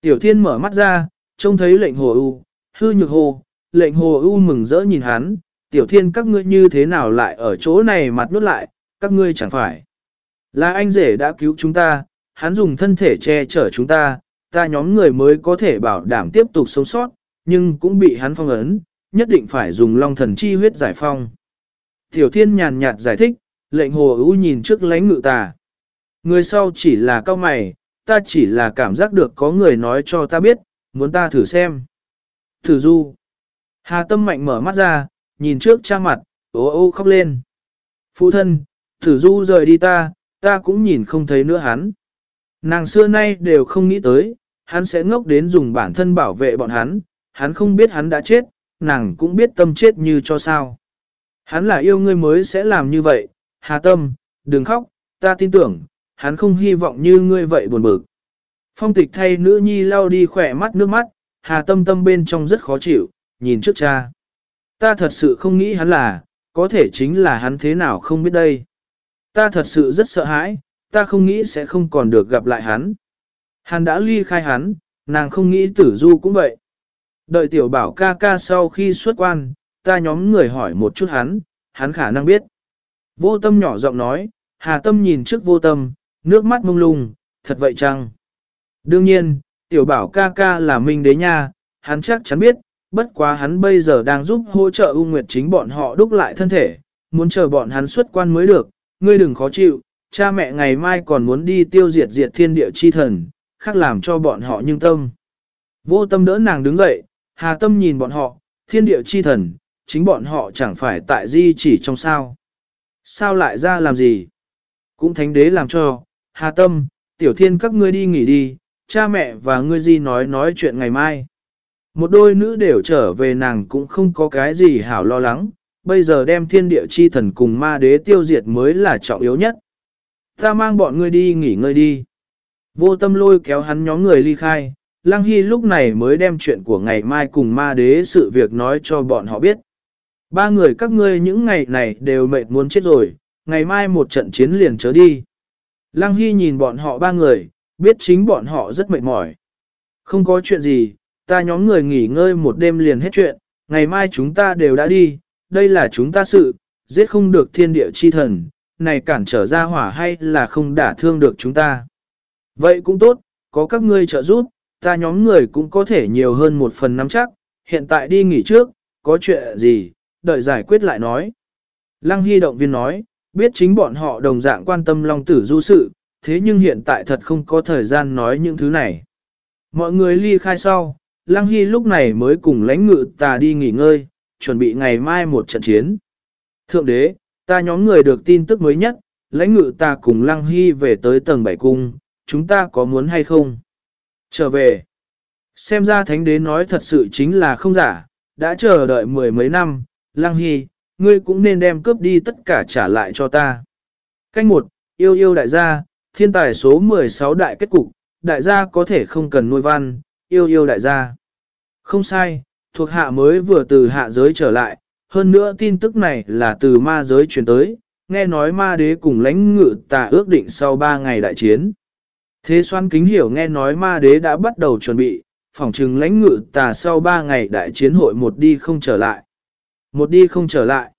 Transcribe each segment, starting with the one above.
Tiểu thiên mở mắt ra, trông thấy lệnh hồ u, hư nhược hồ, lệnh hồ u mừng rỡ nhìn hắn, tiểu thiên các ngươi như thế nào lại ở chỗ này mặt nuốt lại, các ngươi chẳng phải. Là anh rể đã cứu chúng ta, hắn dùng thân thể che chở chúng ta, ta nhóm người mới có thể bảo đảm tiếp tục sống sót, nhưng cũng bị hắn phong ấn, nhất định phải dùng long thần chi huyết giải phong. Tiểu thiên nhàn nhạt giải thích, lệnh hồ ưu nhìn trước lánh ngự tà. Người sau chỉ là cao mày, ta chỉ là cảm giác được có người nói cho ta biết, muốn ta thử xem. Thử du. Hà tâm mạnh mở mắt ra, nhìn trước cha mặt, ô ô khóc lên. Phụ thân, thử du rời đi ta, ta cũng nhìn không thấy nữa hắn. Nàng xưa nay đều không nghĩ tới, hắn sẽ ngốc đến dùng bản thân bảo vệ bọn hắn, hắn không biết hắn đã chết, nàng cũng biết tâm chết như cho sao. Hắn là yêu ngươi mới sẽ làm như vậy, Hà Tâm, đừng khóc, ta tin tưởng, hắn không hy vọng như ngươi vậy buồn bực. Phong tịch thay nữ nhi lau đi khỏe mắt nước mắt, Hà Tâm tâm bên trong rất khó chịu, nhìn trước cha. Ta thật sự không nghĩ hắn là, có thể chính là hắn thế nào không biết đây. Ta thật sự rất sợ hãi, ta không nghĩ sẽ không còn được gặp lại hắn. Hắn đã ly khai hắn, nàng không nghĩ tử du cũng vậy. Đợi tiểu bảo ca ca sau khi xuất quan, ta nhóm người hỏi một chút hắn, hắn khả năng biết. Vô tâm nhỏ giọng nói, hà tâm nhìn trước vô tâm, nước mắt mông lung, thật vậy chăng? Đương nhiên, tiểu bảo ca ca là minh đế nha, hắn chắc chắn biết, bất quá hắn bây giờ đang giúp hỗ trợ u nguyệt chính bọn họ đúc lại thân thể, muốn chờ bọn hắn xuất quan mới được, ngươi đừng khó chịu, cha mẹ ngày mai còn muốn đi tiêu diệt diệt thiên địa chi thần, khác làm cho bọn họ nhưng tâm. Vô tâm đỡ nàng đứng dậy, hà tâm nhìn bọn họ, thiên địa chi thần, chính bọn họ chẳng phải tại di chỉ trong sao. Sao lại ra làm gì? Cũng thánh đế làm cho, hà tâm, tiểu thiên các ngươi đi nghỉ đi, cha mẹ và ngươi di nói nói chuyện ngày mai. Một đôi nữ đều trở về nàng cũng không có cái gì hảo lo lắng, bây giờ đem thiên địa chi thần cùng ma đế tiêu diệt mới là trọng yếu nhất. Ta mang bọn ngươi đi nghỉ ngơi đi. Vô tâm lôi kéo hắn nhóm người ly khai, Lăng Hy lúc này mới đem chuyện của ngày mai cùng ma đế sự việc nói cho bọn họ biết. Ba người các ngươi những ngày này đều mệt muốn chết rồi, ngày mai một trận chiến liền chớ đi. Lăng Hy nhìn bọn họ ba người, biết chính bọn họ rất mệt mỏi. Không có chuyện gì, ta nhóm người nghỉ ngơi một đêm liền hết chuyện, ngày mai chúng ta đều đã đi, đây là chúng ta sự, giết không được thiên địa chi thần, này cản trở ra hỏa hay là không đả thương được chúng ta. Vậy cũng tốt, có các ngươi trợ giúp, ta nhóm người cũng có thể nhiều hơn một phần nắm chắc, hiện tại đi nghỉ trước, có chuyện gì, đợi giải quyết lại nói. Lăng Hy động viên nói, biết chính bọn họ đồng dạng quan tâm Long Tử Du sự, thế nhưng hiện tại thật không có thời gian nói những thứ này. Mọi người ly khai sau, Lăng Hy lúc này mới cùng lãnh ngự tà đi nghỉ ngơi, chuẩn bị ngày mai một trận chiến. Thượng đế, ta nhóm người được tin tức mới nhất, lãnh ngự ta cùng Lăng Hy về tới tầng bảy cung, chúng ta có muốn hay không? Trở về. Xem ra thánh đế nói thật sự chính là không giả, đã chờ đợi mười mấy năm, Lăng Hy, ngươi cũng nên đem cướp đi tất cả trả lại cho ta. Canh một, yêu yêu đại gia, thiên tài số 16 đại kết cục, đại gia có thể không cần nuôi văn, yêu yêu đại gia. Không sai, thuộc hạ mới vừa từ hạ giới trở lại, hơn nữa tin tức này là từ ma giới truyền tới, nghe nói ma đế cùng lãnh ngự tà ước định sau 3 ngày đại chiến. Thế xoan kính hiểu nghe nói ma đế đã bắt đầu chuẩn bị, phỏng chừng lãnh ngự tà sau 3 ngày đại chiến hội một đi không trở lại. Một đi không trở lại.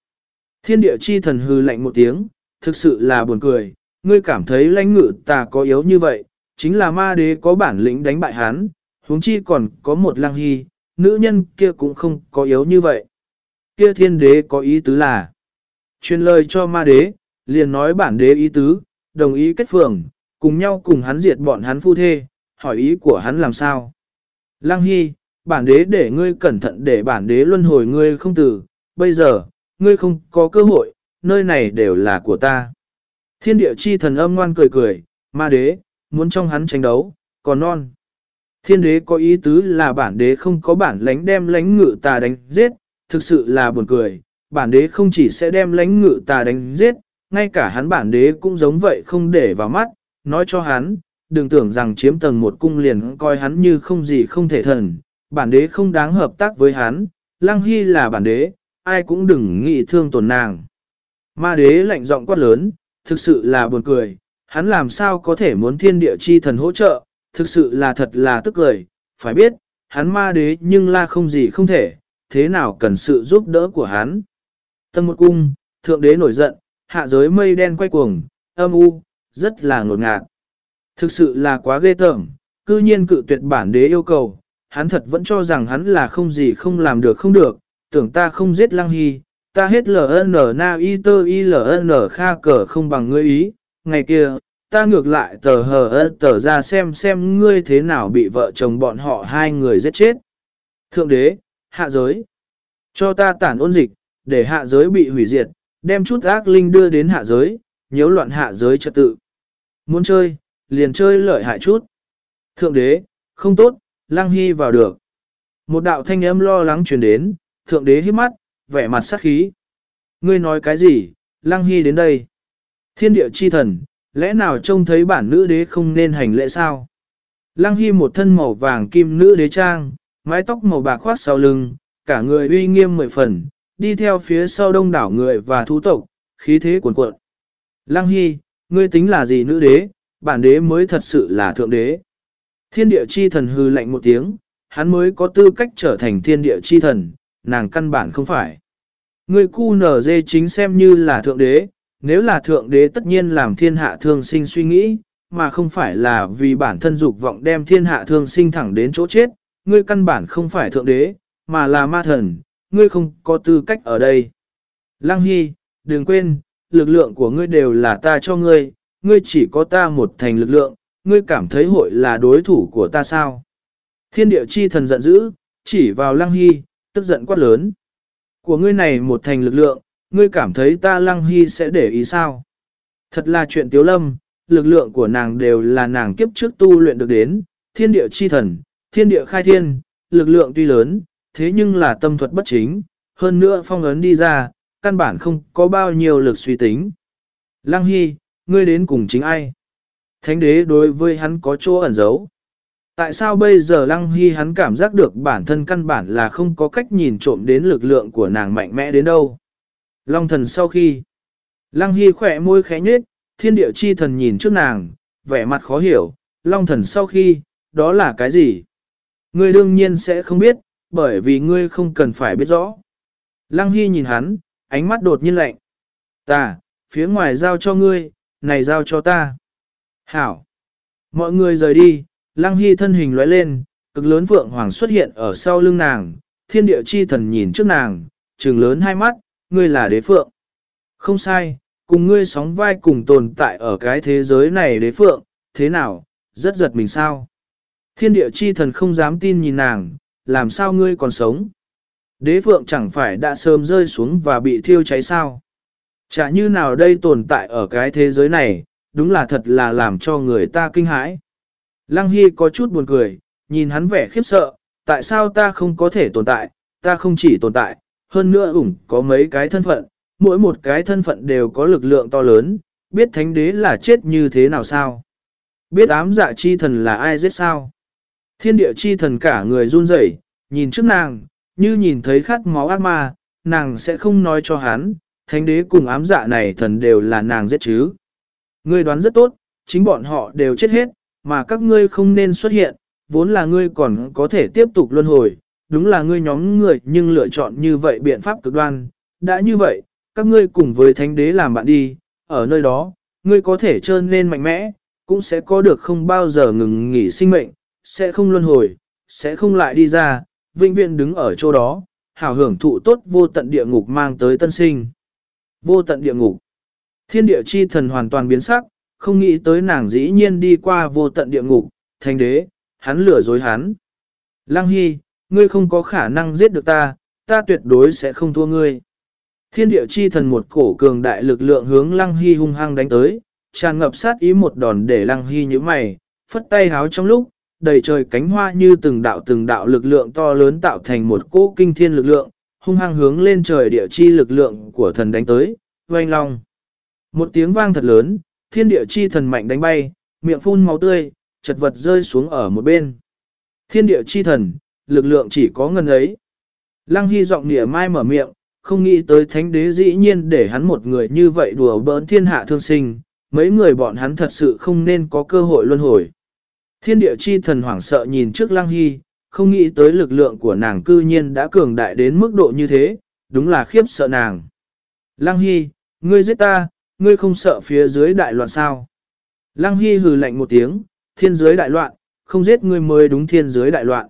Thiên địa chi thần hư lạnh một tiếng, thực sự là buồn cười, ngươi cảm thấy lãnh ngự ta có yếu như vậy, chính là ma đế có bản lĩnh đánh bại hắn, huống chi còn có một lang hy, nữ nhân kia cũng không có yếu như vậy. Kia thiên đế có ý tứ là, truyền lời cho ma đế, liền nói bản đế ý tứ, đồng ý kết phường, cùng nhau cùng hắn diệt bọn hắn phu thê, hỏi ý của hắn làm sao. Lăng Hy, bản đế để ngươi cẩn thận để bản đế luân hồi ngươi không tử, bây giờ, ngươi không có cơ hội, nơi này đều là của ta. Thiên địa chi thần âm ngoan cười cười, ma đế, muốn trong hắn tranh đấu, còn non. Thiên đế có ý tứ là bản đế không có bản lánh đem lánh ngự tà đánh giết, thực sự là buồn cười. Bản đế không chỉ sẽ đem lánh ngự tà đánh giết, ngay cả hắn bản đế cũng giống vậy không để vào mắt, nói cho hắn, đừng tưởng rằng chiếm tầng một cung liền coi hắn như không gì không thể thần, bản đế không đáng hợp tác với hắn, lăng hy là bản đế, ai cũng đừng nghĩ thương tổn nàng. Ma đế lạnh giọng quát lớn, thực sự là buồn cười, hắn làm sao có thể muốn thiên địa chi thần hỗ trợ, thực sự là thật là tức cười, phải biết, hắn ma đế nhưng la không gì không thể, thế nào cần sự giúp đỡ của hắn. Tâm một cung, thượng đế nổi giận, hạ giới mây đen quay cuồng, âm u, rất là ngột ngạt. Thực sự là quá ghê tởm, cư nhiên cự tuyệt bản đế yêu cầu, hắn thật vẫn cho rằng hắn là không gì không làm được không được, tưởng ta không giết lăng hy, ta hết LN na y tơ y LN kha cờ không bằng ngươi ý, ngày kia, ta ngược lại tờ hờ tờ ra xem xem ngươi thế nào bị vợ chồng bọn họ hai người giết chết. Thượng đế, hạ giới, cho ta tản ôn dịch, để hạ giới bị hủy diệt, đem chút ác linh đưa đến hạ giới, nhiễu loạn hạ giới trật tự. Muốn chơi, liền chơi lợi hại chút. Thượng đế, không tốt, lăng hy vào được. Một đạo thanh âm lo lắng truyền đến, thượng đế hít mắt, vẻ mặt sắc khí. Ngươi nói cái gì, lăng hy đến đây. Thiên địa chi thần, lẽ nào trông thấy bản nữ đế không nên hành lễ sao? Lăng Hy một thân màu vàng kim nữ đế trang, mái tóc màu bạc khoác sau lưng, cả người uy nghiêm mười phần, đi theo phía sau đông đảo người và thú tộc, khí thế cuồn cuộn. Lăng Hy, ngươi tính là gì nữ đế, bản đế mới thật sự là thượng đế. Thiên địa chi thần hư lạnh một tiếng, hắn mới có tư cách trở thành thiên địa chi thần, nàng căn bản không phải. người cu nở dê chính xem như là thượng đế, nếu là thượng đế tất nhiên làm thiên hạ thương sinh suy nghĩ, mà không phải là vì bản thân dục vọng đem thiên hạ thương sinh thẳng đến chỗ chết, ngươi căn bản không phải thượng đế, mà là ma thần, ngươi không có tư cách ở đây. Lăng Hy, đừng quên, lực lượng của ngươi đều là ta cho ngươi, ngươi chỉ có ta một thành lực lượng, ngươi cảm thấy hội là đối thủ của ta sao? Thiên địa chi thần giận dữ, chỉ vào Lăng Hy, tức giận quát lớn. Của ngươi này một thành lực lượng, ngươi cảm thấy ta lăng hy sẽ để ý sao? Thật là chuyện tiếu lâm, lực lượng của nàng đều là nàng kiếp trước tu luyện được đến, thiên địa chi thần, thiên địa khai thiên, lực lượng tuy lớn, thế nhưng là tâm thuật bất chính, hơn nữa phong ấn đi ra, căn bản không có bao nhiêu lực suy tính. Lăng Hy, ngươi đến cùng chính ai? Thánh đế đối với hắn có chỗ ẩn giấu. Tại sao bây giờ Lăng Hy hắn cảm giác được bản thân căn bản là không có cách nhìn trộm đến lực lượng của nàng mạnh mẽ đến đâu? Long thần sau khi, Lăng Hy khỏe môi khẽ nhếch, thiên địa chi thần nhìn trước nàng, vẻ mặt khó hiểu, Long thần sau khi, đó là cái gì? Ngươi đương nhiên sẽ không biết, bởi vì ngươi không cần phải biết rõ. Lăng Hy nhìn hắn, ánh mắt đột nhiên lạnh. Ta, phía ngoài giao cho ngươi, này giao cho ta. Hảo. Mọi người rời đi, Lăng Hy thân hình lóe lên, cực lớn vượng hoàng xuất hiện ở sau lưng nàng, thiên địa chi thần nhìn trước nàng, trừng lớn hai mắt, ngươi là đế phượng. Không sai, cùng ngươi sóng vai cùng tồn tại ở cái thế giới này đế phượng, thế nào, rất giật mình sao. Thiên địa chi thần không dám tin nhìn nàng, làm sao ngươi còn sống. Đế phượng chẳng phải đã sớm rơi xuống và bị thiêu cháy sao. Chả như nào đây tồn tại ở cái thế giới này, đúng là thật là làm cho người ta kinh hãi. Lăng Hy có chút buồn cười, nhìn hắn vẻ khiếp sợ, tại sao ta không có thể tồn tại, ta không chỉ tồn tại, hơn nữa ủng có mấy cái thân phận, mỗi một cái thân phận đều có lực lượng to lớn, biết thánh đế là chết như thế nào sao? Biết ám dạ chi thần là ai giết sao? Thiên địa chi thần cả người run rẩy, nhìn trước nàng, như nhìn thấy khát máu ác ma, nàng sẽ không nói cho hắn, thánh đế cùng ám dạ này thần đều là nàng giết chứ. Ngươi đoán rất tốt, chính bọn họ đều chết hết, mà các ngươi không nên xuất hiện, vốn là ngươi còn có thể tiếp tục luân hồi, đúng là ngươi nhóm người nhưng lựa chọn như vậy biện pháp cực đoan. Đã như vậy, các ngươi cùng với thánh đế làm bạn đi, ở nơi đó, ngươi có thể trơn lên mạnh mẽ, cũng sẽ có được không bao giờ ngừng nghỉ sinh mệnh, sẽ không luân hồi, sẽ không lại đi ra, vĩnh viễn đứng ở chỗ đó, hảo hưởng thụ tốt vô tận địa ngục mang tới tân sinh. Vô tận địa ngục. Thiên địa chi thần hoàn toàn biến sắc, không nghĩ tới nàng dĩ nhiên đi qua vô tận địa ngục, thánh đế, hắn lừa dối hắn. Lăng Hy, ngươi không có khả năng giết được ta, ta tuyệt đối sẽ không thua ngươi. Thiên địa chi thần một cổ cường đại lực lượng hướng Lăng Hy hung hăng đánh tới, tràn ngập sát ý một đòn để Lăng Hy như mày, phất tay háo trong lúc, đầy trời cánh hoa như từng đạo từng đạo lực lượng to lớn tạo thành một cỗ kinh thiên lực lượng, hung hăng hướng lên trời địa chi lực lượng của thần đánh tới, oanh long. Một tiếng vang thật lớn, thiên địa chi thần mạnh đánh bay, miệng phun máu tươi, chật vật rơi xuống ở một bên. Thiên địa chi thần, lực lượng chỉ có ngân ấy. Lăng Hy giọng nỉa mai mở miệng, không nghĩ tới thánh đế dĩ nhiên để hắn một người như vậy đùa bỡn thiên hạ thương sinh, mấy người bọn hắn thật sự không nên có cơ hội luân hồi. Thiên địa chi thần hoảng sợ nhìn trước Lăng Hy, không nghĩ tới lực lượng của nàng cư nhiên đã cường đại đến mức độ như thế, đúng là khiếp sợ nàng. Lăng Hy, ngươi giết ta, ngươi không sợ phía dưới đại loạn sao? Lăng Hy hừ lạnh một tiếng, thiên giới đại loạn, không giết ngươi mới đúng thiên giới đại loạn.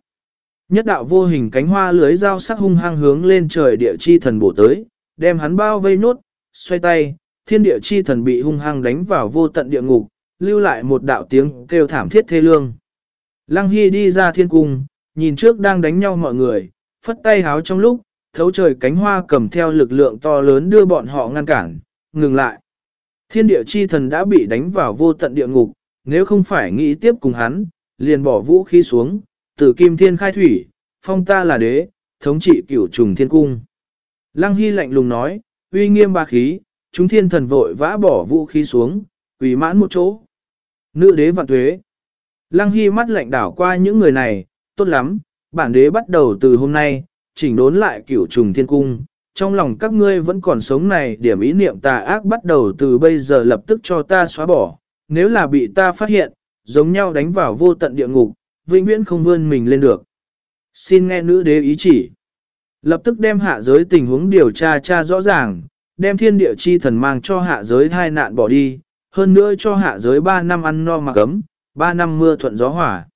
Nhất đạo vô hình cánh hoa lưới dao sắc hung hăng hướng lên trời địa chi thần bổ tới, đem hắn bao vây nốt, xoay tay, thiên địa chi thần bị hung hăng đánh vào vô tận địa ngục, lưu lại một đạo tiếng kêu thảm thiết thê lương. Lăng Hy đi ra thiên cung, nhìn trước đang đánh nhau mọi người, phất tay háo trong lúc, thấu trời cánh hoa cầm theo lực lượng to lớn đưa bọn họ ngăn cản, ngừng lại. Thiên địa chi thần đã bị đánh vào vô tận địa ngục, nếu không phải nghĩ tiếp cùng hắn, liền bỏ vũ khí xuống, từ kim thiên khai thủy, phong ta là đế, thống trị cửu trùng thiên cung. Lăng Hy lạnh lùng nói, uy nghiêm ba khí, chúng thiên thần vội vã bỏ vũ khí xuống, quỳ mãn một chỗ. Nữ đế vạn tuế. Lăng Hy mắt lạnh đảo qua những người này, tốt lắm, bản đế bắt đầu từ hôm nay, chỉnh đốn lại cửu trùng thiên cung. Trong lòng các ngươi vẫn còn sống này điểm ý niệm tà ác bắt đầu từ bây giờ lập tức cho ta xóa bỏ. Nếu là bị ta phát hiện, giống nhau đánh vào vô tận địa ngục, vĩnh viễn không vươn mình lên được. Xin nghe nữ đế ý chỉ. Lập tức đem hạ giới tình huống điều tra tra rõ ràng, đem thiên địa chi thần mang cho hạ giới thai nạn bỏ đi, hơn nữa cho hạ giới 3 năm ăn no mặc ấm, 3 năm mưa thuận gió hỏa.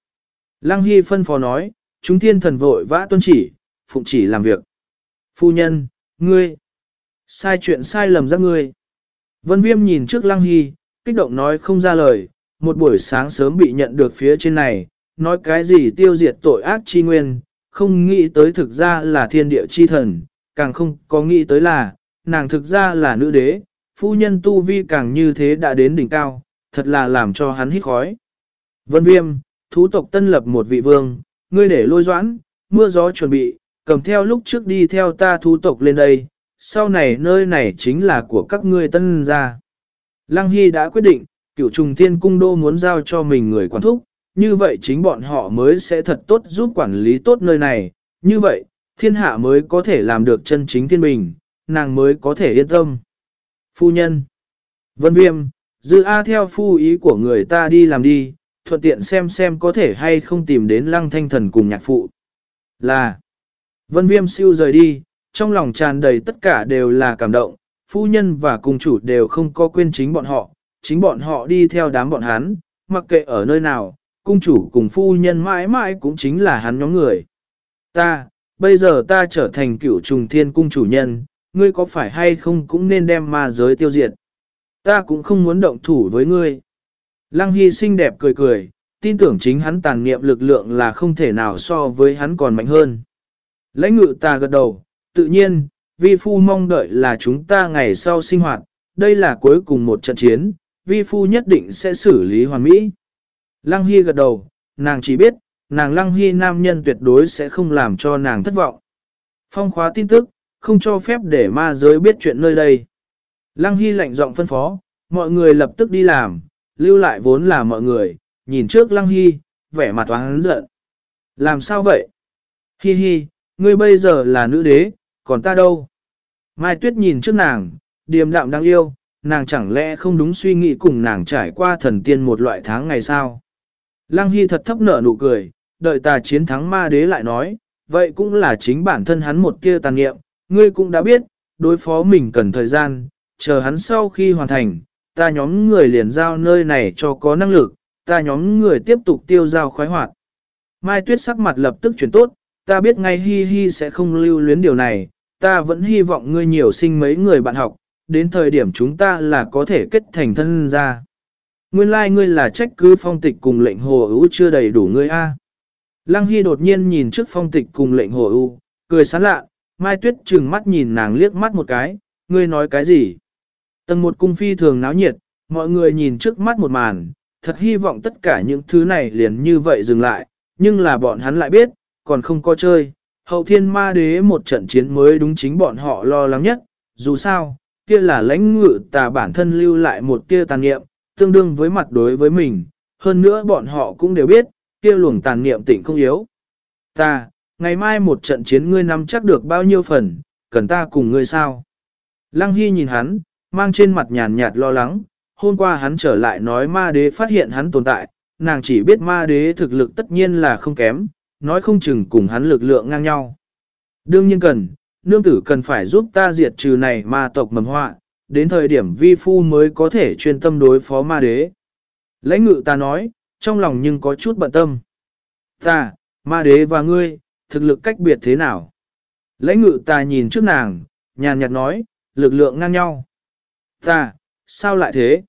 Lăng Hy phân phó nói, chúng thiên thần vội vã tuân chỉ, phụng chỉ làm việc. Phu nhân, ngươi, sai chuyện sai lầm ra ngươi. Vân Viêm nhìn trước Lăng Hy, kích động nói không ra lời, một buổi sáng sớm bị nhận được phía trên này, nói cái gì tiêu diệt tội ác chi nguyên, không nghĩ tới thực ra là thiên địa chi thần, càng không có nghĩ tới là, nàng thực ra là nữ đế, phu nhân tu vi càng như thế đã đến đỉnh cao, thật là làm cho hắn hít khói. Vân viêm, thú tộc tân lập một vị vương, ngươi để lôi doãn, mưa gió chuẩn bị, cầm theo lúc trước đi theo ta thú tộc lên đây, sau này nơi này chính là của các ngươi tân gia. Lăng Hy đã quyết định, cựu trùng thiên cung đô muốn giao cho mình người quản thúc, như vậy chính bọn họ mới sẽ thật tốt giúp quản lý tốt nơi này, như vậy, thiên hạ mới có thể làm được chân chính thiên bình, nàng mới có thể yên tâm. Phu nhân Vân Viêm, dư A theo phu ý của người ta đi làm đi, thuận tiện xem xem có thể hay không tìm đến lăng thanh thần cùng nhạc phụ. Là Vân Viêm siêu rời đi, trong lòng tràn đầy tất cả đều là cảm động, phu nhân và cung chủ đều không có quên chính bọn họ, chính bọn họ đi theo đám bọn hắn, mặc kệ ở nơi nào, cung chủ cùng phu nhân mãi mãi cũng chính là hắn nhóm người. Ta, bây giờ ta trở thành cựu trùng thiên cung chủ nhân, ngươi có phải hay không cũng nên đem ma giới tiêu diệt. Ta cũng không muốn động thủ với ngươi. Lăng Hy xinh đẹp cười cười, tin tưởng chính hắn tàn niệm lực lượng là không thể nào so với hắn còn mạnh hơn. Lãnh ngự ta gật đầu, tự nhiên, vi phu mong đợi là chúng ta ngày sau sinh hoạt, đây là cuối cùng một trận chiến, vi phu nhất định sẽ xử lý hoàn mỹ. Lăng Hy gật đầu, nàng chỉ biết, nàng Lăng Hy nam nhân tuyệt đối sẽ không làm cho nàng thất vọng. Phong khóa tin tức, không cho phép để ma giới biết chuyện nơi đây. Lăng Hy lạnh giọng phân phó, mọi người lập tức đi làm, lưu lại vốn là mọi người, nhìn trước Lăng Hy, vẻ mặt toán giận. Làm sao vậy? Hi hi, ngươi bây giờ là nữ đế, còn ta đâu? Mai Tuyết nhìn trước nàng, điềm đạm đáng yêu, nàng chẳng lẽ không đúng suy nghĩ cùng nàng trải qua thần tiên một loại tháng ngày sao? Lăng Hy thật thấp nở nụ cười, đợi ta chiến thắng ma đế lại nói, vậy cũng là chính bản thân hắn một kia tàn nghiệm, ngươi cũng đã biết, đối phó mình cần thời gian, chờ hắn sau khi hoàn thành, ta nhóm người liền giao nơi này cho có năng lực, ta nhóm người tiếp tục tiêu giao khoái hoạt. Mai Tuyết sắc mặt lập tức chuyển tốt, ta biết ngay Hi Hi sẽ không lưu luyến điều này, ta vẫn hy vọng ngươi nhiều sinh mấy người bạn học, đến thời điểm chúng ta là có thể kết thành thân ra. Nguyên lai like ngươi là trách cứ phong tịch cùng lệnh hồ ưu chưa đầy đủ ngươi a. Lăng Hy đột nhiên nhìn trước phong tịch cùng lệnh hồ ưu, cười sán lạ, Mai Tuyết trừng mắt nhìn nàng liếc mắt một cái, ngươi nói cái gì? Tầng một cung phi thường náo nhiệt, mọi người nhìn trước mắt một màn, thật hy vọng tất cả những thứ này liền như vậy dừng lại, nhưng là bọn hắn lại biết, còn không có chơi. Hậu thiên ma đế một trận chiến mới đúng chính bọn họ lo lắng nhất, dù sao, kia là lãnh ngự tà bản thân lưu lại một tia tàn niệm, tương đương với mặt đối với mình, hơn nữa bọn họ cũng đều biết, kia luồng tàn niệm tỉnh không yếu. Ta, ngày mai một trận chiến ngươi nắm chắc được bao nhiêu phần, cần ta cùng ngươi sao? Lăng Hy nhìn hắn, mang trên mặt nhàn nhạt lo lắng, hôm qua hắn trở lại nói ma đế phát hiện hắn tồn tại, nàng chỉ biết ma đế thực lực tất nhiên là không kém, nói không chừng cùng hắn lực lượng ngang nhau. Đương nhiên cần, nương tử cần phải giúp ta diệt trừ này ma tộc mầm họa, đến thời điểm vi phu mới có thể chuyên tâm đối phó ma đế. Lãnh ngự ta nói, trong lòng nhưng có chút bận tâm. Ta, ma đế và ngươi, thực lực cách biệt thế nào? Lãnh ngự ta nhìn trước nàng, nhàn nhạt nói, lực lượng ngang nhau. Ta, sao lại thế?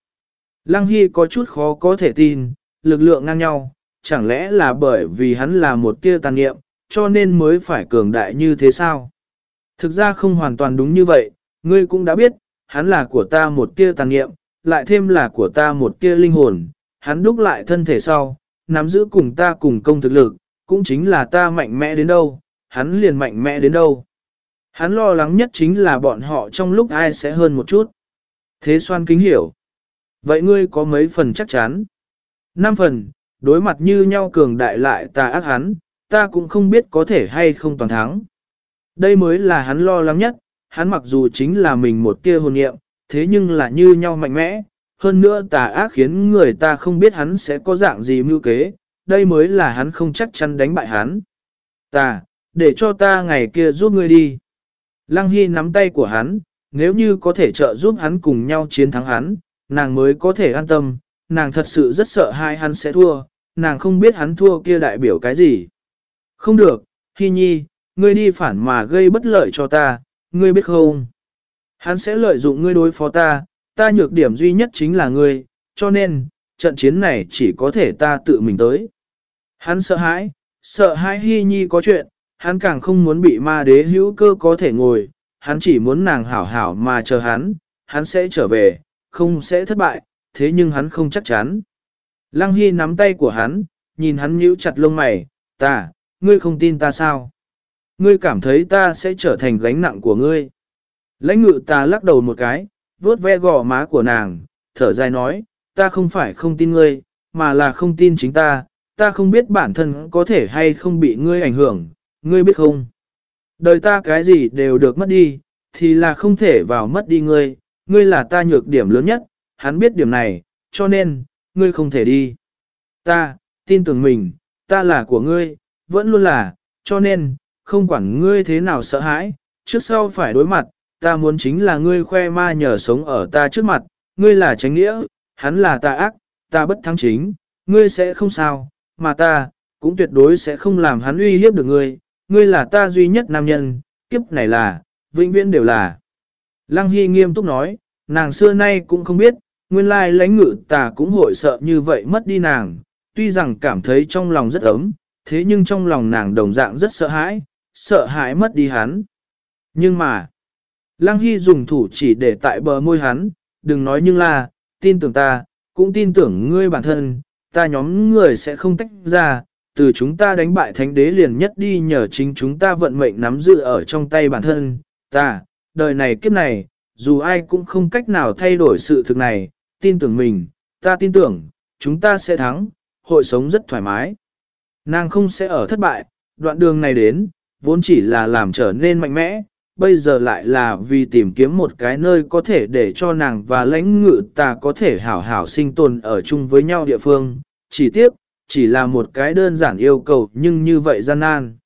Lăng Hy có chút khó có thể tin, lực lượng ngang nhau, chẳng lẽ là bởi vì hắn là một tia tàn nghiệm, cho nên mới phải cường đại như thế sao? Thực ra không hoàn toàn đúng như vậy, ngươi cũng đã biết, hắn là của ta một tia tàn nghiệm, lại thêm là của ta một tia linh hồn, hắn đúc lại thân thể sau, nắm giữ cùng ta cùng công thực lực, cũng chính là ta mạnh mẽ đến đâu, hắn liền mạnh mẽ đến đâu. Hắn lo lắng nhất chính là bọn họ trong lúc ai sẽ hơn một chút. Thế xoan kính hiểu. Vậy ngươi có mấy phần chắc chắn? Năm phần, đối mặt như nhau cường đại lại ta ác hắn, ta cũng không biết có thể hay không toàn thắng. Đây mới là hắn lo lắng nhất, hắn mặc dù chính là mình một tia hồn nghiệm, thế nhưng là như nhau mạnh mẽ, hơn nữa tà ác khiến người ta không biết hắn sẽ có dạng gì mưu kế, đây mới là hắn không chắc chắn đánh bại hắn. Ta, để cho ta ngày kia giúp ngươi đi. Lăng Hy nắm tay của hắn, nếu như có thể trợ giúp hắn cùng nhau chiến thắng hắn, nàng mới có thể an tâm, nàng thật sự rất sợ hai hắn sẽ thua, nàng không biết hắn thua kia đại biểu cái gì. Không được, Hy Nhi, ngươi đi phản mà gây bất lợi cho ta, ngươi biết không? Hắn sẽ lợi dụng ngươi đối phó ta, ta nhược điểm duy nhất chính là ngươi, cho nên, trận chiến này chỉ có thể ta tự mình tới. Hắn sợ hãi, sợ hãi Hy Nhi có chuyện, hắn càng không muốn bị ma đế hữu cơ có thể ngồi, hắn chỉ muốn nàng hảo hảo mà chờ hắn, hắn sẽ trở về, không sẽ thất bại, thế nhưng hắn không chắc chắn. Lăng Hy nắm tay của hắn, nhìn hắn nhíu chặt lông mày, ta, ngươi không tin ta sao? Ngươi cảm thấy ta sẽ trở thành gánh nặng của ngươi. Lãnh ngự ta lắc đầu một cái, vuốt ve gò má của nàng, thở dài nói, ta không phải không tin ngươi, mà là không tin chính ta, ta không biết bản thân có thể hay không bị ngươi ảnh hưởng, ngươi biết không? Đời ta cái gì đều được mất đi, thì là không thể vào mất đi ngươi, ngươi là ta nhược điểm lớn nhất, hắn biết điểm này, cho nên, ngươi không thể đi. Ta, tin tưởng mình, ta là của ngươi, vẫn luôn là, cho nên, không quản ngươi thế nào sợ hãi, trước sau phải đối mặt, ta muốn chính là ngươi khoe ma nhờ sống ở ta trước mặt, ngươi là tránh nghĩa, hắn là ta ác, ta bất thắng chính, ngươi sẽ không sao, mà ta, cũng tuyệt đối sẽ không làm hắn uy hiếp được ngươi, ngươi là ta duy nhất nam nhân, kiếp này là, vĩnh viễn đều là. Lăng Hy nghiêm túc nói, nàng xưa nay cũng không biết, nguyên lai lãnh ngự ta cũng hội sợ như vậy mất đi nàng, tuy rằng cảm thấy trong lòng rất ấm, thế nhưng trong lòng nàng đồng dạng rất sợ hãi, sợ hãi mất đi hắn. Nhưng mà, Lăng Hy dùng thủ chỉ để tại bờ môi hắn, đừng nói nhưng là, tin tưởng ta, cũng tin tưởng ngươi bản thân, ta nhóm người sẽ không tách ra, từ chúng ta đánh bại thánh đế liền nhất đi nhờ chính chúng ta vận mệnh nắm giữ ở trong tay bản thân, ta, đời này kiếp này, dù ai cũng không cách nào thay đổi sự thực này, tin tưởng mình, ta tin tưởng, chúng ta sẽ thắng, hội sống rất thoải mái. Nàng không sẽ ở thất bại, đoạn đường này đến, vốn chỉ là làm trở nên mạnh mẽ, bây giờ lại là vì tìm kiếm một cái nơi có thể để cho nàng và lãnh ngự ta có thể hảo hảo sinh tồn ở chung với nhau địa phương, chỉ tiếc, chỉ là một cái đơn giản yêu cầu nhưng như vậy gian nan.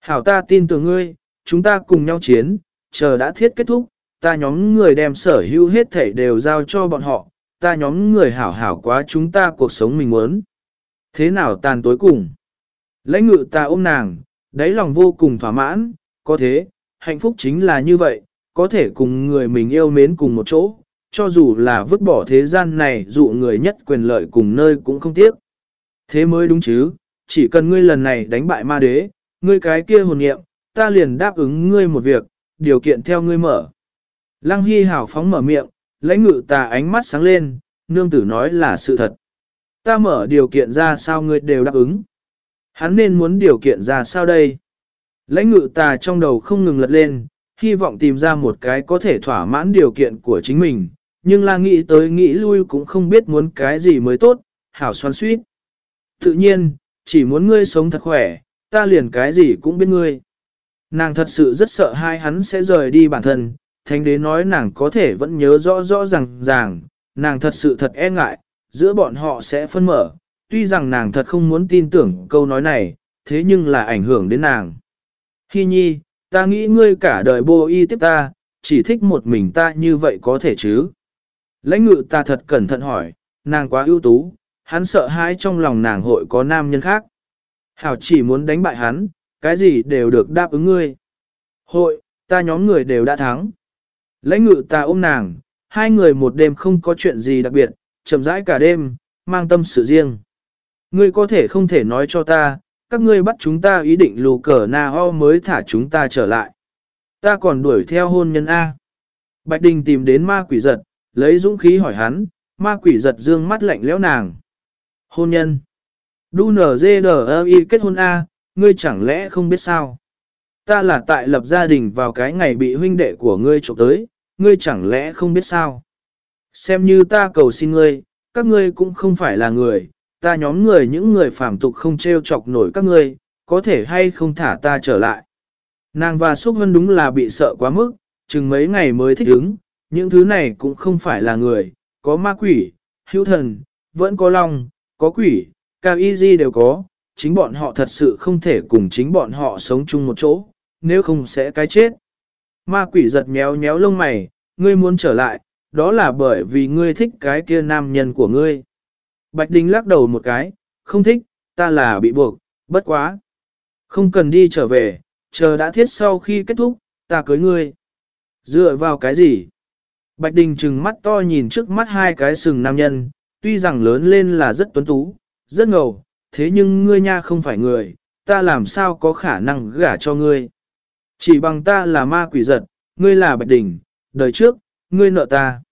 Hảo ta tin tưởng ngươi, chúng ta cùng nhau chiến, chờ đã thiết kết thúc, ta nhóm người đem sở hữu hết thể đều giao cho bọn họ, ta nhóm người hảo hảo quá chúng ta cuộc sống mình muốn. Thế nào tàn tối cùng? Lãnh ngự ta ôm nàng, đáy lòng vô cùng thỏa mãn, có thế, hạnh phúc chính là như vậy, có thể cùng người mình yêu mến cùng một chỗ, cho dù là vứt bỏ thế gian này dụ người nhất quyền lợi cùng nơi cũng không tiếc. Thế mới đúng chứ, chỉ cần ngươi lần này đánh bại ma đế, ngươi cái kia hồn nghiệm, ta liền đáp ứng ngươi một việc, điều kiện theo ngươi mở. Lăng Hy hảo phóng mở miệng, lãnh ngự ta ánh mắt sáng lên, nương tử nói là sự thật. Ta mở điều kiện ra sao ngươi đều đáp ứng. Hắn nên muốn điều kiện ra sao đây? Lãnh ngự ta trong đầu không ngừng lật lên, hy vọng tìm ra một cái có thể thỏa mãn điều kiện của chính mình, nhưng là nghĩ tới nghĩ lui cũng không biết muốn cái gì mới tốt, hảo xoan suýt. Tự nhiên, chỉ muốn ngươi sống thật khỏe, ta liền cái gì cũng biết ngươi. Nàng thật sự rất sợ hai hắn sẽ rời đi bản thân, thánh đế nói nàng có thể vẫn nhớ rõ rõ ràng ràng, nàng thật sự thật e ngại, giữa bọn họ sẽ phân mở, tuy rằng nàng thật không muốn tin tưởng câu nói này, thế nhưng là ảnh hưởng đến nàng. Hi nhi, ta nghĩ ngươi cả đời bô y tiếp ta, chỉ thích một mình ta như vậy có thể chứ? Lãnh ngự ta thật cẩn thận hỏi, nàng quá ưu tú, hắn sợ hãi trong lòng nàng hội có nam nhân khác. Hảo chỉ muốn đánh bại hắn, cái gì đều được đáp ứng ngươi. Hội, ta nhóm người đều đã thắng. Lãnh ngự ta ôm nàng, hai người một đêm không có chuyện gì đặc biệt, chậm rãi cả đêm, mang tâm sự riêng. Ngươi có thể không thể nói cho ta, các ngươi bắt chúng ta ý định lù cờ na ho mới thả chúng ta trở lại. Ta còn đuổi theo hôn nhân A. Bạch Đình tìm đến ma quỷ giật, lấy dũng khí hỏi hắn, ma quỷ giật dương mắt lạnh lẽo nàng. Hôn nhân. Đu nở dê đờ y kết hôn A, ngươi chẳng lẽ không biết sao? Ta là tại lập gia đình vào cái ngày bị huynh đệ của ngươi trộm tới, ngươi chẳng lẽ không biết sao? Xem như ta cầu xin ngươi, các ngươi cũng không phải là người, ta nhóm người những người phàm tục không treo chọc nổi các ngươi, có thể hay không thả ta trở lại. Nàng và Xúc Vân đúng là bị sợ quá mức, chừng mấy ngày mới thích ứng, những thứ này cũng không phải là người, có ma quỷ, hữu thần, vẫn có long, có quỷ, cao y di đều có, chính bọn họ thật sự không thể cùng chính bọn họ sống chung một chỗ, nếu không sẽ cái chết. Ma quỷ giật méo méo lông mày, ngươi muốn trở lại, đó là bởi vì ngươi thích cái kia nam nhân của ngươi. Bạch Đình lắc đầu một cái, không thích, ta là bị buộc, bất quá. Không cần đi trở về, chờ đã thiết sau khi kết thúc, ta cưới ngươi. Dựa vào cái gì? Bạch Đình trừng mắt to nhìn trước mắt hai cái sừng nam nhân, tuy rằng lớn lên là rất tuấn tú, rất ngầu, thế nhưng ngươi nha không phải người, ta làm sao có khả năng gả cho ngươi. Chỉ bằng ta là ma quỷ giật, ngươi là Bạch đỉnh. đời trước, ngươi nợ ta.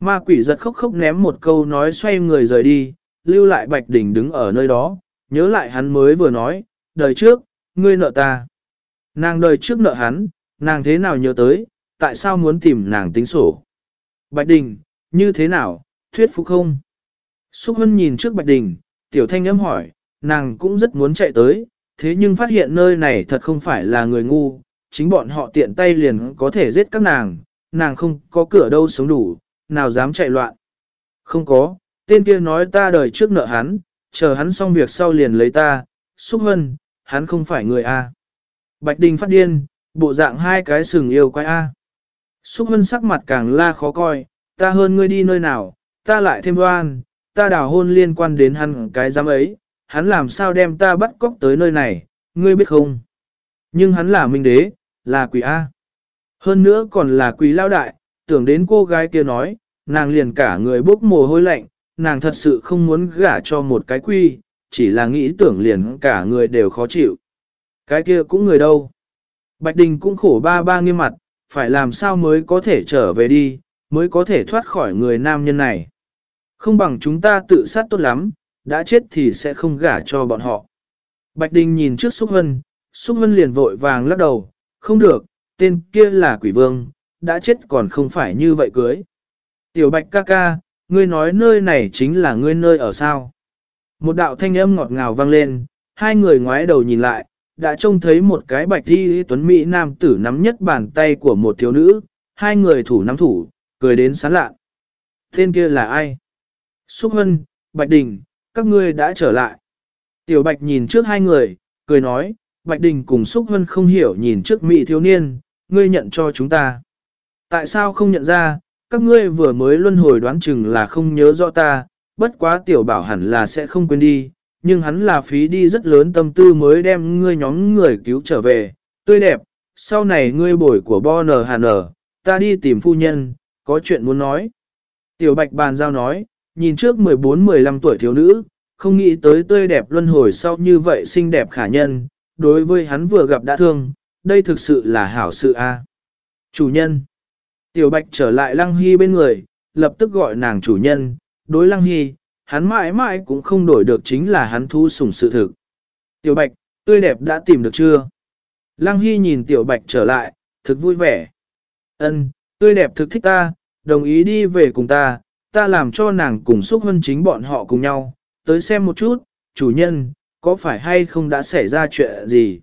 Ma quỷ giật khóc khóc ném một câu nói xoay người rời đi, lưu lại Bạch đỉnh đứng ở nơi đó, nhớ lại hắn mới vừa nói, đời trước, ngươi nợ ta. Nàng đời trước nợ hắn, nàng thế nào nhớ tới, tại sao muốn tìm nàng tính sổ. Bạch Đình, như thế nào, thuyết phục không? Xúc Hân nhìn trước Bạch Đình, tiểu thanh âm hỏi, nàng cũng rất muốn chạy tới, thế nhưng phát hiện nơi này thật không phải là người ngu, chính bọn họ tiện tay liền có thể giết các nàng, nàng không có cửa đâu sống đủ, nào dám chạy loạn. Không có, tên kia nói ta đời trước nợ hắn, chờ hắn xong việc sau liền lấy ta, xúc hân, hắn không phải người A. Bạch Đình phát điên, bộ dạng hai cái sừng yêu quái A. Xúc hân sắc mặt càng la khó coi, ta hơn ngươi đi nơi nào, ta lại thêm đoan, ta đào hôn liên quan đến hắn cái giám ấy, hắn làm sao đem ta bắt cóc tới nơi này, ngươi biết không? Nhưng hắn là minh đế, là quỷ A. Hơn nữa còn là quỷ lao đại, tưởng đến cô gái kia nói, nàng liền cả người bốc mồ hôi lạnh, nàng thật sự không muốn gả cho một cái quy, chỉ là nghĩ tưởng liền cả người đều khó chịu. Cái kia cũng người đâu. Bạch Đình cũng khổ ba ba nghiêm mặt, phải làm sao mới có thể trở về đi, mới có thể thoát khỏi người nam nhân này. Không bằng chúng ta tự sát tốt lắm, đã chết thì sẽ không gả cho bọn họ. Bạch Đình nhìn trước Xúc Hân, Xúc Hân liền vội vàng lắc đầu, không được, tên kia là quỷ vương, đã chết còn không phải như vậy cưới. Tiểu Bạch ca ca, ngươi nói nơi này chính là ngươi nơi ở sao. Một đạo thanh âm ngọt ngào vang lên, hai người ngoái đầu nhìn lại, đã trông thấy một cái bạch thi tuấn Mỹ nam tử nắm nhất bàn tay của một thiếu nữ, hai người thủ nắm thủ, cười đến sán lạ. Tên kia là ai? Xúc Hân, Bạch Đình, các ngươi đã trở lại. Tiểu Bạch nhìn trước hai người, cười nói, Bạch Đình cùng Xúc Hân không hiểu nhìn trước Mỹ thiếu niên, ngươi nhận cho chúng ta. Tại sao không nhận ra, các ngươi vừa mới luân hồi đoán chừng là không nhớ rõ ta, bất quá tiểu bảo hẳn là sẽ không quên đi, nhưng hắn là phí đi rất lớn tâm tư mới đem ngươi nhóm người cứu trở về, tươi đẹp, sau này ngươi bổi của bo nờ hà nở, ta đi tìm phu nhân, có chuyện muốn nói. Tiểu bạch bàn giao nói, nhìn trước 14-15 tuổi thiếu nữ, không nghĩ tới tươi đẹp luân hồi sau như vậy xinh đẹp khả nhân, đối với hắn vừa gặp đã thương, đây thực sự là hảo sự a. Chủ nhân. Tiểu Bạch trở lại Lăng Hy bên người, lập tức gọi nàng chủ nhân, đối Lăng Hy, hắn mãi mãi cũng không đổi được chính là hắn thu sủng sự thực. Tiểu Bạch, tươi đẹp đã tìm được chưa? Lăng Hy nhìn Tiểu Bạch trở lại, thực vui vẻ. Ân, tươi đẹp thực thích ta, đồng ý đi về cùng ta, ta làm cho nàng cùng xúc hơn chính bọn họ cùng nhau, tới xem một chút, chủ nhân, có phải hay không đã xảy ra chuyện gì?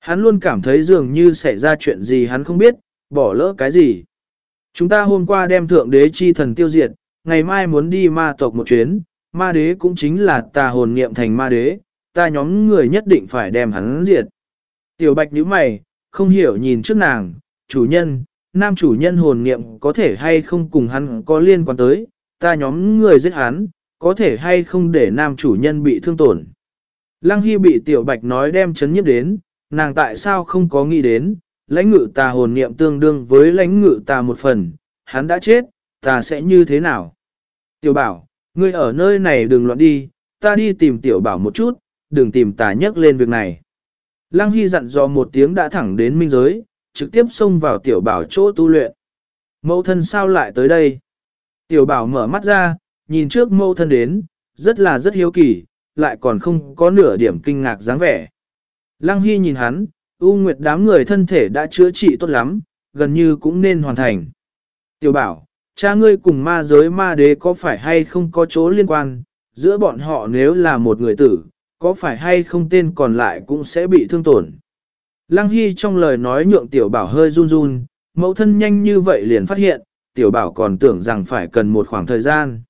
Hắn luôn cảm thấy dường như xảy ra chuyện gì hắn không biết, bỏ lỡ cái gì. Chúng ta hôm qua đem thượng đế chi thần tiêu diệt, ngày mai muốn đi ma tộc một chuyến, ma đế cũng chính là tà hồn niệm thành ma đế, ta nhóm người nhất định phải đem hắn diệt. Tiểu bạch nhíu mày, không hiểu nhìn trước nàng, chủ nhân, nam chủ nhân hồn niệm có thể hay không cùng hắn có liên quan tới, ta nhóm người giết hắn, có thể hay không để nam chủ nhân bị thương tổn. Lăng Hy bị tiểu bạch nói đem chấn nhiếp đến, nàng tại sao không có nghĩ đến, lãnh ngự tà hồn niệm tương đương với lãnh ngự tà một phần, hắn đã chết, ta sẽ như thế nào? Tiểu bảo, ngươi ở nơi này đừng loạn đi, ta đi tìm tiểu bảo một chút, đừng tìm tà nhắc lên việc này. Lăng Hy dặn dò một tiếng đã thẳng đến minh giới, trực tiếp xông vào tiểu bảo chỗ tu luyện. Mẫu thân sao lại tới đây? Tiểu bảo mở mắt ra, nhìn trước mẫu thân đến, rất là rất hiếu kỳ, lại còn không có nửa điểm kinh ngạc dáng vẻ. Lăng Hy nhìn hắn, U Nguyệt đám người thân thể đã chữa trị tốt lắm, gần như cũng nên hoàn thành. Tiểu bảo, cha ngươi cùng ma giới ma đế có phải hay không có chỗ liên quan, giữa bọn họ nếu là một người tử, có phải hay không tên còn lại cũng sẽ bị thương tổn. Lăng Hy trong lời nói nhượng tiểu bảo hơi run run, mẫu thân nhanh như vậy liền phát hiện, tiểu bảo còn tưởng rằng phải cần một khoảng thời gian.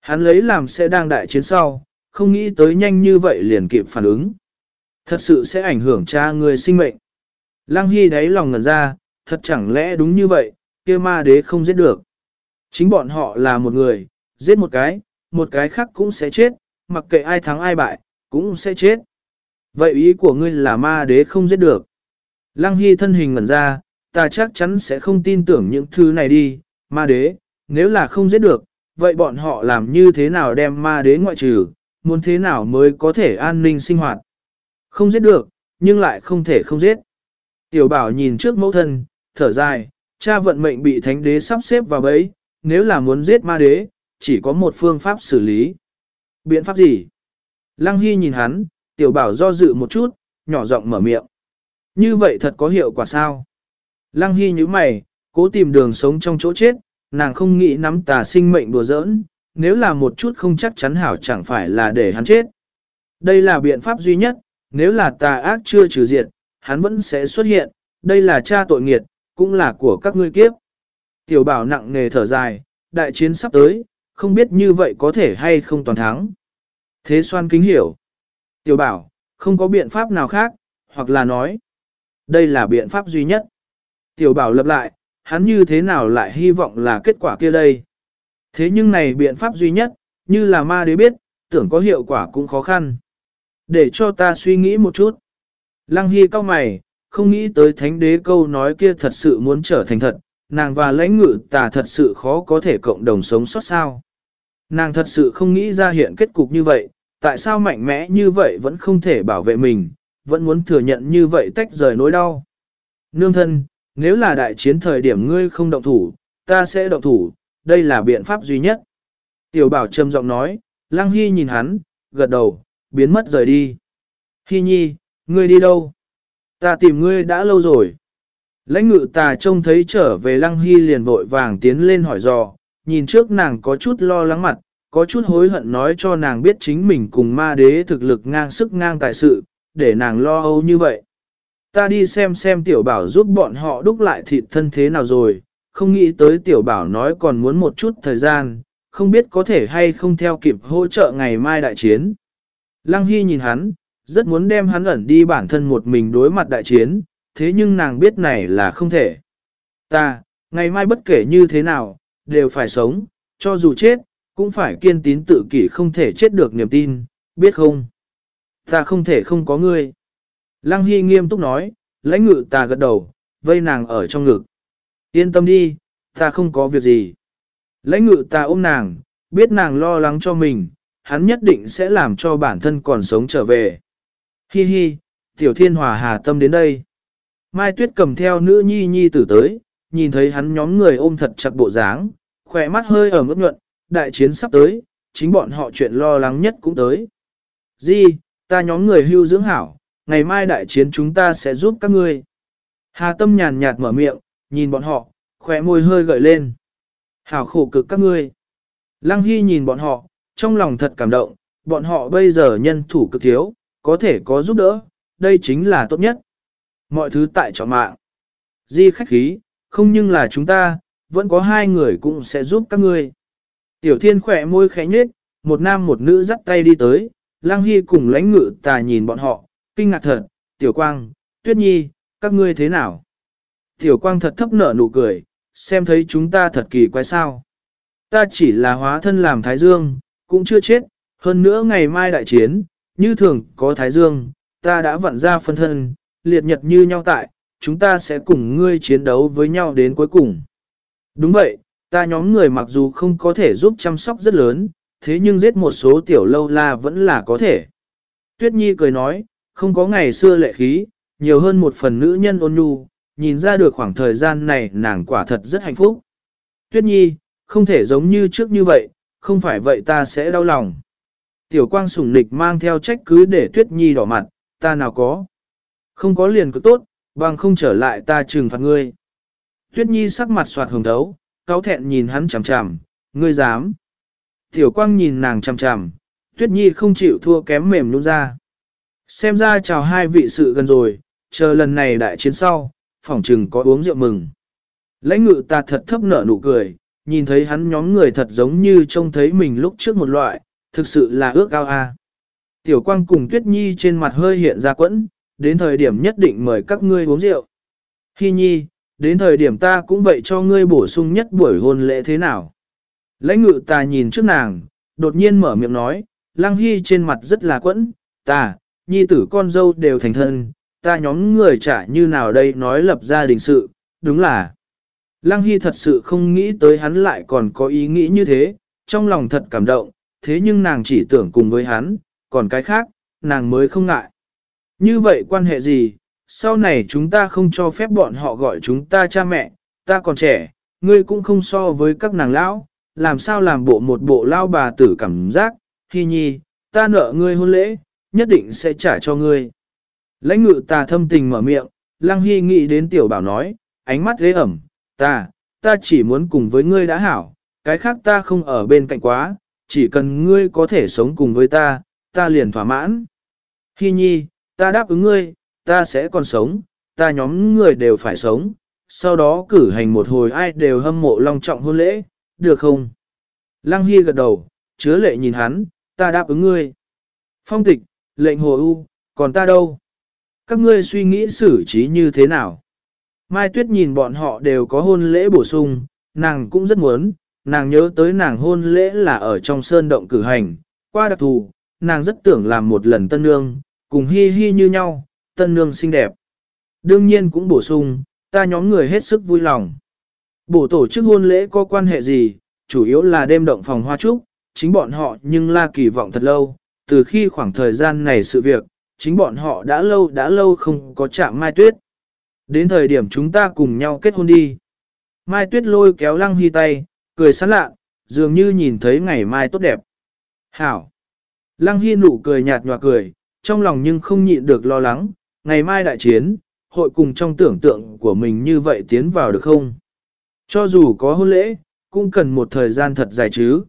Hắn lấy làm sẽ đang đại chiến sau, không nghĩ tới nhanh như vậy liền kịp phản ứng. Thật sự sẽ ảnh hưởng cha người sinh mệnh. Lăng Hy đáy lòng ngẩn ra, thật chẳng lẽ đúng như vậy, kia ma đế không giết được. Chính bọn họ là một người, giết một cái, một cái khác cũng sẽ chết, mặc kệ ai thắng ai bại, cũng sẽ chết. Vậy ý của ngươi là ma đế không giết được. Lăng Hy thân hình ngẩn ra, ta chắc chắn sẽ không tin tưởng những thứ này đi, ma đế, nếu là không giết được, vậy bọn họ làm như thế nào đem ma đế ngoại trừ, muốn thế nào mới có thể an ninh sinh hoạt. Không giết được, nhưng lại không thể không giết. Tiểu bảo nhìn trước mẫu thân, thở dài, cha vận mệnh bị thánh đế sắp xếp vào bấy, nếu là muốn giết ma đế, chỉ có một phương pháp xử lý. Biện pháp gì? Lăng Hy nhìn hắn, tiểu bảo do dự một chút, nhỏ giọng mở miệng. Như vậy thật có hiệu quả sao? Lăng Hy như mày, cố tìm đường sống trong chỗ chết, nàng không nghĩ nắm tà sinh mệnh đùa giỡn, nếu là một chút không chắc chắn hảo chẳng phải là để hắn chết. Đây là biện pháp duy nhất, nếu là tà ác chưa trừ diệt, hắn vẫn sẽ xuất hiện, đây là cha tội nghiệt, cũng là của các ngươi kiếp. Tiểu bảo nặng nề thở dài, đại chiến sắp tới, không biết như vậy có thể hay không toàn thắng. Thế xoan kính hiểu. Tiểu bảo, không có biện pháp nào khác, hoặc là nói, đây là biện pháp duy nhất. Tiểu bảo lập lại, hắn như thế nào lại hy vọng là kết quả kia đây. Thế nhưng này biện pháp duy nhất, như là ma đế biết, tưởng có hiệu quả cũng khó khăn. Để cho ta suy nghĩ một chút. Lăng Hy cao mày, không nghĩ tới thánh đế câu nói kia thật sự muốn trở thành thật, nàng và lãnh ngự tà thật sự khó có thể cộng đồng sống sót sao. Nàng thật sự không nghĩ ra hiện kết cục như vậy, tại sao mạnh mẽ như vậy vẫn không thể bảo vệ mình, vẫn muốn thừa nhận như vậy tách rời nỗi đau. Nương thân, nếu là đại chiến thời điểm ngươi không động thủ, ta sẽ động thủ, đây là biện pháp duy nhất. Tiểu bảo trầm giọng nói, Lăng Hy nhìn hắn, gật đầu, biến mất rời đi. Hy nhi, ngươi đi đâu? Ta tìm ngươi đã lâu rồi. Lãnh ngự tà trông thấy trở về Lăng Hy liền vội vàng tiến lên hỏi dò, nhìn trước nàng có chút lo lắng mặt, có chút hối hận nói cho nàng biết chính mình cùng ma đế thực lực ngang sức ngang tài sự, để nàng lo âu như vậy. Ta đi xem xem tiểu bảo giúp bọn họ đúc lại thịt thân thế nào rồi, không nghĩ tới tiểu bảo nói còn muốn một chút thời gian, không biết có thể hay không theo kịp hỗ trợ ngày mai đại chiến. Lăng Hy nhìn hắn, rất muốn đem hắn ẩn đi bản thân một mình đối mặt đại chiến, thế nhưng nàng biết này là không thể. Ta, ngày mai bất kể như thế nào, đều phải sống, cho dù chết, cũng phải kiên tín tự kỷ không thể chết được niềm tin, biết không? Ta không thể không có ngươi. Lăng Hy nghiêm túc nói, lãnh ngự ta gật đầu, vây nàng ở trong ngực. Yên tâm đi, ta không có việc gì. Lãnh ngự ta ôm nàng, biết nàng lo lắng cho mình, hắn nhất định sẽ làm cho bản thân còn sống trở về. Hi hi, tiểu thiên hòa hà tâm đến đây. Mai tuyết cầm theo nữ nhi nhi tử tới, nhìn thấy hắn nhóm người ôm thật chặt bộ dáng, khỏe mắt hơi ở mức nhuận, đại chiến sắp tới, chính bọn họ chuyện lo lắng nhất cũng tới. Di, ta nhóm người hưu dưỡng hảo, ngày mai đại chiến chúng ta sẽ giúp các ngươi. Hà tâm nhàn nhạt mở miệng, nhìn bọn họ, khỏe môi hơi gợi lên. Hảo khổ cực các ngươi. Lăng Hy nhìn bọn họ, trong lòng thật cảm động, bọn họ bây giờ nhân thủ cực thiếu, có thể có giúp đỡ, đây chính là tốt nhất. Mọi thứ tại chọn mạng. Di khách khí, không nhưng là chúng ta, vẫn có hai người cũng sẽ giúp các ngươi. Tiểu thiên khỏe môi khẽ nhếch, một nam một nữ dắt tay đi tới, Lăng Hy cùng lãnh ngự tà nhìn bọn họ, kinh ngạc thật, Tiểu Quang, Tuyết Nhi, các ngươi thế nào? Tiểu Quang thật thấp nở nụ cười, xem thấy chúng ta thật kỳ quái sao. Ta chỉ là hóa thân làm Thái Dương, cũng chưa chết, hơn nữa ngày mai đại chiến, như thường có Thái Dương, ta đã vặn ra phân thân, liệt nhật như nhau tại, chúng ta sẽ cùng ngươi chiến đấu với nhau đến cuối cùng. Đúng vậy, ta nhóm người mặc dù không có thể giúp chăm sóc rất lớn, thế nhưng giết một số tiểu lâu la vẫn là có thể. Tuyết Nhi cười nói, không có ngày xưa lệ khí, nhiều hơn một phần nữ nhân ôn nhu, nhìn ra được khoảng thời gian này nàng quả thật rất hạnh phúc. Tuyết Nhi, không thể giống như trước như vậy, không phải vậy ta sẽ đau lòng. Tiểu quang sủng nịch mang theo trách cứ để Tuyết Nhi đỏ mặt, ta nào có. Không có liền cứ tốt, bằng không trở lại ta trừng phạt ngươi. Tuyết Nhi sắc mặt soạt hồng thấu, cáo thẹn nhìn hắn chằm chằm, ngươi dám. Tiểu quang nhìn nàng chằm chằm, Tuyết Nhi không chịu thua kém mềm nhung ra. Xem ra chào hai vị sự gần rồi, chờ lần này đại chiến sau, phỏng chừng có uống rượu mừng. Lãnh ngự ta thật thấp nở nụ cười, nhìn thấy hắn nhóm người thật giống như trông thấy mình lúc trước một loại, thực sự là ước ao a. Tiểu quang cùng Tuyết Nhi trên mặt hơi hiện ra quẫn, đến thời điểm nhất định mời các ngươi uống rượu. Hi Nhi, đến thời điểm ta cũng vậy cho ngươi bổ sung nhất buổi hôn lễ thế nào. Lãnh ngự ta nhìn trước nàng, đột nhiên mở miệng nói, Lăng Hy trên mặt rất là quẫn, ta, nhi tử con dâu đều thành thân, ta nhóm người trả như nào đây nói lập gia đình sự, đúng là. Lăng Hy thật sự không nghĩ tới hắn lại còn có ý nghĩ như thế, trong lòng thật cảm động, thế nhưng nàng chỉ tưởng cùng với hắn, còn cái khác, nàng mới không ngại. Như vậy quan hệ gì, sau này chúng ta không cho phép bọn họ gọi chúng ta cha mẹ, ta còn trẻ, ngươi cũng không so với các nàng lão, làm sao làm bộ một bộ lao bà tử cảm giác, Hy nhi, ta nợ ngươi hôn lễ, nhất định sẽ trả cho ngươi. Lãnh ngự ta thâm tình mở miệng, Lăng Hy nghĩ đến tiểu bảo nói, ánh mắt ghê ẩm, ta, ta chỉ muốn cùng với ngươi đã hảo, cái khác ta không ở bên cạnh quá, chỉ cần ngươi có thể sống cùng với ta, ta liền thỏa mãn. Hy nhi, ta đáp ứng ngươi, ta sẽ còn sống, ta nhóm người đều phải sống, sau đó cử hành một hồi ai đều hâm mộ long trọng hôn lễ, được không? Lăng Hy gật đầu, chứa lệ nhìn hắn, ta đáp ứng ngươi. Phong tịch, lệnh hồ u, còn ta đâu? Các ngươi suy nghĩ xử trí như thế nào? Mai Tuyết nhìn bọn họ đều có hôn lễ bổ sung, nàng cũng rất muốn, nàng nhớ tới nàng hôn lễ là ở trong sơn động cử hành, qua đặc thù, nàng rất tưởng làm một lần tân nương, cùng hi hi như nhau, tân nương xinh đẹp. Đương nhiên cũng bổ sung, ta nhóm người hết sức vui lòng. Bổ tổ chức hôn lễ có quan hệ gì, chủ yếu là đêm động phòng hoa trúc, chính bọn họ nhưng la kỳ vọng thật lâu, từ khi khoảng thời gian này sự việc, chính bọn họ đã lâu đã lâu không có chạm Mai Tuyết. Đến thời điểm chúng ta cùng nhau kết hôn đi. Mai Tuyết lôi kéo Lăng Hy tay, cười sán lạ, dường như nhìn thấy ngày mai tốt đẹp. Hảo! Lăng Hy nụ cười nhạt nhòa cười, trong lòng nhưng không nhịn được lo lắng, ngày mai đại chiến, hội cùng trong tưởng tượng của mình như vậy tiến vào được không? Cho dù có hôn lễ, cũng cần một thời gian thật dài chứ.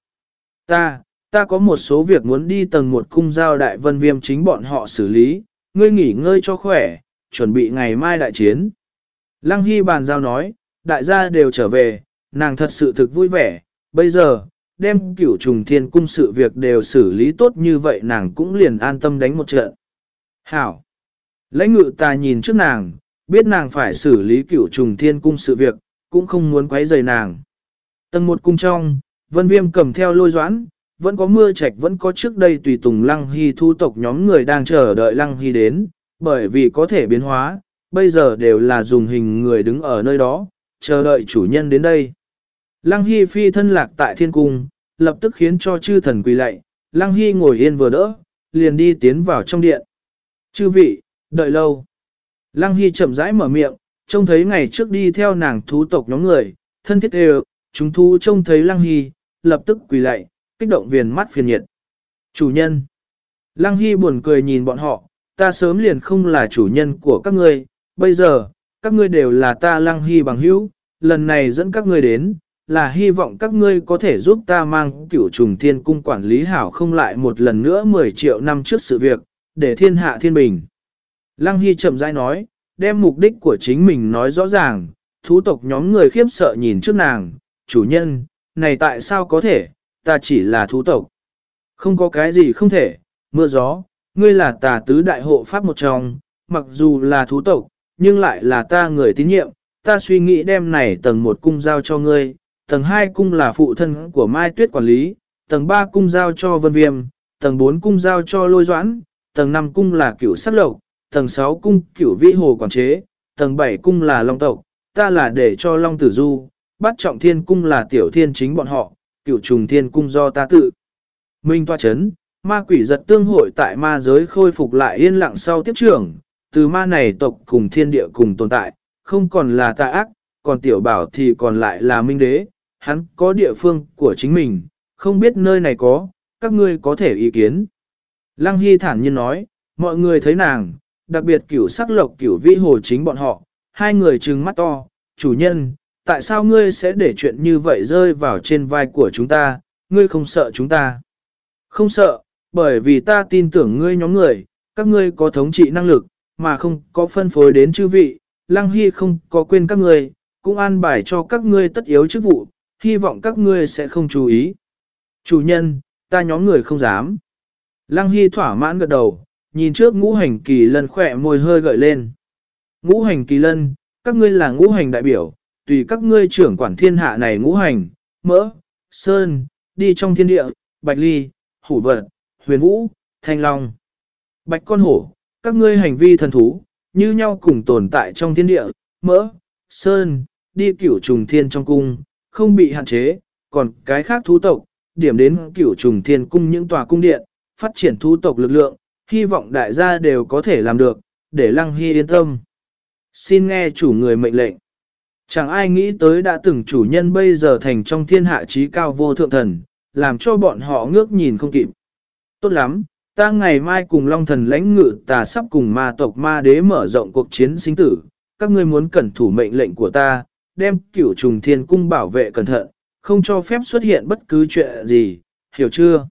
Ta, ta có một số việc muốn đi tầng một cung giao đại vân viêm chính bọn họ xử lý, ngươi nghỉ ngơi cho khỏe, chuẩn bị ngày mai đại chiến. Lăng Hy bàn giao nói, đại gia đều trở về, nàng thật sự thực vui vẻ, bây giờ, đem cửu trùng thiên cung sự việc đều xử lý tốt như vậy nàng cũng liền an tâm đánh một trận. Hảo! Lãnh ngự ta nhìn trước nàng, biết nàng phải xử lý cửu trùng thiên cung sự việc, cũng không muốn quấy rầy nàng. Tầng một cung trong, vân viêm cầm theo lôi doãn, vẫn có mưa trạch vẫn có trước đây tùy tùng lăng hy thu tộc nhóm người đang chờ đợi lăng hy đến, bởi vì có thể biến hóa, bây giờ đều là dùng hình người đứng ở nơi đó, chờ đợi chủ nhân đến đây. Lăng Hy phi thân lạc tại thiên cung, lập tức khiến cho chư thần quỳ lạy, Lăng Hy ngồi yên vừa đỡ, liền đi tiến vào trong điện. Chư vị, đợi lâu. Lăng Hy chậm rãi mở miệng, trông thấy ngày trước đi theo nàng thú tộc nhóm người, thân thiết đều, chúng thú trông thấy Lăng Hy, lập tức quỳ lạy, kích động viền mắt phiền nhiệt. Chủ nhân. Lăng Hy buồn cười nhìn bọn họ, ta sớm liền không là chủ nhân của các ngươi, bây giờ, các ngươi đều là ta Lăng Hy bằng hữu, lần này dẫn các ngươi đến, là hy vọng các ngươi có thể giúp ta mang cửu trùng thiên cung quản lý hảo không lại một lần nữa 10 triệu năm trước sự việc, để thiên hạ thiên bình. Lăng Hy chậm rãi nói, đem mục đích của chính mình nói rõ ràng, thú tộc nhóm người khiếp sợ nhìn trước nàng, chủ nhân, này tại sao có thể, ta chỉ là thú tộc. Không có cái gì không thể, mưa gió, ngươi là tà tứ đại hộ pháp một trong, mặc dù là thú tộc, nhưng lại là ta người tín nhiệm, ta suy nghĩ đem này tầng một cung giao cho ngươi, tầng hai cung là phụ thân của Mai Tuyết quản lý, tầng ba cung giao cho Vân Viêm, tầng bốn cung giao cho Lôi Doãn, tầng năm cung là cửu sắc lộc, tầng sáu cung cửu vĩ hồ quản chế, tầng bảy cung là Long tộc, ta là để cho Long Tử Du, bắt trọng thiên cung là tiểu thiên chính bọn họ, cựu trùng thiên cung do ta tự. Minh toa chấn, ma quỷ giật tương hội tại ma giới khôi phục lại yên lặng sau tiếp trưởng, từ ma này tộc cùng thiên địa cùng tồn tại, không còn là tà ác, còn tiểu bảo thì còn lại là minh đế, hắn có địa phương của chính mình, không biết nơi này có, các ngươi có thể ý kiến. Lăng Hy thản nhiên nói, mọi người thấy nàng, đặc biệt cửu sắc lộc cửu vĩ hồ chính bọn họ, hai người trừng mắt to, chủ nhân, tại sao ngươi sẽ để chuyện như vậy rơi vào trên vai của chúng ta, ngươi không sợ chúng ta. Không sợ, bởi vì ta tin tưởng ngươi nhóm người, các ngươi có thống trị năng lực, mà không có phân phối đến chư vị, Lăng Hy không có quên các ngươi, cũng an bài cho các ngươi tất yếu chức vụ, hy vọng các ngươi sẽ không chú ý. Chủ nhân, ta nhóm người không dám. Lăng Hy thỏa mãn gật đầu, nhìn trước ngũ hành kỳ lân khỏe môi hơi gợi lên. Ngũ hành kỳ lân, các ngươi là ngũ hành đại biểu, tùy các ngươi trưởng quản thiên hạ này ngũ hành, mỡ, sơn, đi trong thiên địa, bạch ly, hủ vật, huyền vũ, thanh long, bạch con hổ, các ngươi hành vi thần thú, như nhau cùng tồn tại trong thiên địa, mỡ, sơn, đi cửu trùng thiên trong cung, không bị hạn chế, còn cái khác thú tộc, điểm đến cửu trùng thiên cung những tòa cung điện, phát triển thú tộc lực lượng, hy vọng đại gia đều có thể làm được, để Lăng Hy yên tâm. Xin nghe chủ người mệnh lệnh. Chẳng ai nghĩ tới đã từng chủ nhân bây giờ thành trong thiên hạ trí cao vô thượng thần, làm cho bọn họ ngước nhìn không kịp. Tốt lắm, ta ngày mai cùng Long thần lãnh ngự ta sắp cùng ma tộc ma đế mở rộng cuộc chiến sinh tử, các ngươi muốn cẩn thủ mệnh lệnh của ta, đem cửu trùng thiên cung bảo vệ cẩn thận, không cho phép xuất hiện bất cứ chuyện gì, hiểu chưa?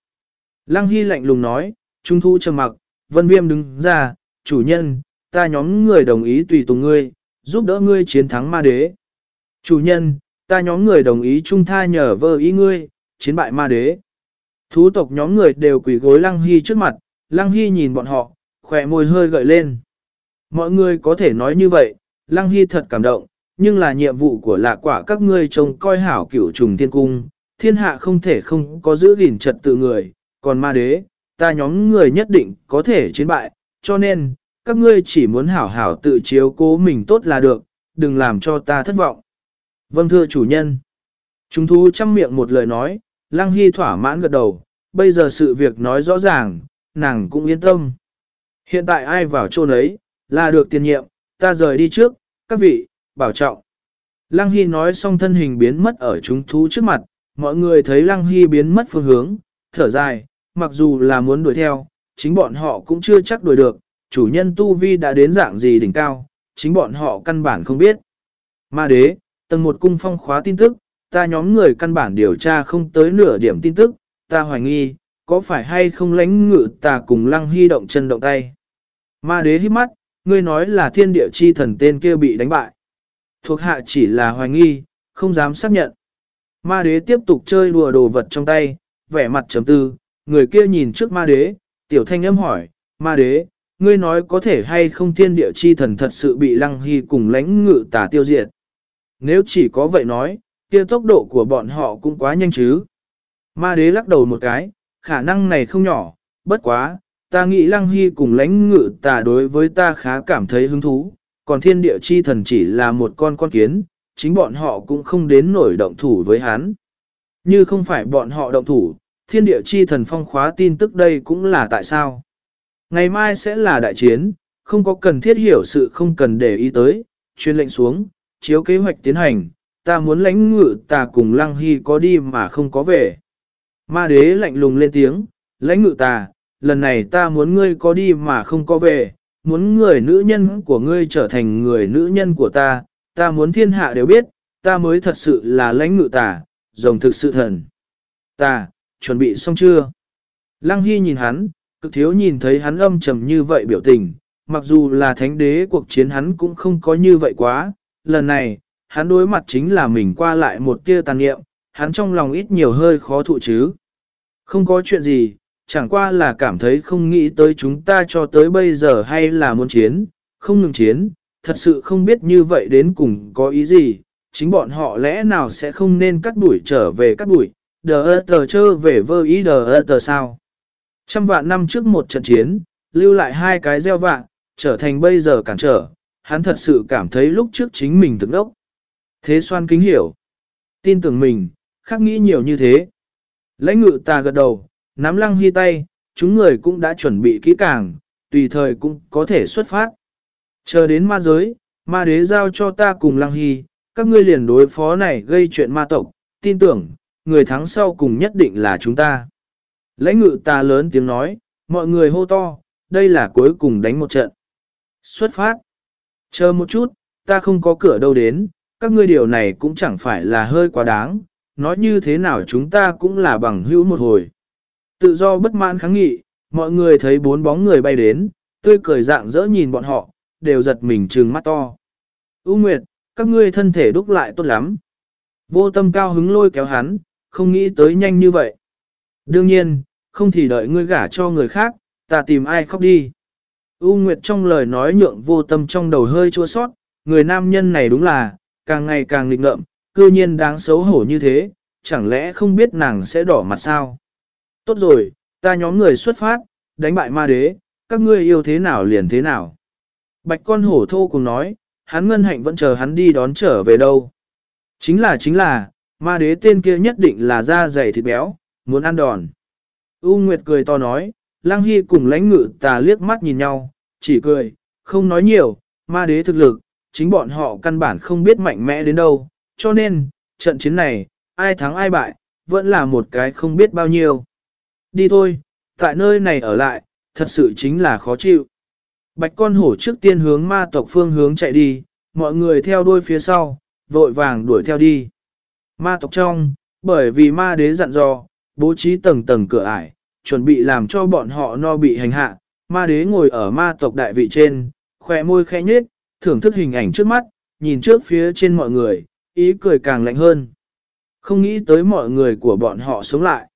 Lăng Hy lạnh lùng nói, trung thu trầm mặc, vân viêm đứng ra, chủ nhân, ta nhóm người đồng ý tùy tùng ngươi, giúp đỡ ngươi chiến thắng ma đế. Chủ nhân, ta nhóm người đồng ý trung tha nhờ vơ ý ngươi, chiến bại ma đế. Thú tộc nhóm người đều quỳ gối Lăng Hy trước mặt, Lăng Hy nhìn bọn họ, khỏe môi hơi gợi lên. Mọi người có thể nói như vậy, Lăng Hy thật cảm động, nhưng là nhiệm vụ của lạ quả các ngươi trông coi hảo cửu trùng thiên cung, thiên hạ không thể không có giữ gìn trật tự người, còn ma đế, ta nhóm người nhất định có thể chiến bại, cho nên, các ngươi chỉ muốn hảo hảo tự chiếu cố mình tốt là được, đừng làm cho ta thất vọng. Vâng thưa chủ nhân. Chúng thú chăm miệng một lời nói, Lăng Hy thỏa mãn gật đầu, bây giờ sự việc nói rõ ràng, nàng cũng yên tâm. Hiện tại ai vào chỗ ấy, là được tiền nhiệm, ta rời đi trước, các vị, bảo trọng. Lăng Hy nói xong thân hình biến mất ở chúng thú trước mặt, mọi người thấy Lăng Hy biến mất phương hướng, thở dài, mặc dù là muốn đuổi theo, chính bọn họ cũng chưa chắc đuổi được, chủ nhân Tu Vi đã đến dạng gì đỉnh cao, chính bọn họ căn bản không biết. Ma đế, tầng một cung phong khóa tin tức, ta nhóm người căn bản điều tra không tới nửa điểm tin tức, ta hoài nghi, có phải hay không lánh ngự ta cùng lăng hy động chân động tay. Ma đế hít mắt, ngươi nói là thiên địa chi thần tên kia bị đánh bại. Thuộc hạ chỉ là hoài nghi, không dám xác nhận. Ma đế tiếp tục chơi đùa đồ vật trong tay, vẻ mặt chấm tư, người kia nhìn trước ma đế, tiểu thanh âm hỏi, ma đế, ngươi nói có thể hay không thiên địa chi thần thật sự bị lăng hy cùng lãnh ngự tả tiêu diệt. Nếu chỉ có vậy nói, kia tốc độ của bọn họ cũng quá nhanh chứ. Ma đế lắc đầu một cái, khả năng này không nhỏ, bất quá, ta nghĩ lăng hy cùng lãnh ngự tà đối với ta khá cảm thấy hứng thú, còn thiên địa chi thần chỉ là một con con kiến, chính bọn họ cũng không đến nổi động thủ với hắn. Như không phải bọn họ động thủ, thiên địa chi thần phong khóa tin tức đây cũng là tại sao. Ngày mai sẽ là đại chiến, không có cần thiết hiểu sự không cần để ý tới, chuyên lệnh xuống, chiếu kế hoạch tiến hành, ta muốn lãnh ngự ta cùng lăng hy có đi mà không có về. Ma đế lạnh lùng lên tiếng, lãnh ngự ta, lần này ta muốn ngươi có đi mà không có về, muốn người nữ nhân của ngươi trở thành người nữ nhân của ta, ta muốn thiên hạ đều biết, ta mới thật sự là lãnh ngự ta, rồng thực sự thần. Ta, chuẩn bị xong chưa? Lăng Hy nhìn hắn, cực thiếu nhìn thấy hắn âm trầm như vậy biểu tình, mặc dù là thánh đế cuộc chiến hắn cũng không có như vậy quá, lần này, hắn đối mặt chính là mình qua lại một tia tàn nghiệm, hắn trong lòng ít nhiều hơi khó thụ chứ. Không có chuyện gì, chẳng qua là cảm thấy không nghĩ tới chúng ta cho tới bây giờ hay là muốn chiến, không ngừng chiến, thật sự không biết như vậy đến cùng có ý gì, chính bọn họ lẽ nào sẽ không nên cắt đuổi trở về cắt đuổi, đờ tờ chơ về vơ ý đờ tờ sao. Trăm vạn năm trước một trận chiến, lưu lại hai cái gieo vạn, trở thành bây giờ cản trở, hắn thật sự cảm thấy lúc trước chính mình thực đốc. Thế xoan kính hiểu. Tin tưởng mình, khác nghĩ nhiều như thế. Lãnh ngự ta gật đầu, nắm lăng hy tay, chúng người cũng đã chuẩn bị kỹ càng, tùy thời cũng có thể xuất phát. Chờ đến ma giới, ma đế giao cho ta cùng lăng hy, các ngươi liền đối phó này gây chuyện ma tộc, tin tưởng, người thắng sau cùng nhất định là chúng ta. Lãnh ngự ta lớn tiếng nói, mọi người hô to, đây là cuối cùng đánh một trận. Xuất phát. Chờ một chút, ta không có cửa đâu đến, các ngươi điều này cũng chẳng phải là hơi quá đáng, nói như thế nào chúng ta cũng là bằng hữu một hồi. Tự do bất mãn kháng nghị, mọi người thấy bốn bóng người bay đến, tươi cười dạng dỡ nhìn bọn họ, đều giật mình trừng mắt to. U Nguyệt, các ngươi thân thể đúc lại tốt lắm. Vô tâm cao hứng lôi kéo hắn, không nghĩ tới nhanh như vậy. Đương nhiên, không thì đợi ngươi gả cho người khác, ta tìm ai khóc đi. U Nguyệt trong lời nói nhượng vô tâm trong đầu hơi chua sót, người nam nhân này đúng là, càng ngày càng nghịch ngợm, cư nhiên đáng xấu hổ như thế, chẳng lẽ không biết nàng sẽ đỏ mặt sao? Tốt rồi, ta nhóm người xuất phát, đánh bại ma đế, các ngươi yêu thế nào liền thế nào. Bạch con hổ thô cùng nói, hắn ngân hạnh vẫn chờ hắn đi đón trở về đâu. Chính là chính là, ma đế tên kia nhất định là da dày thịt béo, muốn ăn đòn. U Nguyệt cười to nói, Lang Hy cùng lãnh ngự tà liếc mắt nhìn nhau, chỉ cười, không nói nhiều, ma đế thực lực, chính bọn họ căn bản không biết mạnh mẽ đến đâu, cho nên, trận chiến này, ai thắng ai bại, vẫn là một cái không biết bao nhiêu. Đi thôi, tại nơi này ở lại, thật sự chính là khó chịu. Bạch con hổ trước tiên hướng ma tộc phương hướng chạy đi, mọi người theo đuôi phía sau, vội vàng đuổi theo đi. Ma tộc trong, bởi vì ma đế dặn dò, bố trí tầng tầng cửa ải, chuẩn bị làm cho bọn họ no bị hành hạ. Ma đế ngồi ở ma tộc đại vị trên, khỏe môi khẽ nhếch, thưởng thức hình ảnh trước mắt, nhìn trước phía trên mọi người, ý cười càng lạnh hơn. Không nghĩ tới mọi người của bọn họ sống lại.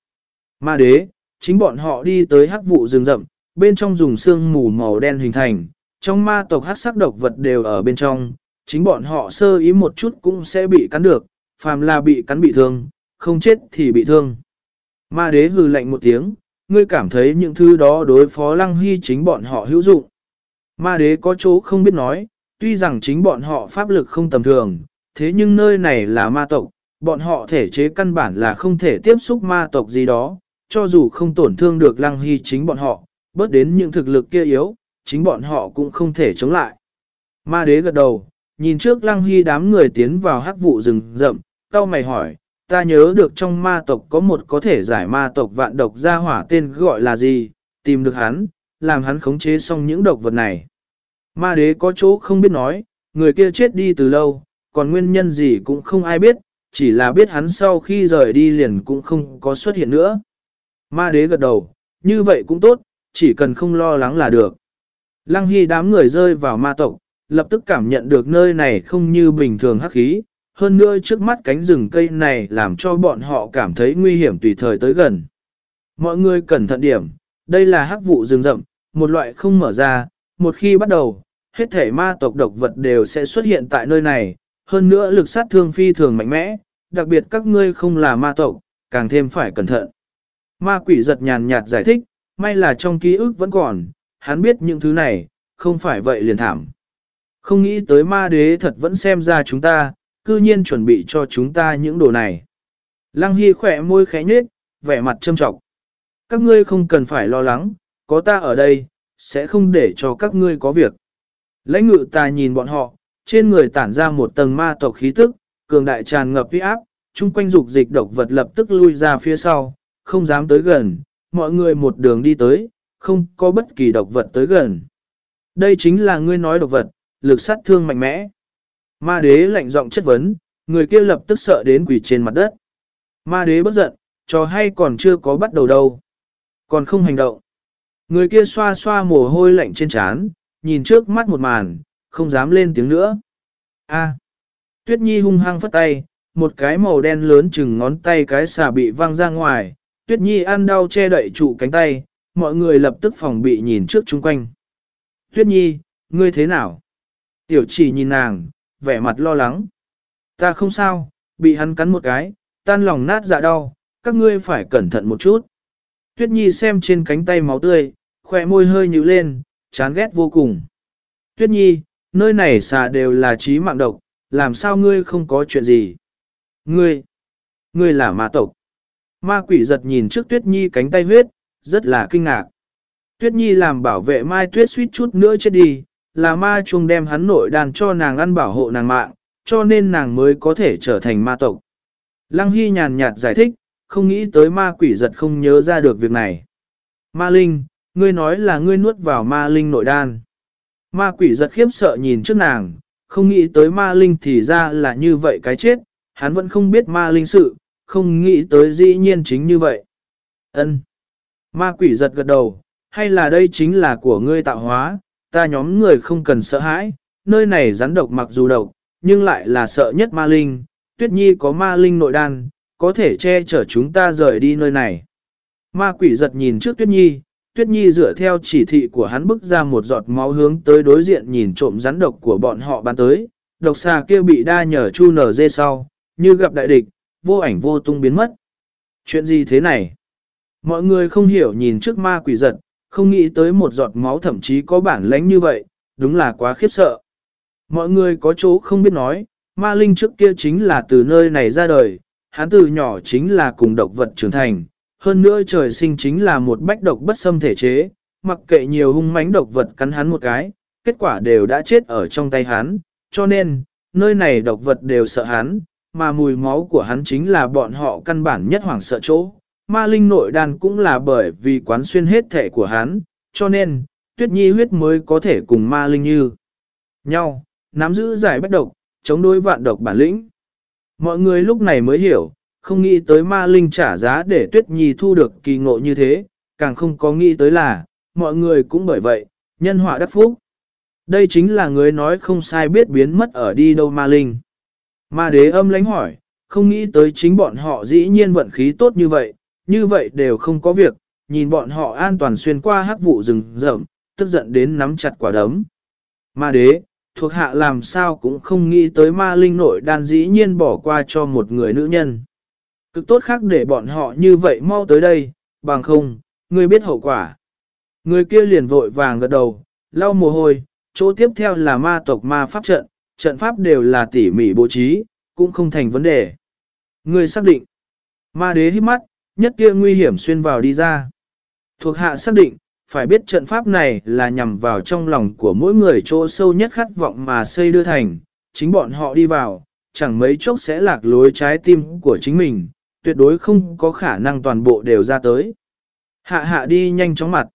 Ma đế, chính bọn họ đi tới hắc vụ rừng rậm, bên trong dùng xương mù màu đen hình thành, trong ma tộc hắc sắc độc vật đều ở bên trong, chính bọn họ sơ ý một chút cũng sẽ bị cắn được, phàm là bị cắn bị thương, không chết thì bị thương. Ma đế hừ lạnh một tiếng, ngươi cảm thấy những thứ đó đối phó lăng hy chính bọn họ hữu dụng. Ma đế có chỗ không biết nói, tuy rằng chính bọn họ pháp lực không tầm thường, thế nhưng nơi này là ma tộc, bọn họ thể chế căn bản là không thể tiếp xúc ma tộc gì đó, cho dù không tổn thương được lăng hy chính bọn họ, bớt đến những thực lực kia yếu, chính bọn họ cũng không thể chống lại. Ma đế gật đầu, nhìn trước lăng hy đám người tiến vào hắc vụ rừng rậm, cao mày hỏi, ta nhớ được trong ma tộc có một có thể giải ma tộc vạn độc gia hỏa tên gọi là gì, tìm được hắn, làm hắn khống chế xong những độc vật này. Ma đế có chỗ không biết nói, người kia chết đi từ lâu, còn nguyên nhân gì cũng không ai biết, chỉ là biết hắn sau khi rời đi liền cũng không có xuất hiện nữa. Ma đế gật đầu, như vậy cũng tốt, chỉ cần không lo lắng là được. Lăng Hy đám người rơi vào ma tộc, lập tức cảm nhận được nơi này không như bình thường hắc khí, hơn nữa trước mắt cánh rừng cây này làm cho bọn họ cảm thấy nguy hiểm tùy thời tới gần. Mọi người cẩn thận điểm, đây là hắc vụ rừng rậm, một loại không mở ra, một khi bắt đầu, hết thể ma tộc độc vật đều sẽ xuất hiện tại nơi này, hơn nữa lực sát thương phi thường mạnh mẽ, đặc biệt các ngươi không là ma tộc, càng thêm phải cẩn thận. Ma quỷ giật nhàn nhạt giải thích, may là trong ký ức vẫn còn, hắn biết những thứ này, không phải vậy liền thảm. Không nghĩ tới ma đế thật vẫn xem ra chúng ta, cư nhiên chuẩn bị cho chúng ta những đồ này. Lăng Hy khỏe môi khẽ nhếch, vẻ mặt châm trọng. Các ngươi không cần phải lo lắng, có ta ở đây, sẽ không để cho các ngươi có việc. Lãnh ngự ta nhìn bọn họ, trên người tản ra một tầng ma tộc khí tức, cường đại tràn ngập uy áp, chung quanh dục dịch độc vật lập tức lui ra phía sau, không dám tới gần, mọi người một đường đi tới, không có bất kỳ độc vật tới gần. Đây chính là ngươi nói độc vật, lực sát thương mạnh mẽ. Ma đế lạnh giọng chất vấn, người kia lập tức sợ đến quỷ trên mặt đất. Ma đế bất giận, trò hay còn chưa có bắt đầu đâu. Còn không hành động. Người kia xoa xoa mồ hôi lạnh trên trán, nhìn trước mắt một màn, không dám lên tiếng nữa. A. Tuyết Nhi hung hăng phất tay, một cái màu đen lớn chừng ngón tay cái xà bị văng ra ngoài, Tuyết Nhi ăn đau che đậy trụ cánh tay, mọi người lập tức phòng bị nhìn trước chung quanh. Tuyết Nhi, ngươi thế nào? Tiểu chỉ nhìn nàng, vẻ mặt lo lắng. Ta không sao, bị hắn cắn một cái, tan lòng nát dạ đau, các ngươi phải cẩn thận một chút. Tuyết Nhi xem trên cánh tay máu tươi, khỏe môi hơi nhíu lên, chán ghét vô cùng. Tuyết Nhi, nơi này xà đều là trí mạng độc, làm sao ngươi không có chuyện gì? Ngươi, ngươi là ma tộc. Ma quỷ giật nhìn trước Tuyết Nhi cánh tay huyết, rất là kinh ngạc. Tuyết Nhi làm bảo vệ Mai Tuyết suýt chút nữa chết đi, là ma chuông đem hắn nội đàn cho nàng ăn bảo hộ nàng mạng, cho nên nàng mới có thể trở thành ma tộc. Lăng Hy nhàn nhạt giải thích, không nghĩ tới ma quỷ giật không nhớ ra được việc này. Ma Linh, ngươi nói là ngươi nuốt vào ma Linh nội đan. Ma quỷ giật khiếp sợ nhìn trước nàng, không nghĩ tới ma Linh thì ra là như vậy cái chết, hắn vẫn không biết ma Linh sự, không nghĩ tới dĩ nhiên chính như vậy. Ân. Ma quỷ giật gật đầu, hay là đây chính là của ngươi tạo hóa, ta nhóm người không cần sợ hãi, nơi này rắn độc mặc dù độc, nhưng lại là sợ nhất ma linh, tuyết nhi có ma linh nội đan, có thể che chở chúng ta rời đi nơi này. Ma quỷ giật nhìn trước tuyết nhi, tuyết nhi dựa theo chỉ thị của hắn bức ra một giọt máu hướng tới đối diện nhìn trộm rắn độc của bọn họ bắn tới, độc xà kia bị đa nhờ chu nở dê sau, như gặp đại địch, vô ảnh vô tung biến mất. Chuyện gì thế này? Mọi người không hiểu nhìn trước ma quỷ giật, không nghĩ tới một giọt máu thậm chí có bản lãnh như vậy, đúng là quá khiếp sợ. Mọi người có chỗ không biết nói, ma linh trước kia chính là từ nơi này ra đời, hắn từ nhỏ chính là cùng độc vật trưởng thành, hơn nữa trời sinh chính là một bách độc bất xâm thể chế, mặc kệ nhiều hung mãnh độc vật cắn hắn một cái, kết quả đều đã chết ở trong tay hắn, cho nên, nơi này độc vật đều sợ hắn, mà mùi máu của hắn chính là bọn họ căn bản nhất hoảng sợ chỗ. Ma linh nội đan cũng là bởi vì quán xuyên hết thể của hắn, cho nên, tuyết nhi huyết mới có thể cùng ma linh như nhau, nắm giữ giải bách độc, chống đối vạn độc bản lĩnh. Mọi người lúc này mới hiểu, không nghĩ tới ma linh trả giá để tuyết nhi thu được kỳ ngộ như thế, càng không có nghĩ tới là, mọi người cũng bởi vậy, nhân họa đắc phúc. Đây chính là người nói không sai biết biến mất ở đi đâu ma linh. Ma đế âm lánh hỏi, không nghĩ tới chính bọn họ dĩ nhiên vận khí tốt như vậy, như vậy đều không có việc, nhìn bọn họ an toàn xuyên qua hắc vụ rừng rậm, tức giận đến nắm chặt quả đấm. Ma đế, thuộc hạ làm sao cũng không nghĩ tới ma linh nội đan dĩ nhiên bỏ qua cho một người nữ nhân. Cực tốt khác để bọn họ như vậy mau tới đây, bằng không, ngươi biết hậu quả. Người kia liền vội vàng gật đầu, lau mồ hôi, chỗ tiếp theo là ma tộc ma pháp trận, trận pháp đều là tỉ mỉ bố trí, cũng không thành vấn đề. Người xác định, ma đế hít mắt, nhất kia nguy hiểm xuyên vào đi ra. Thuộc hạ xác định, phải biết trận pháp này là nhằm vào trong lòng của mỗi người chỗ sâu nhất khát vọng mà xây đưa thành, chính bọn họ đi vào, chẳng mấy chốc sẽ lạc lối trái tim của chính mình, tuyệt đối không có khả năng toàn bộ đều ra tới. Hạ hạ đi nhanh chóng mặt.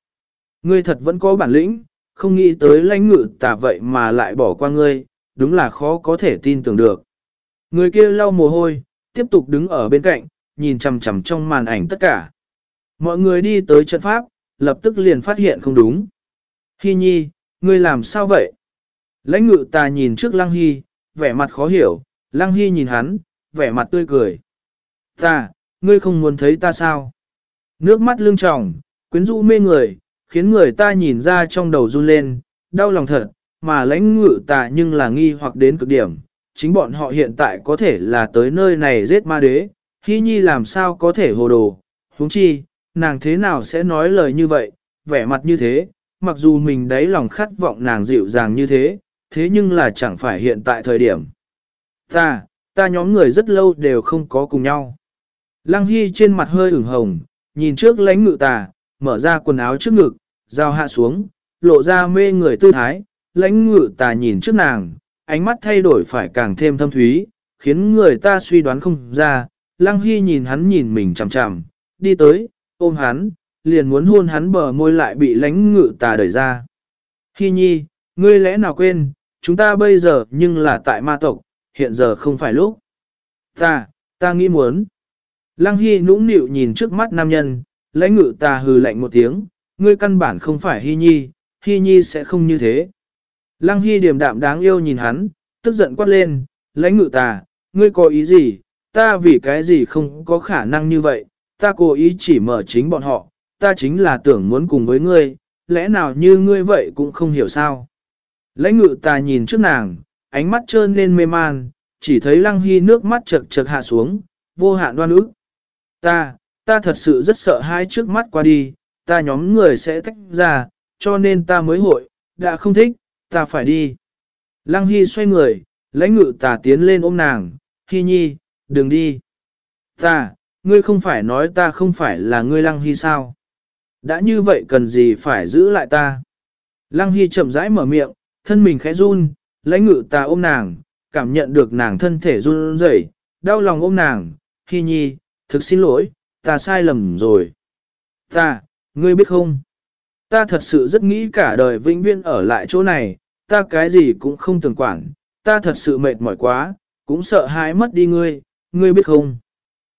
Ngươi thật vẫn có bản lĩnh, không nghĩ tới lãnh ngự tả vậy mà lại bỏ qua ngươi, đúng là khó có thể tin tưởng được. Người kia lau mồ hôi, tiếp tục đứng ở bên cạnh, nhìn chằm chằm trong màn ảnh tất cả. Mọi người đi tới trận pháp, lập tức liền phát hiện không đúng. Hy nhi, ngươi làm sao vậy? Lãnh ngự ta nhìn trước Lăng Hy, vẻ mặt khó hiểu, Lăng Hy nhìn hắn, vẻ mặt tươi cười. Ta, ngươi không muốn thấy ta sao? Nước mắt lưng tròng, quyến rũ mê người, khiến người ta nhìn ra trong đầu run lên, đau lòng thật, mà lãnh ngự ta nhưng là nghi hoặc đến cực điểm. Chính bọn họ hiện tại có thể là tới nơi này giết ma đế, Hy Nhi làm sao có thể hồ đồ, huống chi, nàng thế nào sẽ nói lời như vậy, vẻ mặt như thế, mặc dù mình đáy lòng khát vọng nàng dịu dàng như thế, thế nhưng là chẳng phải hiện tại thời điểm. Ta, ta nhóm người rất lâu đều không có cùng nhau. Lăng Hy trên mặt hơi ửng hồng, nhìn trước lãnh ngự tà, mở ra quần áo trước ngực, dao hạ xuống, lộ ra mê người tư thái, lãnh ngự tà nhìn trước nàng, ánh mắt thay đổi phải càng thêm thâm thúy, khiến người ta suy đoán không ra. Lăng Hy nhìn hắn nhìn mình chằm chằm, đi tới, ôm hắn, liền muốn hôn hắn bờ môi lại bị lãnh ngự tà đẩy ra. Hy nhi, ngươi lẽ nào quên, chúng ta bây giờ nhưng là tại ma tộc, hiện giờ không phải lúc. Ta, ta nghĩ muốn. Lăng Hy nũng nịu nhìn trước mắt nam nhân, lãnh ngự tà hừ lạnh một tiếng, ngươi căn bản không phải Hy nhi, Hy nhi sẽ không như thế. Lăng Hy điềm đạm đáng yêu nhìn hắn, tức giận quát lên, lãnh ngự tà, ngươi có ý gì, ta vì cái gì không có khả năng như vậy, ta cố ý chỉ mở chính bọn họ, ta chính là tưởng muốn cùng với ngươi, lẽ nào như ngươi vậy cũng không hiểu sao. Lãnh ngự ta nhìn trước nàng, ánh mắt trơn lên mê man, chỉ thấy lăng hy nước mắt chật chật hạ xuống, vô hạn đoan ức. Ta, ta thật sự rất sợ hai trước mắt qua đi, ta nhóm người sẽ tách ra, cho nên ta mới hội, đã không thích, ta phải đi. Lăng Hy xoay người, lãnh ngự tà tiến lên ôm nàng, Hy nhi, đừng đi. Ta, ngươi không phải nói ta không phải là ngươi Lăng Hy sao? Đã như vậy cần gì phải giữ lại ta? Lăng Hy chậm rãi mở miệng, thân mình khẽ run, lãnh ngự ta ôm nàng, cảm nhận được nàng thân thể run rẩy, đau lòng ôm nàng, Hy nhi, thực xin lỗi, ta sai lầm rồi. Ta, ngươi biết không? Ta thật sự rất nghĩ cả đời vĩnh viên ở lại chỗ này, ta cái gì cũng không tưởng quản, ta thật sự mệt mỏi quá, cũng sợ hãi mất đi ngươi, ngươi biết không?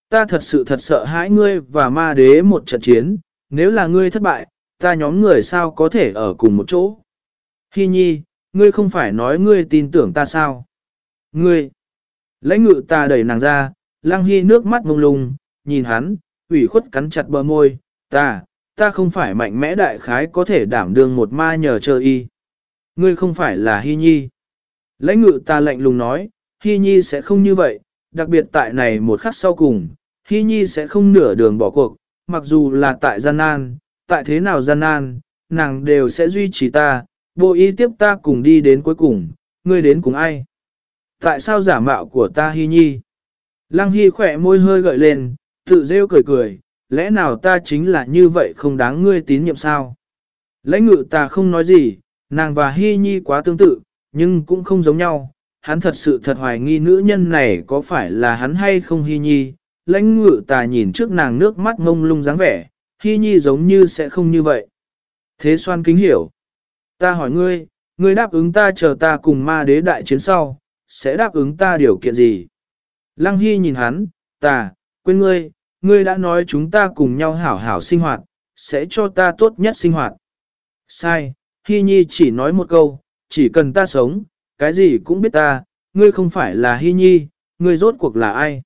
Ta thật sự thật sợ hãi ngươi và ma đế một trận chiến, nếu là ngươi thất bại, ta nhóm người sao có thể ở cùng một chỗ? Hi nhi, ngươi không phải nói ngươi tin tưởng ta sao? Ngươi! Lãnh ngự ta đẩy nàng ra, lăng hy nước mắt mông lung, nhìn hắn, ủy khuất cắn chặt bờ môi, ta, ta không phải mạnh mẽ đại khái có thể đảm đương một ma nhờ chờ y. Ngươi không phải là Hy Nhi. Lãnh ngự ta lạnh lùng nói, Hy Nhi sẽ không như vậy, đặc biệt tại này một khắc sau cùng, Hy Nhi sẽ không nửa đường bỏ cuộc, mặc dù là tại gian nan, tại thế nào gian nan, nàng đều sẽ duy trì ta, vô ý tiếp ta cùng đi đến cuối cùng, ngươi đến cùng ai? Tại sao giả mạo của ta Hy Nhi? Lăng Hy khỏe môi hơi gợi lên, tự rêu cười cười, lẽ nào ta chính là như vậy không đáng ngươi tín nhiệm sao? Lãnh ngự ta không nói gì, nàng và Hy Nhi quá tương tự, nhưng cũng không giống nhau. Hắn thật sự thật hoài nghi nữ nhân này có phải là hắn hay không Hy Nhi. Lãnh ngự ta nhìn trước nàng nước mắt ngông lung dáng vẻ, Hy Nhi giống như sẽ không như vậy. Thế xoan kính hiểu. Ta hỏi ngươi, ngươi đáp ứng ta chờ ta cùng ma đế đại chiến sau, sẽ đáp ứng ta điều kiện gì? Lăng Hy nhìn hắn, ta, quên ngươi, ngươi đã nói chúng ta cùng nhau hảo hảo sinh hoạt, sẽ cho ta tốt nhất sinh hoạt. Sai, Hy Nhi chỉ nói một câu, chỉ cần ta sống, cái gì cũng biết ta, ngươi không phải là Hy Nhi, ngươi rốt cuộc là ai.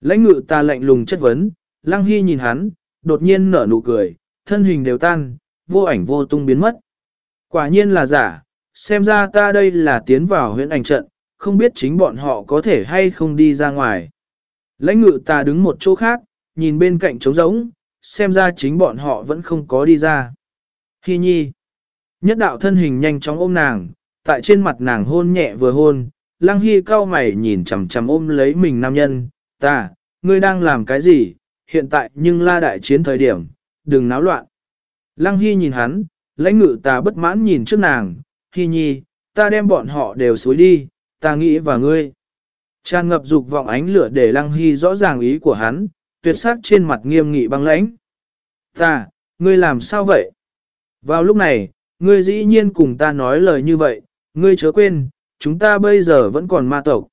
Lãnh ngự ta lạnh lùng chất vấn, Lăng Hy nhìn hắn, đột nhiên nở nụ cười, thân hình đều tan, vô ảnh vô tung biến mất. Quả nhiên là giả, xem ra ta đây là tiến vào huyện ảnh trận, không biết chính bọn họ có thể hay không đi ra ngoài. Lãnh ngự ta đứng một chỗ khác, nhìn bên cạnh trống rỗng, xem ra chính bọn họ vẫn không có đi ra. Hi nhi. Nhất đạo thân hình nhanh chóng ôm nàng, tại trên mặt nàng hôn nhẹ vừa hôn, lăng hy cao mày nhìn chằm chằm ôm lấy mình nam nhân, ta, ngươi đang làm cái gì, hiện tại nhưng la đại chiến thời điểm, đừng náo loạn. Lăng hy nhìn hắn, lãnh ngự ta bất mãn nhìn trước nàng, Hi nhi, ta đem bọn họ đều xối đi, ta nghĩ và ngươi. Tràn ngập dục vọng ánh lửa để lăng hy rõ ràng ý của hắn, tuyệt sắc trên mặt nghiêm nghị băng lãnh. Ta, ngươi làm sao vậy? Vào lúc này, ngươi dĩ nhiên cùng ta nói lời như vậy, ngươi chớ quên, chúng ta bây giờ vẫn còn ma tộc.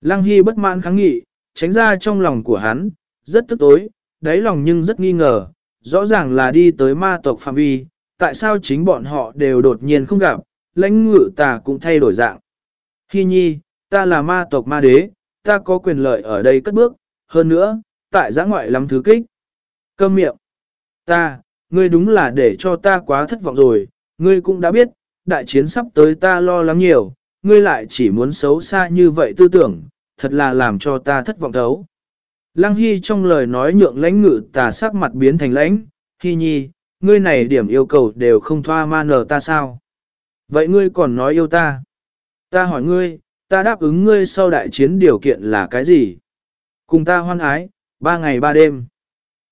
Lăng Hy bất mãn kháng nghị, tránh ra trong lòng của hắn, rất tức tối, đáy lòng nhưng rất nghi ngờ, rõ ràng là đi tới ma tộc phạm vi, tại sao chính bọn họ đều đột nhiên không gặp, lãnh ngự ta cũng thay đổi dạng. Hy nhi, ta là ma tộc ma đế, ta có quyền lợi ở đây cất bước, hơn nữa, tại giã ngoại lắm thứ kích. Câm miệng. Ta, ngươi đúng là để cho ta quá thất vọng rồi, ngươi cũng đã biết, đại chiến sắp tới ta lo lắng nhiều, ngươi lại chỉ muốn xấu xa như vậy tư tưởng, thật là làm cho ta thất vọng thấu. Lăng Hy trong lời nói nhượng lãnh ngự tà sắc mặt biến thành lãnh, Hy nhi, ngươi này điểm yêu cầu đều không thoa ma nở ta sao? Vậy ngươi còn nói yêu ta? Ta hỏi ngươi, ta đáp ứng ngươi sau đại chiến điều kiện là cái gì? Cùng ta hoan ái, Ba ngày ba đêm.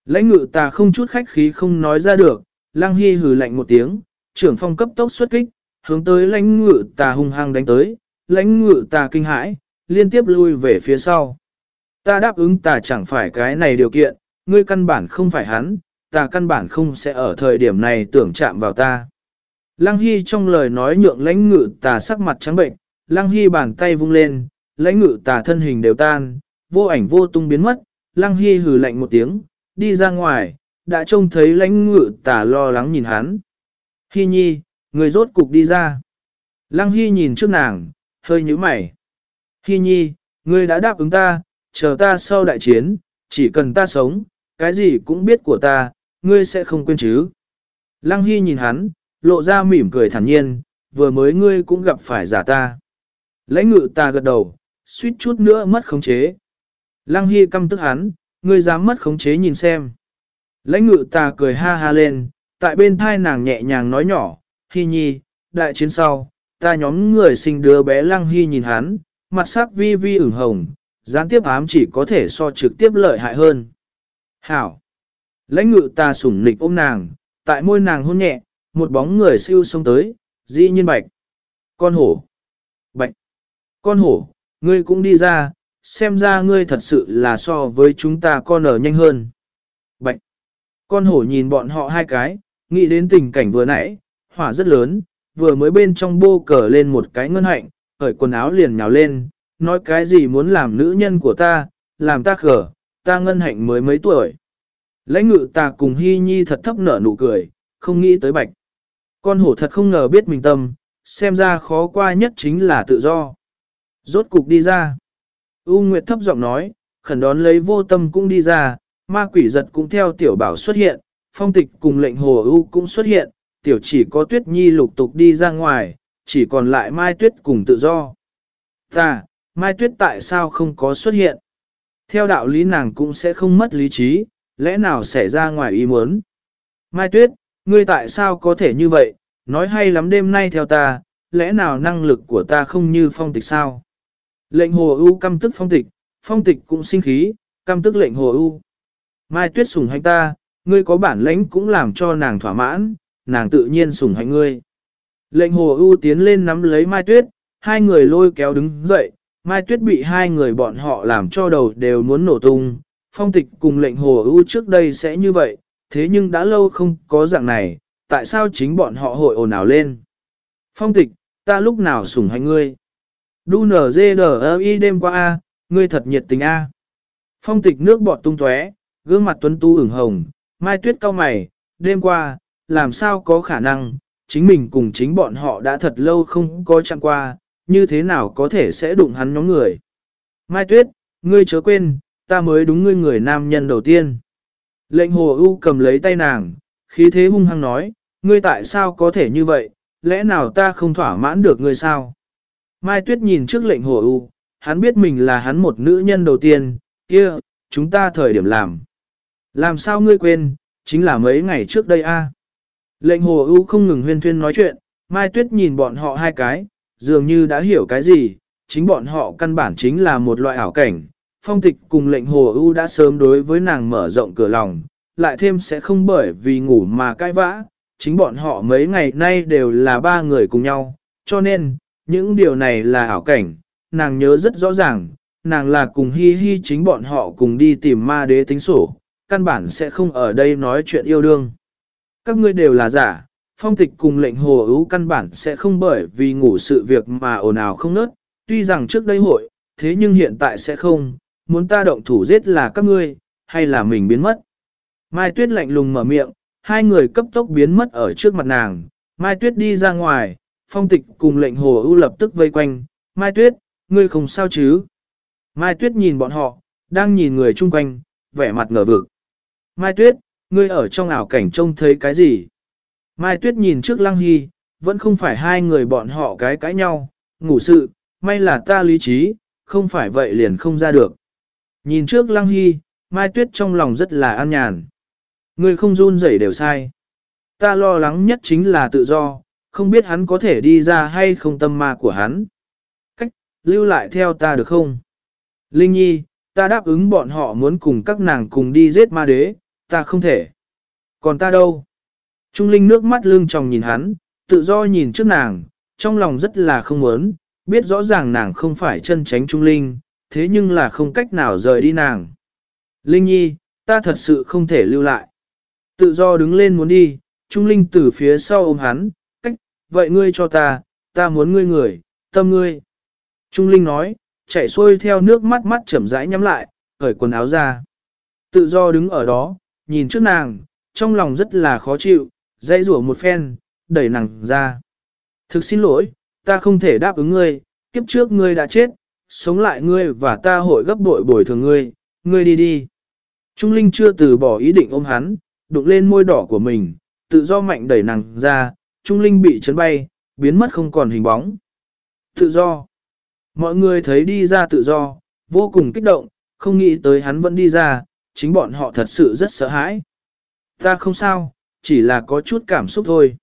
Lãnh ngự ta không chút khách khí không nói ra được, lang hy hừ lạnh một tiếng, trưởng phong cấp tốc xuất kích, hướng tới lãnh ngự ta hung hăng đánh tới, lãnh ngự ta kinh hãi, liên tiếp lui về phía sau. Ta đáp ứng ta chẳng phải cái này điều kiện, ngươi căn bản không phải hắn, ta căn bản không sẽ ở thời điểm này tưởng chạm vào ta. Lăng Hy trong lời nói nhượng lãnh ngự tà sắc mặt trắng bệnh, Lăng Hy bàn tay vung lên, lãnh ngự tà thân hình đều tan, vô ảnh vô tung biến mất, Lăng Hy hừ lạnh một tiếng, đi ra ngoài, đã trông thấy lãnh ngự tà lo lắng nhìn hắn. Hy nhi, người rốt cục đi ra. Lăng Hy nhìn trước nàng, hơi nhíu mày. Hy nhi, ngươi đã đáp ứng ta, chờ ta sau đại chiến, chỉ cần ta sống, Cái gì cũng biết của ta, ngươi sẽ không quên chứ. Lăng Hy nhìn hắn, lộ ra mỉm cười thản nhiên, vừa mới ngươi cũng gặp phải giả ta. Lãnh ngự ta gật đầu, suýt chút nữa mất khống chế. Lăng Hy căm tức hắn, ngươi dám mất khống chế nhìn xem. Lãnh ngự ta cười ha ha lên, tại bên thai nàng nhẹ nhàng nói nhỏ, Hy nhi, đại chiến sau, ta nhóm người sinh đứa bé Lăng Hy nhìn hắn, mặt sắc vi vi ửng hồng, gián tiếp ám chỉ có thể so trực tiếp lợi hại hơn. Hảo! Lãnh ngự ta sủng nịch ôm nàng, tại môi nàng hôn nhẹ, một bóng người siêu xông tới, dĩ nhiên bạch. Con hổ! Bạch! Con hổ, ngươi cũng đi ra, xem ra ngươi thật sự là so với chúng ta con ở nhanh hơn. Bạch! Con hổ nhìn bọn họ hai cái, nghĩ đến tình cảnh vừa nãy, hỏa rất lớn, vừa mới bên trong bô cờ lên một cái ngân hạnh, khởi quần áo liền nhào lên, nói cái gì muốn làm nữ nhân của ta, làm ta khở, ta ngân hạnh mới mấy tuổi. Lãnh ngự ta cùng hy nhi thật thấp nở nụ cười, không nghĩ tới bạch. Con hổ thật không ngờ biết mình tâm, xem ra khó qua nhất chính là tự do. Rốt cục đi ra. U Nguyệt thấp giọng nói, khẩn đón lấy vô tâm cũng đi ra, ma quỷ giật cũng theo tiểu bảo xuất hiện, phong tịch cùng lệnh hồ U cũng xuất hiện, tiểu chỉ có tuyết nhi lục tục đi ra ngoài, chỉ còn lại mai tuyết cùng tự do. Ta, mai tuyết tại sao không có xuất hiện? Theo đạo lý nàng cũng sẽ không mất lý trí, lẽ nào xảy ra ngoài ý muốn? Mai tuyết, ngươi tại sao có thể như vậy, nói hay lắm đêm nay theo ta, lẽ nào năng lực của ta không như phong tịch sao? Lệnh hồ ưu căm tức phong tịch, phong tịch cũng sinh khí, căm tức lệnh hồ ưu. Mai tuyết sủng hành ta, ngươi có bản lãnh cũng làm cho nàng thỏa mãn, nàng tự nhiên sủng hạnh ngươi. Lệnh hồ ưu tiến lên nắm lấy Mai Tuyết, hai người lôi kéo đứng dậy, Mai Tuyết bị hai người bọn họ làm cho đầu đều muốn nổ tung. Phong tịch cùng lệnh hồ ưu trước đây sẽ như vậy, thế nhưng đã lâu không có dạng này, tại sao chính bọn họ hội ồn ào lên? Phong tịch, ta lúc nào sủng hạnh ngươi? Đu nở dê đờ y đêm qua a, ngươi thật nhiệt tình a. Phong tịch nước bọt tung tóe, gương mặt tuấn tu ửng hồng, Mai Tuyết cau mày, đêm qua, làm sao có khả năng, chính mình cùng chính bọn họ đã thật lâu không có chạm qua, như thế nào có thể sẽ đụng hắn nhóm người. Mai Tuyết, ngươi chớ quên, ta mới đúng ngươi người nam nhân đầu tiên. Lệnh hồ ưu cầm lấy tay nàng, khí thế hung hăng nói, ngươi tại sao có thể như vậy, lẽ nào ta không thỏa mãn được ngươi sao? Mai Tuyết nhìn trước lệnh hồ ưu, hắn biết mình là hắn một nữ nhân đầu tiên, kia, chúng ta thời điểm làm. Làm sao ngươi quên, chính là mấy ngày trước đây a. Lệnh hồ ưu không ngừng huyên thuyên nói chuyện, Mai Tuyết nhìn bọn họ hai cái, dường như đã hiểu cái gì, chính bọn họ căn bản chính là một loại ảo cảnh. Phong tịch cùng lệnh hồ ưu đã sớm đối với nàng mở rộng cửa lòng, lại thêm sẽ không bởi vì ngủ mà cãi vã, chính bọn họ mấy ngày nay đều là ba người cùng nhau, cho nên, những điều này là ảo cảnh, nàng nhớ rất rõ ràng, nàng là cùng hi hi chính bọn họ cùng đi tìm ma đế tính sổ, căn bản sẽ không ở đây nói chuyện yêu đương. Các ngươi đều là giả, phong tịch cùng lệnh hồ ưu căn bản sẽ không bởi vì ngủ sự việc mà ồn ào không nớt, tuy rằng trước đây hội, thế nhưng hiện tại sẽ không, muốn ta động thủ giết là các ngươi, hay là mình biến mất. Mai Tuyết lạnh lùng mở miệng, hai người cấp tốc biến mất ở trước mặt nàng, Mai Tuyết đi ra ngoài, phong tịch cùng lệnh hồ ưu lập tức vây quanh, Mai Tuyết, ngươi không sao chứ? Mai Tuyết nhìn bọn họ, đang nhìn người chung quanh, vẻ mặt ngờ vực. Mai Tuyết, ngươi ở trong ảo cảnh trông thấy cái gì? Mai Tuyết nhìn trước Lăng Hy, vẫn không phải hai người bọn họ cái cãi nhau, ngủ sự, may là ta lý trí, không phải vậy liền không ra được. Nhìn trước Lăng Hy, Mai Tuyết trong lòng rất là an nhàn. Ngươi không run rẩy đều sai. Ta lo lắng nhất chính là tự do, không biết hắn có thể đi ra hay không tâm ma của hắn. Cách, lưu lại theo ta được không? Linh Nhi, ta đáp ứng bọn họ muốn cùng các nàng cùng đi giết ma đế, ta không thể. Còn ta đâu? Trung Linh nước mắt lưng tròng nhìn hắn, tự do nhìn trước nàng, trong lòng rất là không muốn, biết rõ ràng nàng không phải chân tránh Trung Linh, thế nhưng là không cách nào rời đi nàng. Linh Nhi, ta thật sự không thể lưu lại. Tự do đứng lên muốn đi, Trung Linh từ phía sau ôm hắn, cách, vậy ngươi cho ta, ta muốn ngươi người, tâm ngươi. Trung Linh nói, chạy xuôi theo nước mắt mắt chậm rãi nhắm lại, cởi quần áo ra. Tự do đứng ở đó, nhìn trước nàng, trong lòng rất là khó chịu, dây rủa một phen, đẩy nàng ra. Thực xin lỗi, ta không thể đáp ứng ngươi, kiếp trước ngươi đã chết, sống lại ngươi và ta hội gấp bội bồi thường ngươi, ngươi đi đi. Trung Linh chưa từ bỏ ý định ôm hắn, đụng lên môi đỏ của mình, tự do mạnh đẩy nàng ra, Trung Linh bị chấn bay, biến mất không còn hình bóng. Tự do. Mọi người thấy đi ra tự do, vô cùng kích động, không nghĩ tới hắn vẫn đi ra, chính bọn họ thật sự rất sợ hãi. Ta không sao, chỉ là có chút cảm xúc thôi.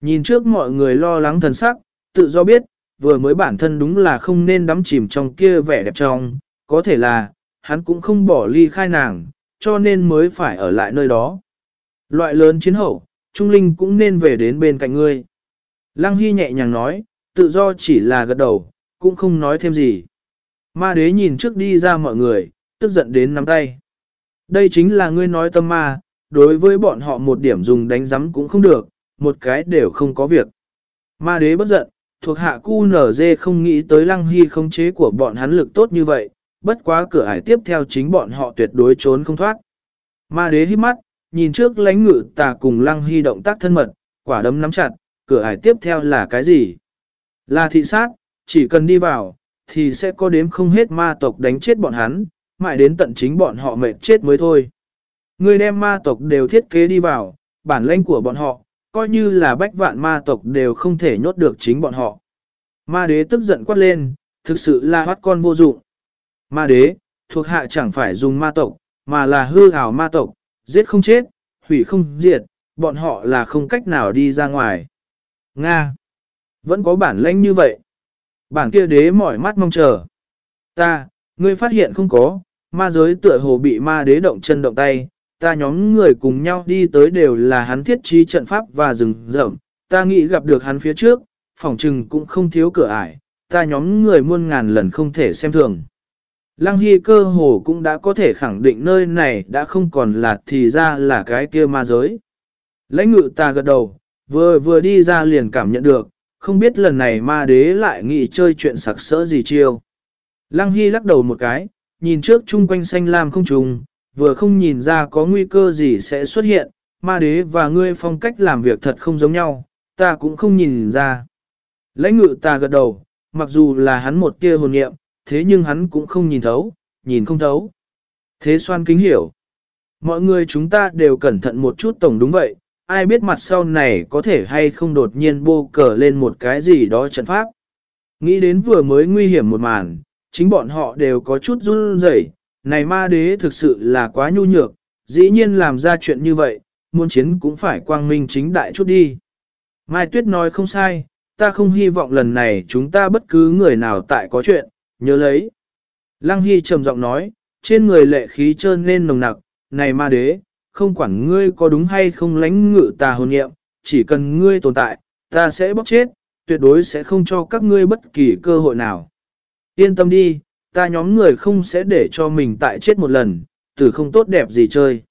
Nhìn trước mọi người lo lắng thần sắc, tự do biết, vừa mới bản thân đúng là không nên đắm chìm trong kia vẻ đẹp trong, có thể là, hắn cũng không bỏ ly khai nàng, cho nên mới phải ở lại nơi đó. Loại lớn chiến hậu, Trung Linh cũng nên về đến bên cạnh ngươi. Lăng Hy nhẹ nhàng nói, tự do chỉ là gật đầu, cũng không nói thêm gì. Ma đế nhìn trước đi ra mọi người, tức giận đến nắm tay. Đây chính là ngươi nói tâm ma, đối với bọn họ một điểm dùng đánh giấm cũng không được, một cái đều không có việc. Ma đế bất giận, thuộc hạ cu nở dê không nghĩ tới lăng hy không chế của bọn hắn lực tốt như vậy, bất quá cửa ải tiếp theo chính bọn họ tuyệt đối trốn không thoát. Ma đế hít mắt, nhìn trước lánh ngự tà cùng lăng hy động tác thân mật, quả đấm nắm chặt, cửa ải tiếp theo là cái gì? Là thị sát, chỉ cần đi vào, thì sẽ có đếm không hết ma tộc đánh chết bọn hắn, mãi đến tận chính bọn họ mệt chết mới thôi. Người đem ma tộc đều thiết kế đi vào, bản lãnh của bọn họ, coi như là bách vạn ma tộc đều không thể nhốt được chính bọn họ. Ma đế tức giận quát lên, thực sự là bắt con vô dụng. Ma đế, thuộc hạ chẳng phải dùng ma tộc, mà là hư hào ma tộc, giết không chết, hủy không diệt, bọn họ là không cách nào đi ra ngoài. Nga! Vẫn có bản lãnh như vậy. Bản kia đế mỏi mắt mong chờ. Ta, ngươi phát hiện không có, ma giới tựa hồ bị ma đế động chân động tay, ta nhóm người cùng nhau đi tới đều là hắn thiết trí trận pháp và rừng rậm, ta nghĩ gặp được hắn phía trước, phòng trừng cũng không thiếu cửa ải, ta nhóm người muôn ngàn lần không thể xem thường. Lăng Hy cơ hồ cũng đã có thể khẳng định nơi này đã không còn là thì ra là cái kia ma giới. Lãnh ngự ta gật đầu, vừa vừa đi ra liền cảm nhận được, không biết lần này ma đế lại nghĩ chơi chuyện sặc sỡ gì chiêu. Lăng Hy lắc đầu một cái, nhìn trước chung quanh xanh lam không trùng, vừa không nhìn ra có nguy cơ gì sẽ xuất hiện, ma đế và ngươi phong cách làm việc thật không giống nhau, ta cũng không nhìn ra. Lãnh ngự ta gật đầu, mặc dù là hắn một tia hồn nghiệm, thế nhưng hắn cũng không nhìn thấu, nhìn không thấu. Thế xoan kính hiểu. Mọi người chúng ta đều cẩn thận một chút tổng đúng vậy, ai biết mặt sau này có thể hay không đột nhiên bô cờ lên một cái gì đó trận pháp. Nghĩ đến vừa mới nguy hiểm một màn, chính bọn họ đều có chút run rẩy. này ma đế thực sự là quá nhu nhược, dĩ nhiên làm ra chuyện như vậy, muốn chiến cũng phải quang minh chính đại chút đi. Mai Tuyết nói không sai, ta không hy vọng lần này chúng ta bất cứ người nào tại có chuyện, nhớ lấy. Lăng Hy trầm giọng nói, trên người lệ khí trơn nên nồng nặc, này ma đế, không quản ngươi có đúng hay không lánh ngự ta hồn nghiệm, chỉ cần ngươi tồn tại, ta sẽ bóc chết, tuyệt đối sẽ không cho các ngươi bất kỳ cơ hội nào. Yên tâm đi, ta nhóm người không sẽ để cho mình tại chết một lần, từ không tốt đẹp gì chơi.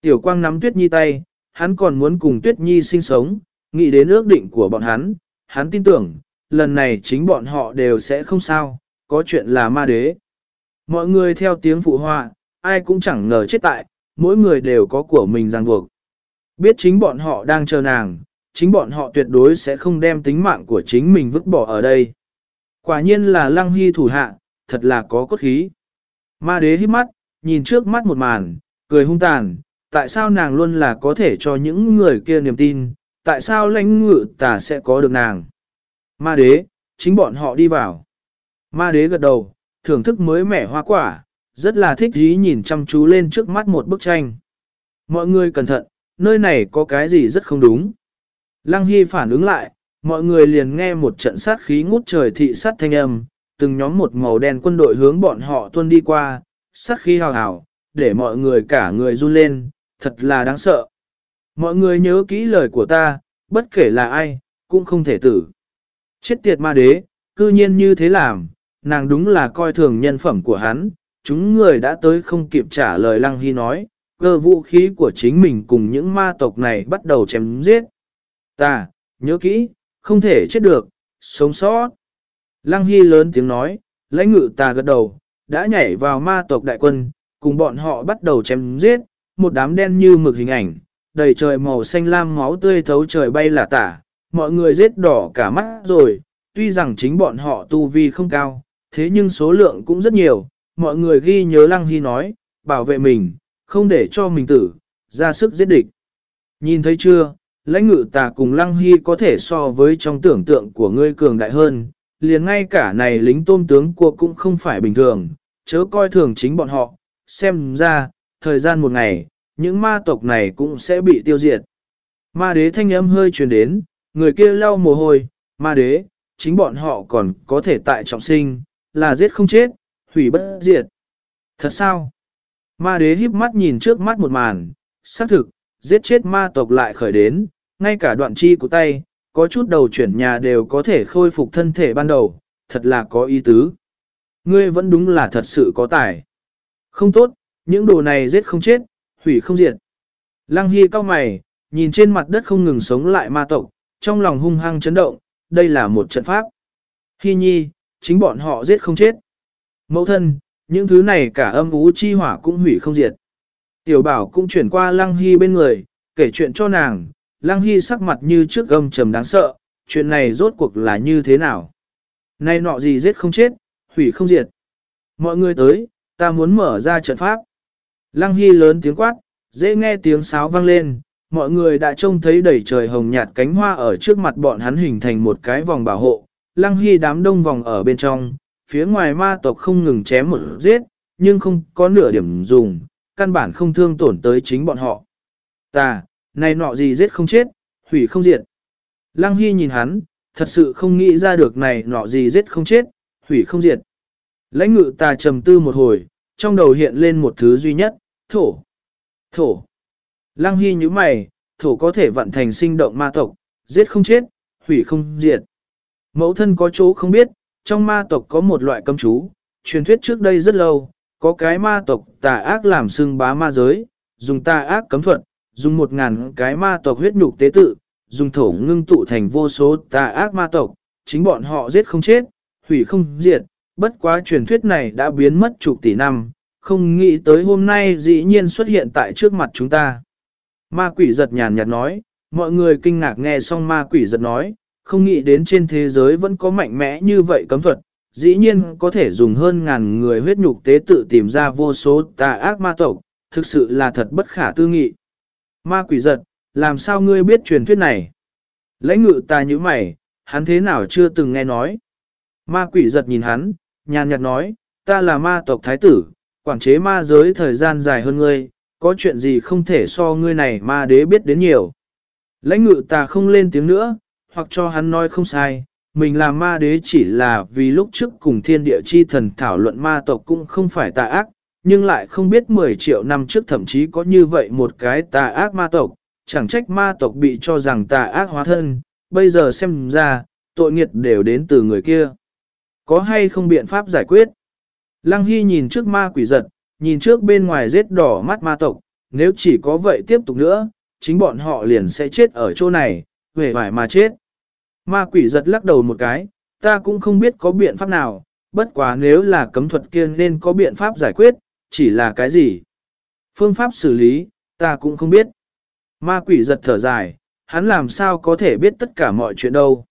Tiểu quang nắm tuyết nhi tay, hắn còn muốn cùng tuyết nhi sinh sống, nghĩ đến ước định của bọn hắn, hắn tin tưởng, lần này chính bọn họ đều sẽ không sao, có chuyện là ma đế. Mọi người theo tiếng phụ họa, ai cũng chẳng ngờ chết tại, mỗi người đều có của mình ràng buộc. Biết chính bọn họ đang chờ nàng, chính bọn họ tuyệt đối sẽ không đem tính mạng của chính mình vứt bỏ ở đây. Quả nhiên là lăng hy thủ hạ, thật là có cốt khí. Ma đế hít mắt, nhìn trước mắt một màn, cười hung tàn, tại sao nàng luôn là có thể cho những người kia niềm tin, tại sao lãnh ngự tà sẽ có được nàng. Ma đế, chính bọn họ đi vào. Ma đế gật đầu, thưởng thức mới mẻ hoa quả, rất là thích ý nhìn chăm chú lên trước mắt một bức tranh. Mọi người cẩn thận, nơi này có cái gì rất không đúng. Lăng Hy phản ứng lại, mọi người liền nghe một trận sát khí ngút trời thị sát thanh âm, từng nhóm một màu đen quân đội hướng bọn họ tuân đi qua, sát khí hào hào, để mọi người cả người run lên, thật là đáng sợ. Mọi người nhớ kỹ lời của ta, bất kể là ai, cũng không thể tử. Chết tiệt ma đế, cư nhiên như thế làm, nàng đúng là coi thường nhân phẩm của hắn, chúng người đã tới không kịp trả lời Lăng Hy nói, cơ vũ khí của chính mình cùng những ma tộc này bắt đầu chém giết. Ta, nhớ kỹ, không thể chết được, sống sót. Lăng Hy lớn tiếng nói, lãnh ngự ta gật đầu, đã nhảy vào ma tộc đại quân, cùng bọn họ bắt đầu chém giết, một đám đen như mực hình ảnh, đầy trời màu xanh lam máu tươi thấu trời bay là tả, mọi người giết đỏ cả mắt rồi, tuy rằng chính bọn họ tu vi không cao, thế nhưng số lượng cũng rất nhiều, mọi người ghi nhớ Lăng Hy nói, bảo vệ mình, không để cho mình tử, ra sức giết địch. Nhìn thấy chưa, lãnh ngự tà cùng lăng hy có thể so với trong tưởng tượng của ngươi cường đại hơn, liền ngay cả này lính tôm tướng của cũng không phải bình thường, chớ coi thường chính bọn họ, xem ra, thời gian một ngày, những ma tộc này cũng sẽ bị tiêu diệt. Ma đế thanh âm hơi truyền đến, người kia lau mồ hôi, ma đế, chính bọn họ còn có thể tại trọng sinh, là giết không chết, hủy bất diệt. Thật sao? Ma đế híp mắt nhìn trước mắt một màn, xác thực, giết chết ma tộc lại khởi đến, ngay cả đoạn chi của tay, có chút đầu chuyển nhà đều có thể khôi phục thân thể ban đầu, thật là có ý tứ. Ngươi vẫn đúng là thật sự có tài. Không tốt, những đồ này giết không chết, hủy không diệt. Lăng Hy cao mày, nhìn trên mặt đất không ngừng sống lại ma tộc, trong lòng hung hăng chấn động, đây là một trận pháp. Hy nhi, chính bọn họ giết không chết. Mẫu thân, những thứ này cả âm ú chi hỏa cũng hủy không diệt. Tiểu bảo cũng chuyển qua Lăng Hy bên người, kể chuyện cho nàng, Lăng Hy sắc mặt như trước gâm trầm đáng sợ, chuyện này rốt cuộc là như thế nào? Này nọ gì giết không chết, hủy không diệt. Mọi người tới, ta muốn mở ra trận pháp. Lăng Hy lớn tiếng quát, dễ nghe tiếng sáo vang lên, mọi người đã trông thấy đầy trời hồng nhạt cánh hoa ở trước mặt bọn hắn hình thành một cái vòng bảo hộ. Lăng Hy đám đông vòng ở bên trong, phía ngoài ma tộc không ngừng chém một giết, nhưng không có nửa điểm dùng, căn bản không thương tổn tới chính bọn họ. Ta, này nọ gì giết không chết, hủy không diệt. Lăng Hy nhìn hắn, thật sự không nghĩ ra được này nọ gì giết không chết, hủy không diệt. Lãnh ngự ta trầm tư một hồi, trong đầu hiện lên một thứ duy nhất, thổ. Thổ. Lăng Hy như mày, thổ có thể vận thành sinh động ma tộc, giết không chết, hủy không diệt. Mẫu thân có chỗ không biết, trong ma tộc có một loại cấm chú, truyền thuyết trước đây rất lâu, có cái ma tộc tà ác làm xưng bá ma giới, dùng tà ác cấm thuật, dùng một ngàn cái ma tộc huyết nhục tế tự, dùng thổ ngưng tụ thành vô số tà ác ma tộc, chính bọn họ giết không chết, hủy không diệt, bất quá truyền thuyết này đã biến mất chục tỷ năm, không nghĩ tới hôm nay dĩ nhiên xuất hiện tại trước mặt chúng ta. Ma quỷ giật nhàn nhạt nói, mọi người kinh ngạc nghe xong ma quỷ giật nói, không nghĩ đến trên thế giới vẫn có mạnh mẽ như vậy cấm thuật, dĩ nhiên có thể dùng hơn ngàn người huyết nhục tế tự tìm ra vô số tà ác ma tộc, thực sự là thật bất khả tư nghị. Ma quỷ giật, làm sao ngươi biết truyền thuyết này? Lãnh ngự ta như mày, hắn thế nào chưa từng nghe nói? Ma quỷ giật nhìn hắn, nhàn nhạt nói, ta là ma tộc thái tử, quản chế ma giới thời gian dài hơn ngươi, có chuyện gì không thể so ngươi này ma đế biết đến nhiều. Lãnh ngự ta không lên tiếng nữa, hoặc cho hắn nói không sai, mình là ma đế chỉ là vì lúc trước cùng thiên địa chi thần thảo luận ma tộc cũng không phải tà ác, nhưng lại không biết 10 triệu năm trước thậm chí có như vậy một cái tà ác ma tộc, chẳng trách ma tộc bị cho rằng tà ác hóa thân, bây giờ xem ra, tội nghiệt đều đến từ người kia. Có hay không biện pháp giải quyết? Lăng Hy nhìn trước ma quỷ giật, nhìn trước bên ngoài rết đỏ mắt ma tộc, nếu chỉ có vậy tiếp tục nữa, chính bọn họ liền sẽ chết ở chỗ này, về vải mà chết. Ma quỷ giật lắc đầu một cái, ta cũng không biết có biện pháp nào, bất quá nếu là cấm thuật kia nên có biện pháp giải quyết, chỉ là cái gì? Phương pháp xử lý, ta cũng không biết. Ma quỷ giật thở dài, hắn làm sao có thể biết tất cả mọi chuyện đâu.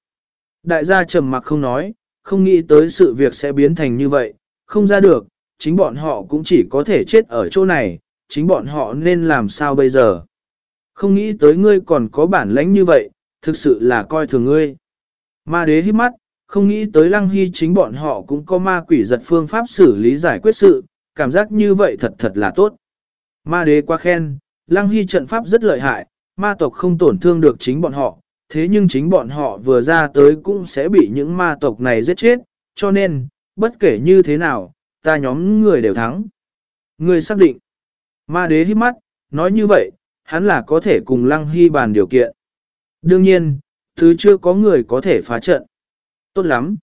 Đại gia trầm mặc không nói, không nghĩ tới sự việc sẽ biến thành như vậy, không ra được, chính bọn họ cũng chỉ có thể chết ở chỗ này, chính bọn họ nên làm sao bây giờ. Không nghĩ tới ngươi còn có bản lãnh như vậy, thực sự là coi thường ngươi. Ma đế hít mắt, không nghĩ tới lăng hy chính bọn họ cũng có ma quỷ giật phương pháp xử lý giải quyết sự, cảm giác như vậy thật thật là tốt. Ma đế quá khen, lăng hy trận pháp rất lợi hại, ma tộc không tổn thương được chính bọn họ, thế nhưng chính bọn họ vừa ra tới cũng sẽ bị những ma tộc này giết chết, cho nên, bất kể như thế nào, ta nhóm người đều thắng. Người xác định. Ma đế hít mắt, nói như vậy, hắn là có thể cùng lăng hy bàn điều kiện. Đương nhiên, thứ chưa có người có thể phá trận. Tốt lắm.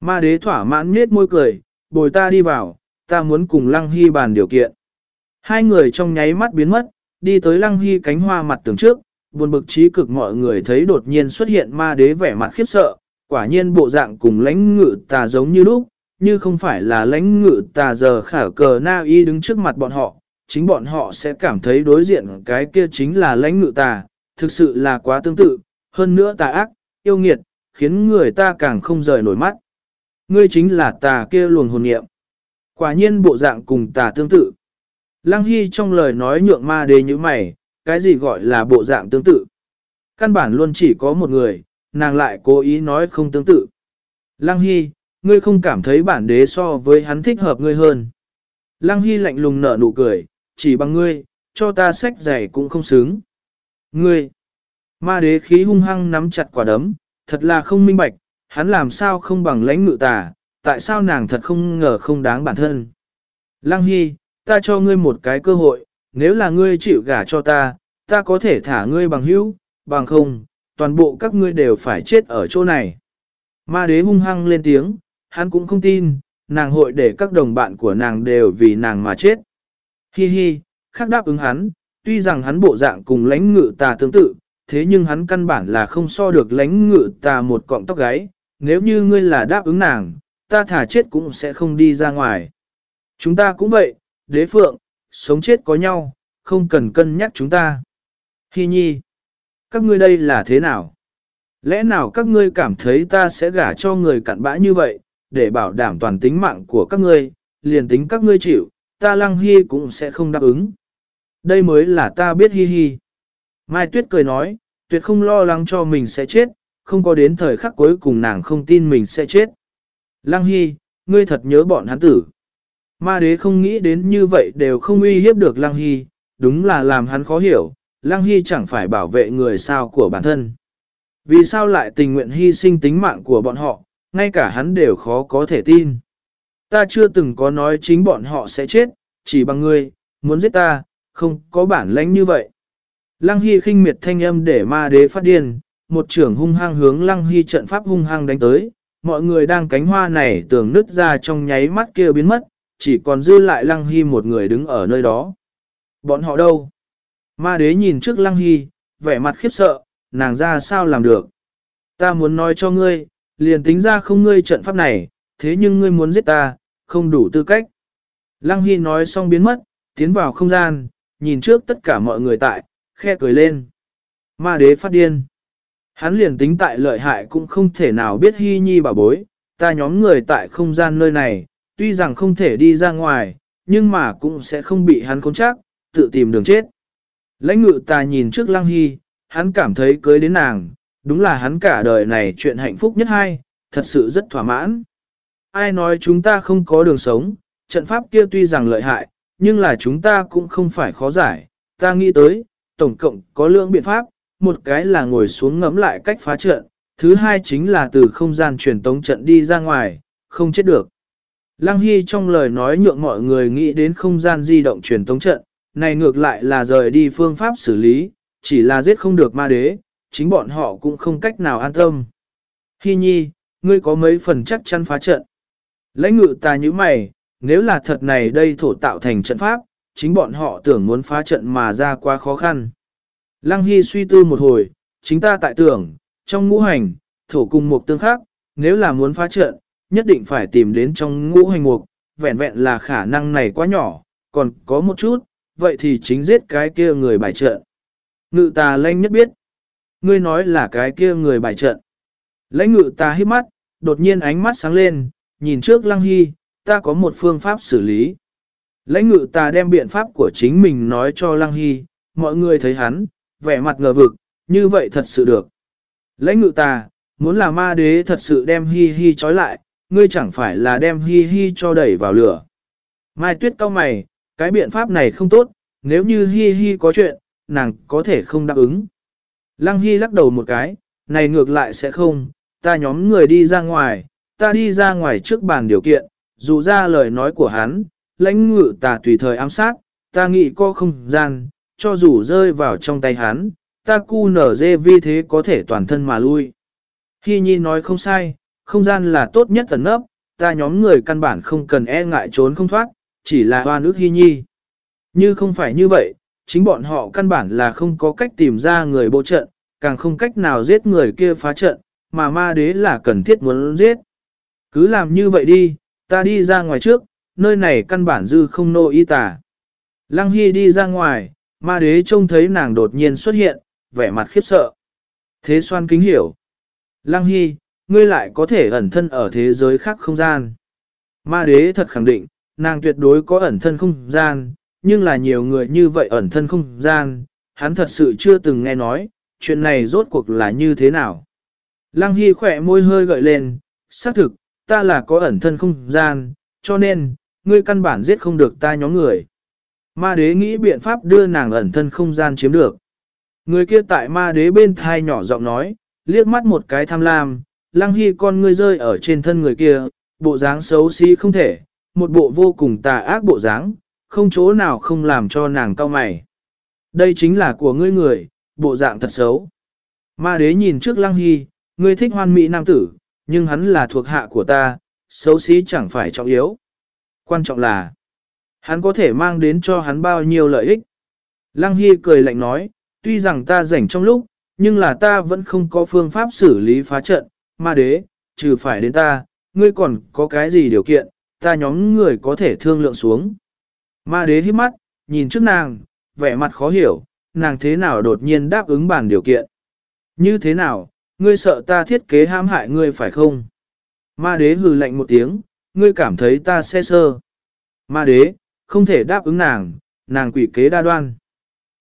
Ma đế thỏa mãn nết môi cười, bồi ta đi vào, ta muốn cùng lăng hy bàn điều kiện. Hai người trong nháy mắt biến mất, đi tới lăng hy cánh hoa mặt tường trước, buồn bực trí cực mọi người thấy đột nhiên xuất hiện ma đế vẻ mặt khiếp sợ, quả nhiên bộ dạng cùng lãnh ngự tà giống như lúc, như không phải là lãnh ngự tà giờ khả cờ na y đứng trước mặt bọn họ, chính bọn họ sẽ cảm thấy đối diện cái kia chính là lãnh ngự tà, thực sự là quá tương tự, hơn nữa tà ác, yêu nghiệt, khiến người ta càng không rời nổi mắt. Ngươi chính là tà kia luồng hồn niệm. Quả nhiên bộ dạng cùng tà tương tự. Lăng Hy trong lời nói nhượng ma đế như mày, cái gì gọi là bộ dạng tương tự. Căn bản luôn chỉ có một người, nàng lại cố ý nói không tương tự. Lăng Hy, ngươi không cảm thấy bản đế so với hắn thích hợp ngươi hơn. Lăng Hy lạnh lùng nở nụ cười, chỉ bằng ngươi, cho ta sách giày cũng không xứng. Ngươi, ma đế khí hung hăng nắm chặt quả đấm, thật là không minh bạch, hắn làm sao không bằng lãnh ngự tà, tại sao nàng thật không ngờ không đáng bản thân. Lăng Hy, ta cho ngươi một cái cơ hội, nếu là ngươi chịu gả cho ta, ta có thể thả ngươi bằng hữu, bằng không, toàn bộ các ngươi đều phải chết ở chỗ này. Ma đế hung hăng lên tiếng, hắn cũng không tin, nàng hội để các đồng bạn của nàng đều vì nàng mà chết. Hi hi, khác đáp ứng hắn, tuy rằng hắn bộ dạng cùng lãnh ngự tà tương tự, thế nhưng hắn căn bản là không so được lãnh ngự tà một cọng tóc gáy, nếu như ngươi là đáp ứng nàng, ta thả chết cũng sẽ không đi ra ngoài. Chúng ta cũng vậy, đế phượng, sống chết có nhau, không cần cân nhắc chúng ta. Hi nhi, các ngươi đây là thế nào? Lẽ nào các ngươi cảm thấy ta sẽ gả cho người cặn bã như vậy, để bảo đảm toàn tính mạng của các ngươi, liền tính các ngươi chịu, ta lăng Hi cũng sẽ không đáp ứng. Đây mới là ta biết hi hi. Mai Tuyết cười nói, tuyệt không lo lắng cho mình sẽ chết, không có đến thời khắc cuối cùng nàng không tin mình sẽ chết. Lăng Hy, ngươi thật nhớ bọn hắn tử. Ma đế không nghĩ đến như vậy đều không uy hiếp được Lăng Hy, đúng là làm hắn khó hiểu, Lăng Hy chẳng phải bảo vệ người sao của bản thân. Vì sao lại tình nguyện hy sinh tính mạng của bọn họ, ngay cả hắn đều khó có thể tin. Ta chưa từng có nói chính bọn họ sẽ chết, chỉ bằng ngươi, muốn giết ta, không có bản lãnh như vậy. Lăng Hy khinh miệt thanh âm để ma đế phát điên, một trưởng hung hăng hướng Lăng Hy trận pháp hung hăng đánh tới, mọi người đang cánh hoa này tường nứt ra trong nháy mắt kia biến mất, chỉ còn dư lại Lăng Hy một người đứng ở nơi đó. Bọn họ đâu? Ma đế nhìn trước Lăng Hy, vẻ mặt khiếp sợ, nàng ra sao làm được? Ta muốn nói cho ngươi, liền tính ra không ngươi trận pháp này, thế nhưng ngươi muốn giết ta, không đủ tư cách. Lăng Hy nói xong biến mất, tiến vào không gian, nhìn trước tất cả mọi người tại, khe cười lên. Ma đế phát điên. Hắn liền tính tại lợi hại cũng không thể nào biết hy nhi bảo bối, ta nhóm người tại không gian nơi này, tuy rằng không thể đi ra ngoài, nhưng mà cũng sẽ không bị hắn khống chắc, tự tìm đường chết. Lãnh ngự ta nhìn trước lăng hy, hắn cảm thấy cưới đến nàng, đúng là hắn cả đời này chuyện hạnh phúc nhất hai, thật sự rất thỏa mãn. Ai nói chúng ta không có đường sống, trận pháp kia tuy rằng lợi hại, nhưng là chúng ta cũng không phải khó giải, ta nghĩ tới, tổng cộng có lượng biện pháp, một cái là ngồi xuống ngẫm lại cách phá trận, thứ hai chính là từ không gian truyền tống trận đi ra ngoài, không chết được. Lăng Hy trong lời nói nhượng mọi người nghĩ đến không gian di động truyền tống trận, này ngược lại là rời đi phương pháp xử lý, chỉ là giết không được ma đế, chính bọn họ cũng không cách nào an tâm. Hy nhi, ngươi có mấy phần chắc chắn phá trận. Lãnh ngự ta như mày, nếu là thật này đây thổ tạo thành trận pháp, chính bọn họ tưởng muốn phá trận mà ra quá khó khăn. Lăng Hy suy tư một hồi, chính ta tại tưởng, trong ngũ hành, thổ cùng một tương khác, nếu là muốn phá trận, nhất định phải tìm đến trong ngũ hành mục, vẹn vẹn là khả năng này quá nhỏ, còn có một chút, vậy thì chính giết cái kia người bài trận. Ngự tà lanh nhất biết, ngươi nói là cái kia người bài trận. Lãnh ngự tà hít mắt, đột nhiên ánh mắt sáng lên, nhìn trước lăng hy, ta có một phương pháp xử lý. Lãnh ngự tà đem biện pháp của chính mình nói cho lăng hy, mọi người thấy hắn, vẻ mặt ngờ vực, như vậy thật sự được. Lãnh ngự ta muốn là ma đế thật sự đem hi hi trói lại, ngươi chẳng phải là đem hi hi cho đẩy vào lửa. Mai tuyết cao mày, cái biện pháp này không tốt, nếu như hi hi có chuyện, nàng có thể không đáp ứng. Lăng hi lắc đầu một cái, này ngược lại sẽ không, ta nhóm người đi ra ngoài, ta đi ra ngoài trước bàn điều kiện, dù ra lời nói của hắn, lãnh ngự tà tùy thời ám sát, ta nghĩ có không gian, cho dù rơi vào trong tay hắn, ta cu nở dê vi thế có thể toàn thân mà lui. Hy Nhi nói không sai, không gian là tốt nhất tần nấp, ta nhóm người căn bản không cần e ngại trốn không thoát, chỉ là hoa nước Hy Nhi. Như không phải như vậy, chính bọn họ căn bản là không có cách tìm ra người bộ trận, càng không cách nào giết người kia phá trận, mà ma đế là cần thiết muốn giết. Cứ làm như vậy đi, ta đi ra ngoài trước, nơi này căn bản dư không nô y tả. Lăng Hy đi ra ngoài, Ma đế trông thấy nàng đột nhiên xuất hiện, vẻ mặt khiếp sợ. Thế xoan kính hiểu. Lăng Hy, ngươi lại có thể ẩn thân ở thế giới khác không gian. Ma đế thật khẳng định, nàng tuyệt đối có ẩn thân không gian, nhưng là nhiều người như vậy ẩn thân không gian, hắn thật sự chưa từng nghe nói, chuyện này rốt cuộc là như thế nào. Lăng Hy khỏe môi hơi gợi lên, xác thực, ta là có ẩn thân không gian, cho nên, ngươi căn bản giết không được ta nhóm người. Ma đế nghĩ biện pháp đưa nàng ẩn thân không gian chiếm được. Người kia tại ma đế bên thai nhỏ giọng nói, liếc mắt một cái tham lam, lăng hy con ngươi rơi ở trên thân người kia, bộ dáng xấu xí không thể, một bộ vô cùng tà ác bộ dáng, không chỗ nào không làm cho nàng cao mày. Đây chính là của ngươi người, bộ dạng thật xấu. Ma đế nhìn trước lăng hy, ngươi thích hoan mỹ nam tử, nhưng hắn là thuộc hạ của ta, xấu xí chẳng phải trọng yếu. Quan trọng là, hắn có thể mang đến cho hắn bao nhiêu lợi ích. Lăng Hy cười lạnh nói, tuy rằng ta rảnh trong lúc, nhưng là ta vẫn không có phương pháp xử lý phá trận, ma đế, trừ phải đến ta, ngươi còn có cái gì điều kiện, ta nhóm người có thể thương lượng xuống. Ma đế hít mắt, nhìn trước nàng, vẻ mặt khó hiểu, nàng thế nào đột nhiên đáp ứng bản điều kiện. Như thế nào, ngươi sợ ta thiết kế hãm hại ngươi phải không? Ma đế hừ lạnh một tiếng, ngươi cảm thấy ta xe sơ. Ma đế, không thể đáp ứng nàng, nàng quỷ kế đa đoan.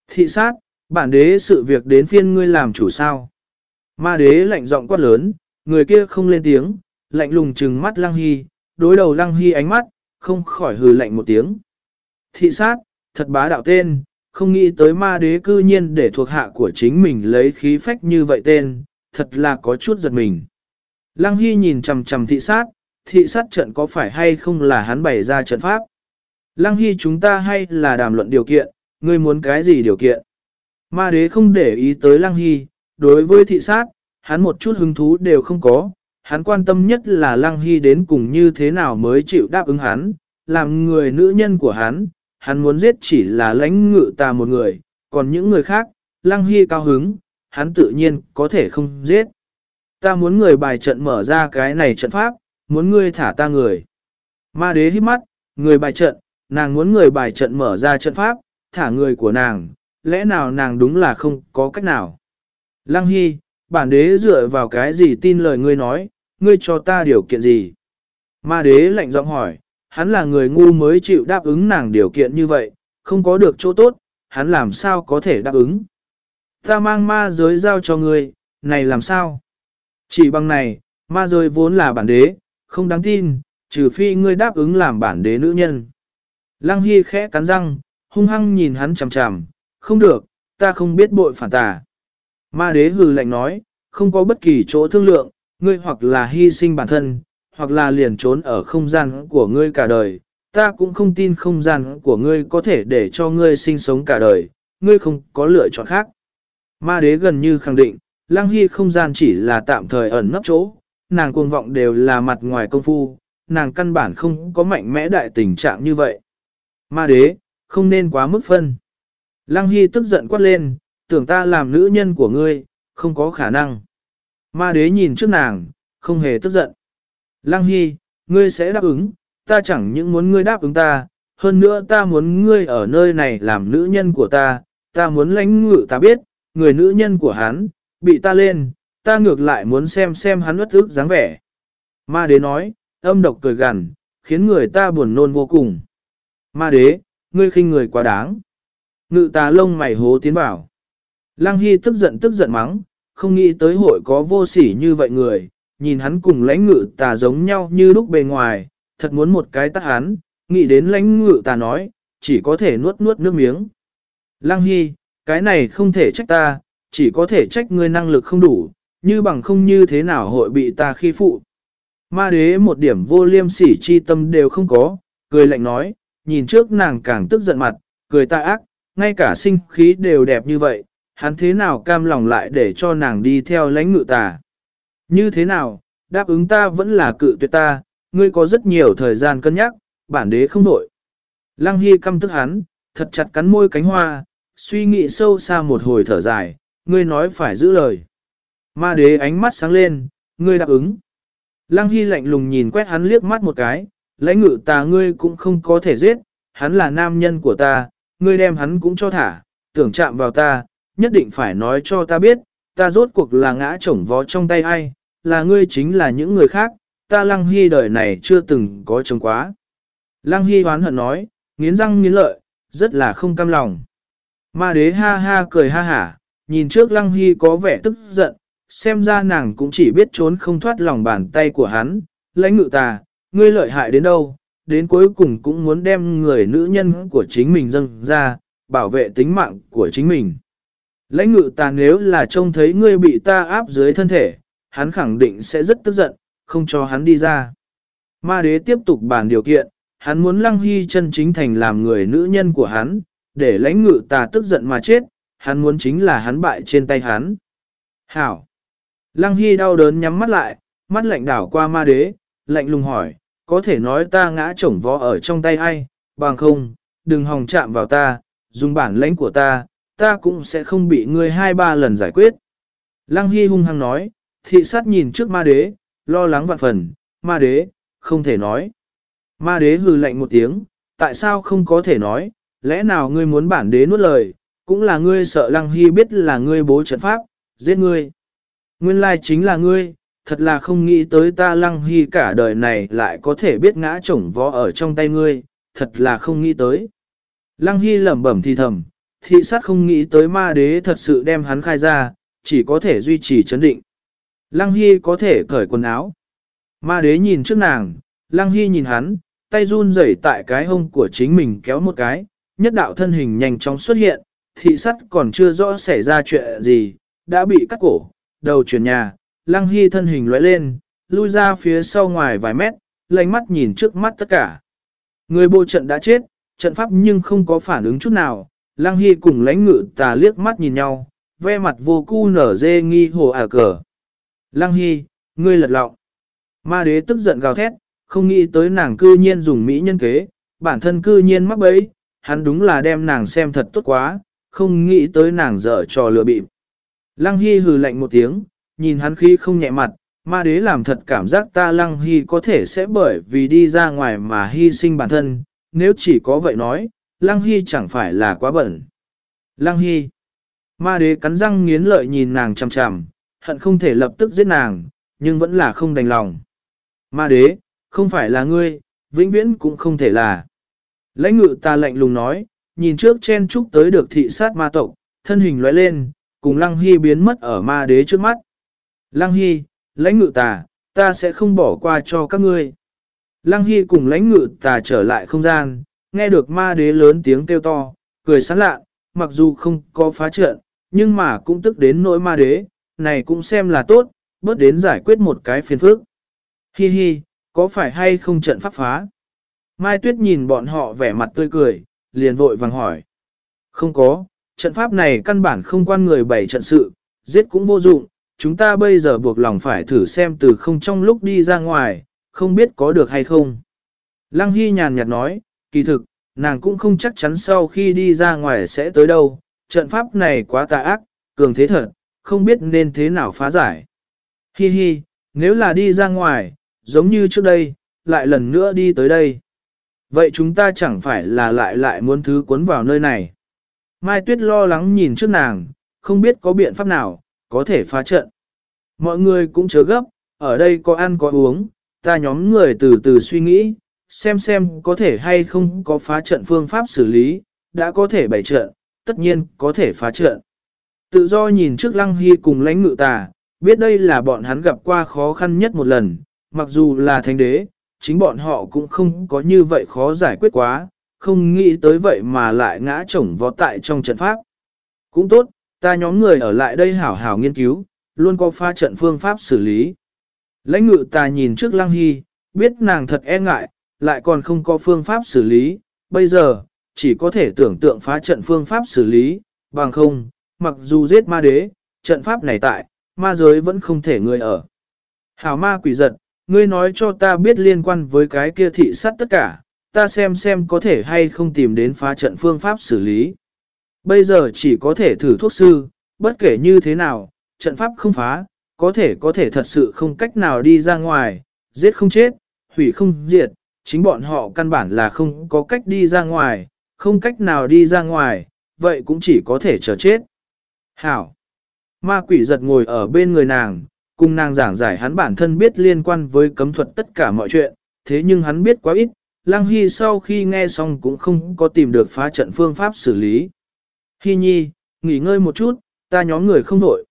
Thị sát, bản đế sự việc đến phiên ngươi làm chủ sao. Ma đế lạnh giọng quát lớn, người kia không lên tiếng, lạnh lùng trừng mắt lăng hy, đối đầu lăng hy ánh mắt, không khỏi hừ lạnh một tiếng. Thị sát, thật bá đạo tên, không nghĩ tới ma đế cư nhiên để thuộc hạ của chính mình lấy khí phách như vậy tên, thật là có chút giật mình. Lăng Hy nhìn chầm chầm thị sát, thị sát trận có phải hay không là hắn bày ra trận pháp? Lăng Hy chúng ta hay là đàm luận điều kiện, ngươi muốn cái gì điều kiện? Ma đế không để ý tới Lăng Hy, đối với thị sát, hắn một chút hứng thú đều không có, hắn quan tâm nhất là Lăng Hy đến cùng như thế nào mới chịu đáp ứng hắn, làm người nữ nhân của hắn, hắn muốn giết chỉ là lãnh ngự ta một người, còn những người khác, Lăng Hy cao hứng, hắn tự nhiên có thể không giết. Ta muốn người bài trận mở ra cái này trận pháp, muốn ngươi thả ta người. Ma đế hít mắt, người bài trận, nàng muốn người bài trận mở ra trận pháp, thả người của nàng, lẽ nào nàng đúng là không có cách nào. Lăng Hy, bản đế dựa vào cái gì tin lời ngươi nói, ngươi cho ta điều kiện gì? Ma đế lạnh giọng hỏi, hắn là người ngu mới chịu đáp ứng nàng điều kiện như vậy, không có được chỗ tốt, hắn làm sao có thể đáp ứng? Ta mang ma giới giao cho ngươi, này làm sao? Chỉ bằng này, ma giới vốn là bản đế, không đáng tin, trừ phi ngươi đáp ứng làm bản đế nữ nhân. Lăng Hy khẽ cắn răng, hung hăng nhìn hắn chằm chằm, không được, ta không biết bội phản tà. Ma đế hừ lạnh nói, không có bất kỳ chỗ thương lượng, ngươi hoặc là hy sinh bản thân, hoặc là liền trốn ở không gian của ngươi cả đời. Ta cũng không tin không gian của ngươi có thể để cho ngươi sinh sống cả đời, ngươi không có lựa chọn khác. Ma đế gần như khẳng định, Lăng Hy không gian chỉ là tạm thời ẩn nấp chỗ, nàng cuồng vọng đều là mặt ngoài công phu, nàng căn bản không có mạnh mẽ đại tình trạng như vậy. Ma đế, không nên quá mức phân. Lăng Hy tức giận quát lên, tưởng ta làm nữ nhân của ngươi, không có khả năng. Ma đế nhìn trước nàng, không hề tức giận. Lăng Hy, ngươi sẽ đáp ứng, ta chẳng những muốn ngươi đáp ứng ta, hơn nữa ta muốn ngươi ở nơi này làm nữ nhân của ta, ta muốn lãnh ngự ta biết, người nữ nhân của hắn, bị ta lên, ta ngược lại muốn xem xem hắn ướt ức dáng vẻ. Ma đế nói, âm độc cười gằn, khiến người ta buồn nôn vô cùng. Ma đế, ngươi khinh người quá đáng. Ngự tà lông mày hố tiến vào. Lăng Hy tức giận tức giận mắng, không nghĩ tới hội có vô sỉ như vậy người, nhìn hắn cùng lãnh ngự tà giống nhau như lúc bề ngoài, thật muốn một cái tắt hắn, nghĩ đến lãnh ngự tà nói, chỉ có thể nuốt nuốt nước miếng. Lăng Hy, cái này không thể trách ta, chỉ có thể trách ngươi năng lực không đủ, như bằng không như thế nào hội bị ta khi phụ. Ma đế một điểm vô liêm sỉ chi tâm đều không có, cười lạnh nói, nhìn trước nàng càng tức giận mặt, cười ta ác, ngay cả sinh khí đều đẹp như vậy, hắn thế nào cam lòng lại để cho nàng đi theo lãnh ngự tà. Như thế nào, đáp ứng ta vẫn là cự tuyệt ta, ngươi có rất nhiều thời gian cân nhắc, bản đế không đổi. Lăng Hy căm tức hắn, thật chặt cắn môi cánh hoa, suy nghĩ sâu xa một hồi thở dài, ngươi nói phải giữ lời. Ma đế ánh mắt sáng lên, ngươi đáp ứng. Lăng Hy lạnh lùng nhìn quét hắn liếc mắt một cái, lãnh ngự ta ngươi cũng không có thể giết, hắn là nam nhân của ta, ngươi đem hắn cũng cho thả, tưởng chạm vào ta, nhất định phải nói cho ta biết, ta rốt cuộc là ngã chổng vó trong tay ai, là ngươi chính là những người khác, ta Lăng Hy đời này chưa từng có chồng quá. Lăng Hy hoán hận nói, nghiến răng nghiến lợi, rất là không cam lòng. Ma đế ha ha cười ha hả, nhìn trước lăng hy có vẻ tức giận, xem ra nàng cũng chỉ biết trốn không thoát lòng bàn tay của hắn, lãnh ngự ta ngươi lợi hại đến đâu, đến cuối cùng cũng muốn đem người nữ nhân của chính mình dâng ra, bảo vệ tính mạng của chính mình. Lãnh ngự ta nếu là trông thấy ngươi bị ta áp dưới thân thể, hắn khẳng định sẽ rất tức giận, không cho hắn đi ra. Ma đế tiếp tục bàn điều kiện, hắn muốn lăng hy chân chính thành làm người nữ nhân của hắn, để lãnh ngự ta tức giận mà chết, hắn muốn chính là hắn bại trên tay hắn. Hảo! Lăng hy đau đớn nhắm mắt lại, mắt lạnh đảo qua ma đế, lạnh lùng hỏi, có thể nói ta ngã chổng vó ở trong tay ai, bằng không, đừng hòng chạm vào ta, dùng bản lãnh của ta, ta cũng sẽ không bị ngươi hai ba lần giải quyết. Lăng Hy hung hăng nói, thị sát nhìn trước ma đế, lo lắng vạn phần, ma đế, không thể nói. Ma đế hừ lạnh một tiếng, tại sao không có thể nói, lẽ nào ngươi muốn bản đế nuốt lời, cũng là ngươi sợ Lăng Hy biết là ngươi bố trận pháp, giết ngươi. Nguyên lai chính là ngươi, thật là không nghĩ tới ta Lăng Hy cả đời này lại có thể biết ngã chổng vó ở trong tay ngươi, thật là không nghĩ tới. Lăng Hy lẩm bẩm thì thầm, thị sát không nghĩ tới ma đế thật sự đem hắn khai ra, chỉ có thể duy trì chấn định. Lăng Hy có thể cởi quần áo. Ma đế nhìn trước nàng, Lăng Hy nhìn hắn, tay run rẩy tại cái hông của chính mình kéo một cái, nhất đạo thân hình nhanh chóng xuất hiện, thị sắt còn chưa rõ xảy ra chuyện gì, đã bị cắt cổ, đầu chuyển nhà, Lăng Hy thân hình lóe lên, lui ra phía sau ngoài vài mét, lánh mắt nhìn trước mắt tất cả. Người bộ trận đã chết, trận pháp nhưng không có phản ứng chút nào, Lăng Hy cùng lãnh ngự tà liếc mắt nhìn nhau, ve mặt vô cu nở dê nghi hồ ả cờ. Lăng Hy, ngươi lật lọng. Ma đế tức giận gào thét, không nghĩ tới nàng cư nhiên dùng mỹ nhân kế, bản thân cư nhiên mắc bẫy, hắn đúng là đem nàng xem thật tốt quá, không nghĩ tới nàng dở trò lừa bịp. Lăng Hy hừ lạnh một tiếng, nhìn hắn khí không nhẹ mặt, ma đế làm thật cảm giác ta Lăng Hy có thể sẽ bởi vì đi ra ngoài mà hy sinh bản thân, nếu chỉ có vậy nói, Lăng Hy chẳng phải là quá bẩn. Lăng Hy. Ma đế cắn răng nghiến lợi nhìn nàng chằm chằm, hận không thể lập tức giết nàng, nhưng vẫn là không đành lòng. Ma đế, không phải là ngươi, vĩnh viễn cũng không thể là. Lãnh ngự ta lạnh lùng nói, nhìn trước chen trúc tới được thị sát ma tộc, thân hình lóe lên, cùng Lăng Hy biến mất ở ma đế trước mắt. Lăng Hy, lãnh ngự tà, ta sẽ không bỏ qua cho các ngươi. Lăng Hy cùng lãnh ngự tà trở lại không gian, nghe được ma đế lớn tiếng kêu to, cười sán lạ, mặc dù không có phá trận, nhưng mà cũng tức đến nỗi ma đế, này cũng xem là tốt, bớt đến giải quyết một cái phiền phức. Hi hi, có phải hay không trận pháp phá? Mai Tuyết nhìn bọn họ vẻ mặt tươi cười, liền vội vàng hỏi. Không có, trận pháp này căn bản không quan người bảy trận sự, giết cũng vô dụng, chúng ta bây giờ buộc lòng phải thử xem từ không trong lúc đi ra ngoài, không biết có được hay không. Lăng Hy nhàn nhạt nói, kỳ thực, nàng cũng không chắc chắn sau khi đi ra ngoài sẽ tới đâu, trận pháp này quá tà ác, cường thế thật, không biết nên thế nào phá giải. Hi hi, nếu là đi ra ngoài, giống như trước đây, lại lần nữa đi tới đây. Vậy chúng ta chẳng phải là lại lại muốn thứ cuốn vào nơi này. Mai Tuyết lo lắng nhìn trước nàng, không biết có biện pháp nào, có thể phá trận. Mọi người cũng chớ gấp, ở đây có ăn có uống, ta nhóm người từ từ suy nghĩ, xem xem có thể hay không có phá trận phương pháp xử lý, đã có thể bày trận, tất nhiên có thể phá trận. Tự do nhìn trước lăng hy cùng lãnh ngự tà, biết đây là bọn hắn gặp qua khó khăn nhất một lần, mặc dù là thánh đế, chính bọn họ cũng không có như vậy khó giải quyết quá, không nghĩ tới vậy mà lại ngã chổng vó tại trong trận pháp. Cũng tốt, ta nhóm người ở lại đây hảo hảo nghiên cứu, luôn có pha trận phương pháp xử lý. Lãnh ngự ta nhìn trước lăng hy, biết nàng thật e ngại, lại còn không có phương pháp xử lý, bây giờ, chỉ có thể tưởng tượng phá trận phương pháp xử lý, bằng không, mặc dù giết ma đế, trận pháp này tại, ma giới vẫn không thể người ở. Hảo ma quỷ giật, ngươi nói cho ta biết liên quan với cái kia thị sát tất cả, ta xem xem có thể hay không tìm đến phá trận phương pháp xử lý. Bây giờ chỉ có thể thử thuốc sư, bất kể như thế nào, trận pháp không phá, có thể có thể thật sự không cách nào đi ra ngoài, giết không chết, hủy không diệt, chính bọn họ căn bản là không có cách đi ra ngoài, không cách nào đi ra ngoài, vậy cũng chỉ có thể chờ chết. Hảo! Ma quỷ giật ngồi ở bên người nàng, cùng nàng giảng giải hắn bản thân biết liên quan với cấm thuật tất cả mọi chuyện, thế nhưng hắn biết quá ít, Lăng Hy sau khi nghe xong cũng không có tìm được phá trận phương pháp xử lý. Hi nhi, nghỉ ngơi một chút, ta nhóm người không đổi.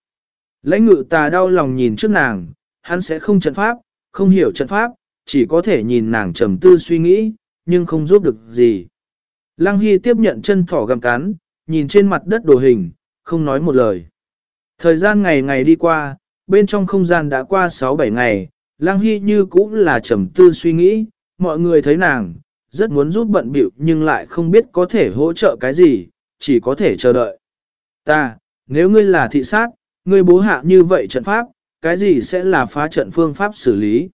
Lãnh ngự ta đau lòng nhìn trước nàng, hắn sẽ không trận pháp, không hiểu trận pháp, chỉ có thể nhìn nàng trầm tư suy nghĩ, nhưng không giúp được gì. Lăng Hy tiếp nhận chân thỏ gặm cắn, nhìn trên mặt đất đồ hình, không nói một lời. Thời gian ngày ngày đi qua, bên trong không gian đã qua 6-7 ngày, Lăng Hy như cũng là trầm tư suy nghĩ, mọi người thấy nàng, rất muốn giúp bận bịu nhưng lại không biết có thể hỗ trợ cái gì, chỉ có thể chờ đợi. Ta, nếu ngươi là thị sát, ngươi bố hạ như vậy trận pháp, cái gì sẽ là phá trận phương pháp xử lý?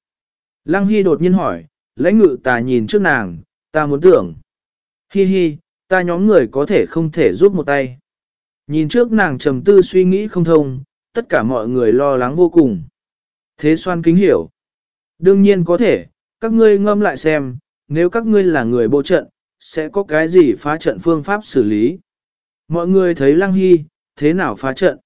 Lăng Hy đột nhiên hỏi, lãnh ngự ta nhìn trước nàng, ta muốn tưởng. Hi hi, ta nhóm người có thể không thể giúp một tay. Nhìn trước nàng trầm tư suy nghĩ không thông, tất cả mọi người lo lắng vô cùng. Thế xoan kính hiểu. Đương nhiên có thể, các ngươi ngâm lại xem, nếu các ngươi là người bộ trận, sẽ có cái gì phá trận phương pháp xử lý. Mọi người thấy Lăng Hy, thế nào phá trận?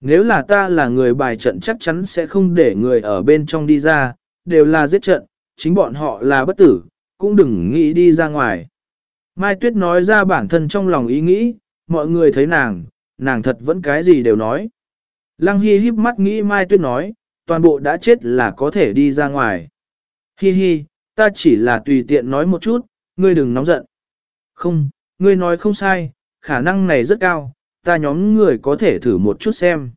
Nếu là ta là người bài trận chắc chắn sẽ không để người ở bên trong đi ra, đều là giết trận, chính bọn họ là bất tử, cũng đừng nghĩ đi ra ngoài. Mai Tuyết nói ra bản thân trong lòng ý nghĩ, mọi người thấy nàng, nàng thật vẫn cái gì đều nói. Lăng Hy híp mắt nghĩ Mai Tuyết nói, toàn bộ đã chết là có thể đi ra ngoài. Hi hi, ta chỉ là tùy tiện nói một chút, ngươi đừng nóng giận. Không, ngươi nói không sai, khả năng này rất cao, ta nhóm người có thể thử một chút xem.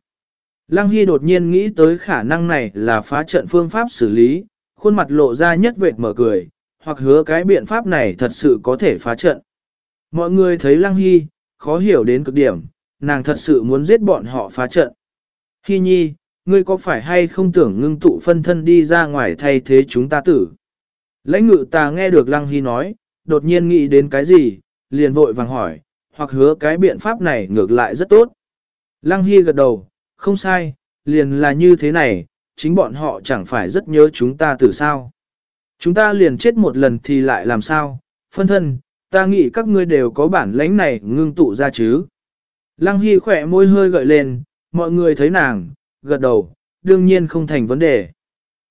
Lăng Hy đột nhiên nghĩ tới khả năng này là phá trận phương pháp xử lý, khuôn mặt lộ ra nhất vệt mở cười, hoặc hứa cái biện pháp này thật sự có thể phá trận. Mọi người thấy Lăng Hy, khó hiểu đến cực điểm, nàng thật sự muốn giết bọn họ phá trận. Hy nhi, ngươi có phải hay không tưởng ngưng tụ phân thân đi ra ngoài thay thế chúng ta tử? Lãnh ngự ta nghe được Lăng Hy nói, đột nhiên nghĩ đến cái gì, liền vội vàng hỏi, hoặc hứa cái biện pháp này ngược lại rất tốt. Lăng Hy gật đầu, không sai, liền là như thế này, chính bọn họ chẳng phải rất nhớ chúng ta từ sao. Chúng ta liền chết một lần thì lại làm sao, phân thân, ta nghĩ các ngươi đều có bản lãnh này ngưng tụ ra chứ. Lăng Hy khỏe môi hơi gợi lên, mọi người thấy nàng, gật đầu, đương nhiên không thành vấn đề.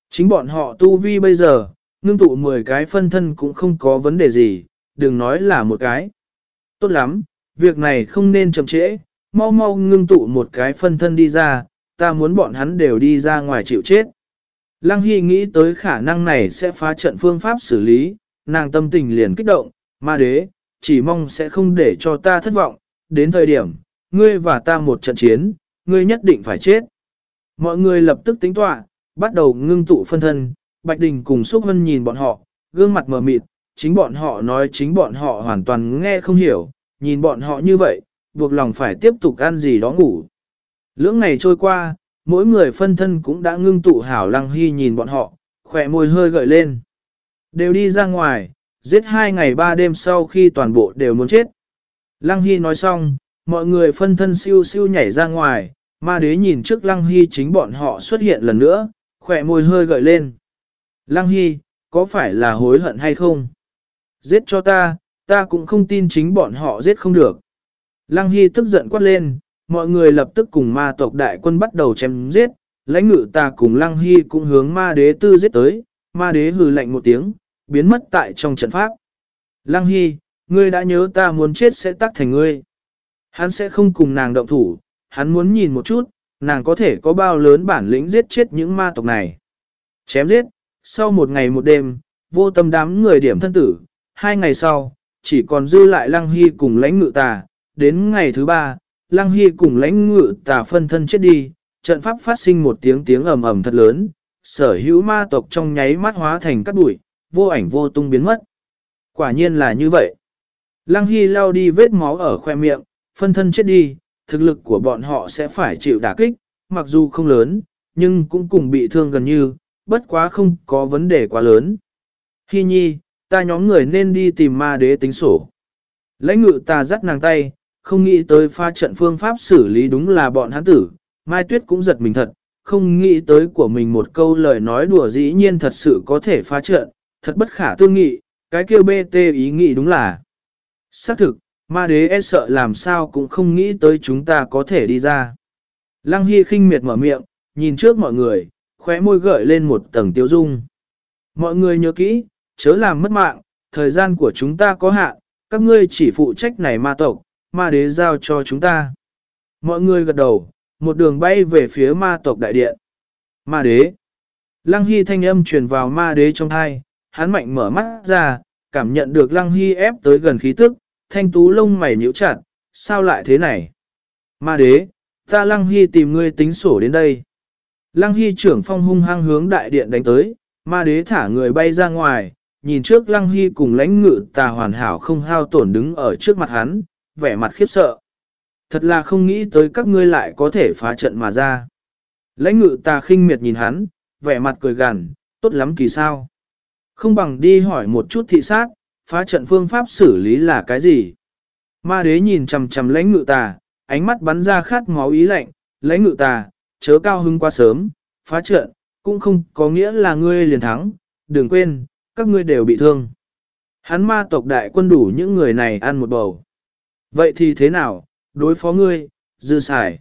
Chính bọn họ tu vi bây giờ, ngưng tụ 10 cái phân thân cũng không có vấn đề gì, đừng nói là một cái. Tốt lắm, việc này không nên chậm trễ, mau mau ngưng tụ một cái phân thân đi ra, ta muốn bọn hắn đều đi ra ngoài chịu chết. Lăng Hy nghĩ tới khả năng này sẽ phá trận phương pháp xử lý, nàng tâm tình liền kích động, ma đế, chỉ mong sẽ không để cho ta thất vọng, đến thời điểm, ngươi và ta một trận chiến, ngươi nhất định phải chết. Mọi người lập tức tính tọa, bắt đầu ngưng tụ phân thân, Bạch Đình cùng Xúc Vân nhìn bọn họ, gương mặt mờ mịt, chính bọn họ nói chính bọn họ hoàn toàn nghe không hiểu, nhìn bọn họ như vậy, buộc lòng phải tiếp tục ăn gì đó ngủ. Lưỡng ngày trôi qua, mỗi người phân thân cũng đã ngưng tụ hảo lăng hy nhìn bọn họ, khỏe môi hơi gợi lên. Đều đi ra ngoài, giết hai ngày ba đêm sau khi toàn bộ đều muốn chết. Lăng hy nói xong, mọi người phân thân siêu siêu nhảy ra ngoài, ma đế nhìn trước lăng hy chính bọn họ xuất hiện lần nữa, khỏe môi hơi gợi lên. Lăng hy, có phải là hối hận hay không? Giết cho ta, ta cũng không tin chính bọn họ giết không được. Lăng Hy tức giận quát lên, mọi người lập tức cùng ma tộc đại quân bắt đầu chém giết, lãnh ngự ta cùng Lăng Hy cũng hướng ma đế tư giết tới, ma đế hừ lạnh một tiếng, biến mất tại trong trận pháp. Lăng Hy, ngươi đã nhớ ta muốn chết sẽ tắt thành ngươi. Hắn sẽ không cùng nàng động thủ, hắn muốn nhìn một chút, nàng có thể có bao lớn bản lĩnh giết chết những ma tộc này. Chém giết, sau một ngày một đêm, vô tâm đám người điểm thân tử, hai ngày sau, chỉ còn dư lại Lăng Hy cùng lãnh ngự tà. Đến ngày thứ ba, Lăng Hy cùng lãnh ngự tà phân thân chết đi, trận pháp phát sinh một tiếng tiếng ầm ầm thật lớn, sở hữu ma tộc trong nháy mắt hóa thành cát bụi, vô ảnh vô tung biến mất. Quả nhiên là như vậy. Lăng Hy lao đi vết máu ở khoe miệng, phân thân chết đi, thực lực của bọn họ sẽ phải chịu đả kích, mặc dù không lớn, nhưng cũng cùng bị thương gần như, bất quá không có vấn đề quá lớn. Hy nhi, ta nhóm người nên đi tìm ma đế tính sổ. Lãnh ngự ta dắt nàng tay, không nghĩ tới pha trận phương pháp xử lý đúng là bọn hắn tử, Mai Tuyết cũng giật mình thật, không nghĩ tới của mình một câu lời nói đùa dĩ nhiên thật sự có thể phá trận, thật bất khả tư nghị, cái kêu bê tê ý nghĩ đúng là. Xác thực, ma đế e sợ làm sao cũng không nghĩ tới chúng ta có thể đi ra. Lăng Hy khinh miệt mở miệng, nhìn trước mọi người, khóe môi gợi lên một tầng tiêu dung. Mọi người nhớ kỹ, chớ làm mất mạng, thời gian của chúng ta có hạn, các ngươi chỉ phụ trách này ma tộc, ma đế giao cho chúng ta. Mọi người gật đầu, một đường bay về phía ma tộc đại điện. Ma đế. Lăng Hy thanh âm truyền vào ma đế trong thai, hắn mạnh mở mắt ra, cảm nhận được Lăng Hy ép tới gần khí tức, thanh tú lông mày nhíu chặt, sao lại thế này? Ma đế, ta Lăng Hy tìm ngươi tính sổ đến đây. Lăng Hy trưởng phong hung hăng hướng đại điện đánh tới, ma đế thả người bay ra ngoài, nhìn trước Lăng Hy cùng lãnh ngự tà hoàn hảo không hao tổn đứng ở trước mặt hắn, vẻ mặt khiếp sợ. Thật là không nghĩ tới các ngươi lại có thể phá trận mà ra. Lãnh ngự tà khinh miệt nhìn hắn, vẻ mặt cười gằn, tốt lắm kỳ sao. Không bằng đi hỏi một chút thị sát, phá trận phương pháp xử lý là cái gì. Ma đế nhìn chằm chằm lãnh ngự tà, ánh mắt bắn ra khát máu ý lạnh, lãnh ngự tà, chớ cao hưng quá sớm, phá trận, cũng không có nghĩa là ngươi liền thắng, đừng quên, các ngươi đều bị thương. Hắn ma tộc đại quân đủ những người này ăn một bầu. Vậy thì thế nào, đối phó ngươi, dư xài.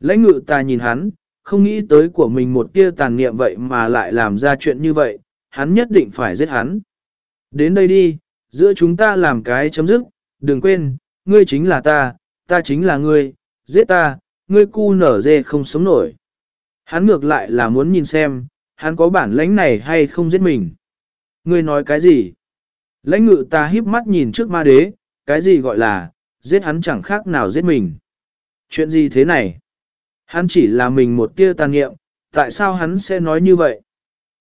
Lãnh ngự ta nhìn hắn, không nghĩ tới của mình một tia tàn niệm vậy mà lại làm ra chuyện như vậy, hắn nhất định phải giết hắn. Đến đây đi, giữa chúng ta làm cái chấm dứt, đừng quên, ngươi chính là ta, ta chính là ngươi, giết ta, ngươi cu nở dê không sống nổi. Hắn ngược lại là muốn nhìn xem, hắn có bản lãnh này hay không giết mình. Ngươi nói cái gì? Lãnh ngự ta híp mắt nhìn trước ma đế, cái gì gọi là, giết hắn chẳng khác nào giết mình. Chuyện gì thế này? Hắn chỉ là mình một tia tàn nghiệm, tại sao hắn sẽ nói như vậy?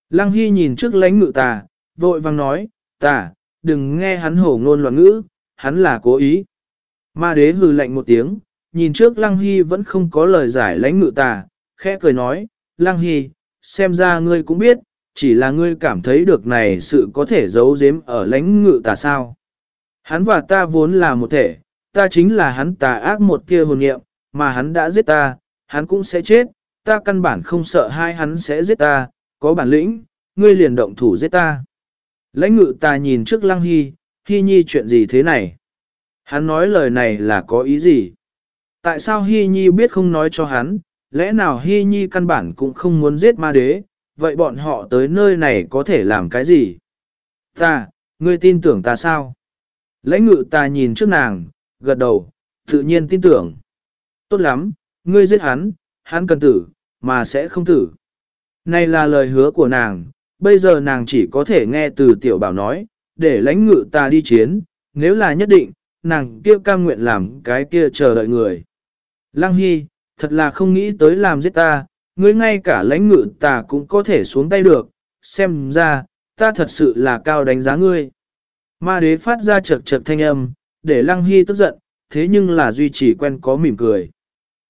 Lăng Hy nhìn trước lãnh ngự tà, vội vang nói, tà, đừng nghe hắn hổ ngôn loạn ngữ, hắn là cố ý. Ma đế hừ lạnh một tiếng, nhìn trước Lăng Hy vẫn không có lời giải lãnh ngự tà, khẽ cười nói, Lăng Hy, xem ra ngươi cũng biết, chỉ là ngươi cảm thấy được này sự có thể giấu giếm ở lãnh ngự tà sao. Hắn và ta vốn là một thể, ta chính là hắn tà ác một kia hồn nghiệm, mà hắn đã giết ta, hắn cũng sẽ chết, ta căn bản không sợ hai hắn sẽ giết ta, có bản lĩnh, ngươi liền động thủ giết ta. Lãnh ngự ta nhìn trước lăng hy, hy nhi chuyện gì thế này? Hắn nói lời này là có ý gì? Tại sao hy nhi biết không nói cho hắn, lẽ nào hy nhi căn bản cũng không muốn giết ma đế, vậy bọn họ tới nơi này có thể làm cái gì? Ta, ngươi tin tưởng ta sao? Lãnh ngự ta nhìn trước nàng, gật đầu, tự nhiên tin tưởng. Tốt lắm, ngươi giết hắn, hắn cần tử, mà sẽ không tử. Này là lời hứa của nàng, bây giờ nàng chỉ có thể nghe từ tiểu bảo nói, để lãnh ngự ta đi chiến, nếu là nhất định, nàng kia cam nguyện làm cái kia chờ đợi người. Lăng Hy, thật là không nghĩ tới làm giết ta, ngươi ngay cả lãnh ngự ta cũng có thể xuống tay được, xem ra, ta thật sự là cao đánh giá ngươi. Ma đế phát ra chật chật thanh âm, để Lăng Hy tức giận, thế nhưng là duy trì quen có mỉm cười.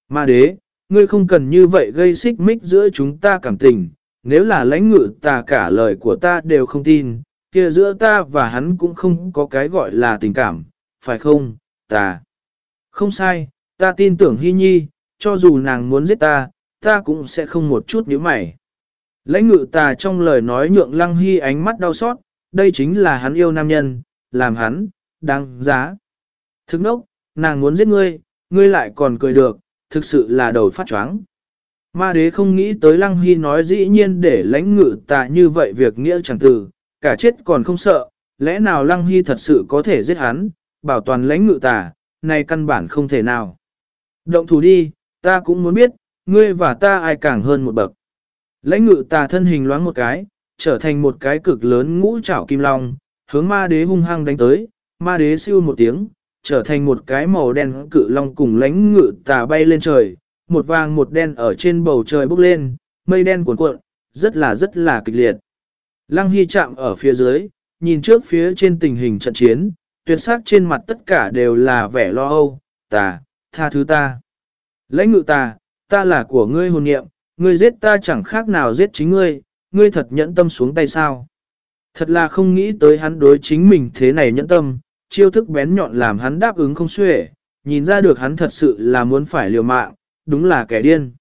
Ma đế, ngươi không cần như vậy gây xích mích giữa chúng ta cảm tình, nếu là lãnh ngự ta cả lời của ta đều không tin, kia giữa ta và hắn cũng không có cái gọi là tình cảm, phải không, ta. Không sai, ta tin tưởng Hy Nhi, cho dù nàng muốn giết ta, ta cũng sẽ không một chút nhíu mày. Lãnh ngự ta trong lời nói nhượng lăng hy ánh mắt đau xót, đây chính là hắn yêu nam nhân, làm hắn, đáng giá. Thức nốc, nàng muốn giết ngươi, ngươi lại còn cười được, thực sự là đầu phát choáng. Ma đế không nghĩ tới Lăng Hy nói dĩ nhiên để lãnh ngự tà như vậy việc nghĩa chẳng từ, cả chết còn không sợ, lẽ nào Lăng Hy thật sự có thể giết hắn, bảo toàn lãnh ngự tà, này căn bản không thể nào. Động thủ đi, ta cũng muốn biết, ngươi và ta ai càng hơn một bậc. Lãnh ngự tà thân hình loáng một cái, trở thành một cái cực lớn ngũ trảo kim long, hướng ma đế hung hăng đánh tới, ma đế siêu một tiếng, trở thành một cái màu đen cự long cùng lãnh ngự tà bay lên trời, một vàng một đen ở trên bầu trời bốc lên, mây đen cuộn cuộn, rất là rất là kịch liệt. Lăng Hy chạm ở phía dưới, nhìn trước phía trên tình hình trận chiến, tuyệt sắc trên mặt tất cả đều là vẻ lo âu, tà, tha thứ ta. Lãnh ngự tà, ta là của ngươi hồn nghiệm, ngươi giết ta chẳng khác nào giết chính ngươi, ngươi thật nhẫn tâm xuống tay sao. Thật là không nghĩ tới hắn đối chính mình thế này nhẫn tâm, chiêu thức bén nhọn làm hắn đáp ứng không xuể, nhìn ra được hắn thật sự là muốn phải liều mạng, đúng là kẻ điên.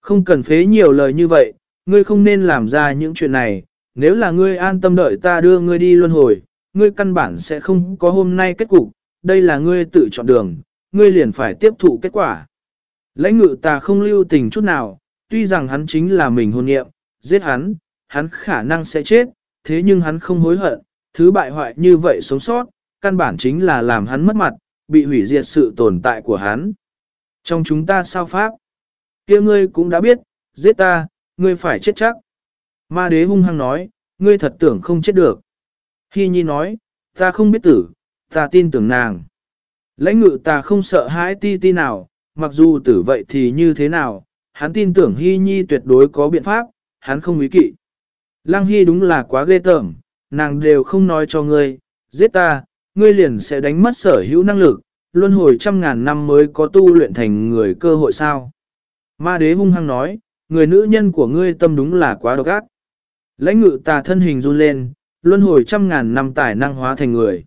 Không cần phế nhiều lời như vậy, ngươi không nên làm ra những chuyện này, nếu là ngươi an tâm đợi ta đưa ngươi đi luân hồi, ngươi căn bản sẽ không có hôm nay kết cục, đây là ngươi tự chọn đường, ngươi liền phải tiếp thụ kết quả. Lãnh ngự ta không lưu tình chút nào, tuy rằng hắn chính là mình hôn nghiệm, giết hắn, hắn khả năng sẽ chết, thế nhưng hắn không hối hận, thứ bại hoại như vậy sống sót, căn bản chính là làm hắn mất mặt, bị hủy diệt sự tồn tại của hắn. Trong chúng ta sao pháp? kia ngươi cũng đã biết, giết ta, ngươi phải chết chắc. Ma đế hung hăng nói, ngươi thật tưởng không chết được. Hy nhi nói, ta không biết tử, ta tin tưởng nàng. Lãnh ngự ta không sợ hãi ti ti nào, mặc dù tử vậy thì như thế nào, hắn tin tưởng Hy nhi tuyệt đối có biện pháp, hắn không ý kỵ. Lăng Hy đúng là quá ghê tởm, nàng đều không nói cho ngươi, giết ta, ngươi liền sẽ đánh mất sở hữu năng lực, luân hồi trăm ngàn năm mới có tu luyện thành người cơ hội sao. Ma đế hung hăng nói, người nữ nhân của ngươi tâm đúng là quá độc ác. Lãnh ngự tà thân hình run lên, luân hồi trăm ngàn năm tài năng hóa thành người.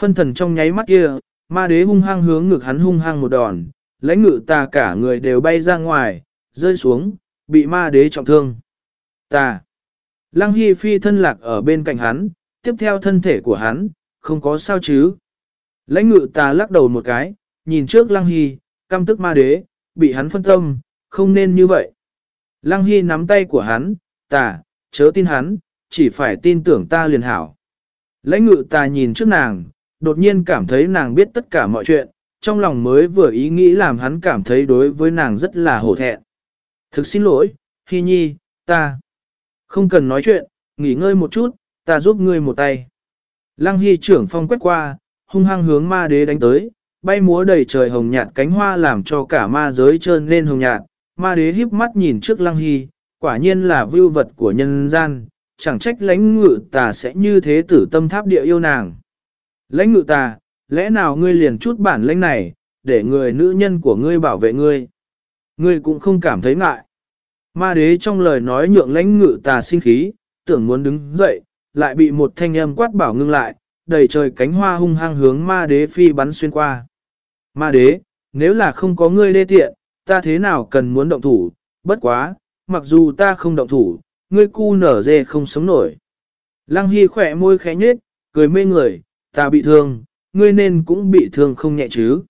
Phân thần trong nháy mắt kia, ma đế hung hăng hướng ngực hắn hung hăng một đòn, lãnh ngự tà cả người đều bay ra ngoài, rơi xuống, bị ma đế trọng thương. Tà. Lăng Hy Phi thân lạc ở bên cạnh hắn, tiếp theo thân thể của hắn, không có sao chứ. Lãnh ngự tà lắc đầu một cái, nhìn trước Lăng Hy, căm tức ma đế, bị hắn phân tâm, không nên như vậy. Lăng Hy nắm tay của hắn, tà, chớ tin hắn, chỉ phải tin tưởng ta liền hảo. Lãnh ngự tà nhìn trước nàng, đột nhiên cảm thấy nàng biết tất cả mọi chuyện, trong lòng mới vừa ý nghĩ làm hắn cảm thấy đối với nàng rất là hổ thẹn. Thực xin lỗi, Hy Nhi, ta không cần nói chuyện, nghỉ ngơi một chút, ta giúp ngươi một tay. Lăng Hy trưởng phong quét qua, hung hăng hướng ma đế đánh tới, bay múa đầy trời hồng nhạt cánh hoa làm cho cả ma giới trơn lên hồng nhạt. Ma đế híp mắt nhìn trước Lăng Hy, quả nhiên là vưu vật của nhân gian, chẳng trách lãnh ngự tà sẽ như thế tử tâm tháp địa yêu nàng. Lãnh ngự tà, lẽ nào ngươi liền chút bản lĩnh này, để người nữ nhân của ngươi bảo vệ ngươi? Ngươi cũng không cảm thấy ngại. Ma đế trong lời nói nhượng lãnh ngự tà sinh khí, tưởng muốn đứng dậy, lại bị một thanh âm quát bảo ngưng lại, đầy trời cánh hoa hung hăng hướng ma đế phi bắn xuyên qua. Ma đế, nếu là không có ngươi đê tiện, ta thế nào cần muốn động thủ, bất quá, mặc dù ta không động thủ, ngươi cu nở dê không sống nổi. Lăng Hy khỏe môi khẽ nhết, cười mê người, ta bị thương, ngươi nên cũng bị thương không nhẹ chứ.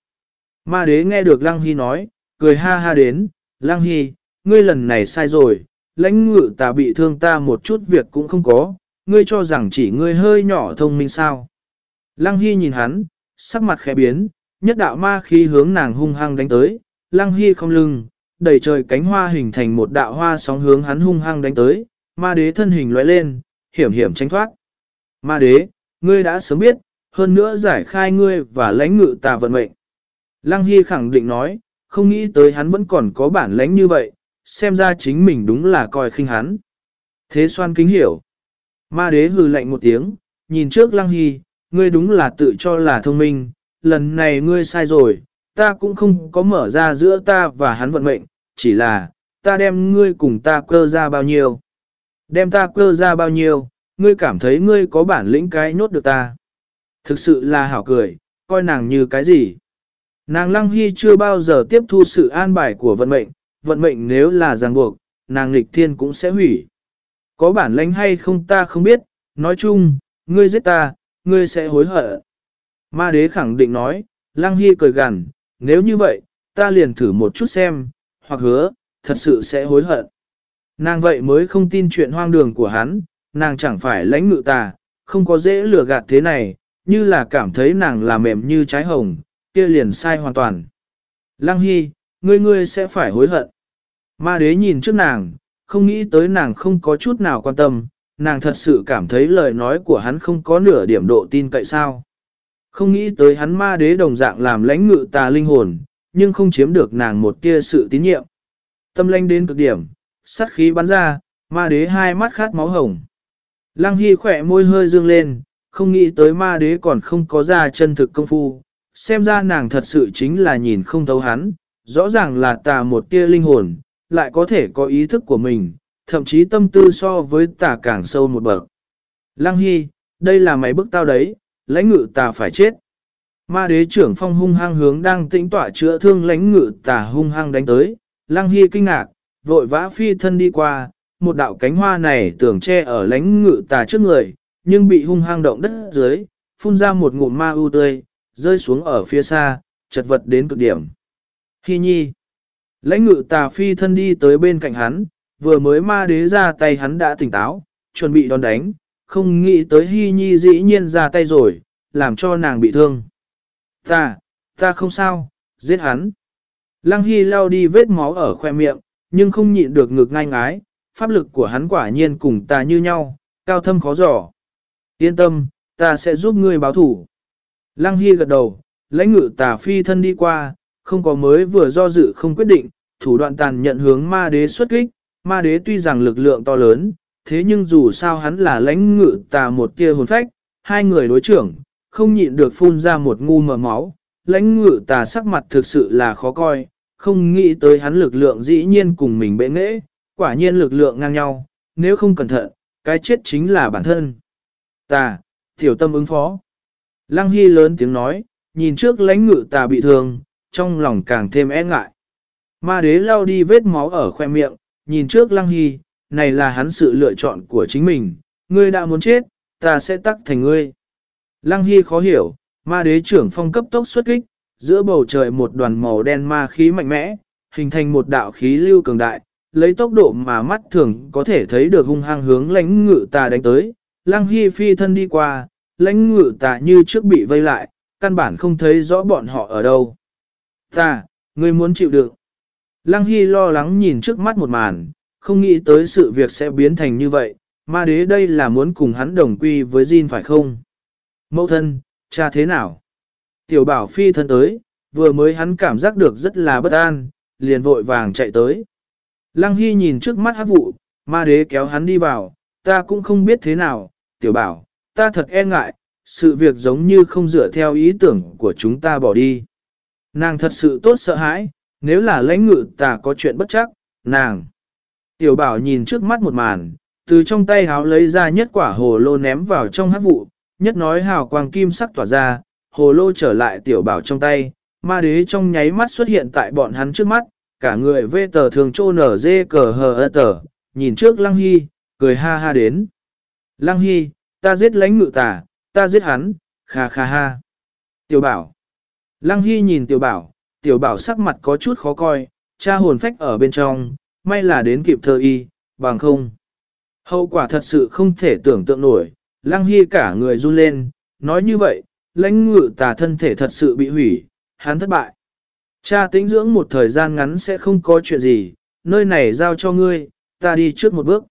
Ma đế nghe được Lăng Hy nói, cười ha ha đến, Lăng Hy, ngươi lần này sai rồi, lãnh ngự ta bị thương ta một chút việc cũng không có, ngươi cho rằng chỉ ngươi hơi nhỏ thông minh sao. Lăng Hy nhìn hắn, sắc mặt khẽ biến, nhất đạo ma khí hướng nàng hung hăng đánh tới, Lăng Hy không lưng, đẩy trời cánh hoa hình thành một đạo hoa sóng hướng hắn hung hăng đánh tới, ma đế thân hình lóe lên, hiểm hiểm tránh thoát. Ma đế, ngươi đã sớm biết, hơn nữa giải khai ngươi và lãnh ngự tà vận mệnh. Lăng Hy khẳng định nói, không nghĩ tới hắn vẫn còn có bản lãnh như vậy, xem ra chính mình đúng là coi khinh hắn. Thế xoan kính hiểu. Ma đế hừ lạnh một tiếng, nhìn trước Lăng Hy, ngươi đúng là tự cho là thông minh, lần này ngươi sai rồi, ta cũng không có mở ra giữa ta và hắn vận mệnh, chỉ là, ta đem ngươi cùng ta cơ ra bao nhiêu. Đem ta cơ ra bao nhiêu, ngươi cảm thấy ngươi có bản lĩnh cái nốt được ta. Thực sự là hảo cười, coi nàng như cái gì. Nàng Lăng Hy chưa bao giờ tiếp thu sự an bài của vận mệnh, vận mệnh nếu là ràng buộc, nàng lịch thiên cũng sẽ hủy. Có bản lãnh hay không ta không biết, nói chung, ngươi giết ta, ngươi sẽ hối hận. Ma đế khẳng định nói, Lăng Hy cười gằn, nếu như vậy, ta liền thử một chút xem, hoặc hứa, thật sự sẽ hối hận. Nàng vậy mới không tin chuyện hoang đường của hắn, nàng chẳng phải lãnh ngự tà, không có dễ lừa gạt thế này, như là cảm thấy nàng là mềm như trái hồng, kia liền sai hoàn toàn. Lăng Hy, ngươi ngươi sẽ phải hối hận. Ma đế nhìn trước nàng, không nghĩ tới nàng không có chút nào quan tâm, nàng thật sự cảm thấy lời nói của hắn không có nửa điểm độ tin cậy sao. Không nghĩ tới hắn ma đế đồng dạng làm lãnh ngự tà linh hồn, nhưng không chiếm được nàng một tia sự tín nhiệm. Tâm lanh đến cực điểm, sát khí bắn ra, ma đế hai mắt khát máu hồng. Lăng Hy khỏe môi hơi dương lên, không nghĩ tới ma đế còn không có ra chân thực công phu. Xem ra nàng thật sự chính là nhìn không thấu hắn, rõ ràng là tà một tia linh hồn, lại có thể có ý thức của mình, thậm chí tâm tư so với tà càng sâu một bậc. Lăng Hy, đây là máy bức tao đấy, lãnh ngự tà phải chết. Ma đế trưởng phong hung hăng hướng đang tĩnh tỏa chữa thương lãnh ngự tà hung hăng đánh tới, Lăng Hy kinh ngạc, vội vã phi thân đi qua, một đạo cánh hoa này tưởng che ở lãnh ngự tà trước người, nhưng bị hung hăng động đất dưới, phun ra một ngụm ma u tươi, rơi xuống ở phía xa, chật vật đến cực điểm. Hi nhi, lãnh ngự tà phi thân đi tới bên cạnh hắn, vừa mới ma đế ra tay hắn đã tỉnh táo, chuẩn bị đón đánh, không nghĩ tới Hi Nhi dĩ nhiên ra tay rồi, làm cho nàng bị thương. Ta, ta không sao, giết hắn. Lăng Hy lao đi vết máu ở khoe miệng, nhưng không nhịn được ngực ngai ngái, pháp lực của hắn quả nhiên cùng ta như nhau, cao thâm khó giỏ, Yên tâm, ta sẽ giúp ngươi báo thủ. Lăng Hy gật đầu, lãnh ngự tà phi thân đi qua, không có mới vừa do dự không quyết định, thủ đoạn tàn nhận hướng ma đế xuất kích, ma đế tuy rằng lực lượng to lớn, thế nhưng dù sao hắn là lãnh ngự tà một tia hồn phách, hai người đối trưởng, không nhịn được phun ra một ngu mờ máu, lãnh ngự tà sắc mặt thực sự là khó coi, không nghĩ tới hắn lực lượng dĩ nhiên cùng mình bệ nghệ, quả nhiên lực lượng ngang nhau, nếu không cẩn thận, cái chết chính là bản thân. Tà, tiểu tâm ứng phó. Lăng Hy lớn tiếng nói, nhìn trước lãnh ngự tà bị thương, trong lòng càng thêm e ngại. Ma đế lao đi vết máu ở khoe miệng, nhìn trước Lăng Hy, này là hắn sự lựa chọn của chính mình, ngươi đã muốn chết, ta sẽ tắc thành ngươi. Lăng Hy khó hiểu, ma đế trưởng phong cấp tốc xuất kích, giữa bầu trời một đoàn màu đen ma khí mạnh mẽ, hình thành một đạo khí lưu cường đại, lấy tốc độ mà mắt thường có thể thấy được hung hăng hướng lãnh ngự tà đánh tới. Lăng Hy phi thân đi qua, lãnh ngự tà như trước bị vây lại, căn bản không thấy rõ bọn họ ở đâu. Ta, ngươi muốn chịu đựng. Lăng Hy lo lắng nhìn trước mắt một màn, không nghĩ tới sự việc sẽ biến thành như vậy, ma đế đây là muốn cùng hắn đồng quy với Jin phải không? Mẫu thân, cha thế nào? Tiểu bảo phi thân tới, vừa mới hắn cảm giác được rất là bất an, liền vội vàng chạy tới. Lăng Hy nhìn trước mắt hát vụ, ma đế kéo hắn đi vào, ta cũng không biết thế nào, tiểu bảo, ta thật e ngại, sự việc giống như không dựa theo ý tưởng của chúng ta bỏ đi. Nàng thật sự tốt sợ hãi, nếu là lãnh ngự ta có chuyện bất chắc, nàng. Tiểu bảo nhìn trước mắt một màn, từ trong tay háo lấy ra nhất quả hồ lô ném vào trong hát vụ, nhất nói hào quang kim sắc tỏa ra, hồ lô trở lại tiểu bảo trong tay, ma đế trong nháy mắt xuất hiện tại bọn hắn trước mắt, cả người vê tờ thường trô nở dê cờ hờ ơ tờ, nhìn trước Lăng Hy, cười ha ha đến. Lăng Hy, ta giết lãnh ngự tà, ta giết hắn, kha kha ha. Tiểu bảo. Lăng Hy nhìn tiểu bảo, tiểu bảo sắc mặt có chút khó coi, cha hồn phách ở bên trong, may là đến kịp thơ y, bằng không. Hậu quả thật sự không thể tưởng tượng nổi, Lăng Hy cả người run lên, nói như vậy, lãnh ngự tà thân thể thật sự bị hủy, hắn thất bại. Cha tĩnh dưỡng một thời gian ngắn sẽ không có chuyện gì, nơi này giao cho ngươi, ta đi trước một bước.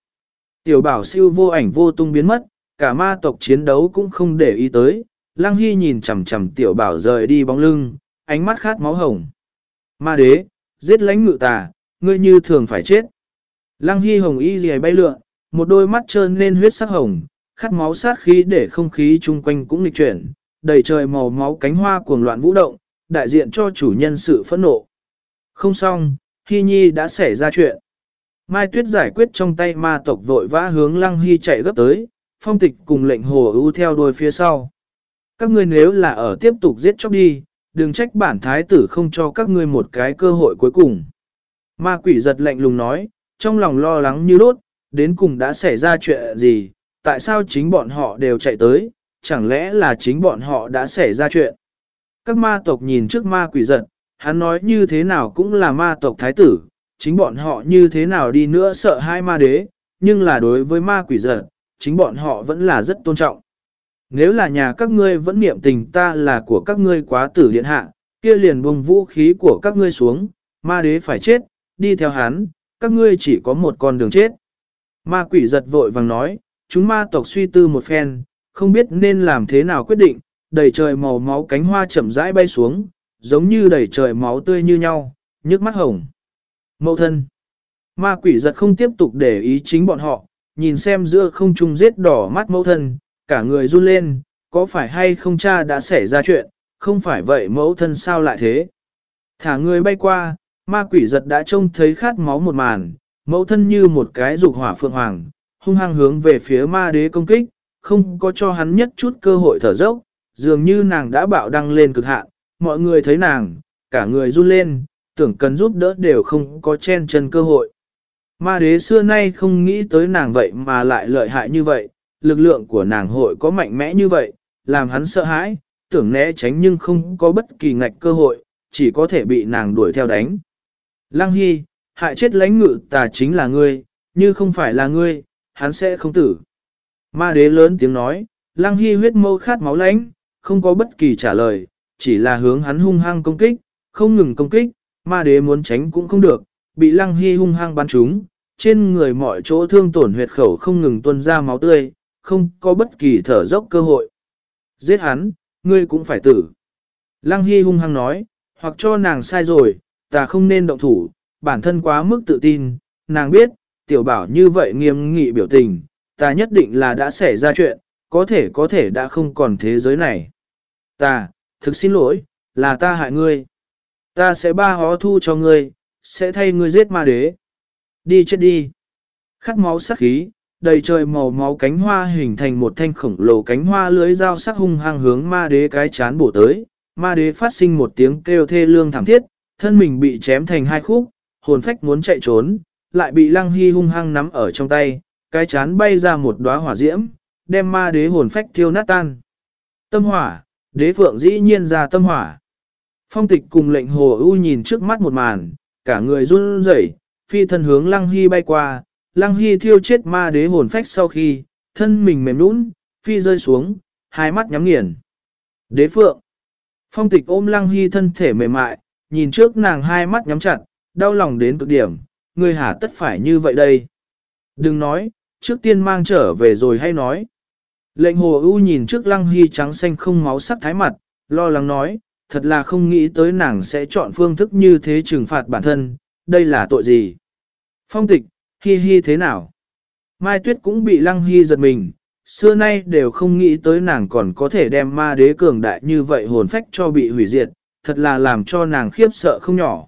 Tiểu bảo siêu vô ảnh vô tung biến mất, cả ma tộc chiến đấu cũng không để ý tới, Lăng Hy nhìn chằm chằm tiểu bảo rời đi bóng lưng, ánh mắt khát máu hồng. Ma đế, giết lãnh ngự tà, ngươi như thường phải chết. Lăng Hy hồng y dì bay lượn, một đôi mắt trơn lên huyết sắc hồng, khát máu sát khí để không khí chung quanh cũng lịch chuyển, đầy trời màu máu cánh hoa cuồng loạn vũ động, đại diện cho chủ nhân sự phẫn nộ. Không xong, Hy Nhi đã xảy ra chuyện. Mai Tuyết giải quyết trong tay ma tộc vội vã hướng Lăng Hy chạy gấp tới, phong tịch cùng lệnh hồ ưu theo đuôi phía sau. Các ngươi nếu là ở tiếp tục giết chóc đi, đừng trách bản thái tử không cho các ngươi một cái cơ hội cuối cùng. Ma quỷ giật lệnh lùng nói, trong lòng lo lắng như đốt, đến cùng đã xảy ra chuyện gì, tại sao chính bọn họ đều chạy tới, chẳng lẽ là chính bọn họ đã xảy ra chuyện. Các ma tộc nhìn trước ma quỷ giật, hắn nói như thế nào cũng là ma tộc thái tử, chính bọn họ như thế nào đi nữa sợ hai ma đế, nhưng là đối với ma quỷ giật, chính bọn họ vẫn là rất tôn trọng. Nếu là nhà các ngươi vẫn niệm tình ta là của các ngươi quá tử điện hạ, kia liền buông vũ khí của các ngươi xuống, ma đế phải chết, đi theo hắn, các ngươi chỉ có một con đường chết. Ma quỷ giật vội vàng nói, chúng ma tộc suy tư một phen, không biết nên làm thế nào quyết định, đầy trời màu máu cánh hoa chậm rãi bay xuống, giống như đầy trời máu tươi như nhau, nhức mắt hồng. Mậu thân. Ma quỷ giật không tiếp tục để ý chính bọn họ, nhìn xem giữa không trung giết đỏ mắt mẫu thân, cả người run lên, có phải hay không cha đã xảy ra chuyện, không phải vậy mẫu thân sao lại thế. Thả người bay qua, ma quỷ giật đã trông thấy khát máu một màn, mẫu thân như một cái dục hỏa phượng hoàng, hung hăng hướng về phía ma đế công kích, không có cho hắn nhất chút cơ hội thở dốc, dường như nàng đã bạo đăng lên cực hạn, mọi người thấy nàng, cả người run lên, tưởng cần giúp đỡ đều không có chen chân cơ hội. Ma đế xưa nay không nghĩ tới nàng vậy mà lại lợi hại như vậy, lực lượng của nàng hội có mạnh mẽ như vậy, làm hắn sợ hãi, tưởng né tránh nhưng không có bất kỳ ngạch cơ hội, chỉ có thể bị nàng đuổi theo đánh. Lăng Hy, hại chết lãnh ngự tà chính là ngươi, như không phải là ngươi, hắn sẽ không tử. Ma đế lớn tiếng nói, lăng hy huyết mâu khát máu lãnh, không có bất kỳ trả lời, chỉ là hướng hắn hung hăng công kích, không ngừng công kích, ma đế muốn tránh cũng không được, bị lăng hy hung hăng bắn trúng, trên người mọi chỗ thương tổn huyệt khẩu không ngừng tuôn ra máu tươi, không có bất kỳ thở dốc cơ hội. Giết hắn, ngươi cũng phải tử. Lăng hy hung hăng nói, hoặc cho nàng sai rồi, ta không nên động thủ, bản thân quá mức tự tin, nàng biết, tiểu bảo như vậy nghiêm nghị biểu tình, ta nhất định là đã xảy ra chuyện, có thể có thể đã không còn thế giới này. Ta, thực xin lỗi, là ta hại ngươi. Ta sẽ ba hó thu cho ngươi, sẽ thay ngươi giết ma đế. Đi chết đi. Khát máu sắc khí, đầy trời màu máu cánh hoa hình thành một thanh khổng lồ cánh hoa lưới dao sắc hung hăng hướng ma đế cái chán bổ tới. Ma đế phát sinh một tiếng kêu thê lương thảm thiết, thân mình bị chém thành hai khúc, hồn phách muốn chạy trốn, lại bị lăng hy hung hăng nắm ở trong tay, cái chán bay ra một đóa hỏa diễm, đem ma đế hồn phách thiêu nát tan. Tâm hỏa, đế phượng dĩ nhiên ra tâm hỏa. Phong tịch cùng lệnh hồ ưu nhìn trước mắt một màn, cả người run rẩy, phi thân hướng lăng hy bay qua, lăng hy thiêu chết ma đế hồn phách sau khi, thân mình mềm nũng, phi rơi xuống, hai mắt nhắm nghiền. Đế phượng. Phong tịch ôm lăng hy thân thể mềm mại, nhìn trước nàng hai mắt nhắm chặt, đau lòng đến cực điểm, người hả tất phải như vậy đây. Đừng nói, trước tiên mang trở về rồi hay nói. Lệnh hồ ưu nhìn trước lăng hy trắng xanh không máu sắc thái mặt, lo lắng nói, thật là không nghĩ tới nàng sẽ chọn phương thức như thế trừng phạt bản thân, đây là tội gì? Phong tịch, hi hi thế nào? Mai Tuyết cũng bị lăng hy giật mình, xưa nay đều không nghĩ tới nàng còn có thể đem ma đế cường đại như vậy hồn phách cho bị hủy diệt, thật là làm cho nàng khiếp sợ không nhỏ.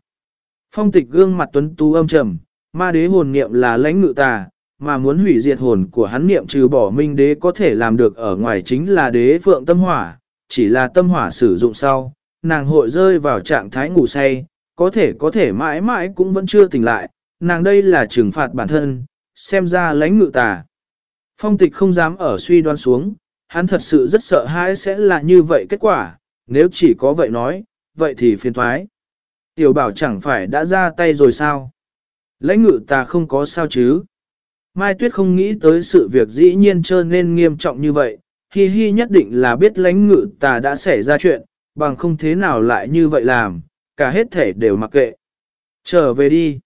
Phong tịch gương mặt tuấn tú âm trầm, ma đế hồn niệm là lãnh ngự tà, mà muốn hủy diệt hồn của hắn niệm trừ bỏ minh đế có thể làm được ở ngoài chính là đế phượng tâm hỏa, chỉ là tâm hỏa sử dụng sau, nàng hội rơi vào trạng thái ngủ say, có thể có thể mãi mãi cũng vẫn chưa tỉnh lại, nàng đây là trừng phạt bản thân, xem ra lãnh ngự tà. Phong tịch không dám ở suy đoán xuống, hắn thật sự rất sợ hãi sẽ là như vậy kết quả, nếu chỉ có vậy nói, vậy thì phiền thoái. Tiểu bảo chẳng phải đã ra tay rồi sao? Lãnh ngự tà không có sao chứ? Mai Tuyết không nghĩ tới sự việc dĩ nhiên trơn nên nghiêm trọng như vậy, Hi Hi nhất định là biết lãnh ngự tà đã xảy ra chuyện, bằng không thế nào lại như vậy làm, cả hết thể đều mặc kệ. Trở về đi.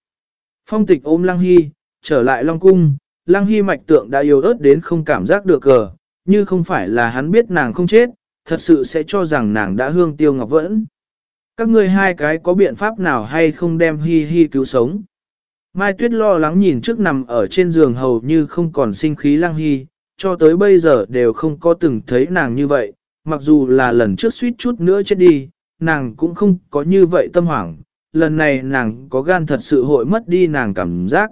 Phong tịch ôm Lăng Hy, trở lại Long Cung, Lăng Hy mạch tượng đã yếu ớt đến không cảm giác được cờ, như không phải là hắn biết nàng không chết, thật sự sẽ cho rằng nàng đã hương tiêu ngọc vẫn. Các ngươi hai cái có biện pháp nào hay không đem Hi Hi cứu sống? Mai Tuyết lo lắng nhìn trước nằm ở trên giường hầu như không còn sinh khí Lăng Hy, cho tới bây giờ đều không có từng thấy nàng như vậy, mặc dù là lần trước suýt chút nữa chết đi, nàng cũng không có như vậy tâm hoảng, lần này nàng có gan thật sự hội mất đi nàng cảm giác.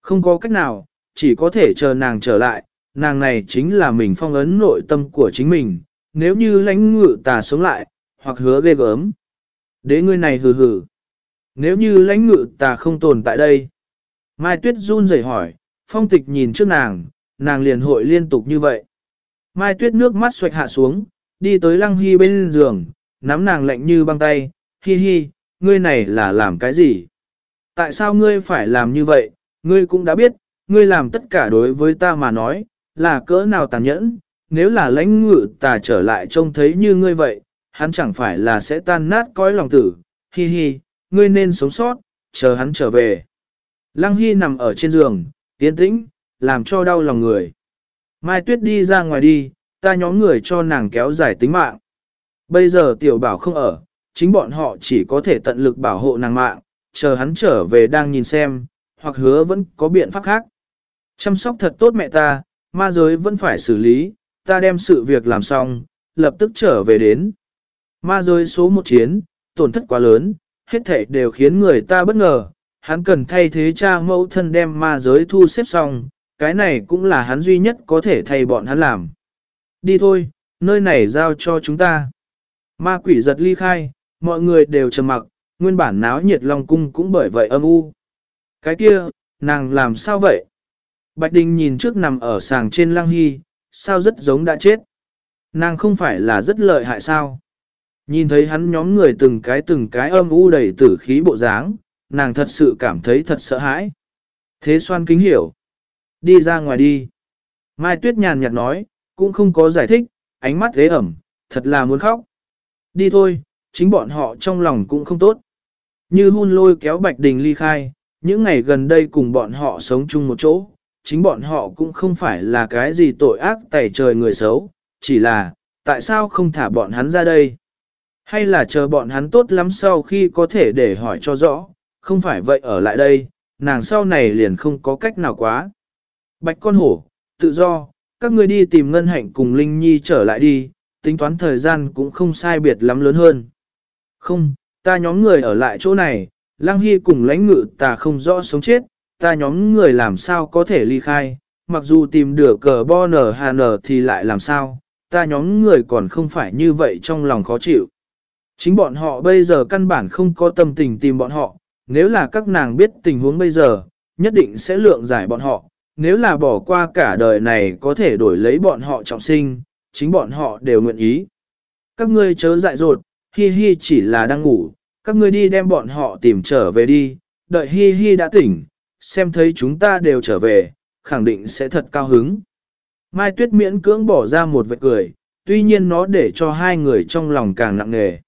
Không có cách nào, chỉ có thể chờ nàng trở lại, nàng này chính là mình phong ấn nội tâm của chính mình, nếu như lãnh ngự tà sống lại, hoặc hứa ghê gớm. Đế ngươi này hừ hừ. Nếu như lãnh ngự tà không tồn tại đây. Mai Tuyết run rẩy hỏi, phong tịch nhìn trước nàng, nàng liền hội liên tục như vậy. Mai Tuyết nước mắt xoạch hạ xuống, đi tới Lăng Hy bên giường, nắm nàng lạnh như băng tay, hi hi, ngươi này là làm cái gì? Tại sao ngươi phải làm như vậy? Ngươi cũng đã biết, ngươi làm tất cả đối với ta mà nói, là cỡ nào tàn nhẫn, nếu là lãnh ngự ta trở lại trông thấy như ngươi vậy, hắn chẳng phải là sẽ tan nát cõi lòng tử, hi hi, ngươi nên sống sót, chờ hắn trở về. Lăng Hy nằm ở trên giường, tiến tĩnh, làm cho đau lòng người. Mai Tuyết đi ra ngoài đi, ta nhóm người cho nàng kéo dài tính mạng. Bây giờ tiểu bảo không ở, chính bọn họ chỉ có thể tận lực bảo hộ nàng mạng, chờ hắn trở về đang nhìn xem, hoặc hứa vẫn có biện pháp khác. Chăm sóc thật tốt mẹ ta, ma giới vẫn phải xử lý, ta đem sự việc làm xong, lập tức trở về đến. Ma giới số một chiến, tổn thất quá lớn, hết thảy đều khiến người ta bất ngờ, hắn cần thay thế cha mẫu thân đem ma giới thu xếp xong, cái này cũng là hắn duy nhất có thể thay bọn hắn làm. Đi thôi, nơi này giao cho chúng ta. Ma quỷ giật ly khai, mọi người đều trầm mặc, nguyên bản náo nhiệt Long Cung cũng bởi vậy âm u. Cái kia, nàng làm sao vậy? Bạch Đình nhìn trước nằm ở sàng trên lăng hy, sao rất giống đã chết. Nàng không phải là rất lợi hại sao? Nhìn thấy hắn nhóm người từng cái từng cái âm u đầy tử khí bộ dáng, nàng thật sự cảm thấy thật sợ hãi. Thế xoan kính hiểu. Đi ra ngoài đi. Mai Tuyết nhàn nhạt nói, cũng không có giải thích, ánh mắt thế ẩm, thật là muốn khóc. Đi thôi, chính bọn họ trong lòng cũng không tốt. Như hun lôi kéo Bạch Đình ly khai, những ngày gần đây cùng bọn họ sống chung một chỗ, chính bọn họ cũng không phải là cái gì tội ác tẩy trời người xấu, chỉ là, tại sao không thả bọn hắn ra đây? Hay là chờ bọn hắn tốt lắm sau khi có thể để hỏi cho rõ, không phải vậy ở lại đây, nàng sau này liền không có cách nào quá. Bạch con hổ, tự do, các ngươi đi tìm ngân hạnh cùng Linh Nhi trở lại đi, tính toán thời gian cũng không sai biệt lắm lớn hơn. Không, ta nhóm người ở lại chỗ này, Lăng Hy cùng lãnh ngự ta không rõ sống chết, ta nhóm người làm sao có thể ly khai, mặc dù tìm được cờ bo nở hà nở thì lại làm sao, ta nhóm người còn không phải như vậy trong lòng khó chịu. Chính bọn họ bây giờ căn bản không có tâm tình tìm bọn họ, nếu là các nàng biết tình huống bây giờ, nhất định sẽ lượng giải bọn họ, nếu là bỏ qua cả đời này có thể đổi lấy bọn họ trọng sinh, chính bọn họ đều nguyện ý. Các ngươi chớ dại dột, hi hi chỉ là đang ngủ, các ngươi đi đem bọn họ tìm trở về đi, đợi hi hi đã tỉnh, xem thấy chúng ta đều trở về, khẳng định sẽ thật cao hứng. Mai Tuyết miễn cưỡng bỏ ra một vệt cười, tuy nhiên nó để cho hai người trong lòng càng nặng nề.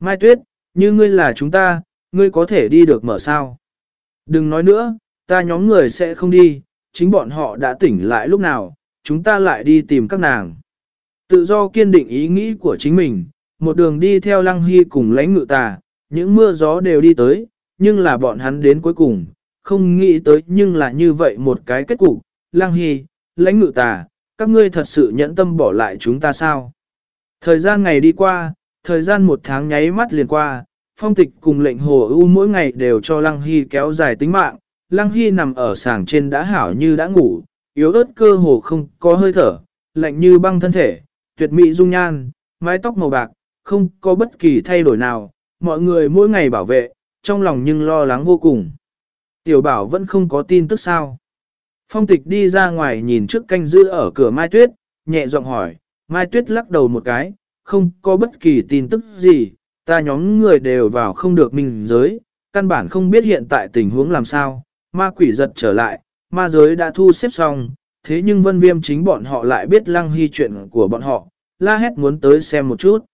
Mai Tuyết, như ngươi là chúng ta, ngươi có thể đi được mở sao? Đừng nói nữa, ta nhóm người sẽ không đi, chính bọn họ đã tỉnh lại lúc nào, chúng ta lại đi tìm các nàng. Tự do kiên định ý nghĩ của chính mình, một đường đi theo lăng hy cùng lãnh ngự tà, những mưa gió đều đi tới, nhưng là bọn hắn đến cuối cùng, không nghĩ tới nhưng là như vậy một cái kết cục, lăng hy, lãnh ngự tà, các ngươi thật sự nhẫn tâm bỏ lại chúng ta sao? Thời gian ngày đi qua, thời gian một tháng nháy mắt liền qua, phong tịch cùng lệnh hồ ưu mỗi ngày đều cho lăng hy kéo dài tính mạng, lăng hy nằm ở sàng trên đã hảo như đã ngủ, yếu ớt cơ hồ không có hơi thở, lạnh như băng thân thể, tuyệt mỹ dung nhan, mái tóc màu bạc, không có bất kỳ thay đổi nào, mọi người mỗi ngày bảo vệ, trong lòng nhưng lo lắng vô cùng. Tiểu bảo vẫn không có tin tức sao. Phong tịch đi ra ngoài nhìn trước canh giữ ở cửa Mai Tuyết, nhẹ giọng hỏi, Mai Tuyết lắc đầu một cái, không có bất kỳ tin tức gì, ta nhóm người đều vào không được mình giới, căn bản không biết hiện tại tình huống làm sao, ma quỷ giật trở lại, ma giới đã thu xếp xong, thế nhưng vân viêm chính bọn họ lại biết lăng hy chuyện của bọn họ, la hét muốn tới xem một chút.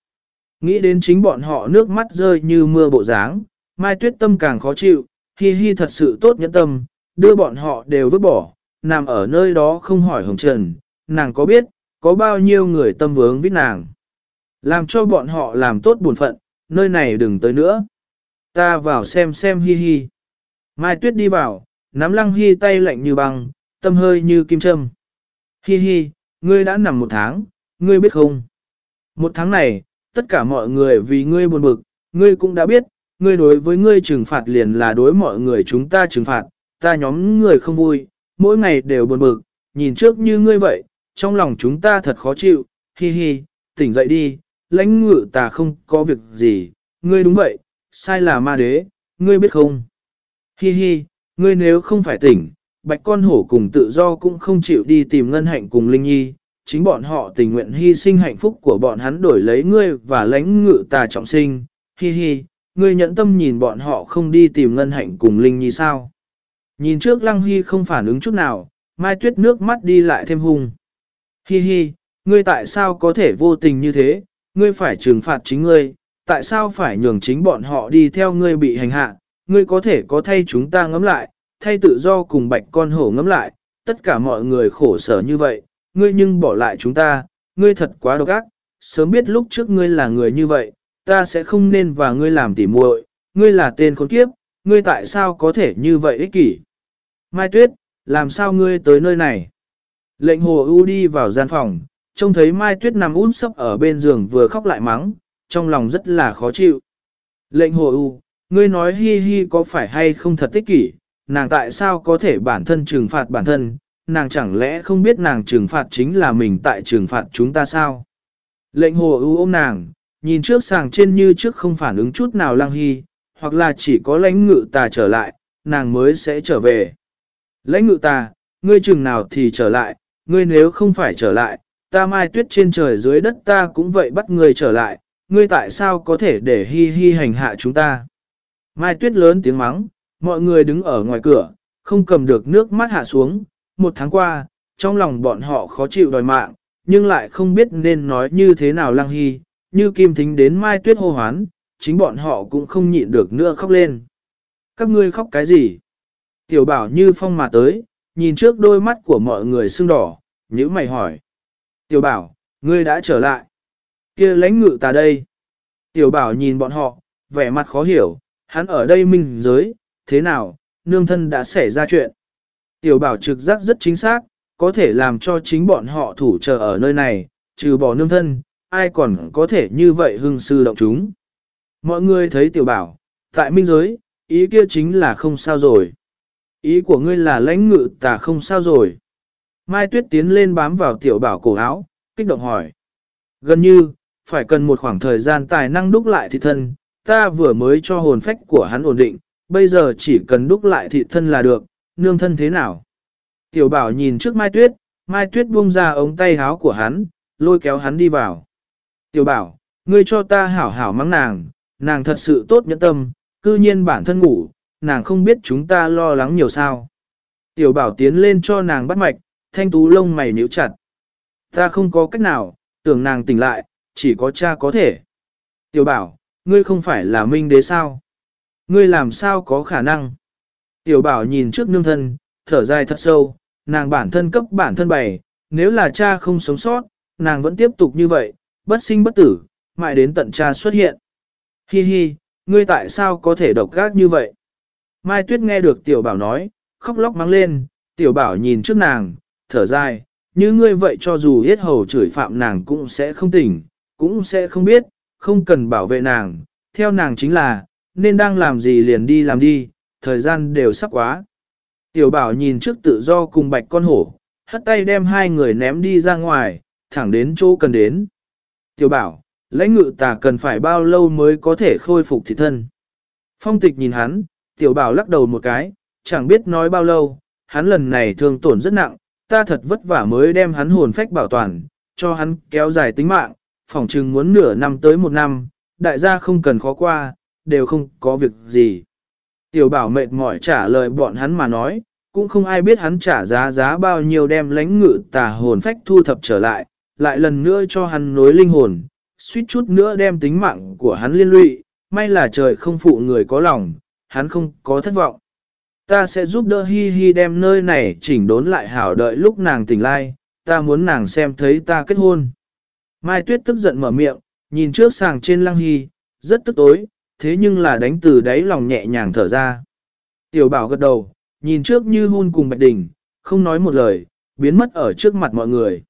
Nghĩ đến chính bọn họ nước mắt rơi như mưa bộ dáng, mai tuyết tâm càng khó chịu, hi hi thật sự tốt nhẫn tâm, đưa bọn họ đều vứt bỏ, nằm ở nơi đó không hỏi hồng trần, nàng có biết, có bao nhiêu người tâm vướng vít nàng. Làm cho bọn họ làm tốt buồn phận, nơi này đừng tới nữa. Ta vào xem xem hi hi. Mai tuyết đi vào, nắm lăng hi tay lạnh như băng, tâm hơi như kim châm. Hi hi, ngươi đã nằm một tháng, ngươi biết không? Một tháng này, tất cả mọi người vì ngươi buồn bực, ngươi cũng đã biết, ngươi đối với ngươi trừng phạt liền là đối mọi người chúng ta trừng phạt, ta nhóm người không vui, mỗi ngày đều buồn bực, nhìn trước như ngươi vậy, trong lòng chúng ta thật khó chịu, hi hi, tỉnh dậy đi, lãnh ngự ta không có việc gì, ngươi đúng vậy, sai là ma đế, ngươi biết không? Hi hi, ngươi nếu không phải tỉnh, bạch con hổ cùng tự do cũng không chịu đi tìm ngân hạnh cùng Linh Nhi, chính bọn họ tình nguyện hy sinh hạnh phúc của bọn hắn đổi lấy ngươi và lãnh ngự tà trọng sinh. Hi hi, ngươi nhẫn tâm nhìn bọn họ không đi tìm ngân hạnh cùng Linh Nhi sao? Nhìn trước Lăng Hy không phản ứng chút nào, Mai Tuyết nước mắt đi lại thêm hung. Hi hi, ngươi tại sao có thể vô tình như thế, ngươi phải trừng phạt chính ngươi, tại sao phải nhường chính bọn họ đi theo ngươi bị hành hạ, ngươi có thể có thay chúng ta ngấm lại, thay tự do cùng bạch con hổ ngấm lại, tất cả mọi người khổ sở như vậy, ngươi nhưng bỏ lại chúng ta, ngươi thật quá độc ác, sớm biết lúc trước ngươi là người như vậy, ta sẽ không nên và ngươi làm tỉ muội, ngươi là tên khốn kiếp, ngươi tại sao có thể như vậy ích kỷ? Mai Tuyết, làm sao ngươi tới nơi này? Lệnh hồ ưu đi vào gian phòng, trông thấy Mai Tuyết nằm út sấp ở bên giường vừa khóc lại mắng, trong lòng rất là khó chịu. Lệnh hồ ưu, ngươi nói hi hi có phải hay không thật tích kỷ, nàng tại sao có thể bản thân trừng phạt bản thân, nàng chẳng lẽ không biết nàng trừng phạt chính là mình tại trừng phạt chúng ta sao? Lệnh hồ ưu ôm nàng, nhìn trước sàng trên như trước không phản ứng chút nào lăng hy, hoặc là chỉ có lãnh ngự tà trở lại, nàng mới sẽ trở về. Lãnh ngự tà, ngươi chừng nào thì trở lại, ngươi nếu không phải trở lại, ta mai tuyết trên trời dưới đất ta cũng vậy bắt ngươi trở lại, ngươi tại sao có thể để hi hi hành hạ chúng ta? Mai tuyết lớn tiếng mắng, mọi người đứng ở ngoài cửa, không cầm được nước mắt hạ xuống, một tháng qua, trong lòng bọn họ khó chịu đòi mạng, nhưng lại không biết nên nói như thế nào lăng hy, như kim thính đến mai tuyết hô hoán, chính bọn họ cũng không nhịn được nữa khóc lên. Các ngươi khóc cái gì? Tiểu bảo như phong mà tới, nhìn trước đôi mắt của mọi người sưng đỏ, nhữ mày hỏi. Tiểu bảo, ngươi đã trở lại. kia lãnh ngự ta đây. Tiểu bảo nhìn bọn họ, vẻ mặt khó hiểu, hắn ở đây minh giới, thế nào, nương thân đã xảy ra chuyện. Tiểu bảo trực giác rất chính xác, có thể làm cho chính bọn họ thủ chờ ở nơi này, trừ bỏ nương thân, ai còn có thể như vậy hưng sư động chúng. Mọi người thấy tiểu bảo, tại minh giới, ý kia chính là không sao rồi. Ý của ngươi là lãnh ngự tà không sao rồi. Mai Tuyết tiến lên bám vào tiểu bảo cổ áo, kích động hỏi. Gần như, phải cần một khoảng thời gian tài năng đúc lại thị thân, ta vừa mới cho hồn phách của hắn ổn định, bây giờ chỉ cần đúc lại thị thân là được, nương thân thế nào. Tiểu bảo nhìn trước Mai Tuyết, Mai Tuyết buông ra ống tay áo của hắn, lôi kéo hắn đi vào. Tiểu bảo, ngươi cho ta hảo hảo mắng nàng, nàng thật sự tốt nhẫn tâm, cư nhiên bản thân ngủ, nàng không biết chúng ta lo lắng nhiều sao. Tiểu bảo tiến lên cho nàng bắt mạch, thanh tú lông mày níu chặt. Ta không có cách nào, tưởng nàng tỉnh lại, chỉ có cha có thể. Tiểu bảo, ngươi không phải là minh đế sao? Ngươi làm sao có khả năng? Tiểu bảo nhìn trước nương thân, thở dài thật sâu, nàng bản thân cấp bản thân bày, nếu là cha không sống sót, nàng vẫn tiếp tục như vậy, bất sinh bất tử, mãi đến tận cha xuất hiện. Hi hi, ngươi tại sao có thể độc gác như vậy? Mai Tuyết nghe được tiểu bảo nói, khóc lóc mắng lên, tiểu bảo nhìn trước nàng, thở dài, như ngươi vậy cho dù hết hầu chửi phạm nàng cũng sẽ không tỉnh, cũng sẽ không biết, không cần bảo vệ nàng, theo nàng chính là, nên đang làm gì liền đi làm đi, thời gian đều sắp quá. Tiểu bảo nhìn trước tự do cùng bạch con hổ, hất tay đem hai người ném đi ra ngoài, thẳng đến chỗ cần đến. Tiểu bảo, lãnh ngự tà cần phải bao lâu mới có thể khôi phục thị thân. Phong tịch nhìn hắn, tiểu bảo lắc đầu một cái, chẳng biết nói bao lâu, hắn lần này thương tổn rất nặng, ta thật vất vả mới đem hắn hồn phách bảo toàn, cho hắn kéo dài tính mạng, phỏng chừng muốn nửa năm tới một năm, đại gia không cần khó qua, đều không có việc gì. Tiểu bảo mệt mỏi trả lời bọn hắn mà nói, cũng không ai biết hắn trả giá giá bao nhiêu đem lãnh ngự tà hồn phách thu thập trở lại, lại lần nữa cho hắn nối linh hồn, suýt chút nữa đem tính mạng của hắn liên lụy, may là trời không phụ người có lòng, hắn không có thất vọng. Ta sẽ giúp đỡ Hi Hi đem nơi này chỉnh đốn lại hảo đợi lúc nàng tỉnh lai, ta muốn nàng xem thấy ta kết hôn. Mai Tuyết tức giận mở miệng, nhìn trước sàng trên lăng Hi, rất tức tối, thế nhưng là đánh từ đáy lòng nhẹ nhàng thở ra. Tiểu bảo gật đầu, nhìn trước như hun cùng Bạch Đình, không nói một lời, biến mất ở trước mặt mọi người.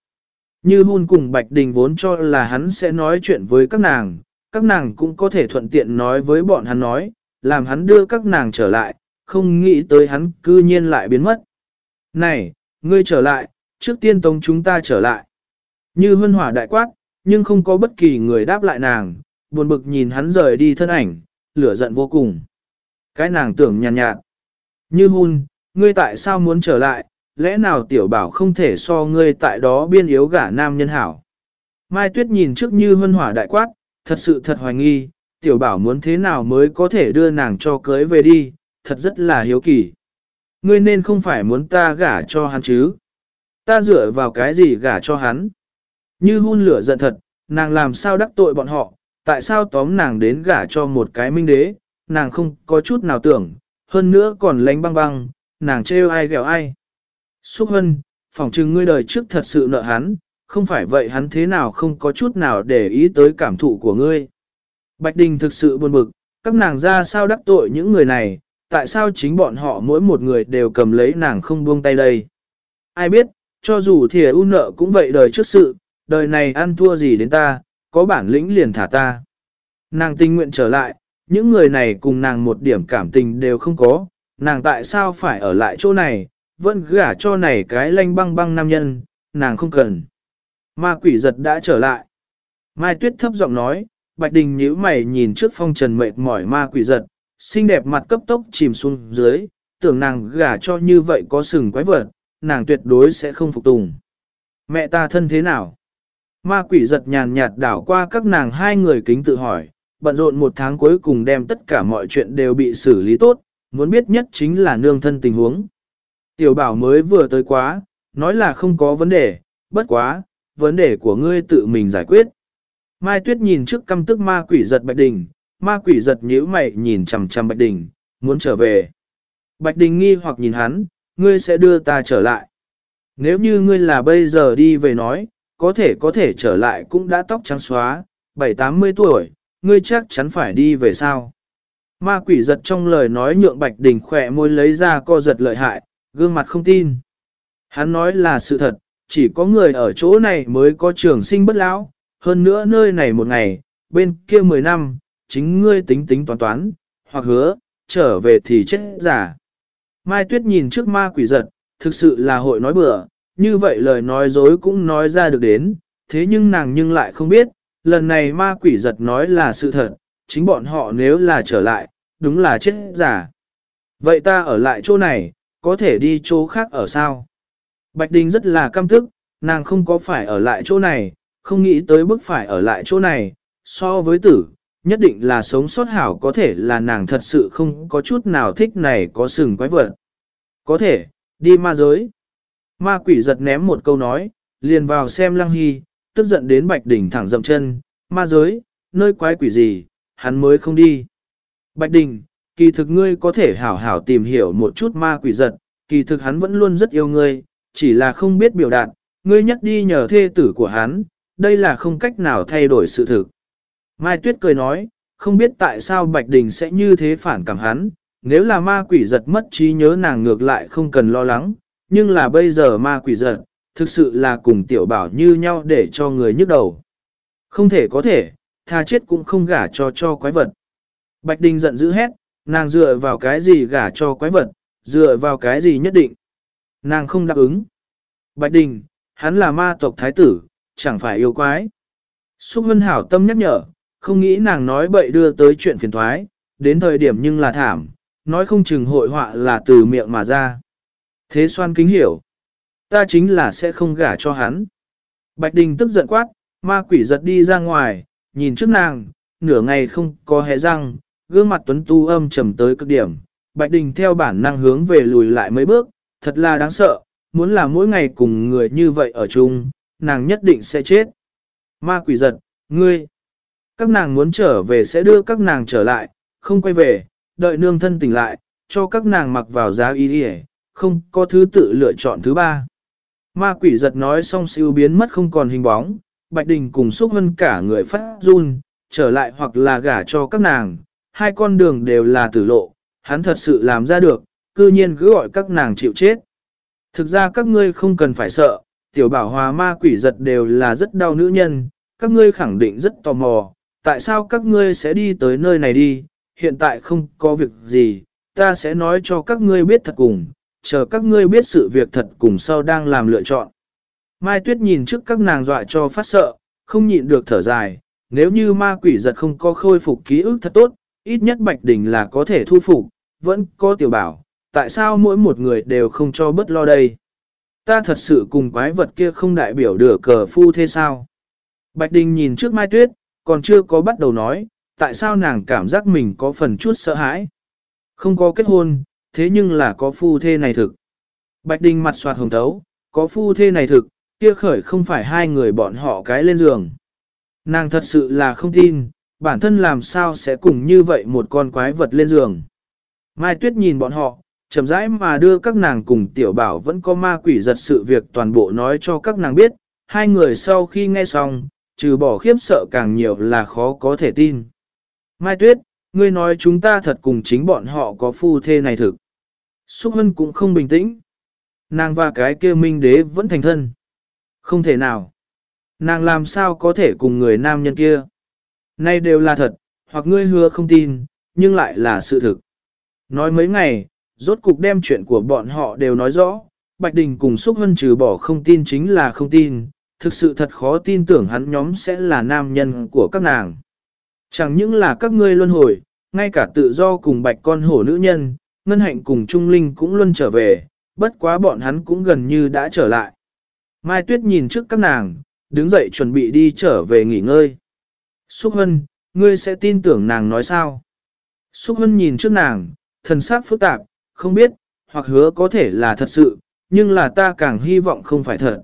Như hun cùng Bạch Đình vốn cho là hắn sẽ nói chuyện với các nàng, các nàng cũng có thể thuận tiện nói với bọn hắn nói, làm hắn đưa các nàng trở lại, không nghĩ tới hắn cư nhiên lại biến mất. Này, ngươi trở lại, trước tiên tống chúng ta trở lại. Như hân hỏa đại quát, nhưng không có bất kỳ người đáp lại nàng, buồn bực nhìn hắn rời đi thân ảnh, lửa giận vô cùng. Cái nàng tưởng nhàn nhạt, nhạt. Như hun, ngươi tại sao muốn trở lại, lẽ nào tiểu bảo không thể so ngươi tại đó biên yếu gả nam nhân hảo. Mai Tuyết nhìn trước như hân hỏa đại quát, thật sự thật hoài nghi, tiểu bảo muốn thế nào mới có thể đưa nàng cho cưới về đi, thật rất là hiếu kỳ. Ngươi nên không phải muốn ta gả cho hắn chứ. Ta dựa vào cái gì gả cho hắn. Như hun lửa giận thật, nàng làm sao đắc tội bọn họ, tại sao tóm nàng đến gả cho một cái minh đế, nàng không có chút nào tưởng, hơn nữa còn lánh băng băng, nàng trêu ai ghẹo ai. Xúc hân, phỏng chừng ngươi đời trước thật sự nợ hắn, không phải vậy hắn thế nào không có chút nào để ý tới cảm thụ của ngươi. Bạch Đình thực sự buồn bực, các nàng ra sao đắc tội những người này, tại sao chính bọn họ mỗi một người đều cầm lấy nàng không buông tay đây. Ai biết, cho dù thìa u nợ cũng vậy đời trước sự, đời này ăn thua gì đến ta, có bản lĩnh liền thả ta. Nàng tình nguyện trở lại, những người này cùng nàng một điểm cảm tình đều không có, nàng tại sao phải ở lại chỗ này, vẫn gả cho này cái lanh băng băng nam nhân, nàng không cần. Ma quỷ giật đã trở lại. Mai Tuyết thấp giọng nói, Bạch Đình nhíu mày nhìn trước phong trần mệt mỏi ma quỷ giật, xinh đẹp mặt cấp tốc chìm xuống dưới, tưởng nàng gả cho như vậy có sừng quái vật, nàng tuyệt đối sẽ không phục tùng. Mẹ ta thân thế nào? Ma quỷ giật nhàn nhạt đảo qua các nàng hai người kính tự hỏi, bận rộn một tháng cuối cùng đem tất cả mọi chuyện đều bị xử lý tốt, muốn biết nhất chính là nương thân tình huống. Tiểu bảo mới vừa tới quá, nói là không có vấn đề, bất quá, vấn đề của ngươi tự mình giải quyết. Mai Tuyết nhìn trước căm tức ma quỷ giật Bạch Đình, ma quỷ giật nhíu mày nhìn chằm chằm Bạch Đình, muốn trở về. Bạch Đình nghi hoặc nhìn hắn, ngươi sẽ đưa ta trở lại. Nếu như ngươi là bây giờ đi về nói, có thể có thể trở lại cũng đã tóc trắng xóa, bảy tám mươi tuổi, ngươi chắc chắn phải đi về sao. Ma quỷ giật trong lời nói nhượng Bạch Đình khỏe môi lấy ra co giật lợi hại, gương mặt không tin. Hắn nói là sự thật, chỉ có người ở chỗ này mới có trường sinh bất lão, hơn nữa nơi này một ngày, bên kia 10 năm, chính ngươi tính tính toán toán, hoặc hứa, trở về thì chết giả. Mai Tuyết nhìn trước ma quỷ giật, thực sự là hội nói bừa, như vậy lời nói dối cũng nói ra được đến, thế nhưng nàng nhưng lại không biết, lần này ma quỷ giật nói là sự thật, chính bọn họ nếu là trở lại, đúng là chết giả. Vậy ta ở lại chỗ này, có thể đi chỗ khác ở sao? Bạch Đình rất là căm tức, nàng không có phải ở lại chỗ này, không nghĩ tới bức phải ở lại chỗ này, so với tử, nhất định là sống sót hảo có thể là nàng thật sự không có chút nào thích này có sừng quái vật. Có thể, đi ma giới. Ma quỷ giật ném một câu nói, liền vào xem lăng hy, tức giận đến Bạch Đình thẳng dậm chân, ma giới, nơi quái quỷ gì, hắn mới không đi. Bạch Đình, kỳ thực ngươi có thể hảo hảo tìm hiểu một chút ma quỷ giật, kỳ thực hắn vẫn luôn rất yêu ngươi, chỉ là không biết biểu đạt, ngươi nhất đi nhờ thê tử của hắn, đây là không cách nào thay đổi sự thực. Mai Tuyết cười nói, không biết tại sao Bạch Đình sẽ như thế phản cảm hắn, nếu là ma quỷ giật mất trí nhớ nàng ngược lại không cần lo lắng, nhưng là bây giờ ma quỷ giật, thực sự là cùng tiểu bảo như nhau để cho người nhức đầu. Không thể có thể, tha chết cũng không gả cho cho quái vật. Bạch Đình giận dữ hét, nàng dựa vào cái gì gả cho quái vật, dựa vào cái gì nhất định. Nàng không đáp ứng. Bạch Đình, hắn là ma tộc thái tử, chẳng phải yêu quái. Xúc Vân Hảo tâm nhắc nhở, không nghĩ nàng nói bậy đưa tới chuyện phiền thoái, đến thời điểm nhưng là thảm, nói không chừng hội họa là từ miệng mà ra. Thế xoan kính hiểu, ta chính là sẽ không gả cho hắn. Bạch Đình tức giận quát, ma quỷ giật đi ra ngoài, nhìn trước nàng, nửa ngày không có hé răng, gương mặt tuấn tu âm trầm tới cực điểm. Bạch Đình theo bản năng hướng về lùi lại mấy bước, thật là đáng sợ, muốn là mỗi ngày cùng người như vậy ở chung, nàng nhất định sẽ chết. Ma quỷ giật, ngươi, các nàng muốn trở về sẽ đưa các nàng trở lại, không quay về, đợi nương thân tỉnh lại, cho các nàng mặc vào giá y đi không có thứ tự lựa chọn thứ ba. Ma quỷ giật nói xong siêu biến mất không còn hình bóng, Bạch Đình cùng xúc hơn cả người phát run, trở lại hoặc là gả cho các nàng, hai con đường đều là tử lộ, hắn thật sự làm ra được, cư nhiên cứ gọi các nàng chịu chết. Thực ra các ngươi không cần phải sợ, tiểu bảo hòa ma quỷ giật đều là rất đau nữ nhân, các ngươi khẳng định rất tò mò, tại sao các ngươi sẽ đi tới nơi này đi, hiện tại không có việc gì, ta sẽ nói cho các ngươi biết thật cùng, chờ các ngươi biết sự việc thật cùng sau đang làm lựa chọn. Mai Tuyết nhìn trước các nàng dọa cho phát sợ, không nhịn được thở dài, nếu như ma quỷ giật không có khôi phục ký ức thật tốt, ít nhất Bạch Đình là có thể thu phục, vẫn có tiểu bảo, tại sao mỗi một người đều không cho bất lo đây? Ta thật sự cùng quái vật kia không đại biểu được cờ phu thế sao? Bạch Đình nhìn trước Mai Tuyết, còn chưa có bắt đầu nói, tại sao nàng cảm giác mình có phần chút sợ hãi? Không có kết hôn, thế nhưng là có phu thê này thực. Bạch Đình mặt soạt hồng thấu, có phu thê này thực, kia khởi không phải hai người bọn họ cái lên giường. Nàng thật sự là không tin, bản thân làm sao sẽ cùng như vậy một con quái vật lên giường. Mai Tuyết nhìn bọn họ, chậm rãi mà đưa các nàng cùng tiểu bảo vẫn có ma quỷ giật sự việc toàn bộ nói cho các nàng biết, hai người sau khi nghe xong, trừ bỏ khiếp sợ càng nhiều là khó có thể tin. Mai Tuyết, ngươi nói chúng ta thật cùng chính bọn họ có phu thê này thực. Xúc Hân cũng không bình tĩnh. Nàng và cái kia minh đế vẫn thành thân. Không thể nào. Nàng làm sao có thể cùng người nam nhân kia. Nay đều là thật, hoặc ngươi hứa không tin, nhưng lại là sự thực. Nói mấy ngày, rốt cục đem chuyện của bọn họ đều nói rõ, Bạch Đình cùng Xúc Hân trừ bỏ không tin chính là không tin, thực sự thật khó tin tưởng hắn nhóm sẽ là nam nhân của các nàng. Chẳng những là các ngươi luân hồi, ngay cả tự do cùng bạch con hổ nữ nhân, ngân hạnh cùng trung linh cũng luôn trở về, bất quá bọn hắn cũng gần như đã trở lại. Mai Tuyết nhìn trước các nàng, đứng dậy chuẩn bị đi trở về nghỉ ngơi. Xúc Hân, ngươi sẽ tin tưởng nàng nói sao? Xúc Hân nhìn trước nàng, thần sắc phức tạp, không biết, hoặc hứa có thể là thật sự, nhưng là ta càng hy vọng không phải thật.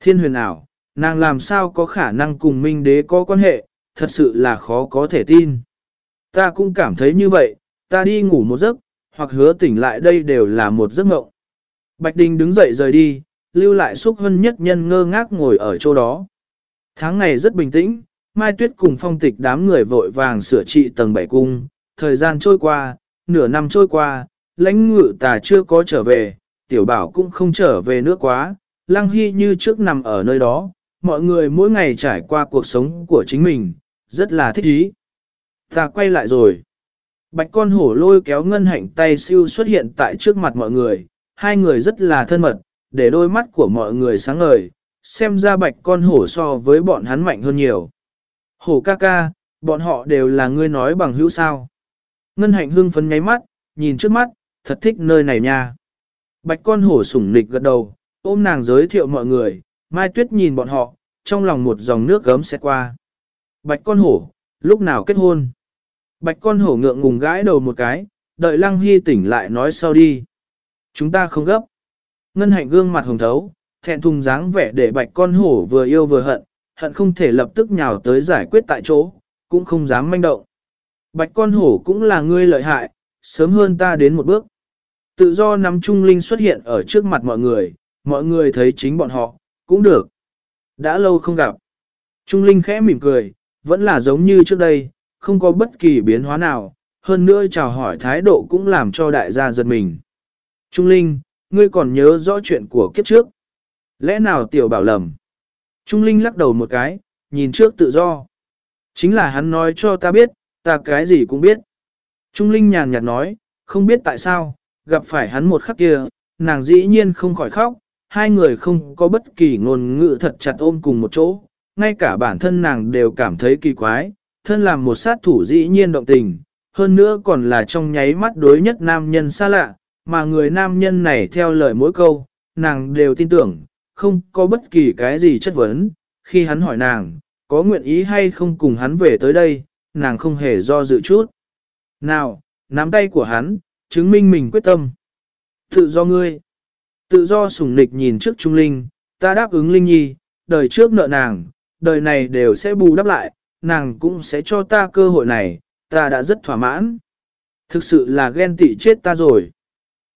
Thiên huyền ảo, nàng làm sao có khả năng cùng minh đế có quan hệ, thật sự là khó có thể tin. Ta cũng cảm thấy như vậy, ta đi ngủ một giấc, hoặc hứa tỉnh lại đây đều là một giấc mộng. Bạch Đình đứng dậy rời đi, lưu lại xúc hân nhất nhân ngơ ngác ngồi ở chỗ đó. Tháng ngày rất bình tĩnh, Mai Tuyết cùng phong tịch đám người vội vàng sửa trị tầng bảy cung, thời gian trôi qua, nửa năm trôi qua, lãnh ngự tà chưa có trở về, tiểu bảo cũng không trở về nữa quá, lăng hy như trước nằm ở nơi đó, mọi người mỗi ngày trải qua cuộc sống của chính mình, rất là thích ý. Ta quay lại rồi. Bạch con hổ lôi kéo ngân hạnh tay siêu xuất hiện tại trước mặt mọi người, hai người rất là thân mật, để đôi mắt của mọi người sáng ngời, xem ra bạch con hổ so với bọn hắn mạnh hơn nhiều. Hổ ca ca, bọn họ đều là ngươi nói bằng hữu sao. Ngân hạnh hưng phấn nháy mắt, nhìn trước mắt, thật thích nơi này nha. Bạch con hổ sủng nịch gật đầu, ôm nàng giới thiệu mọi người, Mai Tuyết nhìn bọn họ, trong lòng một dòng nước gấm sẽ qua. Bạch con hổ, lúc nào kết hôn? Bạch con hổ ngượng ngùng gãi đầu một cái, đợi Lăng Hy tỉnh lại nói sau đi. Chúng ta không gấp. Ngân hạnh gương mặt hồng thấu, thẹn thùng dáng vẻ để bạch con hổ vừa yêu vừa hận, hận không thể lập tức nhào tới giải quyết tại chỗ, cũng không dám manh động. Bạch con hổ cũng là ngươi lợi hại, sớm hơn ta đến một bước. Tự do nắm trung linh xuất hiện ở trước mặt mọi người, mọi người thấy chính bọn họ, cũng được. Đã lâu không gặp. Trung linh khẽ mỉm cười, vẫn là giống như trước đây, không có bất kỳ biến hóa nào, hơn nữa chào hỏi thái độ cũng làm cho đại gia giật mình. Trung linh, ngươi còn nhớ rõ chuyện của kiếp trước. Lẽ nào tiểu bảo lầm? Trung linh lắc đầu một cái, nhìn trước tự do. Chính là hắn nói cho ta biết, ta cái gì cũng biết. Trung linh nhàn nhạt nói, không biết tại sao, gặp phải hắn một khắc kia, nàng dĩ nhiên không khỏi khóc, hai người không có bất kỳ ngôn ngữ thật chặt ôm cùng một chỗ, ngay cả bản thân nàng đều cảm thấy kỳ quái, thân làm một sát thủ dĩ nhiên động tình, hơn nữa còn là trong nháy mắt đối nhất nam nhân xa lạ, mà người nam nhân này theo lời mỗi câu, nàng đều tin tưởng, không có bất kỳ cái gì chất vấn, khi hắn hỏi nàng, có nguyện ý hay không cùng hắn về tới đây, nàng không hề do dự chút. Nào, nắm tay của hắn, chứng minh mình quyết tâm. Tự do ngươi. Tự do sủng nịch nhìn trước Trung Linh, ta đáp ứng Linh Nhi, đời trước nợ nàng, đời này đều sẽ bù đắp lại, nàng cũng sẽ cho ta cơ hội này, ta đã rất thỏa mãn. Thực sự là ghen tị chết ta rồi.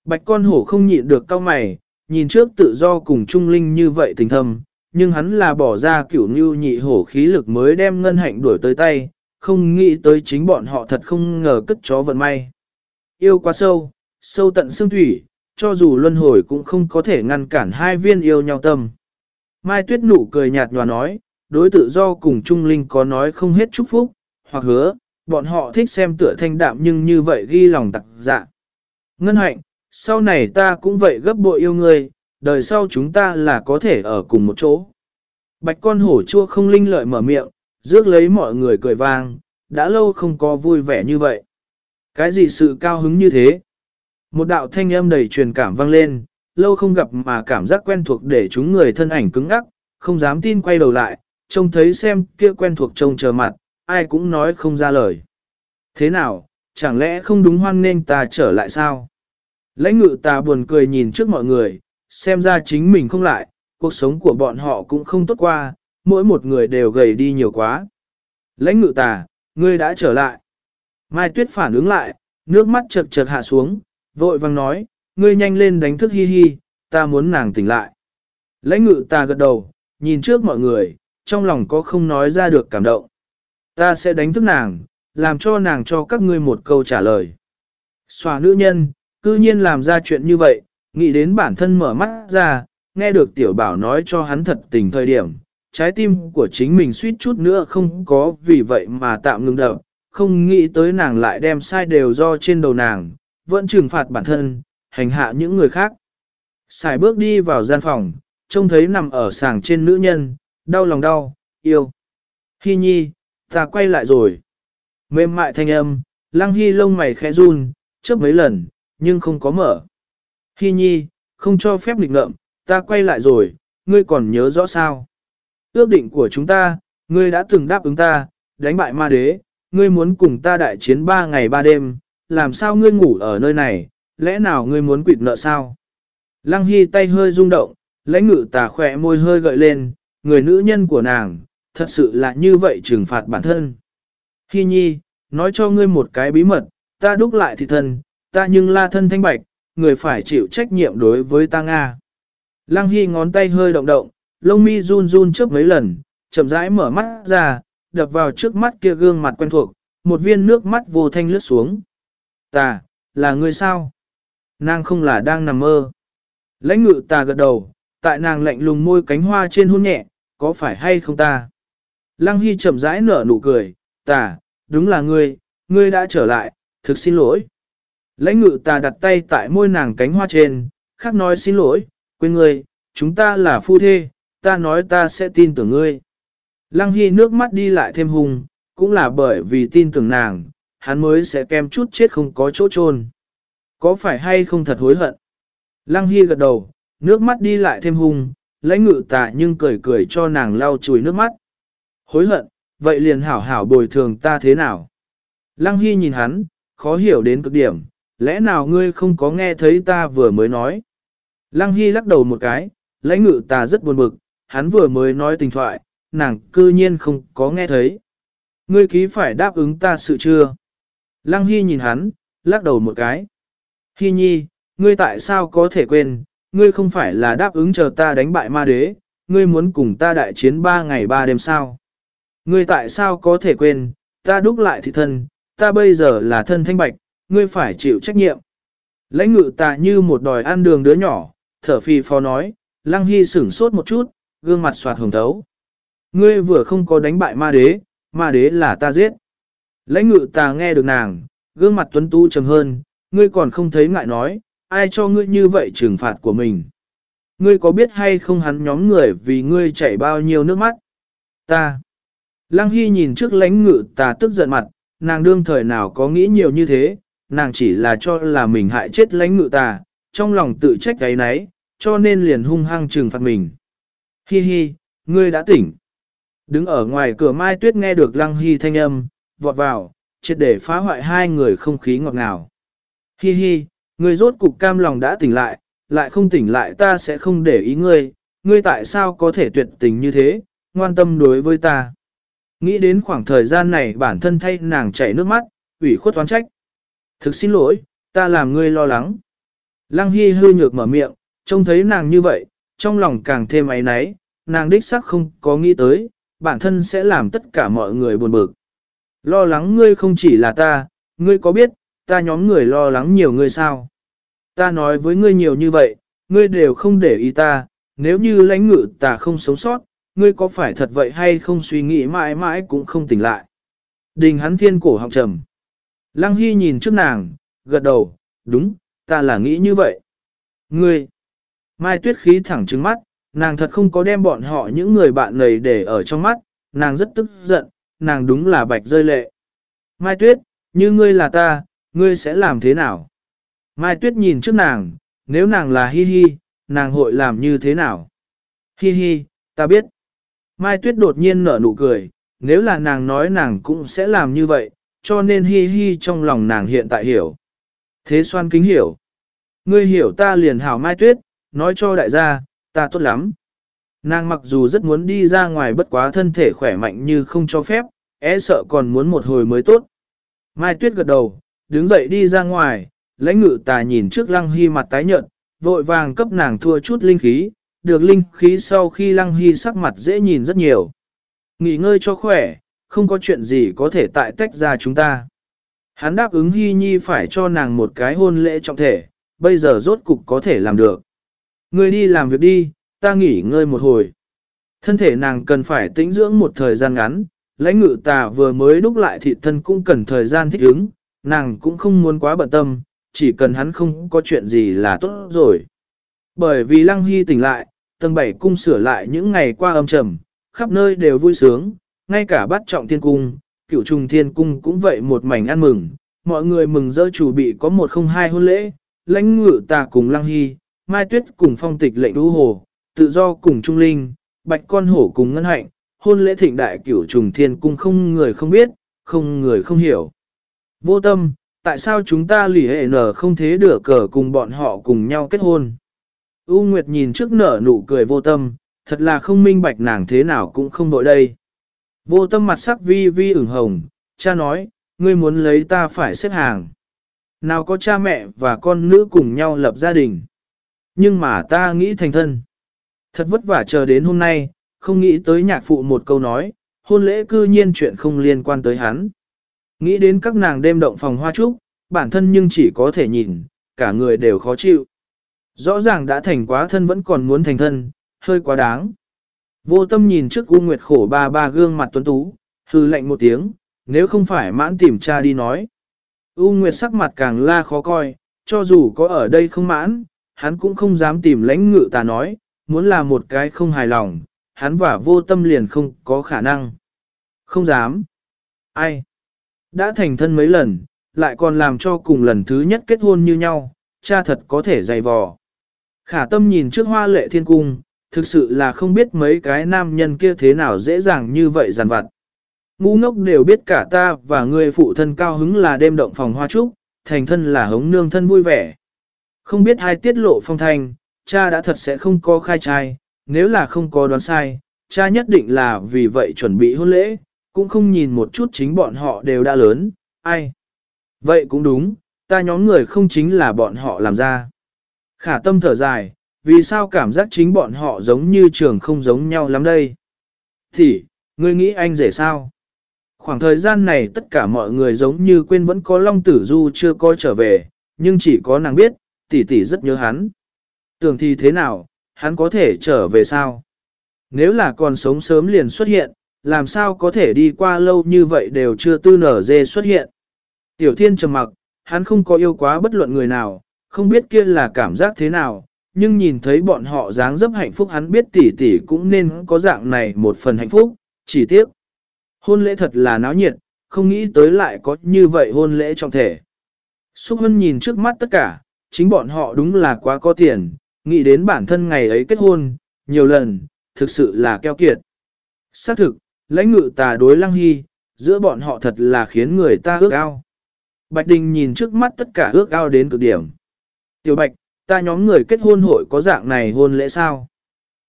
Bạch con hổ không nhịn được cao mày, nhìn trước tự do cùng Trung Linh như vậy tình thâm, nhưng hắn là bỏ ra kiểu như nhị hổ khí lực mới đem ngân hạnh đuổi tới tay, không nghĩ tới chính bọn họ thật không ngờ cất chó vận may. Yêu quá sâu, sâu tận xương thủy, cho dù luân hồi cũng không có thể ngăn cản hai viên yêu nhau tâm. Mai Tuyết nụ cười nhạt nhòa nói, đối tự do cùng Trung Linh có nói không hết chúc phúc, hoặc hứa, bọn họ thích xem tựa thanh đạm nhưng như vậy ghi lòng tặc dạ. Ngân hạnh, sau này ta cũng vậy gấp bội yêu ngươi, đời sau chúng ta là có thể ở cùng một chỗ. Bạch con hổ chua không linh lợi mở miệng, rước lấy mọi người cười vang, đã lâu không có vui vẻ như vậy. Cái gì sự cao hứng như thế? Một đạo thanh âm đầy truyền cảm vang lên, lâu không gặp mà cảm giác quen thuộc để chúng người thân ảnh cứng ngắc, không dám tin quay đầu lại, trông thấy xem kia quen thuộc trông chờ mặt, ai cũng nói không ra lời. Thế nào, chẳng lẽ không đúng hoan nên ta trở lại sao? Lãnh ngự ta buồn cười nhìn trước mọi người, xem ra chính mình không lại, cuộc sống của bọn họ cũng không tốt qua, mỗi một người đều gầy đi nhiều quá. Lãnh ngự tà, ngươi đã trở lại. Mai Tuyết phản ứng lại, nước mắt chật chật hạ xuống, vội vang nói, ngươi nhanh lên đánh thức hi hi, ta muốn nàng tỉnh lại. Lãnh ngự ta gật đầu, nhìn trước mọi người, trong lòng có không nói ra được cảm động. Ta sẽ đánh thức nàng, làm cho nàng cho các ngươi một câu trả lời. Xòa nữ nhân, cư nhiên làm ra chuyện như vậy, nghĩ đến bản thân mở mắt ra, nghe được tiểu bảo nói cho hắn thật tình thời điểm, trái tim của chính mình suýt chút nữa không có vì vậy mà tạm ngừng đậu, không nghĩ tới nàng lại đem sai đều do trên đầu nàng, vẫn trừng phạt bản thân, hành hạ những người khác. Xài bước đi vào gian phòng, trông thấy nằm ở sàng trên nữ nhân, đau lòng đau, yêu. Hy nhi, ta quay lại rồi. Mềm mại thanh âm, lăng hy lông mày khẽ run, chớp mấy lần, nhưng không có mở. Hy nhi, không cho phép nghịch ngợm, ta quay lại rồi, ngươi còn nhớ rõ sao? Ước định của chúng ta, ngươi đã từng đáp ứng ta, đánh bại ma đế, ngươi muốn cùng ta đại chiến ba ngày ba đêm, làm sao ngươi ngủ ở nơi này, lẽ nào ngươi muốn quỵt nợ sao? Lăng Hy tay hơi rung động, lãnh ngự tà khỏe môi hơi gợi lên, người nữ nhân của nàng, thật sự là như vậy trừng phạt bản thân. Hi nhi, nói cho ngươi một cái bí mật, ta đúc lại thì thân, ta nhưng la thân thanh bạch, người phải chịu trách nhiệm đối với ta Nga. Lăng Hy ngón tay hơi động động, lông mi run run trước mấy lần, chậm rãi mở mắt ra, đập vào trước mắt kia gương mặt quen thuộc, một viên nước mắt vô thanh lướt xuống. Ta, là người sao? Nàng không là đang nằm mơ. Lãnh ngự ta gật đầu, tại nàng lạnh lùng môi cánh hoa trên hôn nhẹ, có phải hay không ta? Lăng Hy chậm rãi nở nụ cười, ta, đúng là ngươi, ngươi đã trở lại, thực xin lỗi. Lãnh ngự ta đặt tay tại môi nàng cánh hoa trên, khác nói xin lỗi, quên ngươi, chúng ta là phu thê, ta nói ta sẽ tin tưởng ngươi. Lăng Hy nước mắt đi lại thêm hùng, cũng là bởi vì tin tưởng nàng, hắn mới sẽ kem chút chết không có chỗ chôn. Có phải hay không thật hối hận? Lăng Hy gật đầu, nước mắt đi lại thêm hùng lãnh ngự tạ nhưng cười cười cho nàng lau chùi nước mắt. Hối hận, vậy liền hảo hảo bồi thường ta thế nào? Lăng Hy nhìn hắn, khó hiểu đến cực điểm, lẽ nào ngươi không có nghe thấy ta vừa mới nói? Lăng Hy lắc đầu một cái, lãnh ngự ta rất buồn bực, hắn vừa mới nói tình thoại, nàng cư nhiên không có nghe thấy. Ngươi ký phải đáp ứng ta sự chưa? Lăng Hy nhìn hắn, lắc đầu một cái. Hy nhi, ngươi tại sao có thể quên, ngươi không phải là đáp ứng chờ ta đánh bại ma đế, ngươi muốn cùng ta đại chiến ba ngày ba đêm sao? Ngươi tại sao có thể quên, ta đúc lại thị thân, ta bây giờ là thân thanh bạch, ngươi phải chịu trách nhiệm. Lãnh ngự ta như một đòi ăn đường đứa nhỏ, thở phì phò nói, lăng hy sửng sốt một chút, gương mặt soạt hồng thấu. Ngươi vừa không có đánh bại ma đế, ma đế là ta giết. Lãnh ngự ta nghe được nàng, gương mặt tuấn tu trầm hơn, ngươi còn không thấy ngại nói, ai cho ngươi như vậy trừng phạt của mình. Ngươi có biết hay không hắn nhóm người vì ngươi chảy bao nhiêu nước mắt? Ta. Lăng Hy nhìn trước lãnh ngự ta tức giận mặt, nàng đương thời nào có nghĩ nhiều như thế, nàng chỉ là cho là mình hại chết lãnh ngự ta, trong lòng tự trách cái nấy, cho nên liền hung hăng trừng phạt mình. Hi hi, ngươi đã tỉnh. Đứng ở ngoài cửa Mai Tuyết nghe được Lăng Hy thanh âm, vọt vào, triệt để phá hoại hai người không khí ngọt ngào. Hi hi, ngươi rốt cục cam lòng đã tỉnh lại, lại không tỉnh lại ta sẽ không để ý ngươi, ngươi tại sao có thể tuyệt tình như thế, ngoan tâm đối với ta. Nghĩ đến khoảng thời gian này bản thân thay nàng chảy nước mắt, ủy khuất oán trách. Thực xin lỗi, ta làm ngươi lo lắng. Lăng Hy hư nhược mở miệng, trông thấy nàng như vậy, trong lòng càng thêm áy náy, nàng đích sắc không có nghĩ tới, bản thân sẽ làm tất cả mọi người buồn bực. Lo lắng ngươi không chỉ là ta, ngươi có biết, ta nhóm người lo lắng nhiều ngươi sao? Ta nói với ngươi nhiều như vậy, ngươi đều không để ý ta, nếu như lãnh ngự ta không sống sót, ngươi có phải thật vậy hay không suy nghĩ mãi mãi cũng không tỉnh lại. Đình hắn thiên cổ họng trầm. Lăng Hy nhìn trước nàng, gật đầu, đúng, ta là nghĩ như vậy. Ngươi, Mai tuyết khí thẳng trứng mắt, nàng thật không có đem bọn họ những người bạn này để ở trong mắt, nàng rất tức giận, nàng đúng là bạch rơi lệ. Mai tuyết, như ngươi là ta, ngươi sẽ làm thế nào? Mai tuyết nhìn trước nàng, nếu nàng là hi hi, nàng hội làm như thế nào? Hi hi, ta biết. Mai tuyết đột nhiên nở nụ cười, nếu là nàng nói nàng cũng sẽ làm như vậy, cho nên hi hi trong lòng nàng hiện tại hiểu. Thế xoan kính hiểu. Ngươi hiểu ta liền hảo mai tuyết, nói cho đại gia, ta tốt lắm. Nàng mặc dù rất muốn đi ra ngoài bất quá thân thể khỏe mạnh như không cho phép, e sợ còn muốn một hồi mới tốt. Mai tuyết gật đầu, đứng dậy đi ra ngoài, lãnh ngự tà nhìn trước lăng hy mặt tái nhợt, vội vàng cấp nàng thua chút linh khí, được linh khí sau khi lăng hy sắc mặt dễ nhìn rất nhiều. Nghỉ ngơi cho khỏe, không có chuyện gì có thể tại tách ra chúng ta. Hắn đáp ứng hy nhi phải cho nàng một cái hôn lễ trọng thể, bây giờ rốt cục có thể làm được. Ngươi đi làm việc đi, ta nghỉ ngơi một hồi. Thân thể nàng cần phải tĩnh dưỡng một thời gian ngắn, lãnh ngự tà vừa mới đúc lại thị thân cũng cần thời gian thích ứng, nàng cũng không muốn quá bận tâm, chỉ cần hắn không có chuyện gì là tốt rồi. Bởi vì Lăng Hy tỉnh lại, tầng 7 cung sửa lại những ngày qua âm trầm, khắp nơi đều vui sướng, ngay cả bắt trọng thiên cung, cửu trùng thiên cung cũng vậy một mảnh ăn mừng, mọi người mừng rỡ chủ bị có một không hai hôn lễ, lãnh ngự tà cùng Lăng Hy, Mai Tuyết cùng phong tịch lệnh đu hồ, tự do cùng Trung Linh, Bạch Con Hổ cùng Ngân Hạnh, hôn lễ thịnh đại cửu trùng thiên cung không người không biết, không người không hiểu. Vô tâm, tại sao chúng ta lì hệ nở không thế được cờ cùng bọn họ cùng nhau kết hôn? U Nguyệt nhìn trước nở nụ cười vô tâm, thật là không minh bạch nàng thế nào cũng không đội đây. Vô tâm mặt sắc vi vi ửng hồng, cha nói, ngươi muốn lấy ta phải xếp hàng. Nào có cha mẹ và con nữ cùng nhau lập gia đình. Nhưng mà ta nghĩ thành thân. Thật vất vả chờ đến hôm nay, không nghĩ tới nhạc phụ một câu nói, hôn lễ cư nhiên chuyện không liên quan tới hắn. Nghĩ đến các nàng đêm động phòng hoa trúc, bản thân nhưng chỉ có thể nhìn, cả người đều khó chịu. Rõ ràng đã thành quá thân vẫn còn muốn thành thân, hơi quá đáng. Vô tâm nhìn trước U Nguyệt khổ ba ba gương mặt tuấn tú, hư lạnh một tiếng, nếu không phải mãn tìm cha đi nói. U Nguyệt sắc mặt càng la khó coi, cho dù có ở đây không mãn, hắn cũng không dám tìm lãnh ngự ta nói, muốn là một cái không hài lòng, hắn và vô tâm liền không có khả năng. Không dám. Ai? Đã thành thân mấy lần, lại còn làm cho cùng lần thứ nhất kết hôn như nhau, cha thật có thể dày vò. Khả tâm nhìn trước hoa lệ thiên cung, thực sự là không biết mấy cái nam nhân kia thế nào dễ dàng như vậy giàn vặt. Ngu ngốc đều biết cả ta và người phụ thân cao hứng là đêm động phòng hoa trúc, thành thân là hống nương thân vui vẻ. Không biết hai tiết lộ phong thanh, cha đã thật sẽ không có khai trai, nếu là không có đoán sai, cha nhất định là vì vậy chuẩn bị hôn lễ, cũng không nhìn một chút chính bọn họ đều đã lớn, ai. Vậy cũng đúng, ta nhóm người không chính là bọn họ làm ra. Khả tâm thở dài, vì sao cảm giác chính bọn họ giống như trường không giống nhau lắm đây? Thì, ngươi nghĩ anh rể sao? Khoảng thời gian này tất cả mọi người giống như quên vẫn có Long Tử Du chưa coi trở về, nhưng chỉ có nàng biết, tỷ tỷ rất nhớ hắn. Tưởng thì thế nào, hắn có thể trở về sao? Nếu là còn sống sớm liền xuất hiện, làm sao có thể đi qua lâu như vậy đều chưa tư nở dê xuất hiện? Tiểu thiên trầm mặc, hắn không có yêu quá bất luận người nào, không biết kia là cảm giác thế nào, nhưng nhìn thấy bọn họ dáng dấp hạnh phúc hắn biết tỷ tỷ cũng nên có dạng này một phần hạnh phúc, chỉ tiếc. Hôn lễ thật là náo nhiệt, không nghĩ tới lại có như vậy hôn lễ trọng thể. Xúc Hân nhìn trước mắt tất cả, chính bọn họ đúng là quá có tiền, nghĩ đến bản thân ngày ấy kết hôn, nhiều lần, thực sự là keo kiệt. Xác thực, lãnh ngự tà đối lăng hy, giữa bọn họ thật là khiến người ta ước ao. Bạch Đình nhìn trước mắt tất cả ước ao đến cực điểm. Tiểu Bạch, ta nhóm người kết hôn hội có dạng này hôn lễ sao?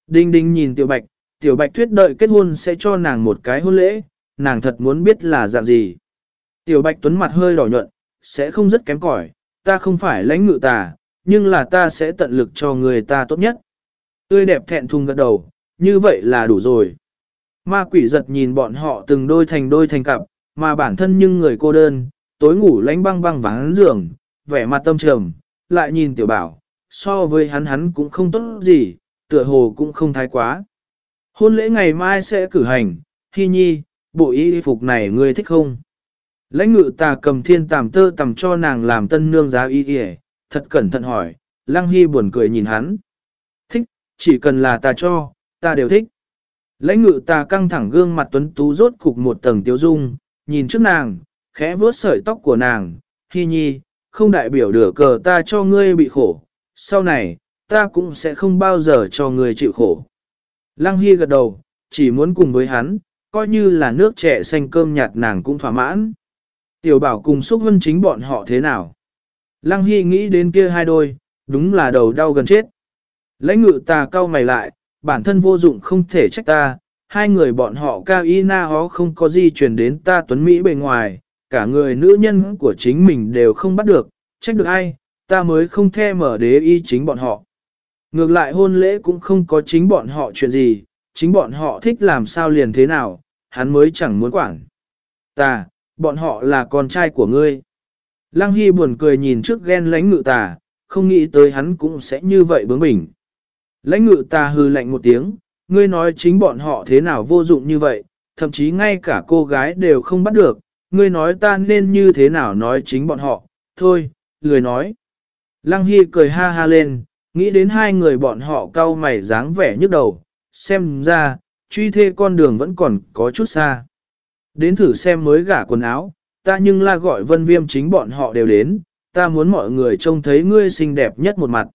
Đinh Đinh nhìn Tiểu Bạch, Tiểu Bạch thuyết đợi kết hôn sẽ cho nàng một cái hôn lễ, nàng thật muốn biết là dạng gì. Tiểu Bạch Tuấn mặt hơi đỏ nhuận, sẽ không rất kém cỏi, ta không phải lãnh ngự tà, nhưng là ta sẽ tận lực cho người ta tốt nhất. Tươi đẹp thẹn thùng gật đầu, như vậy là đủ rồi. Ma quỷ giật nhìn bọn họ từng đôi thành đôi thành cặp, mà bản thân nhưng người cô đơn, tối ngủ lánh băng băng vắng giường, vẻ mặt tâm trầm, lại nhìn tiểu bảo, so với hắn hắn cũng không tốt gì, tựa hồ cũng không thái quá. Hôn lễ ngày mai sẽ cử hành, Hi Nhi, bộ y phục này ngươi thích không? Lãnh ngự tà cầm thiên tàm tơ tầm cho nàng làm tân nương giá y y, thật cẩn thận hỏi, Lăng Hy buồn cười nhìn hắn. Thích, chỉ cần là ta cho, ta đều thích. Lãnh ngự ta căng thẳng gương mặt tuấn tú rốt cục một tầng tiêu dung, nhìn trước nàng, khẽ vuốt sợi tóc của nàng, Hi Nhi, không đại biểu được cờ ta cho ngươi bị khổ, sau này, ta cũng sẽ không bao giờ cho ngươi chịu khổ. Lăng Hy gật đầu, chỉ muốn cùng với hắn, coi như là nước trẻ xanh cơm nhạt nàng cũng thỏa mãn. Tiểu bảo cùng xúc vân chính bọn họ thế nào? Lăng Hy nghĩ đến kia hai đôi, đúng là đầu đau gần chết. Lãnh ngự ta cau mày lại, bản thân vô dụng không thể trách ta, hai người bọn họ cao y na hó không có gì truyền đến ta tuấn Mỹ bề ngoài, cả người nữ nhân của chính mình đều không bắt được, trách được ai, ta mới không the mở đế y chính bọn họ. Ngược lại hôn lễ cũng không có chính bọn họ chuyện gì, chính bọn họ thích làm sao liền thế nào, hắn mới chẳng muốn quản. Ta, bọn họ là con trai của ngươi. Lăng Hy buồn cười nhìn trước ghen lánh ngự tà, không nghĩ tới hắn cũng sẽ như vậy bướng bỉnh. Lãnh ngự ta hư lạnh một tiếng, ngươi nói chính bọn họ thế nào vô dụng như vậy, thậm chí ngay cả cô gái đều không bắt được, ngươi nói ta nên như thế nào nói chính bọn họ, thôi, lười nói. Lăng Hy cười ha ha lên, nghĩ đến hai người bọn họ cau mày dáng vẻ nhức đầu, xem ra, truy thê con đường vẫn còn có chút xa. Đến thử xem mới gả quần áo, ta nhưng la gọi vân viêm chính bọn họ đều đến, ta muốn mọi người trông thấy ngươi xinh đẹp nhất một mặt.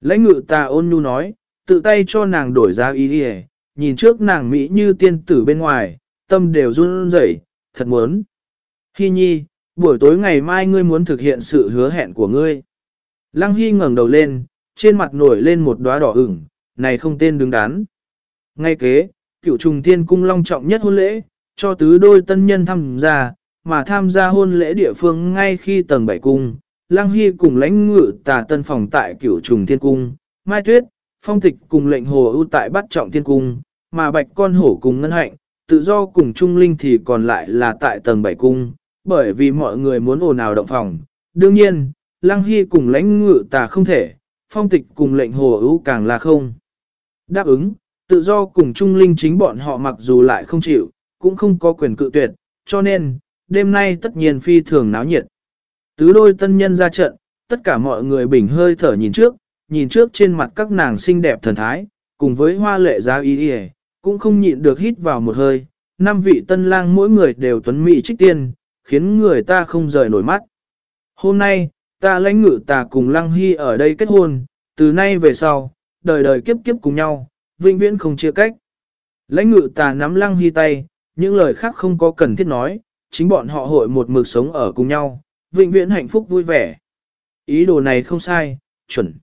Lãnh ngự ta ôn nhu nói, tự tay cho nàng đổi ra ý đi nhìn trước nàng Mỹ như tiên tử bên ngoài, tâm đều run rẩy, thật muốn. Hy nhi, buổi tối ngày mai ngươi muốn thực hiện sự hứa hẹn của ngươi. Lăng Hy ngẩng đầu lên, trên mặt nổi lên một đóa đỏ ửng, này không tên đứng đắn. Ngay kế, cựu trùng thiên cung long trọng nhất hôn lễ, cho tứ đôi tân nhân tham gia, mà tham gia hôn lễ địa phương ngay khi tầng bảy cung, Lăng Hy cùng lãnh ngự tà tân phòng tại cửu trùng thiên cung, Mai Tuyết, Phong Tịch cùng lệnh hồ ưu tại bắt trọng thiên cung, mà bạch con hổ cùng ngân hạnh, tự do cùng trung linh thì còn lại là tại tầng bảy cung, bởi vì mọi người muốn ồn ào động phòng. Đương nhiên, Lăng Hy cùng lãnh ngự tà không thể, Phong Tịch cùng lệnh hồ ưu càng là không. Đáp ứng, tự do cùng trung linh chính bọn họ mặc dù lại không chịu, cũng không có quyền cự tuyệt, cho nên, đêm nay tất nhiên phi thường náo nhiệt. Tứ đôi tân nhân ra trận, tất cả mọi người bình hơi thở nhìn trước, nhìn trước trên mặt các nàng xinh đẹp thần thái, cùng với hoa lệ giá y y, cũng không nhịn được hít vào một hơi. Năm vị tân lang mỗi người đều tuấn mỹ trích tiên, khiến người ta không rời nổi mắt. Hôm nay, ta lãnh ngự ta cùng lăng hy ở đây kết hôn, từ nay về sau, đời đời kiếp kiếp cùng nhau, vinh viễn không chia cách. Lãnh ngự ta nắm lăng hy tay, những lời khác không có cần thiết nói, chính bọn họ hội một mực sống ở cùng nhau, vĩnh viễn hạnh phúc vui vẻ. Ý đồ này không sai, chuẩn.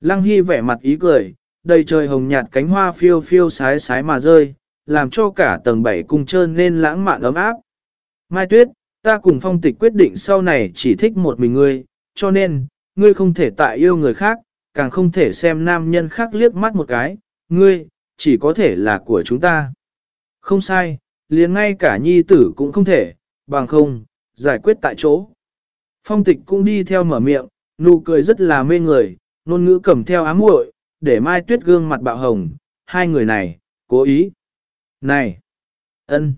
Lăng Hy vẻ mặt ý cười, đầy trời hồng nhạt cánh hoa phiêu phiêu sái sái mà rơi, làm cho cả tầng bảy cung trơn nên lãng mạn ấm áp. Mai Tuyết, ta cùng phong tịch quyết định sau này chỉ thích một mình ngươi, cho nên, ngươi không thể tại yêu người khác, càng không thể xem nam nhân khác liếc mắt một cái, ngươi, chỉ có thể là của chúng ta. Không sai, liền ngay cả nhi tử cũng không thể, bằng không, giải quyết tại chỗ. Phong tịch cũng đi theo mở miệng, nụ cười rất là mê người, ngôn ngữ cầm theo ám muội, để Mai Tuyết gương mặt bạo hồng, hai người này, cố ý. Này! ân.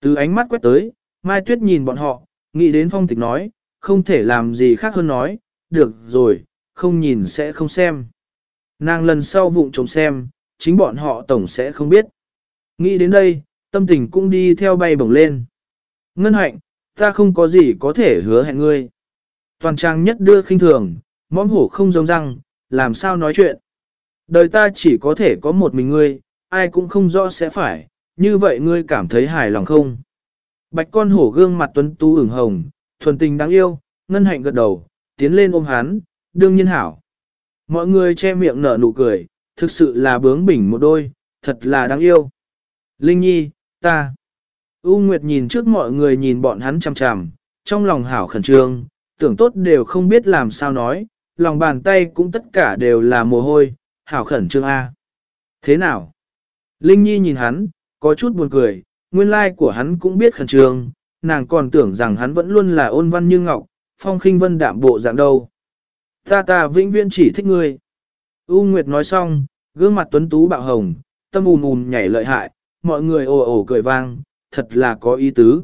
Từ ánh mắt quét tới, Mai Tuyết nhìn bọn họ, nghĩ đến phong tịch nói, không thể làm gì khác hơn nói, được rồi, không nhìn sẽ không xem. Nàng lần sau vụng trông xem, chính bọn họ tổng sẽ không biết. Nghĩ đến đây, tâm tình cũng đi theo bay bổng lên. Ngân hạnh, ta không có gì có thể hứa hẹn ngươi. Toàn trang nhất đưa khinh thường, mõm hổ không giống răng, làm sao nói chuyện. Đời ta chỉ có thể có một mình ngươi, ai cũng không rõ sẽ phải, như vậy ngươi cảm thấy hài lòng không? Bạch con hổ gương mặt tuấn tú ửng hồng, thuần tình đáng yêu, ngân hạnh gật đầu, tiến lên ôm hắn, đương nhiên hảo. Mọi người che miệng nở nụ cười, thực sự là bướng bỉnh một đôi, thật là đáng yêu. Linh Nhi, ta. U Nguyệt nhìn trước mọi người nhìn bọn hắn chằm chằm, trong lòng hảo khẩn trương, tưởng tốt đều không biết làm sao nói, lòng bàn tay cũng tất cả đều là mồ hôi, hảo khẩn trương A. Thế nào? Linh Nhi nhìn hắn, có chút buồn cười, nguyên lai like của hắn cũng biết khẩn trương, nàng còn tưởng rằng hắn vẫn luôn là ôn văn như ngọc, phong khinh vân đạm bộ dạng đâu. Ta ta vĩnh viễn chỉ thích ngươi. U Nguyệt nói xong, gương mặt tuấn tú bạo hồng, tâm ùn ùn nhảy lợi hại, mọi người ồ ồ cười vang, thật là có ý tứ.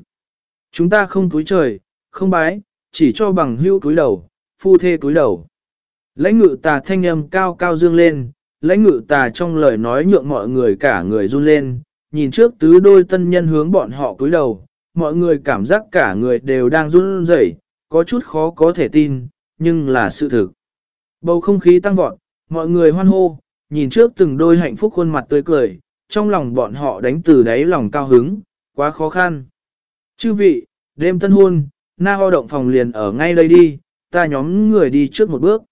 Chúng ta không túi trời, không bái, chỉ cho bằng hữu túi đầu, phu thê túi đầu. Lãnh ngự tà thanh âm cao cao dương lên, lãnh ngự tà trong lời nói nhượng mọi người cả người run lên, nhìn trước tứ đôi tân nhân hướng bọn họ túi đầu, mọi người cảm giác cả người đều đang run rẩy, có chút khó có thể tin, nhưng là sự thực. Bầu không khí tăng vọt, mọi người hoan hô, nhìn trước từng đôi hạnh phúc khuôn mặt tươi cười, trong lòng bọn họ đánh từ đáy lòng cao hứng, quá khó khăn. Chư vị, đêm tân hôn, na ho động phòng liền ở ngay đây đi, ta nhóm người đi trước một bước.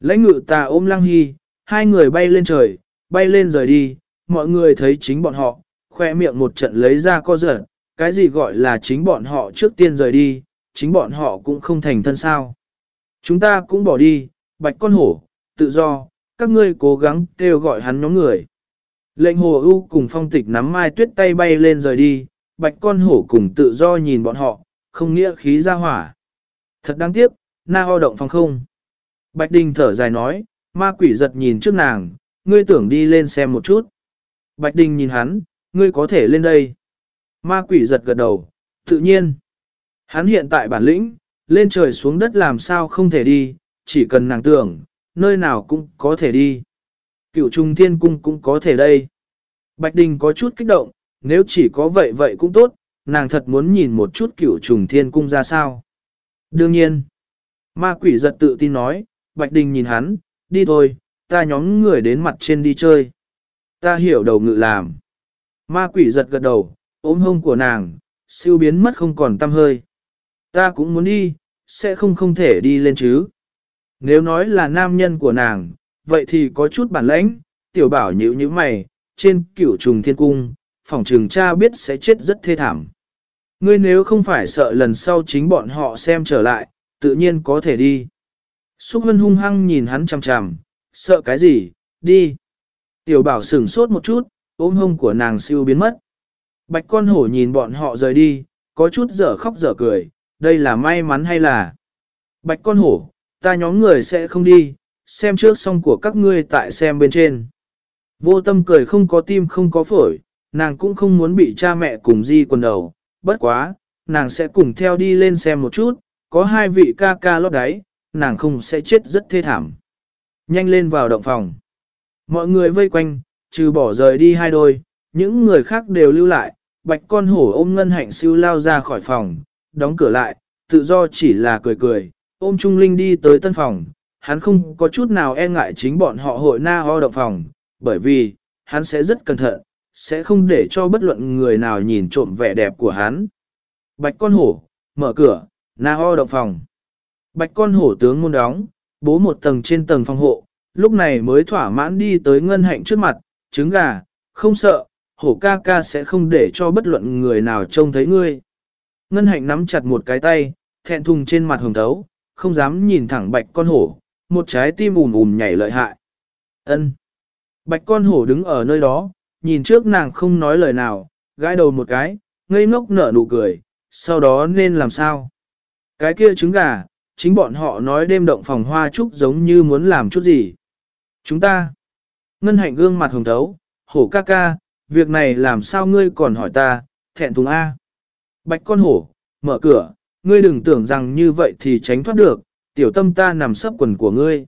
Lãnh ngự ta ôm lăng hy, hai người bay lên trời, bay lên rời đi, mọi người thấy chính bọn họ, khoe miệng một trận lấy ra co giật, cái gì gọi là chính bọn họ trước tiên rời đi, chính bọn họ cũng không thành thân sao. Chúng ta cũng bỏ đi, bạch con hổ, tự do, các ngươi cố gắng kêu gọi hắn nhóm người. Lệnh hồ ưu cùng phong tịch nắm mai tuyết tay bay lên rời đi, bạch con hổ cùng tự do nhìn bọn họ, không nghĩa khí ra hỏa. Thật đáng tiếc, na ho động phòng không. Bạch Đình thở dài nói, ma quỷ giật nhìn trước nàng, ngươi tưởng đi lên xem một chút. Bạch Đình nhìn hắn, ngươi có thể lên đây. Ma quỷ giật gật đầu, tự nhiên. Hắn hiện tại bản lĩnh, lên trời xuống đất làm sao không thể đi, chỉ cần nàng tưởng, nơi nào cũng có thể đi. Cựu trung thiên cung cũng có thể đây. Bạch Đình có chút kích động, nếu chỉ có vậy vậy cũng tốt, nàng thật muốn nhìn một chút cửu trùng thiên cung ra sao. Đương nhiên, ma quỷ giật tự tin nói, Bạch Đình nhìn hắn, đi thôi, ta nhóm người đến mặt trên đi chơi. Ta hiểu đầu ngự làm. Ma quỷ giật gật đầu, ôm hông của nàng, siêu biến mất không còn tâm hơi. Ta cũng muốn đi, sẽ không không thể đi lên chứ. nếu nói là nam nhân của nàng, vậy thì có chút bản lãnh, tiểu bảo nhữ như mày, trên cửu trùng thiên cung, phòng trường cha biết sẽ chết rất thê thảm. Ngươi nếu không phải sợ lần sau chính bọn họ xem trở lại, tự nhiên có thể đi. Xúc hân hung hăng nhìn hắn chằm chằm, sợ cái gì, đi. Tiểu bảo sửng sốt một chút, ôm hông của nàng siêu biến mất. Bạch con hổ nhìn bọn họ rời đi, có chút dở khóc dở cười, đây là may mắn hay là... Bạch con hổ, ta nhóm người sẽ không đi, xem trước xong của các ngươi tại xem bên trên. Vô tâm cười không có tim không có phổi, nàng cũng không muốn bị cha mẹ cùng di quần đầu, bất quá, nàng sẽ cùng theo đi lên xem một chút, có hai vị ca ca lót đáy, nàng không sẽ chết rất thê thảm. Nhanh lên vào động phòng. Mọi người vây quanh, trừ bỏ rời đi hai đôi, những người khác đều lưu lại, bạch con hổ ôm ngân hạnh siêu lao ra khỏi phòng, đóng cửa lại, tự do chỉ là cười cười, ôm Trung Linh đi tới tân phòng, hắn không có chút nào e ngại chính bọn họ hội na ho động phòng, bởi vì, hắn sẽ rất cẩn thận, sẽ không để cho bất luận người nào nhìn trộm vẻ đẹp của hắn. Bạch con hổ, mở cửa, na ho động phòng. Bạch con hổ tướng môn đóng, bố một tầng trên tầng phòng hộ, lúc này mới thỏa mãn đi tới ngân hạnh trước mặt, trứng gà, không sợ, hổ ca ca sẽ không để cho bất luận người nào trông thấy ngươi. Ngân hạnh nắm chặt một cái tay, thẹn thùng trên mặt hồng thấu, không dám nhìn thẳng bạch con hổ, một trái tim ùm ùm nhảy lợi hại. Ân. Bạch con hổ đứng ở nơi đó, nhìn trước nàng không nói lời nào, gãi đầu một cái, ngây ngốc nở nụ cười, sau đó nên làm sao? Cái kia trứng gà, chính bọn họ nói đêm động phòng hoa trúc giống như muốn làm chút gì. Chúng ta, ngân hạnh gương mặt hồng thấu, hổ ca ca, việc này làm sao ngươi còn hỏi ta, thẹn thùng A. Bạch con hổ, mở cửa, ngươi đừng tưởng rằng như vậy thì tránh thoát được, tiểu tâm ta nằm sấp quần của ngươi.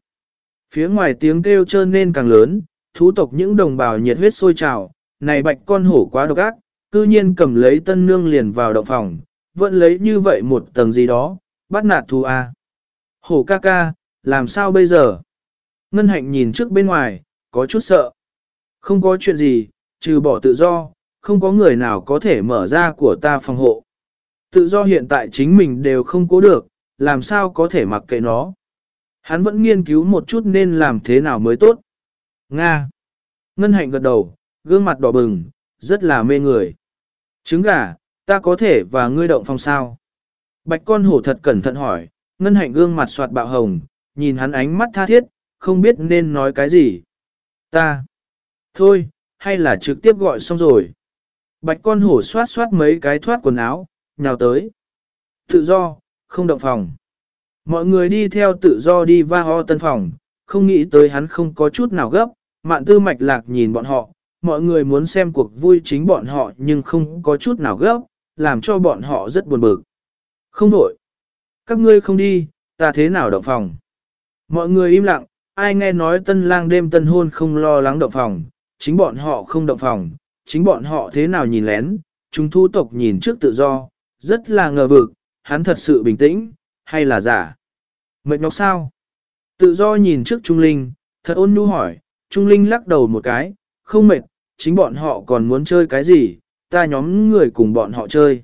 Phía ngoài tiếng kêu trơn nên càng lớn, thú tộc những đồng bào nhiệt huyết sôi trào, này bạch con hổ quá độc ác, cư nhiên cầm lấy tân nương liền vào động phòng, vẫn lấy như vậy một tầng gì đó, bắt nạt thú A. Hổ ca ca, làm sao bây giờ? Ngân hạnh nhìn trước bên ngoài, có chút sợ. Không có chuyện gì, trừ bỏ tự do, không có người nào có thể mở ra của ta phòng hộ. Tự do hiện tại chính mình đều không cố được, làm sao có thể mặc kệ nó. Hắn vẫn nghiên cứu một chút nên làm thế nào mới tốt. Nga. Ngân hạnh gật đầu, gương mặt đỏ bừng, rất là mê người. Trứng gà, ta có thể và ngươi động phòng sao? Bạch con hổ thật cẩn thận hỏi, ngân hạnh gương mặt soạt bạo hồng, nhìn hắn ánh mắt tha thiết, không biết nên nói cái gì. Ta. Thôi, hay là trực tiếp gọi xong rồi. Bạch con hổ xoát xoát mấy cái thoát quần áo, nhào tới. Tự do, không động phòng. Mọi người đi theo tự do đi va ho tân phòng, không nghĩ tới hắn không có chút nào gấp, mạn tư mạch lạc nhìn bọn họ, mọi người muốn xem cuộc vui chính bọn họ nhưng không có chút nào gấp, làm cho bọn họ rất buồn bực. Không đổi. Các ngươi không đi, ta thế nào động phòng? Mọi người im lặng, ai nghe nói tân lang đêm tân hôn không lo lắng động phòng, chính bọn họ không động phòng, chính bọn họ thế nào nhìn lén, chúng thu tộc nhìn trước tự do, rất là ngờ vực, hắn thật sự bình tĩnh, hay là giả? Mệt nhọc sao? Tự do nhìn trước Trung Linh, thật ôn nhu hỏi, Trung Linh lắc đầu một cái, không mệt, chính bọn họ còn muốn chơi cái gì, ta nhóm người cùng bọn họ chơi.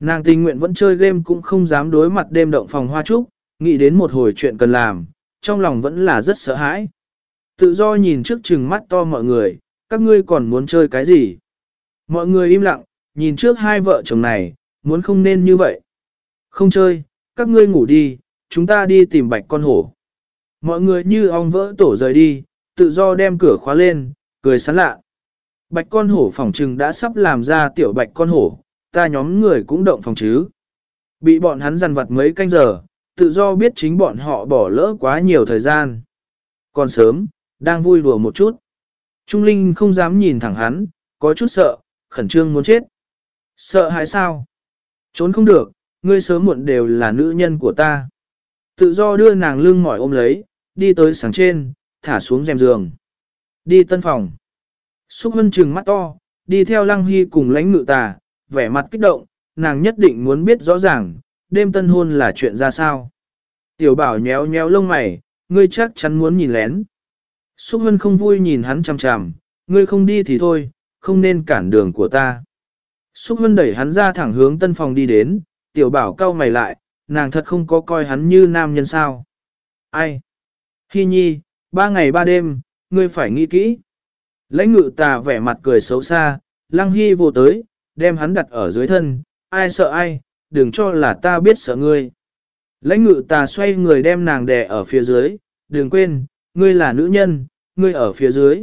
Nàng tình nguyện vẫn chơi game cũng không dám đối mặt đêm động phòng hoa trúc, nghĩ đến một hồi chuyện cần làm, trong lòng vẫn là rất sợ hãi. Tự do nhìn trước chừng mắt to mọi người, các ngươi còn muốn chơi cái gì? Mọi người im lặng, nhìn trước hai vợ chồng này, muốn không nên như vậy. Không chơi, các ngươi ngủ đi, chúng ta đi tìm bạch con hổ. Mọi người như ong vỡ tổ rời đi, tự do đem cửa khóa lên, cười sán lạ. Bạch con hổ phòng trừng đã sắp làm ra tiểu bạch con hổ, ta nhóm người cũng động phòng chứ. Bị bọn hắn dằn vặt mấy canh giờ, tự do biết chính bọn họ bỏ lỡ quá nhiều thời gian. Còn sớm, đang vui đùa một chút. Trung Linh không dám nhìn thẳng hắn, có chút sợ, khẩn trương muốn chết. Sợ hãi sao? Trốn không được, ngươi sớm muộn đều là nữ nhân của ta. Tự do đưa nàng lưng mỏi ôm lấy, đi tới sáng trên, thả xuống rèm giường. Đi tân phòng. Xúc hân trừng mắt to, đi theo lăng hy cùng lãnh ngự tà, vẻ mặt kích động, nàng nhất định muốn biết rõ ràng, đêm tân hôn là chuyện ra sao. Tiểu bảo nhéo nhéo lông mày, ngươi chắc chắn muốn nhìn lén. Xúc hân không vui nhìn hắn chằm chằm, ngươi không đi thì thôi, không nên cản đường của ta. Xúc hân đẩy hắn ra thẳng hướng tân phòng đi đến, tiểu bảo cau mày lại, nàng thật không có coi hắn như nam nhân sao. Ai? Hi nhi, ba ngày ba đêm, ngươi phải nghĩ kỹ. Lãnh ngự tà vẻ mặt cười xấu xa, lăng hy vô tới, đem hắn đặt ở dưới thân, ai sợ ai, đừng cho là ta biết sợ ngươi. Lãnh ngự tà xoay người đem nàng đè ở phía dưới, đừng quên, ngươi là nữ nhân, ngươi ở phía dưới.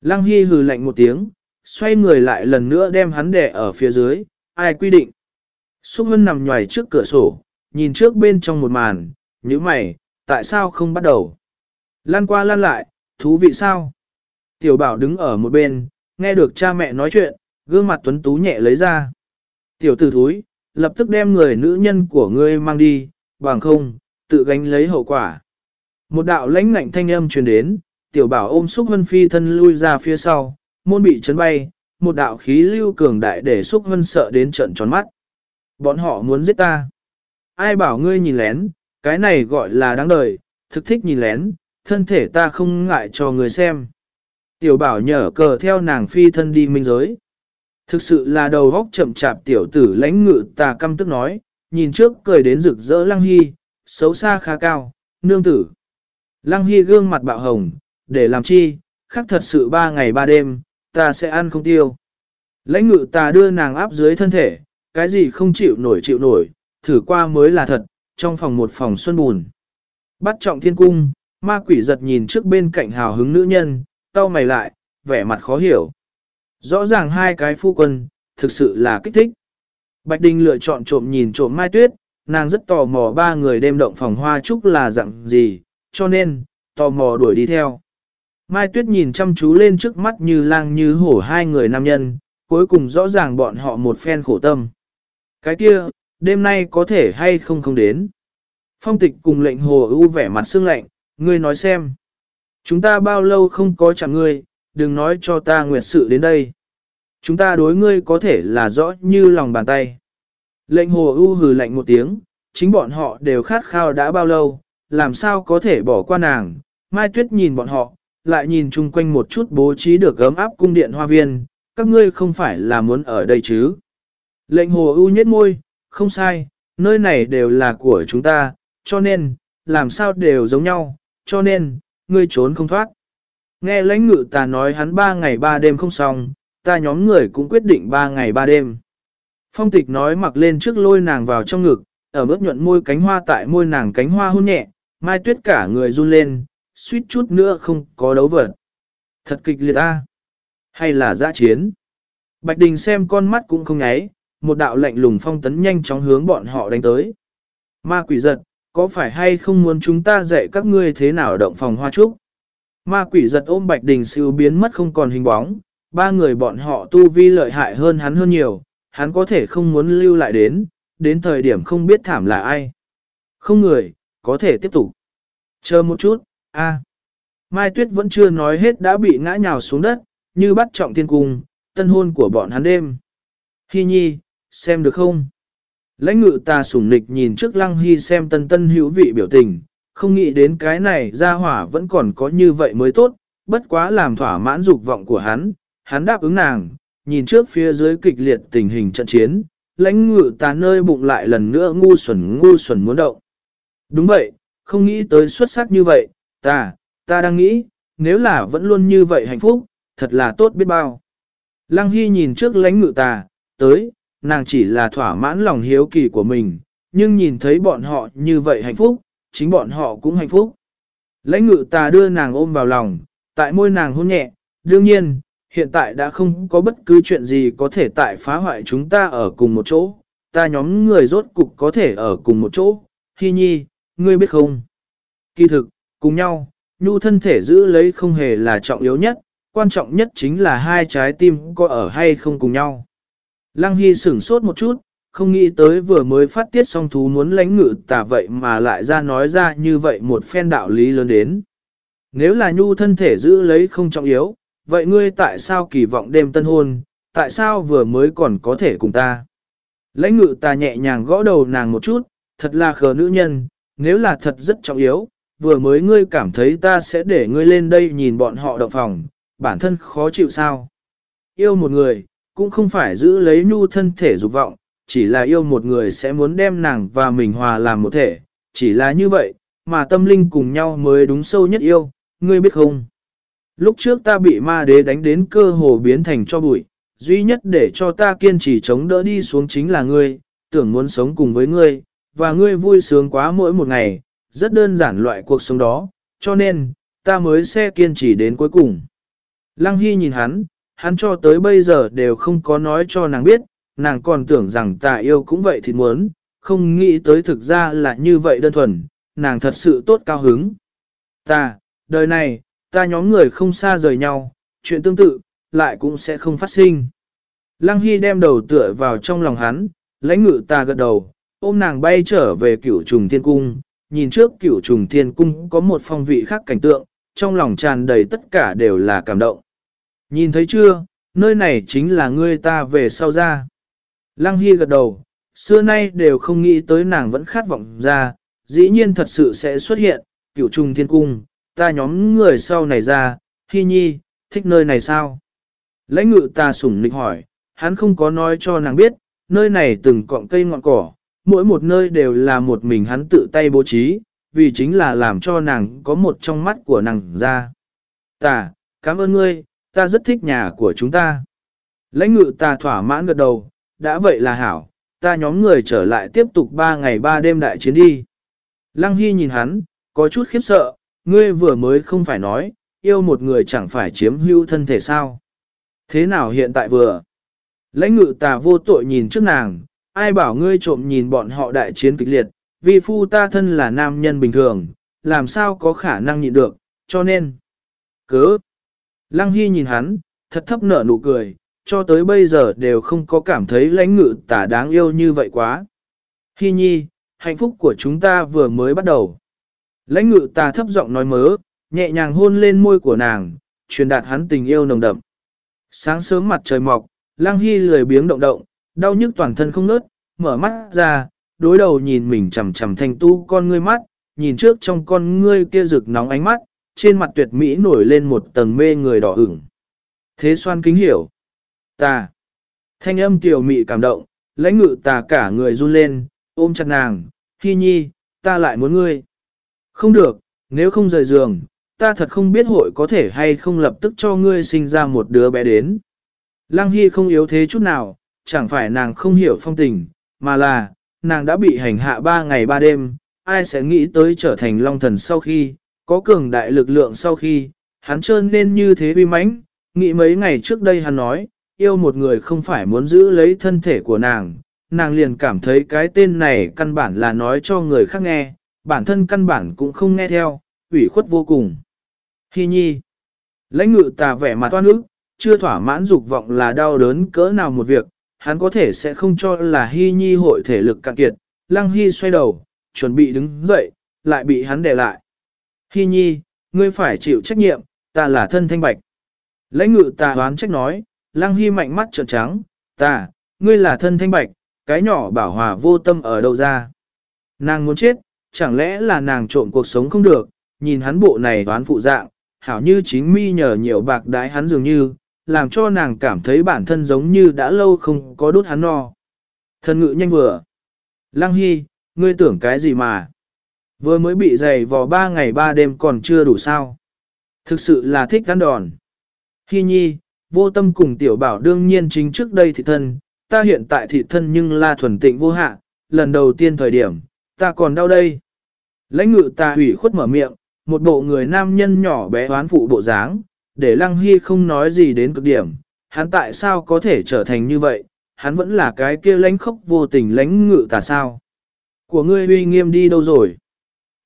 Lăng Hy hừ lạnh một tiếng, xoay người lại lần nữa đem hắn đè ở phía dưới, ai quy định. Xúc Hân nằm nhòi trước cửa sổ, nhìn trước bên trong một màn, như mày, tại sao không bắt đầu? Lan qua lan lại, thú vị sao? Tiểu bảo đứng ở một bên, nghe được cha mẹ nói chuyện, gương mặt tuấn tú nhẹ lấy ra. Tiểu tử thúi, lập tức đem người nữ nhân của ngươi mang đi, bằng không, tự gánh lấy hậu quả. Một đạo lãnh ngạnh thanh âm truyền đến, tiểu bảo ôm xúc vân phi thân lui ra phía sau, môn bị chấn bay, một đạo khí lưu cường đại để xúc vân sợ đến trận tròn mắt. Bọn họ muốn giết ta. Ai bảo ngươi nhìn lén, cái này gọi là đáng đời, thực thích nhìn lén, thân thể ta không ngại cho người xem. Tiểu bảo nhở cờ theo nàng phi thân đi minh giới. Thực sự là đầu góc chậm chạp tiểu tử lãnh ngự ta căm tức nói, nhìn trước cười đến rực rỡ lăng hy, xấu xa khá cao, nương tử. Lăng hy gương mặt bạo hồng, để làm chi, khắc thật sự ba ngày ba đêm, ta sẽ ăn không tiêu. Lãnh ngự ta đưa nàng áp dưới thân thể, cái gì không chịu nổi chịu nổi, thử qua mới là thật, trong phòng một phòng xuân buồn. Bắt trọng thiên cung, ma quỷ giật nhìn trước bên cạnh hào hứng nữ nhân, tao mày lại, vẻ mặt khó hiểu. Rõ ràng hai cái phu quân, thực sự là kích thích. Bạch Đình lựa chọn trộm nhìn trộm Mai Tuyết, nàng rất tò mò ba người đêm động phòng hoa trúc là dạng gì, cho nên, tò mò đuổi đi theo. Mai Tuyết nhìn chăm chú lên trước mắt như lang như hổ hai người nam nhân, cuối cùng rõ ràng bọn họ một phen khổ tâm. Cái kia, đêm nay có thể hay không không đến. Phong tịch cùng lệnh hồ ưu vẻ mặt sương lạnh, ngươi nói xem. Chúng ta bao lâu không có chẳng ngươi, đừng nói cho ta nguyệt sự đến đây. Chúng ta đối ngươi có thể là rõ như lòng bàn tay. Lệnh hồ ưu hừ lạnh một tiếng, chính bọn họ đều khát khao đã bao lâu, làm sao có thể bỏ qua nàng. Mai Tuyết nhìn bọn họ, lại nhìn chung quanh một chút bố trí được gấm áp cung điện hoa viên, các ngươi không phải là muốn ở đây chứ. Lệnh hồ ưu nhếch môi, không sai, nơi này đều là của chúng ta, cho nên, làm sao đều giống nhau, cho nên, ngươi trốn không thoát. Nghe lãnh ngự ta nói hắn ba ngày ba đêm không xong, ta nhóm người cũng quyết định ba ngày ba đêm. Phong tịch nói mặc lên trước lôi nàng vào trong ngực, ở bước nhuận môi cánh hoa tại môi nàng cánh hoa hôn nhẹ, mai tuyết cả người run lên, suýt chút nữa không có đấu vật. Thật kịch liệt ta. Hay là dã chiến? Bạch Đình xem con mắt cũng không nháy, một đạo lạnh lùng phong tấn nhanh chóng hướng bọn họ đánh tới. Ma quỷ giật, có phải hay không muốn chúng ta dạy các ngươi thế nào động phòng hoa trúc? Ma quỷ giật ôm Bạch Đình siêu biến mất không còn hình bóng, ba người bọn họ tu vi lợi hại hơn hắn hơn nhiều, hắn có thể không muốn lưu lại đến, đến thời điểm không biết thảm là ai. Không người, có thể tiếp tục. Chờ một chút, a Mai Tuyết vẫn chưa nói hết đã bị ngã nhào xuống đất, như bắt trọng thiên cung, tân hôn của bọn hắn đêm. Hi nhi, xem được không? Lãnh ngự ta sủng nịch nhìn trước lăng hy xem tân tân hữu vị biểu tình, không nghĩ đến cái này ra hỏa vẫn còn có như vậy mới tốt, bất quá làm thỏa mãn dục vọng của hắn, hắn đáp ứng nàng, nhìn trước phía dưới kịch liệt tình hình trận chiến, lãnh ngự ta nơi bụng lại lần nữa ngu xuẩn ngu xuẩn muốn động. Đúng vậy, không nghĩ tới xuất sắc như vậy, ta, ta đang nghĩ, nếu là vẫn luôn như vậy hạnh phúc, thật là tốt biết bao. Lăng Hy nhìn trước lãnh ngự ta, tới, nàng chỉ là thỏa mãn lòng hiếu kỳ của mình, nhưng nhìn thấy bọn họ như vậy hạnh phúc, chính bọn họ cũng hạnh phúc. Lãnh ngự ta đưa nàng ôm vào lòng, tại môi nàng hôn nhẹ, đương nhiên, hiện tại đã không có bất cứ chuyện gì có thể tại phá hoại chúng ta ở cùng một chỗ, ta nhóm người rốt cục có thể ở cùng một chỗ, Hi Nhi, ngươi biết không? Kỳ thực, cùng nhau, nhu thân thể giữ lấy không hề là trọng yếu nhất, quan trọng nhất chính là hai trái tim có ở hay không cùng nhau. Lăng Hy sửng sốt một chút, không nghĩ tới vừa mới phát tiết song thú muốn lánh ngự tả vậy mà lại ra nói ra như vậy một phen đạo lý lớn đến. Nếu là nhu thân thể giữ lấy không trọng yếu, vậy ngươi tại sao kỳ vọng đêm tân hôn, tại sao vừa mới còn có thể cùng ta? Lãnh ngự ta nhẹ nhàng gõ đầu nàng một chút, thật là khờ nữ nhân, nếu là thật rất trọng yếu, vừa mới ngươi cảm thấy ta sẽ để ngươi lên đây nhìn bọn họ động phòng, bản thân khó chịu sao? Yêu một người, cũng không phải giữ lấy nhu thân thể dục vọng, chỉ là yêu một người sẽ muốn đem nàng và mình hòa làm một thể, chỉ là như vậy, mà tâm linh cùng nhau mới đúng sâu nhất yêu, ngươi biết không? Lúc trước ta bị ma đế đánh đến cơ hồ biến thành cho bụi, duy nhất để cho ta kiên trì chống đỡ đi xuống chính là ngươi, tưởng muốn sống cùng với ngươi, và ngươi vui sướng quá mỗi một ngày, rất đơn giản loại cuộc sống đó, cho nên, ta mới sẽ kiên trì đến cuối cùng. Lăng Hy nhìn hắn, hắn cho tới bây giờ đều không có nói cho nàng biết, nàng còn tưởng rằng ta yêu cũng vậy thì muốn, không nghĩ tới thực ra là như vậy đơn thuần, nàng thật sự tốt cao hứng. Ta, đời này, ta nhóm người không xa rời nhau, chuyện tương tự, lại cũng sẽ không phát sinh. Lăng Hy đem đầu tựa vào trong lòng hắn, lãnh ngự ta gật đầu, ôm nàng bay trở về cửu trùng thiên cung, nhìn trước cửu trùng thiên cung có một phong vị khác cảnh tượng, trong lòng tràn đầy tất cả đều là cảm động. Nhìn thấy chưa, nơi này chính là ngươi ta về sau ra. Lăng Hy gật đầu, xưa nay đều không nghĩ tới nàng vẫn khát vọng ra, dĩ nhiên thật sự sẽ xuất hiện, cửu trùng thiên cung, ta nhóm người sau này ra, Hy Nhi, thích nơi này sao? Lãnh ngự ta sủng nịch hỏi, hắn không có nói cho nàng biết, nơi này từng cọng cây ngọn cỏ, mỗi một nơi đều là một mình hắn tự tay bố trí, vì chính là làm cho nàng có một trong mắt của nàng ra. Ta, cảm ơn ngươi, ta rất thích nhà của chúng ta. Lãnh ngự ta thỏa mãn gật đầu, đã vậy là hảo, ta nhóm người trở lại tiếp tục 3 ngày 3 đêm đại chiến đi. Lăng Hy nhìn hắn, có chút khiếp sợ, ngươi vừa mới không phải nói, yêu một người chẳng phải chiếm hữu thân thể sao. Thế nào hiện tại vừa? Lãnh ngự tà vô tội nhìn trước nàng, ai bảo ngươi trộm nhìn bọn họ đại chiến kịch liệt, vì phu ta thân là nam nhân bình thường, làm sao có khả năng nhịn được, cho nên. Cớ. Lăng Hy nhìn hắn, thật thấp nở nụ cười, cho tới bây giờ đều không có cảm thấy lãnh ngự tả đáng yêu như vậy quá. Hy nhi, hạnh phúc của chúng ta vừa mới bắt đầu. Lãnh ngự tà thấp giọng nói mớ, nhẹ nhàng hôn lên môi của nàng, truyền đạt hắn tình yêu nồng đậm. Sáng sớm mặt trời mọc, Lăng Hy lười biếng động động, đau nhức toàn thân không nớt, mở mắt ra, đối đầu nhìn mình chầm chầm thành tu con ngươi mắt, nhìn trước trong con ngươi kia rực nóng ánh mắt, trên mặt tuyệt mỹ nổi lên một tầng mê người đỏ ửng. Thế xoan kính hiểu. Ta. Thanh âm tiểu mị cảm động, lãnh ngự ta cả người run lên, ôm chặt nàng, Hy nhi, ta lại muốn ngươi. Không được, nếu không rời giường, ta thật không biết hội có thể hay không lập tức cho ngươi sinh ra một đứa bé đến. Lăng Hy không yếu thế chút nào, chẳng phải nàng không hiểu phong tình, mà là, nàng đã bị hành hạ ba ngày ba đêm, ai sẽ nghĩ tới trở thành long thần sau khi, có cường đại lực lượng sau khi, hắn trơn nên như thế uy mãnh, nghĩ mấy ngày trước đây hắn nói, yêu một người không phải muốn giữ lấy thân thể của nàng, nàng liền cảm thấy cái tên này căn bản là nói cho người khác nghe, bản thân căn bản cũng không nghe theo, ủy khuất vô cùng. Hi nhi, lãnh ngự tà vẻ mặt toan ức, chưa thỏa mãn dục vọng là đau đớn cỡ nào một việc, hắn có thể sẽ không cho là Hi nhi hội thể lực cạn kiệt, lăng Hi xoay đầu, chuẩn bị đứng dậy, lại bị hắn đè lại. Hi nhi, ngươi phải chịu trách nhiệm, ta là thân thanh bạch. Lãnh ngự tà hoán trách nói, lăng Hi mạnh mắt trợn trắng, ta, ngươi là thân thanh bạch, cái nhỏ bảo hòa vô tâm ở đâu ra. Nàng muốn chết, chẳng lẽ là nàng trộm cuộc sống không được, nhìn hắn bộ này đoán phụ dạng, hảo như chính mi nhờ nhiều bạc đái hắn dường như, làm cho nàng cảm thấy bản thân giống như đã lâu không có đốt hắn no. Thân ngự nhanh vừa. Lăng Hy, ngươi tưởng cái gì mà? Vừa mới bị dày vò ba ngày ba đêm còn chưa đủ sao. Thực sự là thích gắn đòn. hi nhi, vô tâm cùng tiểu bảo đương nhiên chính trước đây thị thân, ta hiện tại thị thân nhưng là thuần tịnh vô hạ, lần đầu tiên thời điểm, ta còn đau đây. Lãnh ngự ta hủy khuất mở miệng, một bộ người nam nhân nhỏ bé hoán phụ bộ dáng, để Lăng Hy không nói gì đến cực điểm, hắn tại sao có thể trở thành như vậy, hắn vẫn là cái kia lãnh khốc vô tình lãnh ngự tà sao. Của ngươi uy nghiêm đi đâu rồi?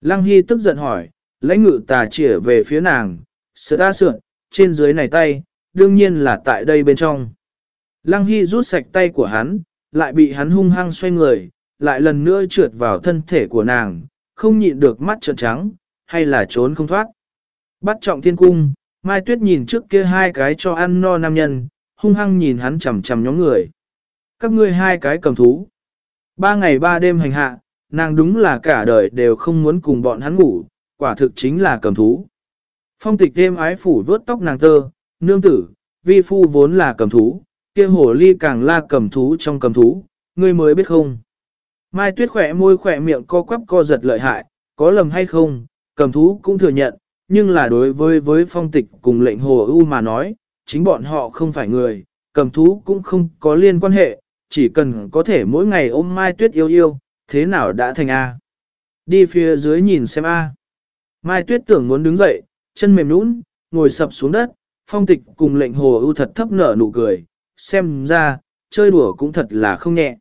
Lăng Hy tức giận hỏi, lãnh ngự tà chỉa về phía nàng, sửa ta sượn, trên dưới này tay, đương nhiên là tại đây bên trong. Lăng Hy rút sạch tay của hắn, lại bị hắn hung hăng xoay người, lại lần nữa trượt vào thân thể của nàng, không nhịn được mắt trợn trắng, hay là trốn không thoát. Bắt trọng thiên cung, Mai Tuyết nhìn trước kia hai cái cho ăn no nam nhân, hung hăng nhìn hắn chầm chầm nhóm người. Các ngươi hai cái cầm thú. Ba ngày ba đêm hành hạ, nàng đúng là cả đời đều không muốn cùng bọn hắn ngủ, quả thực chính là cầm thú. Phong tịch đêm ái phủ vớt tóc nàng tơ, nương tử, vi phu vốn là cầm thú, kia hổ ly càng la cầm thú trong cầm thú, ngươi mới biết không. Mai tuyết khỏe môi khỏe miệng co quắp co giật lợi hại, có lầm hay không, cầm thú cũng thừa nhận, nhưng là đối với với phong tịch cùng lệnh hồ ưu mà nói, chính bọn họ không phải người, cầm thú cũng không có liên quan hệ, chỉ cần có thể mỗi ngày ôm Mai Tuyết yêu yêu, thế nào đã thành A. Đi phía dưới nhìn xem A. Mai Tuyết tưởng muốn đứng dậy, chân mềm nũng, ngồi sập xuống đất, phong tịch cùng lệnh hồ ưu thật thấp nở nụ cười, xem ra, chơi đùa cũng thật là không nhẹ.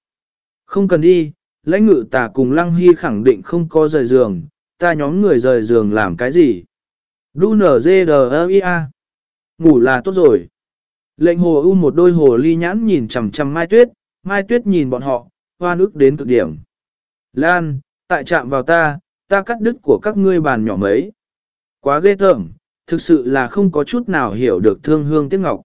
Không cần đi, lãnh ngự tà cùng lăng hy khẳng định không có rời giường, ta nhóm người rời giường làm cái gì? Đu nở dê đờ. Ngủ là tốt rồi. Lệnh hồ ưu một đôi hồ ly nhãn nhìn chằm chằm mai tuyết, mai tuyết nhìn bọn họ, hoa nước đến cực điểm. Lan, tại chạm vào ta, ta cắt đứt của các ngươi bàn nhỏ mấy. Quá ghê tởm, thực sự là không có chút nào hiểu được thương hương tiếc ngọc.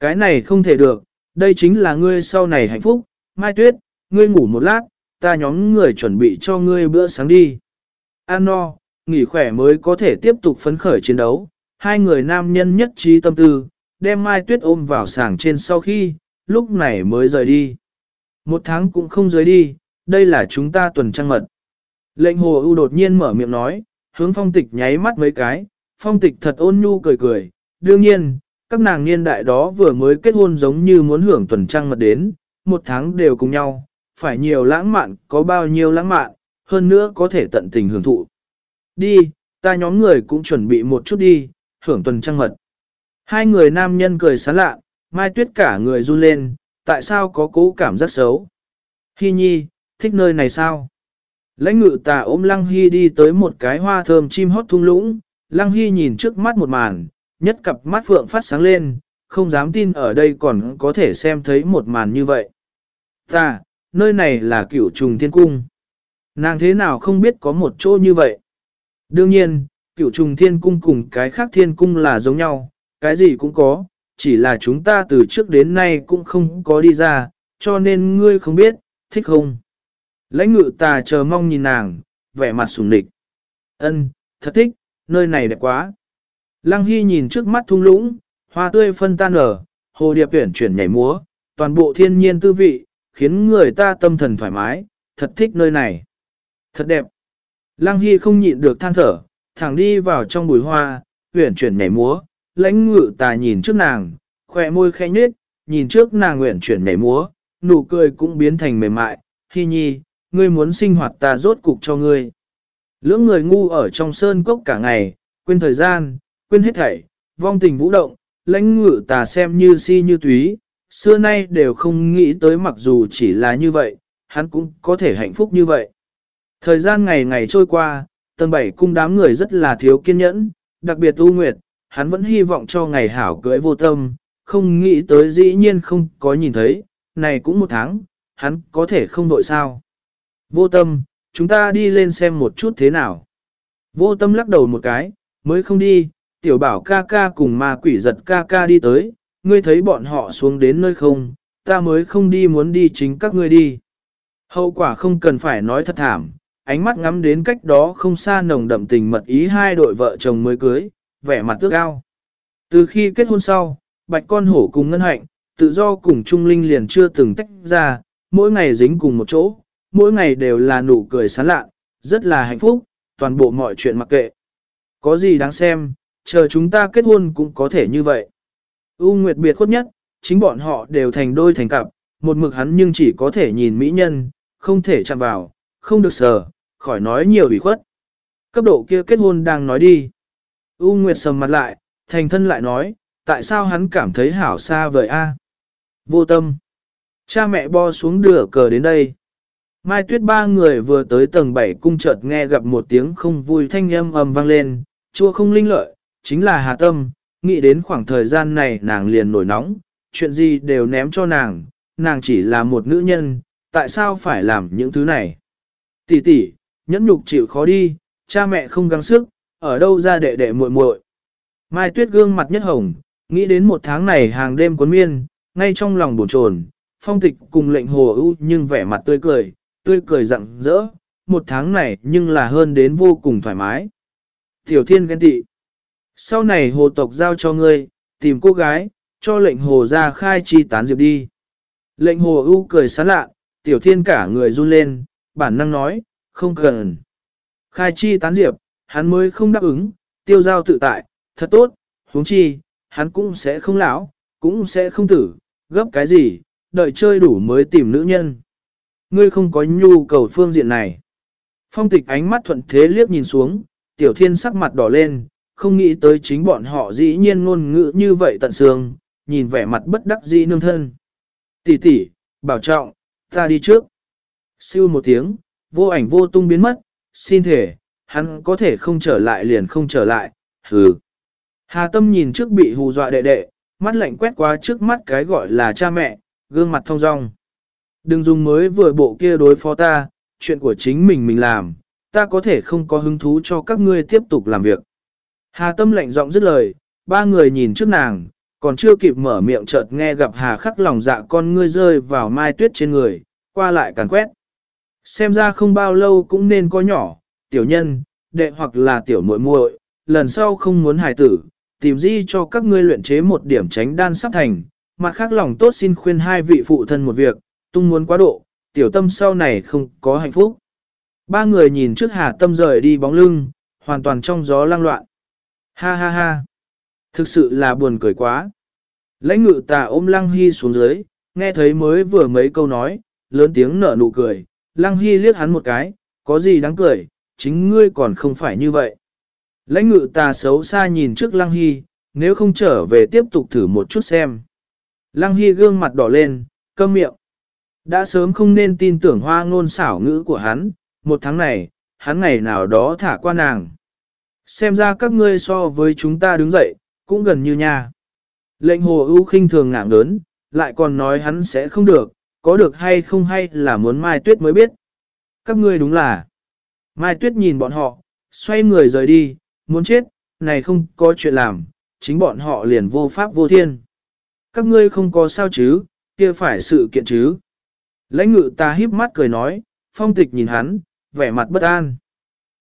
Cái này không thể được, đây chính là ngươi sau này hạnh phúc, Mai Tuyết, ngươi ngủ một lát, ta nhóm người chuẩn bị cho ngươi bữa sáng đi. An no, nghỉ khỏe mới có thể tiếp tục phấn khởi chiến đấu. Hai người nam nhân nhất trí tâm tư, đem Mai Tuyết ôm vào sàng trên sau khi, lúc này mới rời đi. Một tháng cũng không rời đi, đây là chúng ta tuần trăng mật. Lệnh hồ ưu đột nhiên mở miệng nói, hướng phong tịch nháy mắt mấy cái, phong tịch thật ôn nhu cười cười, đương nhiên, các nàng niên đại đó vừa mới kết hôn giống như muốn hưởng tuần trăng mật đến, một tháng đều cùng nhau, phải nhiều lãng mạn, có bao nhiêu lãng mạn, hơn nữa có thể tận tình hưởng thụ. Đi, ta nhóm người cũng chuẩn bị một chút đi, hưởng tuần trăng mật. Hai người nam nhân cười sán lạ, mai tuyết cả người run lên, tại sao có cố cảm giác xấu? Hi nhi, thích nơi này sao? Lãnh ngự tà ôm Lăng Hy đi tới một cái hoa thơm chim hót thung lũng, Lăng Hy nhìn trước mắt một màn, nhất cặp mắt phượng phát sáng lên, không dám tin ở đây còn có thể xem thấy một màn như vậy. Ta, nơi này là cửu trùng thiên cung. Nàng thế nào không biết có một chỗ như vậy? Đương nhiên, cửu trùng thiên cung cùng cái khác thiên cung là giống nhau, cái gì cũng có, chỉ là chúng ta từ trước đến nay cũng không có đi ra, cho nên ngươi không biết, thích không? Lãnh ngự tà chờ mong nhìn nàng, vẻ mặt sùng địch. Ân, thật thích, nơi này đẹp quá. Lăng Hy nhìn trước mắt thung lũng, hoa tươi phân tan ở, hồ điệp tuyển chuyển nhảy múa, toàn bộ thiên nhiên tư vị, khiến người ta tâm thần thoải mái, thật thích nơi này. Thật đẹp. Lăng Hy không nhịn được than thở, thẳng đi vào trong bùi hoa, tuyển chuyển nhảy múa, lãnh ngự tà nhìn trước nàng, khỏe môi khẽ nhếch, nhìn trước nàng nguyện chuyển nhảy múa, nụ cười cũng biến thành mềm mại, Hy nhi, ngươi muốn sinh hoạt ta rốt cục cho ngươi. Lưỡng người ngu ở trong sơn cốc cả ngày, quên thời gian, quên hết thảy, vong tình vũ động, lãnh ngự tà xem như si như túy, xưa nay đều không nghĩ tới mặc dù chỉ là như vậy, hắn cũng có thể hạnh phúc như vậy. Thời gian ngày ngày trôi qua, tầng bảy cung đám người rất là thiếu kiên nhẫn, đặc biệt U Nguyệt, hắn vẫn hy vọng cho ngày hảo cưới vô tâm, không nghĩ tới dĩ nhiên không có nhìn thấy, này cũng một tháng, hắn có thể không đội sao. Vô tâm, chúng ta đi lên xem một chút thế nào. Vô tâm lắc đầu một cái, mới không đi, tiểu bảo ca ca cùng ma quỷ giật ca ca đi tới, ngươi thấy bọn họ xuống đến nơi không, ta mới không đi muốn đi chính các ngươi đi. Hậu quả không cần phải nói thật thảm, ánh mắt ngắm đến cách đó không xa nồng đậm tình mật ý hai đội vợ chồng mới cưới, vẻ mặt ước ao. Từ khi kết hôn sau, bạch con hổ cùng ngân hạnh, tự do cùng Trung Linh liền chưa từng tách ra, mỗi ngày dính cùng một chỗ, mỗi ngày đều là nụ cười sán lạ, rất là hạnh phúc, toàn bộ mọi chuyện mặc kệ. Có gì đáng xem, chờ chúng ta kết hôn cũng có thể như vậy. U Nguyệt biệt khuất nhất, chính bọn họ đều thành đôi thành cặp, một mực hắn nhưng chỉ có thể nhìn mỹ nhân, không thể chạm vào, không được sờ, khỏi nói nhiều ủy khuất. Cấp độ kia kết hôn đang nói đi. U Nguyệt sầm mặt lại, thành thân lại nói, tại sao hắn cảm thấy hảo xa vời a? Vô tâm. Cha mẹ bo xuống đưa cờ đến đây. Mai tuyết ba người vừa tới tầng 7 cung chợt nghe gặp một tiếng không vui thanh âm ầm vang lên, chua không linh lợi, chính là Hà Tâm, nghĩ đến khoảng thời gian này nàng liền nổi nóng, chuyện gì đều ném cho nàng, nàng chỉ là một nữ nhân, tại sao phải làm những thứ này? Tỷ tỷ, nhẫn nhục chịu khó đi, cha mẹ không gắng sức, ở đâu ra đệ đệ muội muội. Mai tuyết gương mặt nhất hồng, nghĩ đến một tháng này hàng đêm cuốn miên, ngay trong lòng buồn chồn, phong tịch cùng lệnh hồ ưu nhưng vẻ mặt tươi cười, tươi cười rặng rỡ, một tháng này nhưng là hơn đến vô cùng thoải mái. Tiểu thiên ghen tị. Sau này hồ tộc giao cho ngươi, tìm cô gái, cho lệnh hồ ra khai chi tán diệp đi. Lệnh hồ ưu cười sán lạ, tiểu thiên cả người run lên, bản năng nói, không cần. Khai chi tán diệp, hắn mới không đáp ứng, tiêu giao tự tại, thật tốt, huống chi, hắn cũng sẽ không lão, cũng sẽ không tử, gấp cái gì, đợi chơi đủ mới tìm nữ nhân. Ngươi không có nhu cầu phương diện này. Phong tịch ánh mắt thuận thế liếc nhìn xuống, tiểu thiên sắc mặt đỏ lên, không nghĩ tới chính bọn họ dĩ nhiên ngôn ngữ như vậy tận xương, nhìn vẻ mặt bất đắc dĩ nương thân. Tỷ tỷ, bảo trọng, ta đi trước. Siêu một tiếng, vô ảnh vô tung biến mất, xin thể, hắn có thể không trở lại liền không trở lại, hừ. Hà tâm nhìn trước bị hù dọa đệ đệ, mắt lạnh quét qua trước mắt cái gọi là cha mẹ, gương mặt thông rong. Đừng dùng mới vừa bộ kia đối phó ta, chuyện của chính mình mình làm, ta có thể không có hứng thú cho các ngươi tiếp tục làm việc. Hà tâm lạnh giọng dứt lời, ba người nhìn trước nàng, còn chưa kịp mở miệng chợt nghe gặp hà khắc lòng dạ con ngươi rơi vào mai tuyết trên người, qua lại càn quét. Xem ra không bao lâu cũng nên có nhỏ, tiểu nhân, đệ hoặc là tiểu muội muội, lần sau không muốn hài tử, tìm di cho các ngươi luyện chế một điểm tránh đan sắp thành, mặt khác lòng tốt xin khuyên hai vị phụ thân một việc, tung muốn quá độ, tiểu tâm sau này không có hạnh phúc. Ba người nhìn trước hà tâm rời đi bóng lưng, hoàn toàn trong gió lang loạn. Ha ha ha. Thực sự là buồn cười quá. Lãnh ngự tà ôm lăng hy xuống dưới, nghe thấy mới vừa mấy câu nói, lớn tiếng nở nụ cười, lăng hy liếc hắn một cái, có gì đáng cười, chính ngươi còn không phải như vậy. Lãnh ngự tà xấu xa nhìn trước lăng hy, nếu không trở về tiếp tục thử một chút xem. Lăng hy gương mặt đỏ lên, câm miệng. Đã sớm không nên tin tưởng hoa ngôn xảo ngữ của hắn, một tháng này, hắn ngày nào đó thả qua nàng. Xem ra các ngươi so với chúng ta đứng dậy, cũng gần như nhà. Lệnh hồ ưu khinh thường ngạng lớn, lại còn nói hắn sẽ không được, có được hay không hay là muốn Mai Tuyết mới biết. Các ngươi đúng là. Mai Tuyết nhìn bọn họ, xoay người rời đi, muốn chết, này không có chuyện làm, chính bọn họ liền vô pháp vô thiên. Các ngươi không có sao chứ, kia phải sự kiện chứ. Lãnh ngự ta híp mắt cười nói, phong tịch nhìn hắn, vẻ mặt bất an.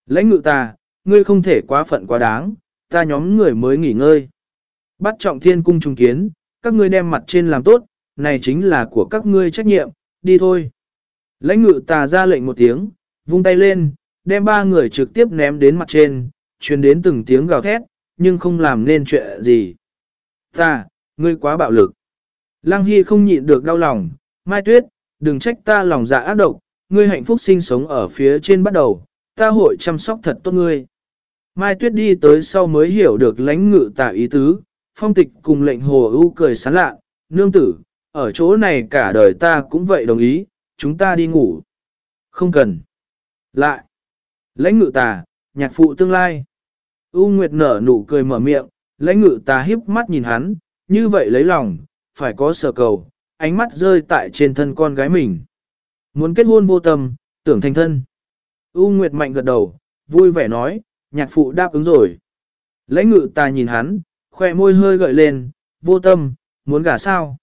Lãnh ngự ta, ngươi không thể quá phận quá đáng, ta nhóm người mới nghỉ ngơi. Bắt trọng thiên cung trùng kiến, các ngươi đem mặt trên làm tốt, này chính là của các ngươi trách nhiệm, đi thôi. Lãnh ngự ta ra lệnh một tiếng, vung tay lên, đem ba người trực tiếp ném đến mặt trên, truyền đến từng tiếng gào thét, nhưng không làm nên chuyện gì. Ta, ngươi quá bạo lực. Lăng Hy không nhịn được đau lòng, Mai Tuyết, đừng trách ta lòng dạ ác độc, ngươi hạnh phúc sinh sống ở phía trên bắt đầu, ta hội chăm sóc thật tốt ngươi. Mai Tuyết đi tới sau mới hiểu được lãnh ngự tả ý tứ, phong tịch cùng lệnh hồ ưu cười sán lạ, nương tử, ở chỗ này cả đời ta cũng vậy đồng ý, chúng ta đi ngủ. Không cần. Lại. Lãnh ngự tà, nhạc phụ tương lai. U Nguyệt nở nụ cười mở miệng, lãnh ngự tà hiếp mắt nhìn hắn, như vậy lấy lòng, phải có sở cầu, ánh mắt rơi tại trên thân con gái mình. Muốn kết hôn vô tâm, tưởng thành thân. U Nguyệt mạnh gật đầu, vui vẻ nói, nhạc phụ đáp ứng rồi. Lãnh ngự ta nhìn hắn, khoe môi hơi gợi lên, vô tâm, muốn gả sao?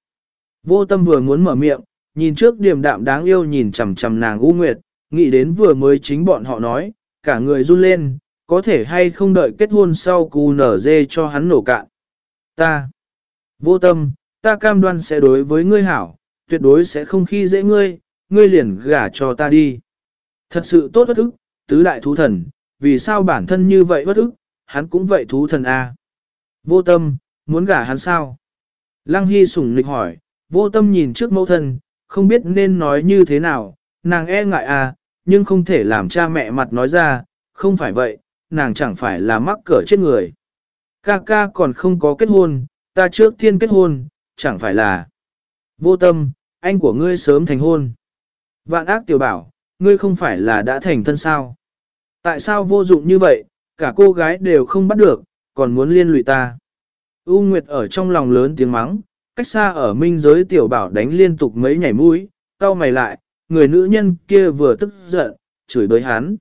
Vô tâm vừa muốn mở miệng, nhìn trước điểm đạm đáng yêu nhìn chằm chằm nàng U Nguyệt, nghĩ đến vừa mới chính bọn họ nói, cả người run lên, có thể hay không đợi kết hôn sau cù nở dê cho hắn nổ cạn. Ta, vô tâm, ta cam đoan sẽ đối với ngươi hảo, tuyệt đối sẽ không khi dễ ngươi, ngươi liền gả cho ta đi. Thật sự tốt bất ức, tứ đại thú thần, vì sao bản thân như vậy bất ức, hắn cũng vậy thú thần A. Vô tâm, muốn gả hắn sao? Lăng Hy sủng lịch hỏi, vô tâm nhìn trước mẫu thân, không biết nên nói như thế nào, nàng e ngại à, nhưng không thể làm cha mẹ mặt nói ra, không phải vậy, nàng chẳng phải là mắc cỡ chết người. Ca ca còn không có kết hôn, ta trước tiên kết hôn, chẳng phải là. Vô tâm, anh của ngươi sớm thành hôn. Vạn ác tiểu bảo, ngươi không phải là đã thành thân sao? Tại sao vô dụng như vậy, cả cô gái đều không bắt được, còn muốn liên lụy ta? U Nguyệt ở trong lòng lớn tiếng mắng, cách xa ở minh giới tiểu bảo đánh liên tục mấy nhảy mũi, cau mày lại, người nữ nhân kia vừa tức giận, chửi bới hắn.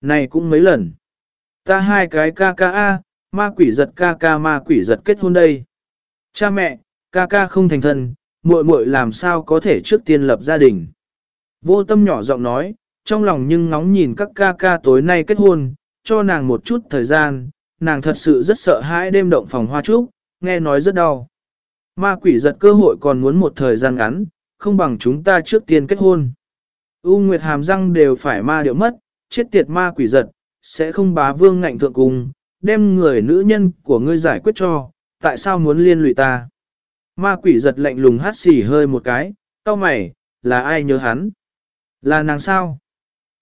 Này cũng mấy lần. Ta hai cái ca ca a, ma quỷ giật ca ca ma quỷ giật kết hôn đây. Cha mẹ, ca ca không thành thân, muội muội làm sao có thể trước tiên lập gia đình. Vô tâm nhỏ giọng nói, trong lòng nhưng ngóng nhìn các ca ca tối nay kết hôn, cho nàng một chút thời gian, nàng thật sự rất sợ hãi đêm động phòng hoa trúc, nghe nói rất đau. Ma quỷ giật cơ hội còn muốn một thời gian ngắn, không bằng chúng ta trước tiên kết hôn. U Nguyệt hàm răng đều phải ma điệu mất, chết tiệt ma quỷ giật, sẽ không bá vương ngạnh thượng cùng, đem người nữ nhân của ngươi giải quyết cho, tại sao muốn liên lụy ta? Ma quỷ giật lạnh lùng hát xỉ hơi một cái, tao mày, là ai nhớ hắn? Là nàng sao?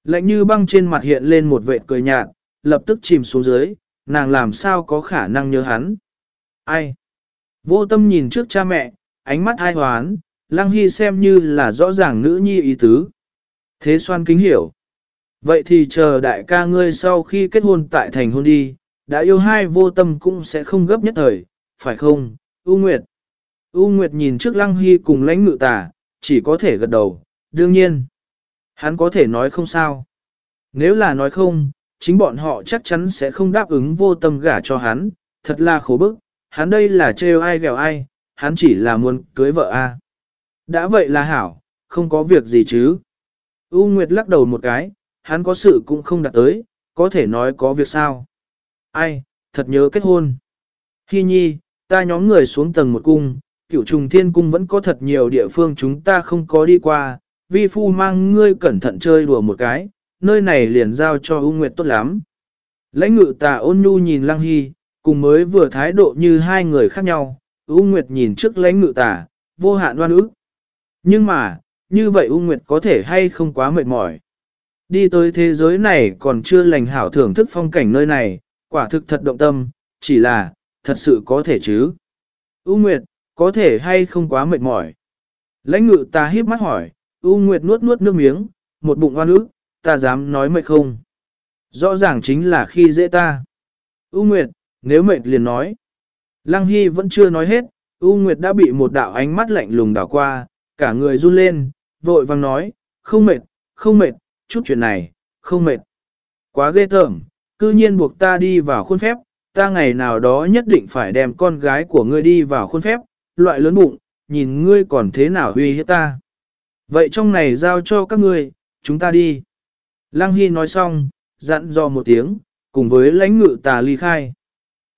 Lạnh như băng trên mặt hiện lên một vệt cười nhạt, lập tức chìm xuống dưới, nàng làm sao có khả năng nhớ hắn? Ai? Vô tâm nhìn trước cha mẹ, ánh mắt ai hoán, Lăng Hy xem như là rõ ràng nữ nhi ý tứ. Thế xoan kính hiểu. Vậy thì chờ đại ca ngươi sau khi kết hôn tại thành hôn đi, đã yêu hai vô tâm cũng sẽ không gấp nhất thời, phải không, U Nguyệt? U Nguyệt nhìn trước Lăng Hy cùng lãnh ngự tả, chỉ có thể gật đầu, đương nhiên. Hắn có thể nói không sao. Nếu là nói không, chính bọn họ chắc chắn sẽ không đáp ứng vô tâm gả cho hắn, thật là khổ bức, hắn đây là trêu ai ghẹo ai, hắn chỉ là muốn cưới vợ a. Đã vậy là hảo, không có việc gì chứ. U Nguyệt lắc đầu một cái, hắn có sự cũng không đặt tới, có thể nói có việc sao. Ai, thật nhớ kết hôn. Hi nhi, ta nhóm người xuống tầng một cung, cửu trùng thiên cung vẫn có thật nhiều địa phương chúng ta không có đi qua, vi phu mang ngươi cẩn thận chơi đùa một cái, nơi này liền giao cho ưu Nguyệt tốt lắm. Lãnh ngự tà ôn nhu nhìn Lăng Hy, cùng mới vừa thái độ như hai người khác nhau, ưu Nguyệt nhìn trước lãnh ngự tà, vô hạn đoan ức. Nhưng mà, như vậy ưu Nguyệt có thể hay không quá mệt mỏi. Đi tới thế giới này còn chưa lành hảo thưởng thức phong cảnh nơi này, quả thực thật động tâm, chỉ là, thật sự có thể chứ. U Nguyệt, có thể hay không quá mệt mỏi. Lãnh ngự ta híp mắt hỏi, U Nguyệt nuốt nuốt nước miếng, một bụng oan ức, ta dám nói mệt không. Rõ ràng chính là khi dễ ta. U Nguyệt, nếu mệt liền nói. Lăng Hy vẫn chưa nói hết, U Nguyệt đã bị một đạo ánh mắt lạnh lùng đảo qua, cả người run lên, vội vàng nói, không mệt, không mệt, chút chuyện này, không mệt. Quá ghê tởm, cư nhiên buộc ta đi vào khuôn phép, ta ngày nào đó nhất định phải đem con gái của ngươi đi vào khuôn phép, loại lớn bụng, nhìn ngươi còn thế nào huy hiếp ta. Vậy trong này giao cho các ngươi, chúng ta đi. Lăng Hy nói xong, dặn dò một tiếng, cùng với lãnh ngự tà ly khai.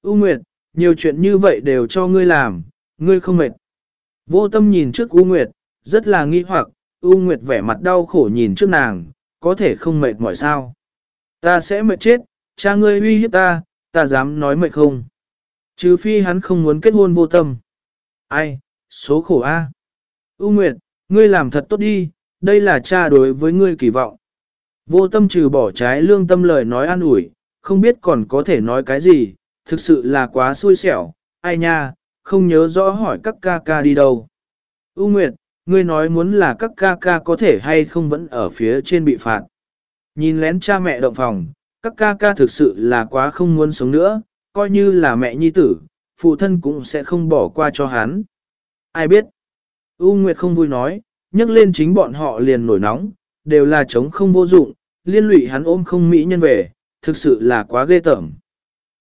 U Nguyệt, nhiều chuyện như vậy đều cho ngươi làm, ngươi không mệt. Vô tâm nhìn trước U Nguyệt, rất là nghi hoặc, U Nguyệt vẻ mặt đau khổ nhìn trước nàng, có thể không mệt mỏi sao. Ta sẽ mệt chết, cha ngươi uy hiếp ta, ta dám nói mệt không. Trừ phi hắn không muốn kết hôn vô tâm. Ai, số khổ a. U Nguyệt, ngươi làm thật tốt đi, đây là cha đối với ngươi kỳ vọng. Vô tâm trừ bỏ trái lương tâm lời nói an ủi, không biết còn có thể nói cái gì, thực sự là quá xui xẻo, ai nha, không nhớ rõ hỏi các ca ca đi đâu. U Nguyệt, ngươi nói muốn là các ca ca có thể hay không vẫn ở phía trên bị phạt. Nhìn lén cha mẹ động phòng, các ca ca thực sự là quá không muốn sống nữa, coi như là mẹ nhi tử, phụ thân cũng sẽ không bỏ qua cho hắn. Ai biết? U Nguyệt không vui nói, nhắc lên chính bọn họ liền nổi nóng, đều là chống không vô dụng, liên lụy hắn ôm không mỹ nhân về, thực sự là quá ghê tởm.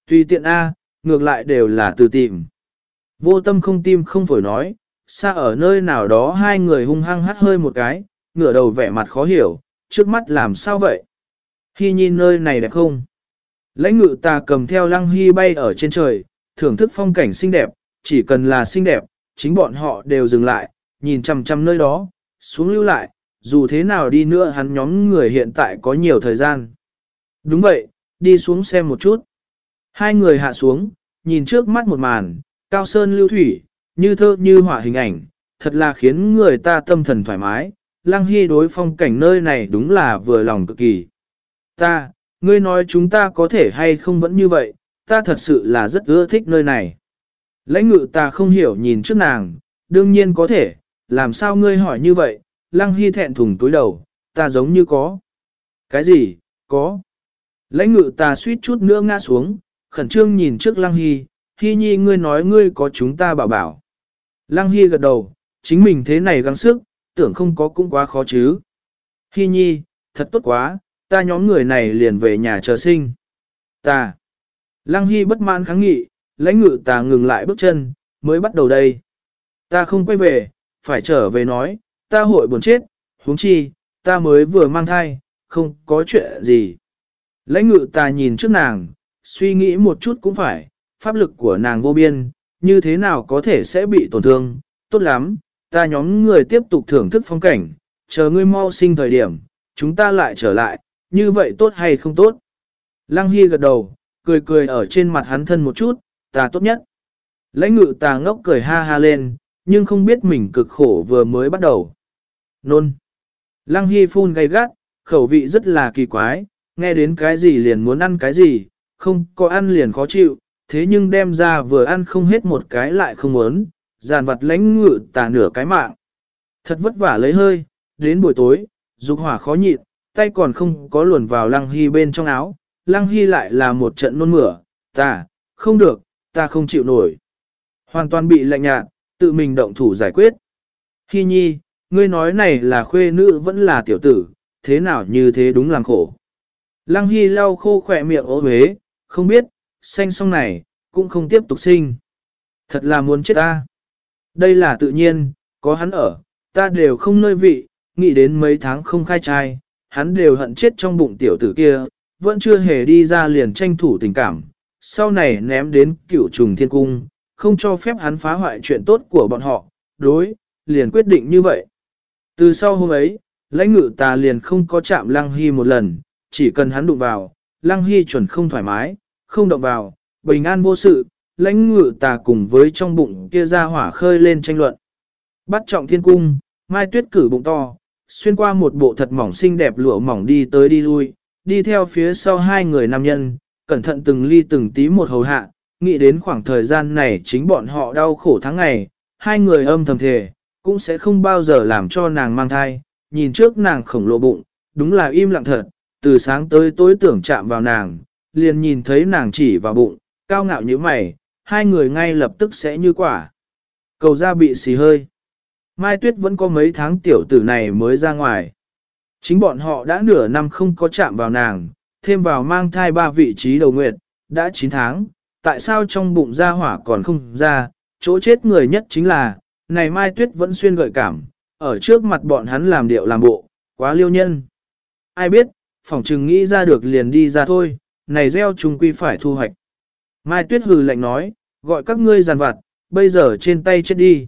Tùy tiện A, ngược lại đều là từ tìm. Vô tâm không tim không phổi nói, xa ở nơi nào đó hai người hung hăng hắt hơi một cái, ngửa đầu vẻ mặt khó hiểu, trước mắt làm sao vậy? Hy nhìn nơi này đẹp không? Lãnh ngự ta cầm theo lăng hy bay ở trên trời, thưởng thức phong cảnh xinh đẹp, chỉ cần là xinh đẹp, chính bọn họ đều dừng lại, nhìn chằm chằm nơi đó, xuống lưu lại, dù thế nào đi nữa hắn nhóm người hiện tại có nhiều thời gian. Đúng vậy, đi xuống xem một chút. Hai người hạ xuống, nhìn trước mắt một màn, cao sơn lưu thủy, như thơ như họa hình ảnh, thật là khiến người ta tâm thần thoải mái. Lăng Hy đối phong cảnh nơi này đúng là vừa lòng cực kỳ. Ta, ngươi nói chúng ta có thể hay không vẫn như vậy, ta thật sự là rất ưa thích nơi này. Lãnh ngự ta không hiểu nhìn trước nàng, đương nhiên có thể, làm sao ngươi hỏi như vậy, Lăng Hy thẹn thùng túi đầu, ta giống như có. Cái gì, có. Lãnh ngự ta suýt chút nữa ngã xuống, khẩn trương nhìn trước Lăng Hy, Hy nhi ngươi nói ngươi có chúng ta bảo bảo. Lăng Hy gật đầu, chính mình thế này gắng sức, tưởng không có cũng quá khó chứ. Hy nhi, thật tốt quá, ta nhóm người này liền về nhà chờ sinh. Ta. Lăng Hy bất mãn kháng nghị, lãnh ngự ta ngừng lại bước chân, mới bắt đầu đây. Ta không quay về, phải trở về nói, ta hội buồn chết, huống chi, ta mới vừa mang thai, không có chuyện gì. Lãnh ngự ta nhìn trước nàng, suy nghĩ một chút cũng phải, pháp lực của nàng vô biên, như thế nào có thể sẽ bị tổn thương, tốt lắm, ta nhóm người tiếp tục thưởng thức phong cảnh, chờ ngươi mau sinh thời điểm, chúng ta lại trở lại, như vậy tốt hay không tốt. Lăng Hy gật đầu, cười cười ở trên mặt hắn thân một chút, ta tốt nhất. Lãnh ngự ta ngốc cười ha ha lên, nhưng không biết mình cực khổ vừa mới bắt đầu. Nôn. Lăng Hy phun gay gắt, khẩu vị rất là kỳ quái, nghe đến cái gì liền muốn ăn cái gì, không có ăn liền khó chịu, thế nhưng đem ra vừa ăn không hết một cái lại không muốn, giàn vật lãnh ngự tà nửa cái mạng. Thật vất vả lấy hơi, đến buổi tối, dục hỏa khó nhịn, tay còn không có luồn vào lăng hy bên trong áo, lăng hy lại là một trận nôn mửa, ta, không được, ta không chịu nổi. Hoàn toàn bị lạnh nhạt, tự mình động thủ giải quyết. Hy nhi, ngươi nói này là khuê nữ vẫn là tiểu tử, thế nào như thế đúng làm khổ. Lăng Hy lau khô khỏe miệng ố huế, không biết, xanh xong này, cũng không tiếp tục sinh. Thật là muốn chết ta. Đây là tự nhiên, có hắn ở, ta đều không nơi vị, nghĩ đến mấy tháng không khai trai, hắn đều hận chết trong bụng tiểu tử kia, vẫn chưa hề đi ra liền tranh thủ tình cảm. Sau này ném đến cựu trùng thiên cung, không cho phép hắn phá hoại chuyện tốt của bọn họ, đối, liền quyết định như vậy. Từ sau hôm ấy, lãnh ngự ta liền không có chạm lăng hy một lần, chỉ cần hắn đụng vào, lăng hy chuẩn không thoải mái, không động vào, bình an vô sự, lãnh ngự ta cùng với trong bụng kia ra hỏa khơi lên tranh luận. Bắt trọng thiên cung, mai tuyết cử bụng to, xuyên qua một bộ thật mỏng xinh đẹp lụa mỏng đi tới đi lui, đi theo phía sau hai người nam nhân, cẩn thận từng ly từng tí một hầu hạ, nghĩ đến khoảng thời gian này chính bọn họ đau khổ tháng ngày, hai người âm thầm thề, cũng sẽ không bao giờ làm cho nàng mang thai, nhìn trước nàng khổng lồ bụng, đúng là im lặng thật, từ sáng tới tối tưởng chạm vào nàng, liền nhìn thấy nàng chỉ vào bụng, cao ngạo như mày, hai người ngay lập tức sẽ như quả. Cầu ra bị xì hơi. Mai Tuyết vẫn có mấy tháng tiểu tử này mới ra ngoài. Chính bọn họ đã nửa năm không có chạm vào nàng, thêm vào mang thai ba vị trí đầu nguyệt, đã 9 tháng, tại sao trong bụng ra hỏa còn không ra, chỗ chết người nhất chính là, này Mai Tuyết vẫn xuyên gợi cảm, ở trước mặt bọn hắn làm điệu làm bộ, quá liêu nhân. Ai biết, phỏng chừng nghĩ ra được liền đi ra thôi, này gieo trùng quy phải thu hoạch. Mai Tuyết hừ lạnh nói, gọi các ngươi giàn vặt, bây giờ trên tay chết đi.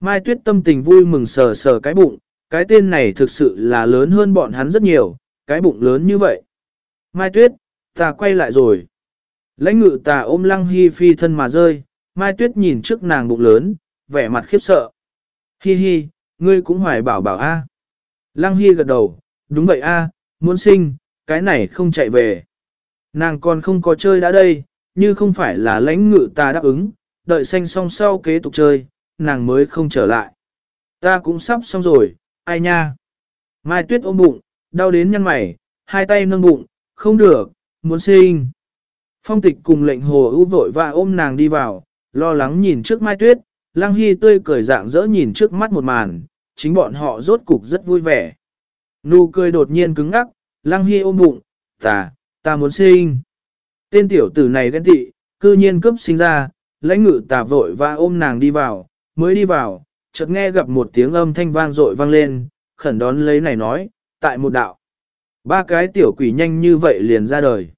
Mai Tuyết tâm tình vui mừng sờ sờ cái bụng, cái tên này thực sự là lớn hơn bọn hắn rất nhiều, cái bụng lớn như vậy. Mai Tuyết, ta quay lại rồi. Lãnh ngự ta ôm lăng hi phi thân mà rơi, Mai Tuyết nhìn trước nàng bụng lớn, vẻ mặt khiếp sợ. Hi hi, ngươi cũng hoài bảo bảo a. À. Lăng hi gật đầu, đúng vậy a, muốn sinh, cái này không chạy về. Nàng còn không có chơi đã đây, như không phải là lãnh ngự ta đáp ứng, đợi xanh xong sau kế tục chơi, nàng mới không trở lại. Ta cũng sắp xong rồi, ai nha. Mai tuyết ôm bụng, đau đến nhăn mày, hai tay nâng bụng, không được, muốn sinh. Phong tịch cùng lệnh hồ ưu vội và ôm nàng đi vào, lo lắng nhìn trước mai tuyết, lăng hy tươi cười dạng dỡ nhìn trước mắt một màn, chính bọn họ rốt cục rất vui vẻ. Nụ cười đột nhiên cứng ngắc, lăng hy ôm bụng, ta, ta muốn sinh. Tên tiểu tử này ghen tị, cư nhiên cấp sinh ra, lãnh ngự tà vội và ôm nàng đi vào, mới đi vào, chợt nghe gặp một tiếng âm thanh vang dội vang lên, khẩn đón lấy này nói, tại một đạo. Ba cái tiểu quỷ nhanh như vậy liền ra đời.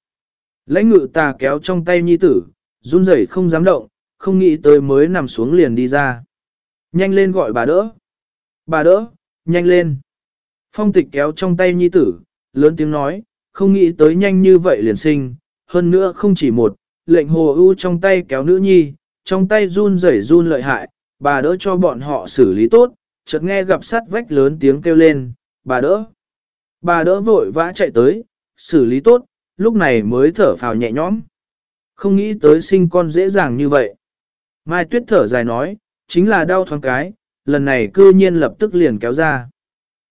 Lãnh ngự ta kéo trong tay nhi tử, run rẩy không dám động, không nghĩ tới mới nằm xuống liền đi ra. Nhanh lên gọi bà đỡ. Bà đỡ, nhanh lên. Phong tịch kéo trong tay nhi tử, lớn tiếng nói, không nghĩ tới nhanh như vậy liền sinh, hơn nữa không chỉ một, lệnh hồ ưu trong tay kéo nữ nhi, trong tay run rẩy run lợi hại, bà đỡ cho bọn họ xử lý tốt, chợt nghe gặp sắt vách lớn tiếng kêu lên, bà đỡ. Bà đỡ vội vã chạy tới, xử lý tốt, lúc này mới thở phào nhẹ nhõm. Không nghĩ tới sinh con dễ dàng như vậy. Mai tuyết thở dài nói, chính là đau thoáng cái, lần này cư nhiên lập tức liền kéo ra.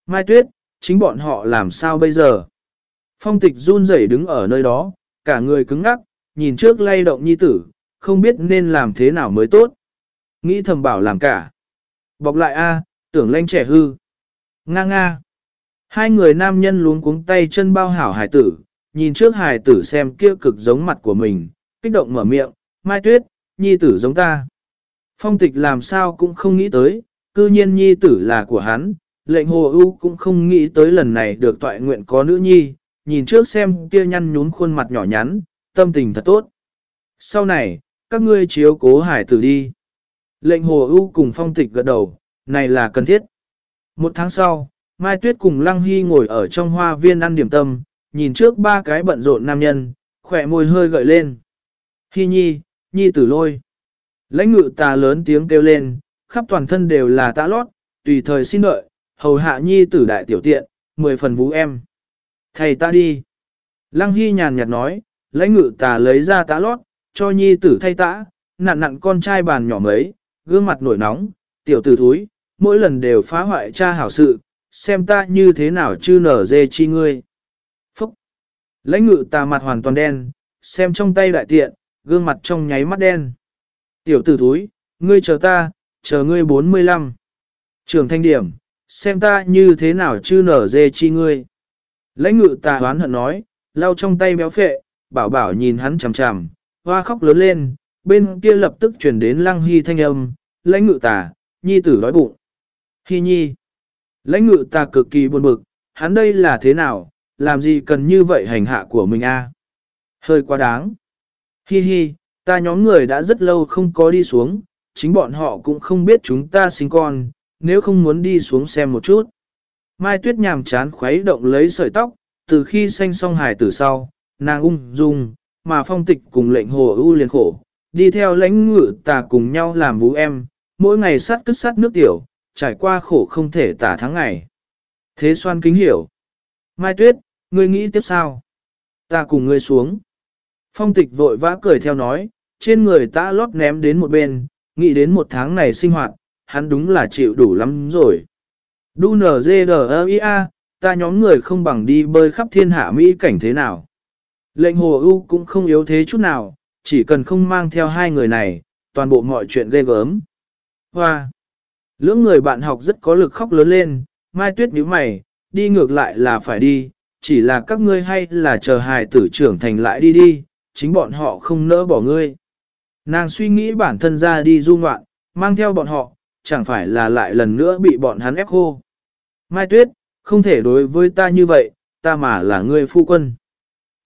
Mai tuyết, chính bọn họ làm sao bây giờ? Phong tịch run rẩy đứng ở nơi đó, cả người cứng ngắc, nhìn trước lay động nhi tử, không biết nên làm thế nào mới tốt. Nghĩ thầm bảo làm cả. Bọc lại a, tưởng lanh trẻ hư. Nga nga. Hai người nam nhân luống cuống tay chân bao hảo hải tử, nhìn trước hải tử xem kia cực giống mặt của mình, kích động mở miệng, mai tuyết, nhi tử giống ta. Phong tịch làm sao cũng không nghĩ tới, cư nhiên nhi tử là của hắn, lệnh hồ ưu cũng không nghĩ tới lần này được toại nguyện có nữ nhi, nhìn trước xem kia nhăn nhún khuôn mặt nhỏ nhắn, tâm tình thật tốt. Sau này, các ngươi chiếu cố hải tử đi. Lệnh hồ ưu cùng phong tịch gật đầu, này là cần thiết. Một tháng sau, Mai Tuyết cùng Lăng Hy ngồi ở trong hoa viên ăn điểm tâm, nhìn trước ba cái bận rộn nam nhân, khỏe môi hơi gợi lên. Hi nhi, nhi tử lôi. Lãnh ngự tà lớn tiếng kêu lên, khắp toàn thân đều là tã lót, tùy thời xin đợi, hầu hạ nhi tử đại tiểu tiện, mười phần vũ em. Thầy ta đi. Lăng Hy nhàn nhạt nói, lãnh ngự tà lấy ra tã lót, cho nhi tử thay tã, nặn nặn con trai bàn nhỏ mấy, gương mặt nổi nóng, tiểu tử thúi, mỗi lần đều phá hoại cha hảo sự, xem ta như thế nào chư nở dê chi ngươi. Phúc! Lãnh ngự tà mặt hoàn toàn đen, xem trong tay đại tiện, gương mặt trong nháy mắt đen. Tiểu tử thúi, ngươi chờ ta, chờ ngươi 45. Trường thanh điểm, xem ta như thế nào chư nở dê chi ngươi. Lãnh ngự tà hoán hận nói, lau trong tay béo phệ, bảo bảo nhìn hắn chằm chằm, hoa khóc lớn lên, bên kia lập tức chuyển đến lăng hy thanh âm, lãnh ngự tà, nhi tử đói bụng. Hy nhi, lãnh ngự tà cực kỳ buồn bực, hắn đây là thế nào, làm gì cần như vậy hành hạ của mình a? Hơi quá đáng. Hi hi, ta nhóm người đã rất lâu không có đi xuống, chính bọn họ cũng không biết chúng ta sinh con, nếu không muốn đi xuống xem một chút. Mai tuyết nhàm chán khuấy động lấy sợi tóc, từ khi sanh song hài từ sau, nàng ung dung, mà phong tịch cùng lệnh hồ ưu liền khổ, đi theo lãnh ngự tà cùng nhau làm vũ em, mỗi ngày sát cất sát nước tiểu, trải qua khổ không thể tả tháng ngày. Thế xoan kính hiểu. Mai tuyết, ngươi nghĩ tiếp sao? Ta cùng ngươi xuống. Phong tịch vội vã cười theo nói, trên người ta lót ném đến một bên, nghĩ đến một tháng này sinh hoạt, hắn đúng là chịu đủ lắm rồi. Đu nở dê đờ ia, ta nhóm người không bằng đi bơi khắp thiên hạ Mỹ cảnh thế nào. Lệnh hồ ưu cũng không yếu thế chút nào, chỉ cần không mang theo hai người này, toàn bộ mọi chuyện ghê gớm. Hoa! Lưỡng người bạn học rất có lực khóc lớn lên, mai tuyết nhíu mày, đi ngược lại là phải đi, chỉ là các ngươi hay là chờ hài tử trưởng thành lại đi đi, chính bọn họ không nỡ bỏ ngươi. Nàng suy nghĩ bản thân ra đi du ngoạn, mang theo bọn họ, chẳng phải là lại lần nữa bị bọn hắn ép khô. Mai Tuyết, không thể đối với ta như vậy, ta mà là người phu quân.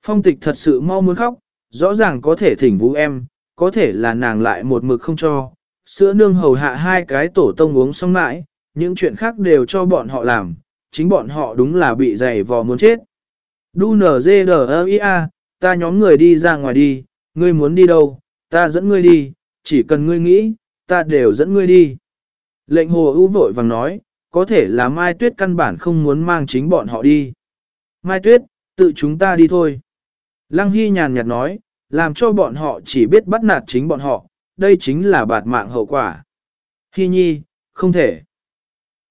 Phong tịch thật sự mau muốn khóc, rõ ràng có thể thỉnh vũ em, có thể là nàng lại một mực không cho. Sữa nương hầu hạ hai cái tổ tông uống xong mãi, những chuyện khác đều cho bọn họ làm, chính bọn họ đúng là bị dày vò muốn chết. Đu nở dê đờ ia, ta nhóm người đi ra ngoài đi, ngươi muốn đi đâu, ta dẫn ngươi đi, chỉ cần ngươi nghĩ, ta đều dẫn ngươi đi. Lệnh hồ ưu vội vàng nói, có thể là Mai Tuyết căn bản không muốn mang chính bọn họ đi. Mai Tuyết, tự chúng ta đi thôi. Lăng Hy nhàn nhạt nói, làm cho bọn họ chỉ biết bắt nạt chính bọn họ, đây chính là bạt mạng hậu quả. Hy nhi, không thể.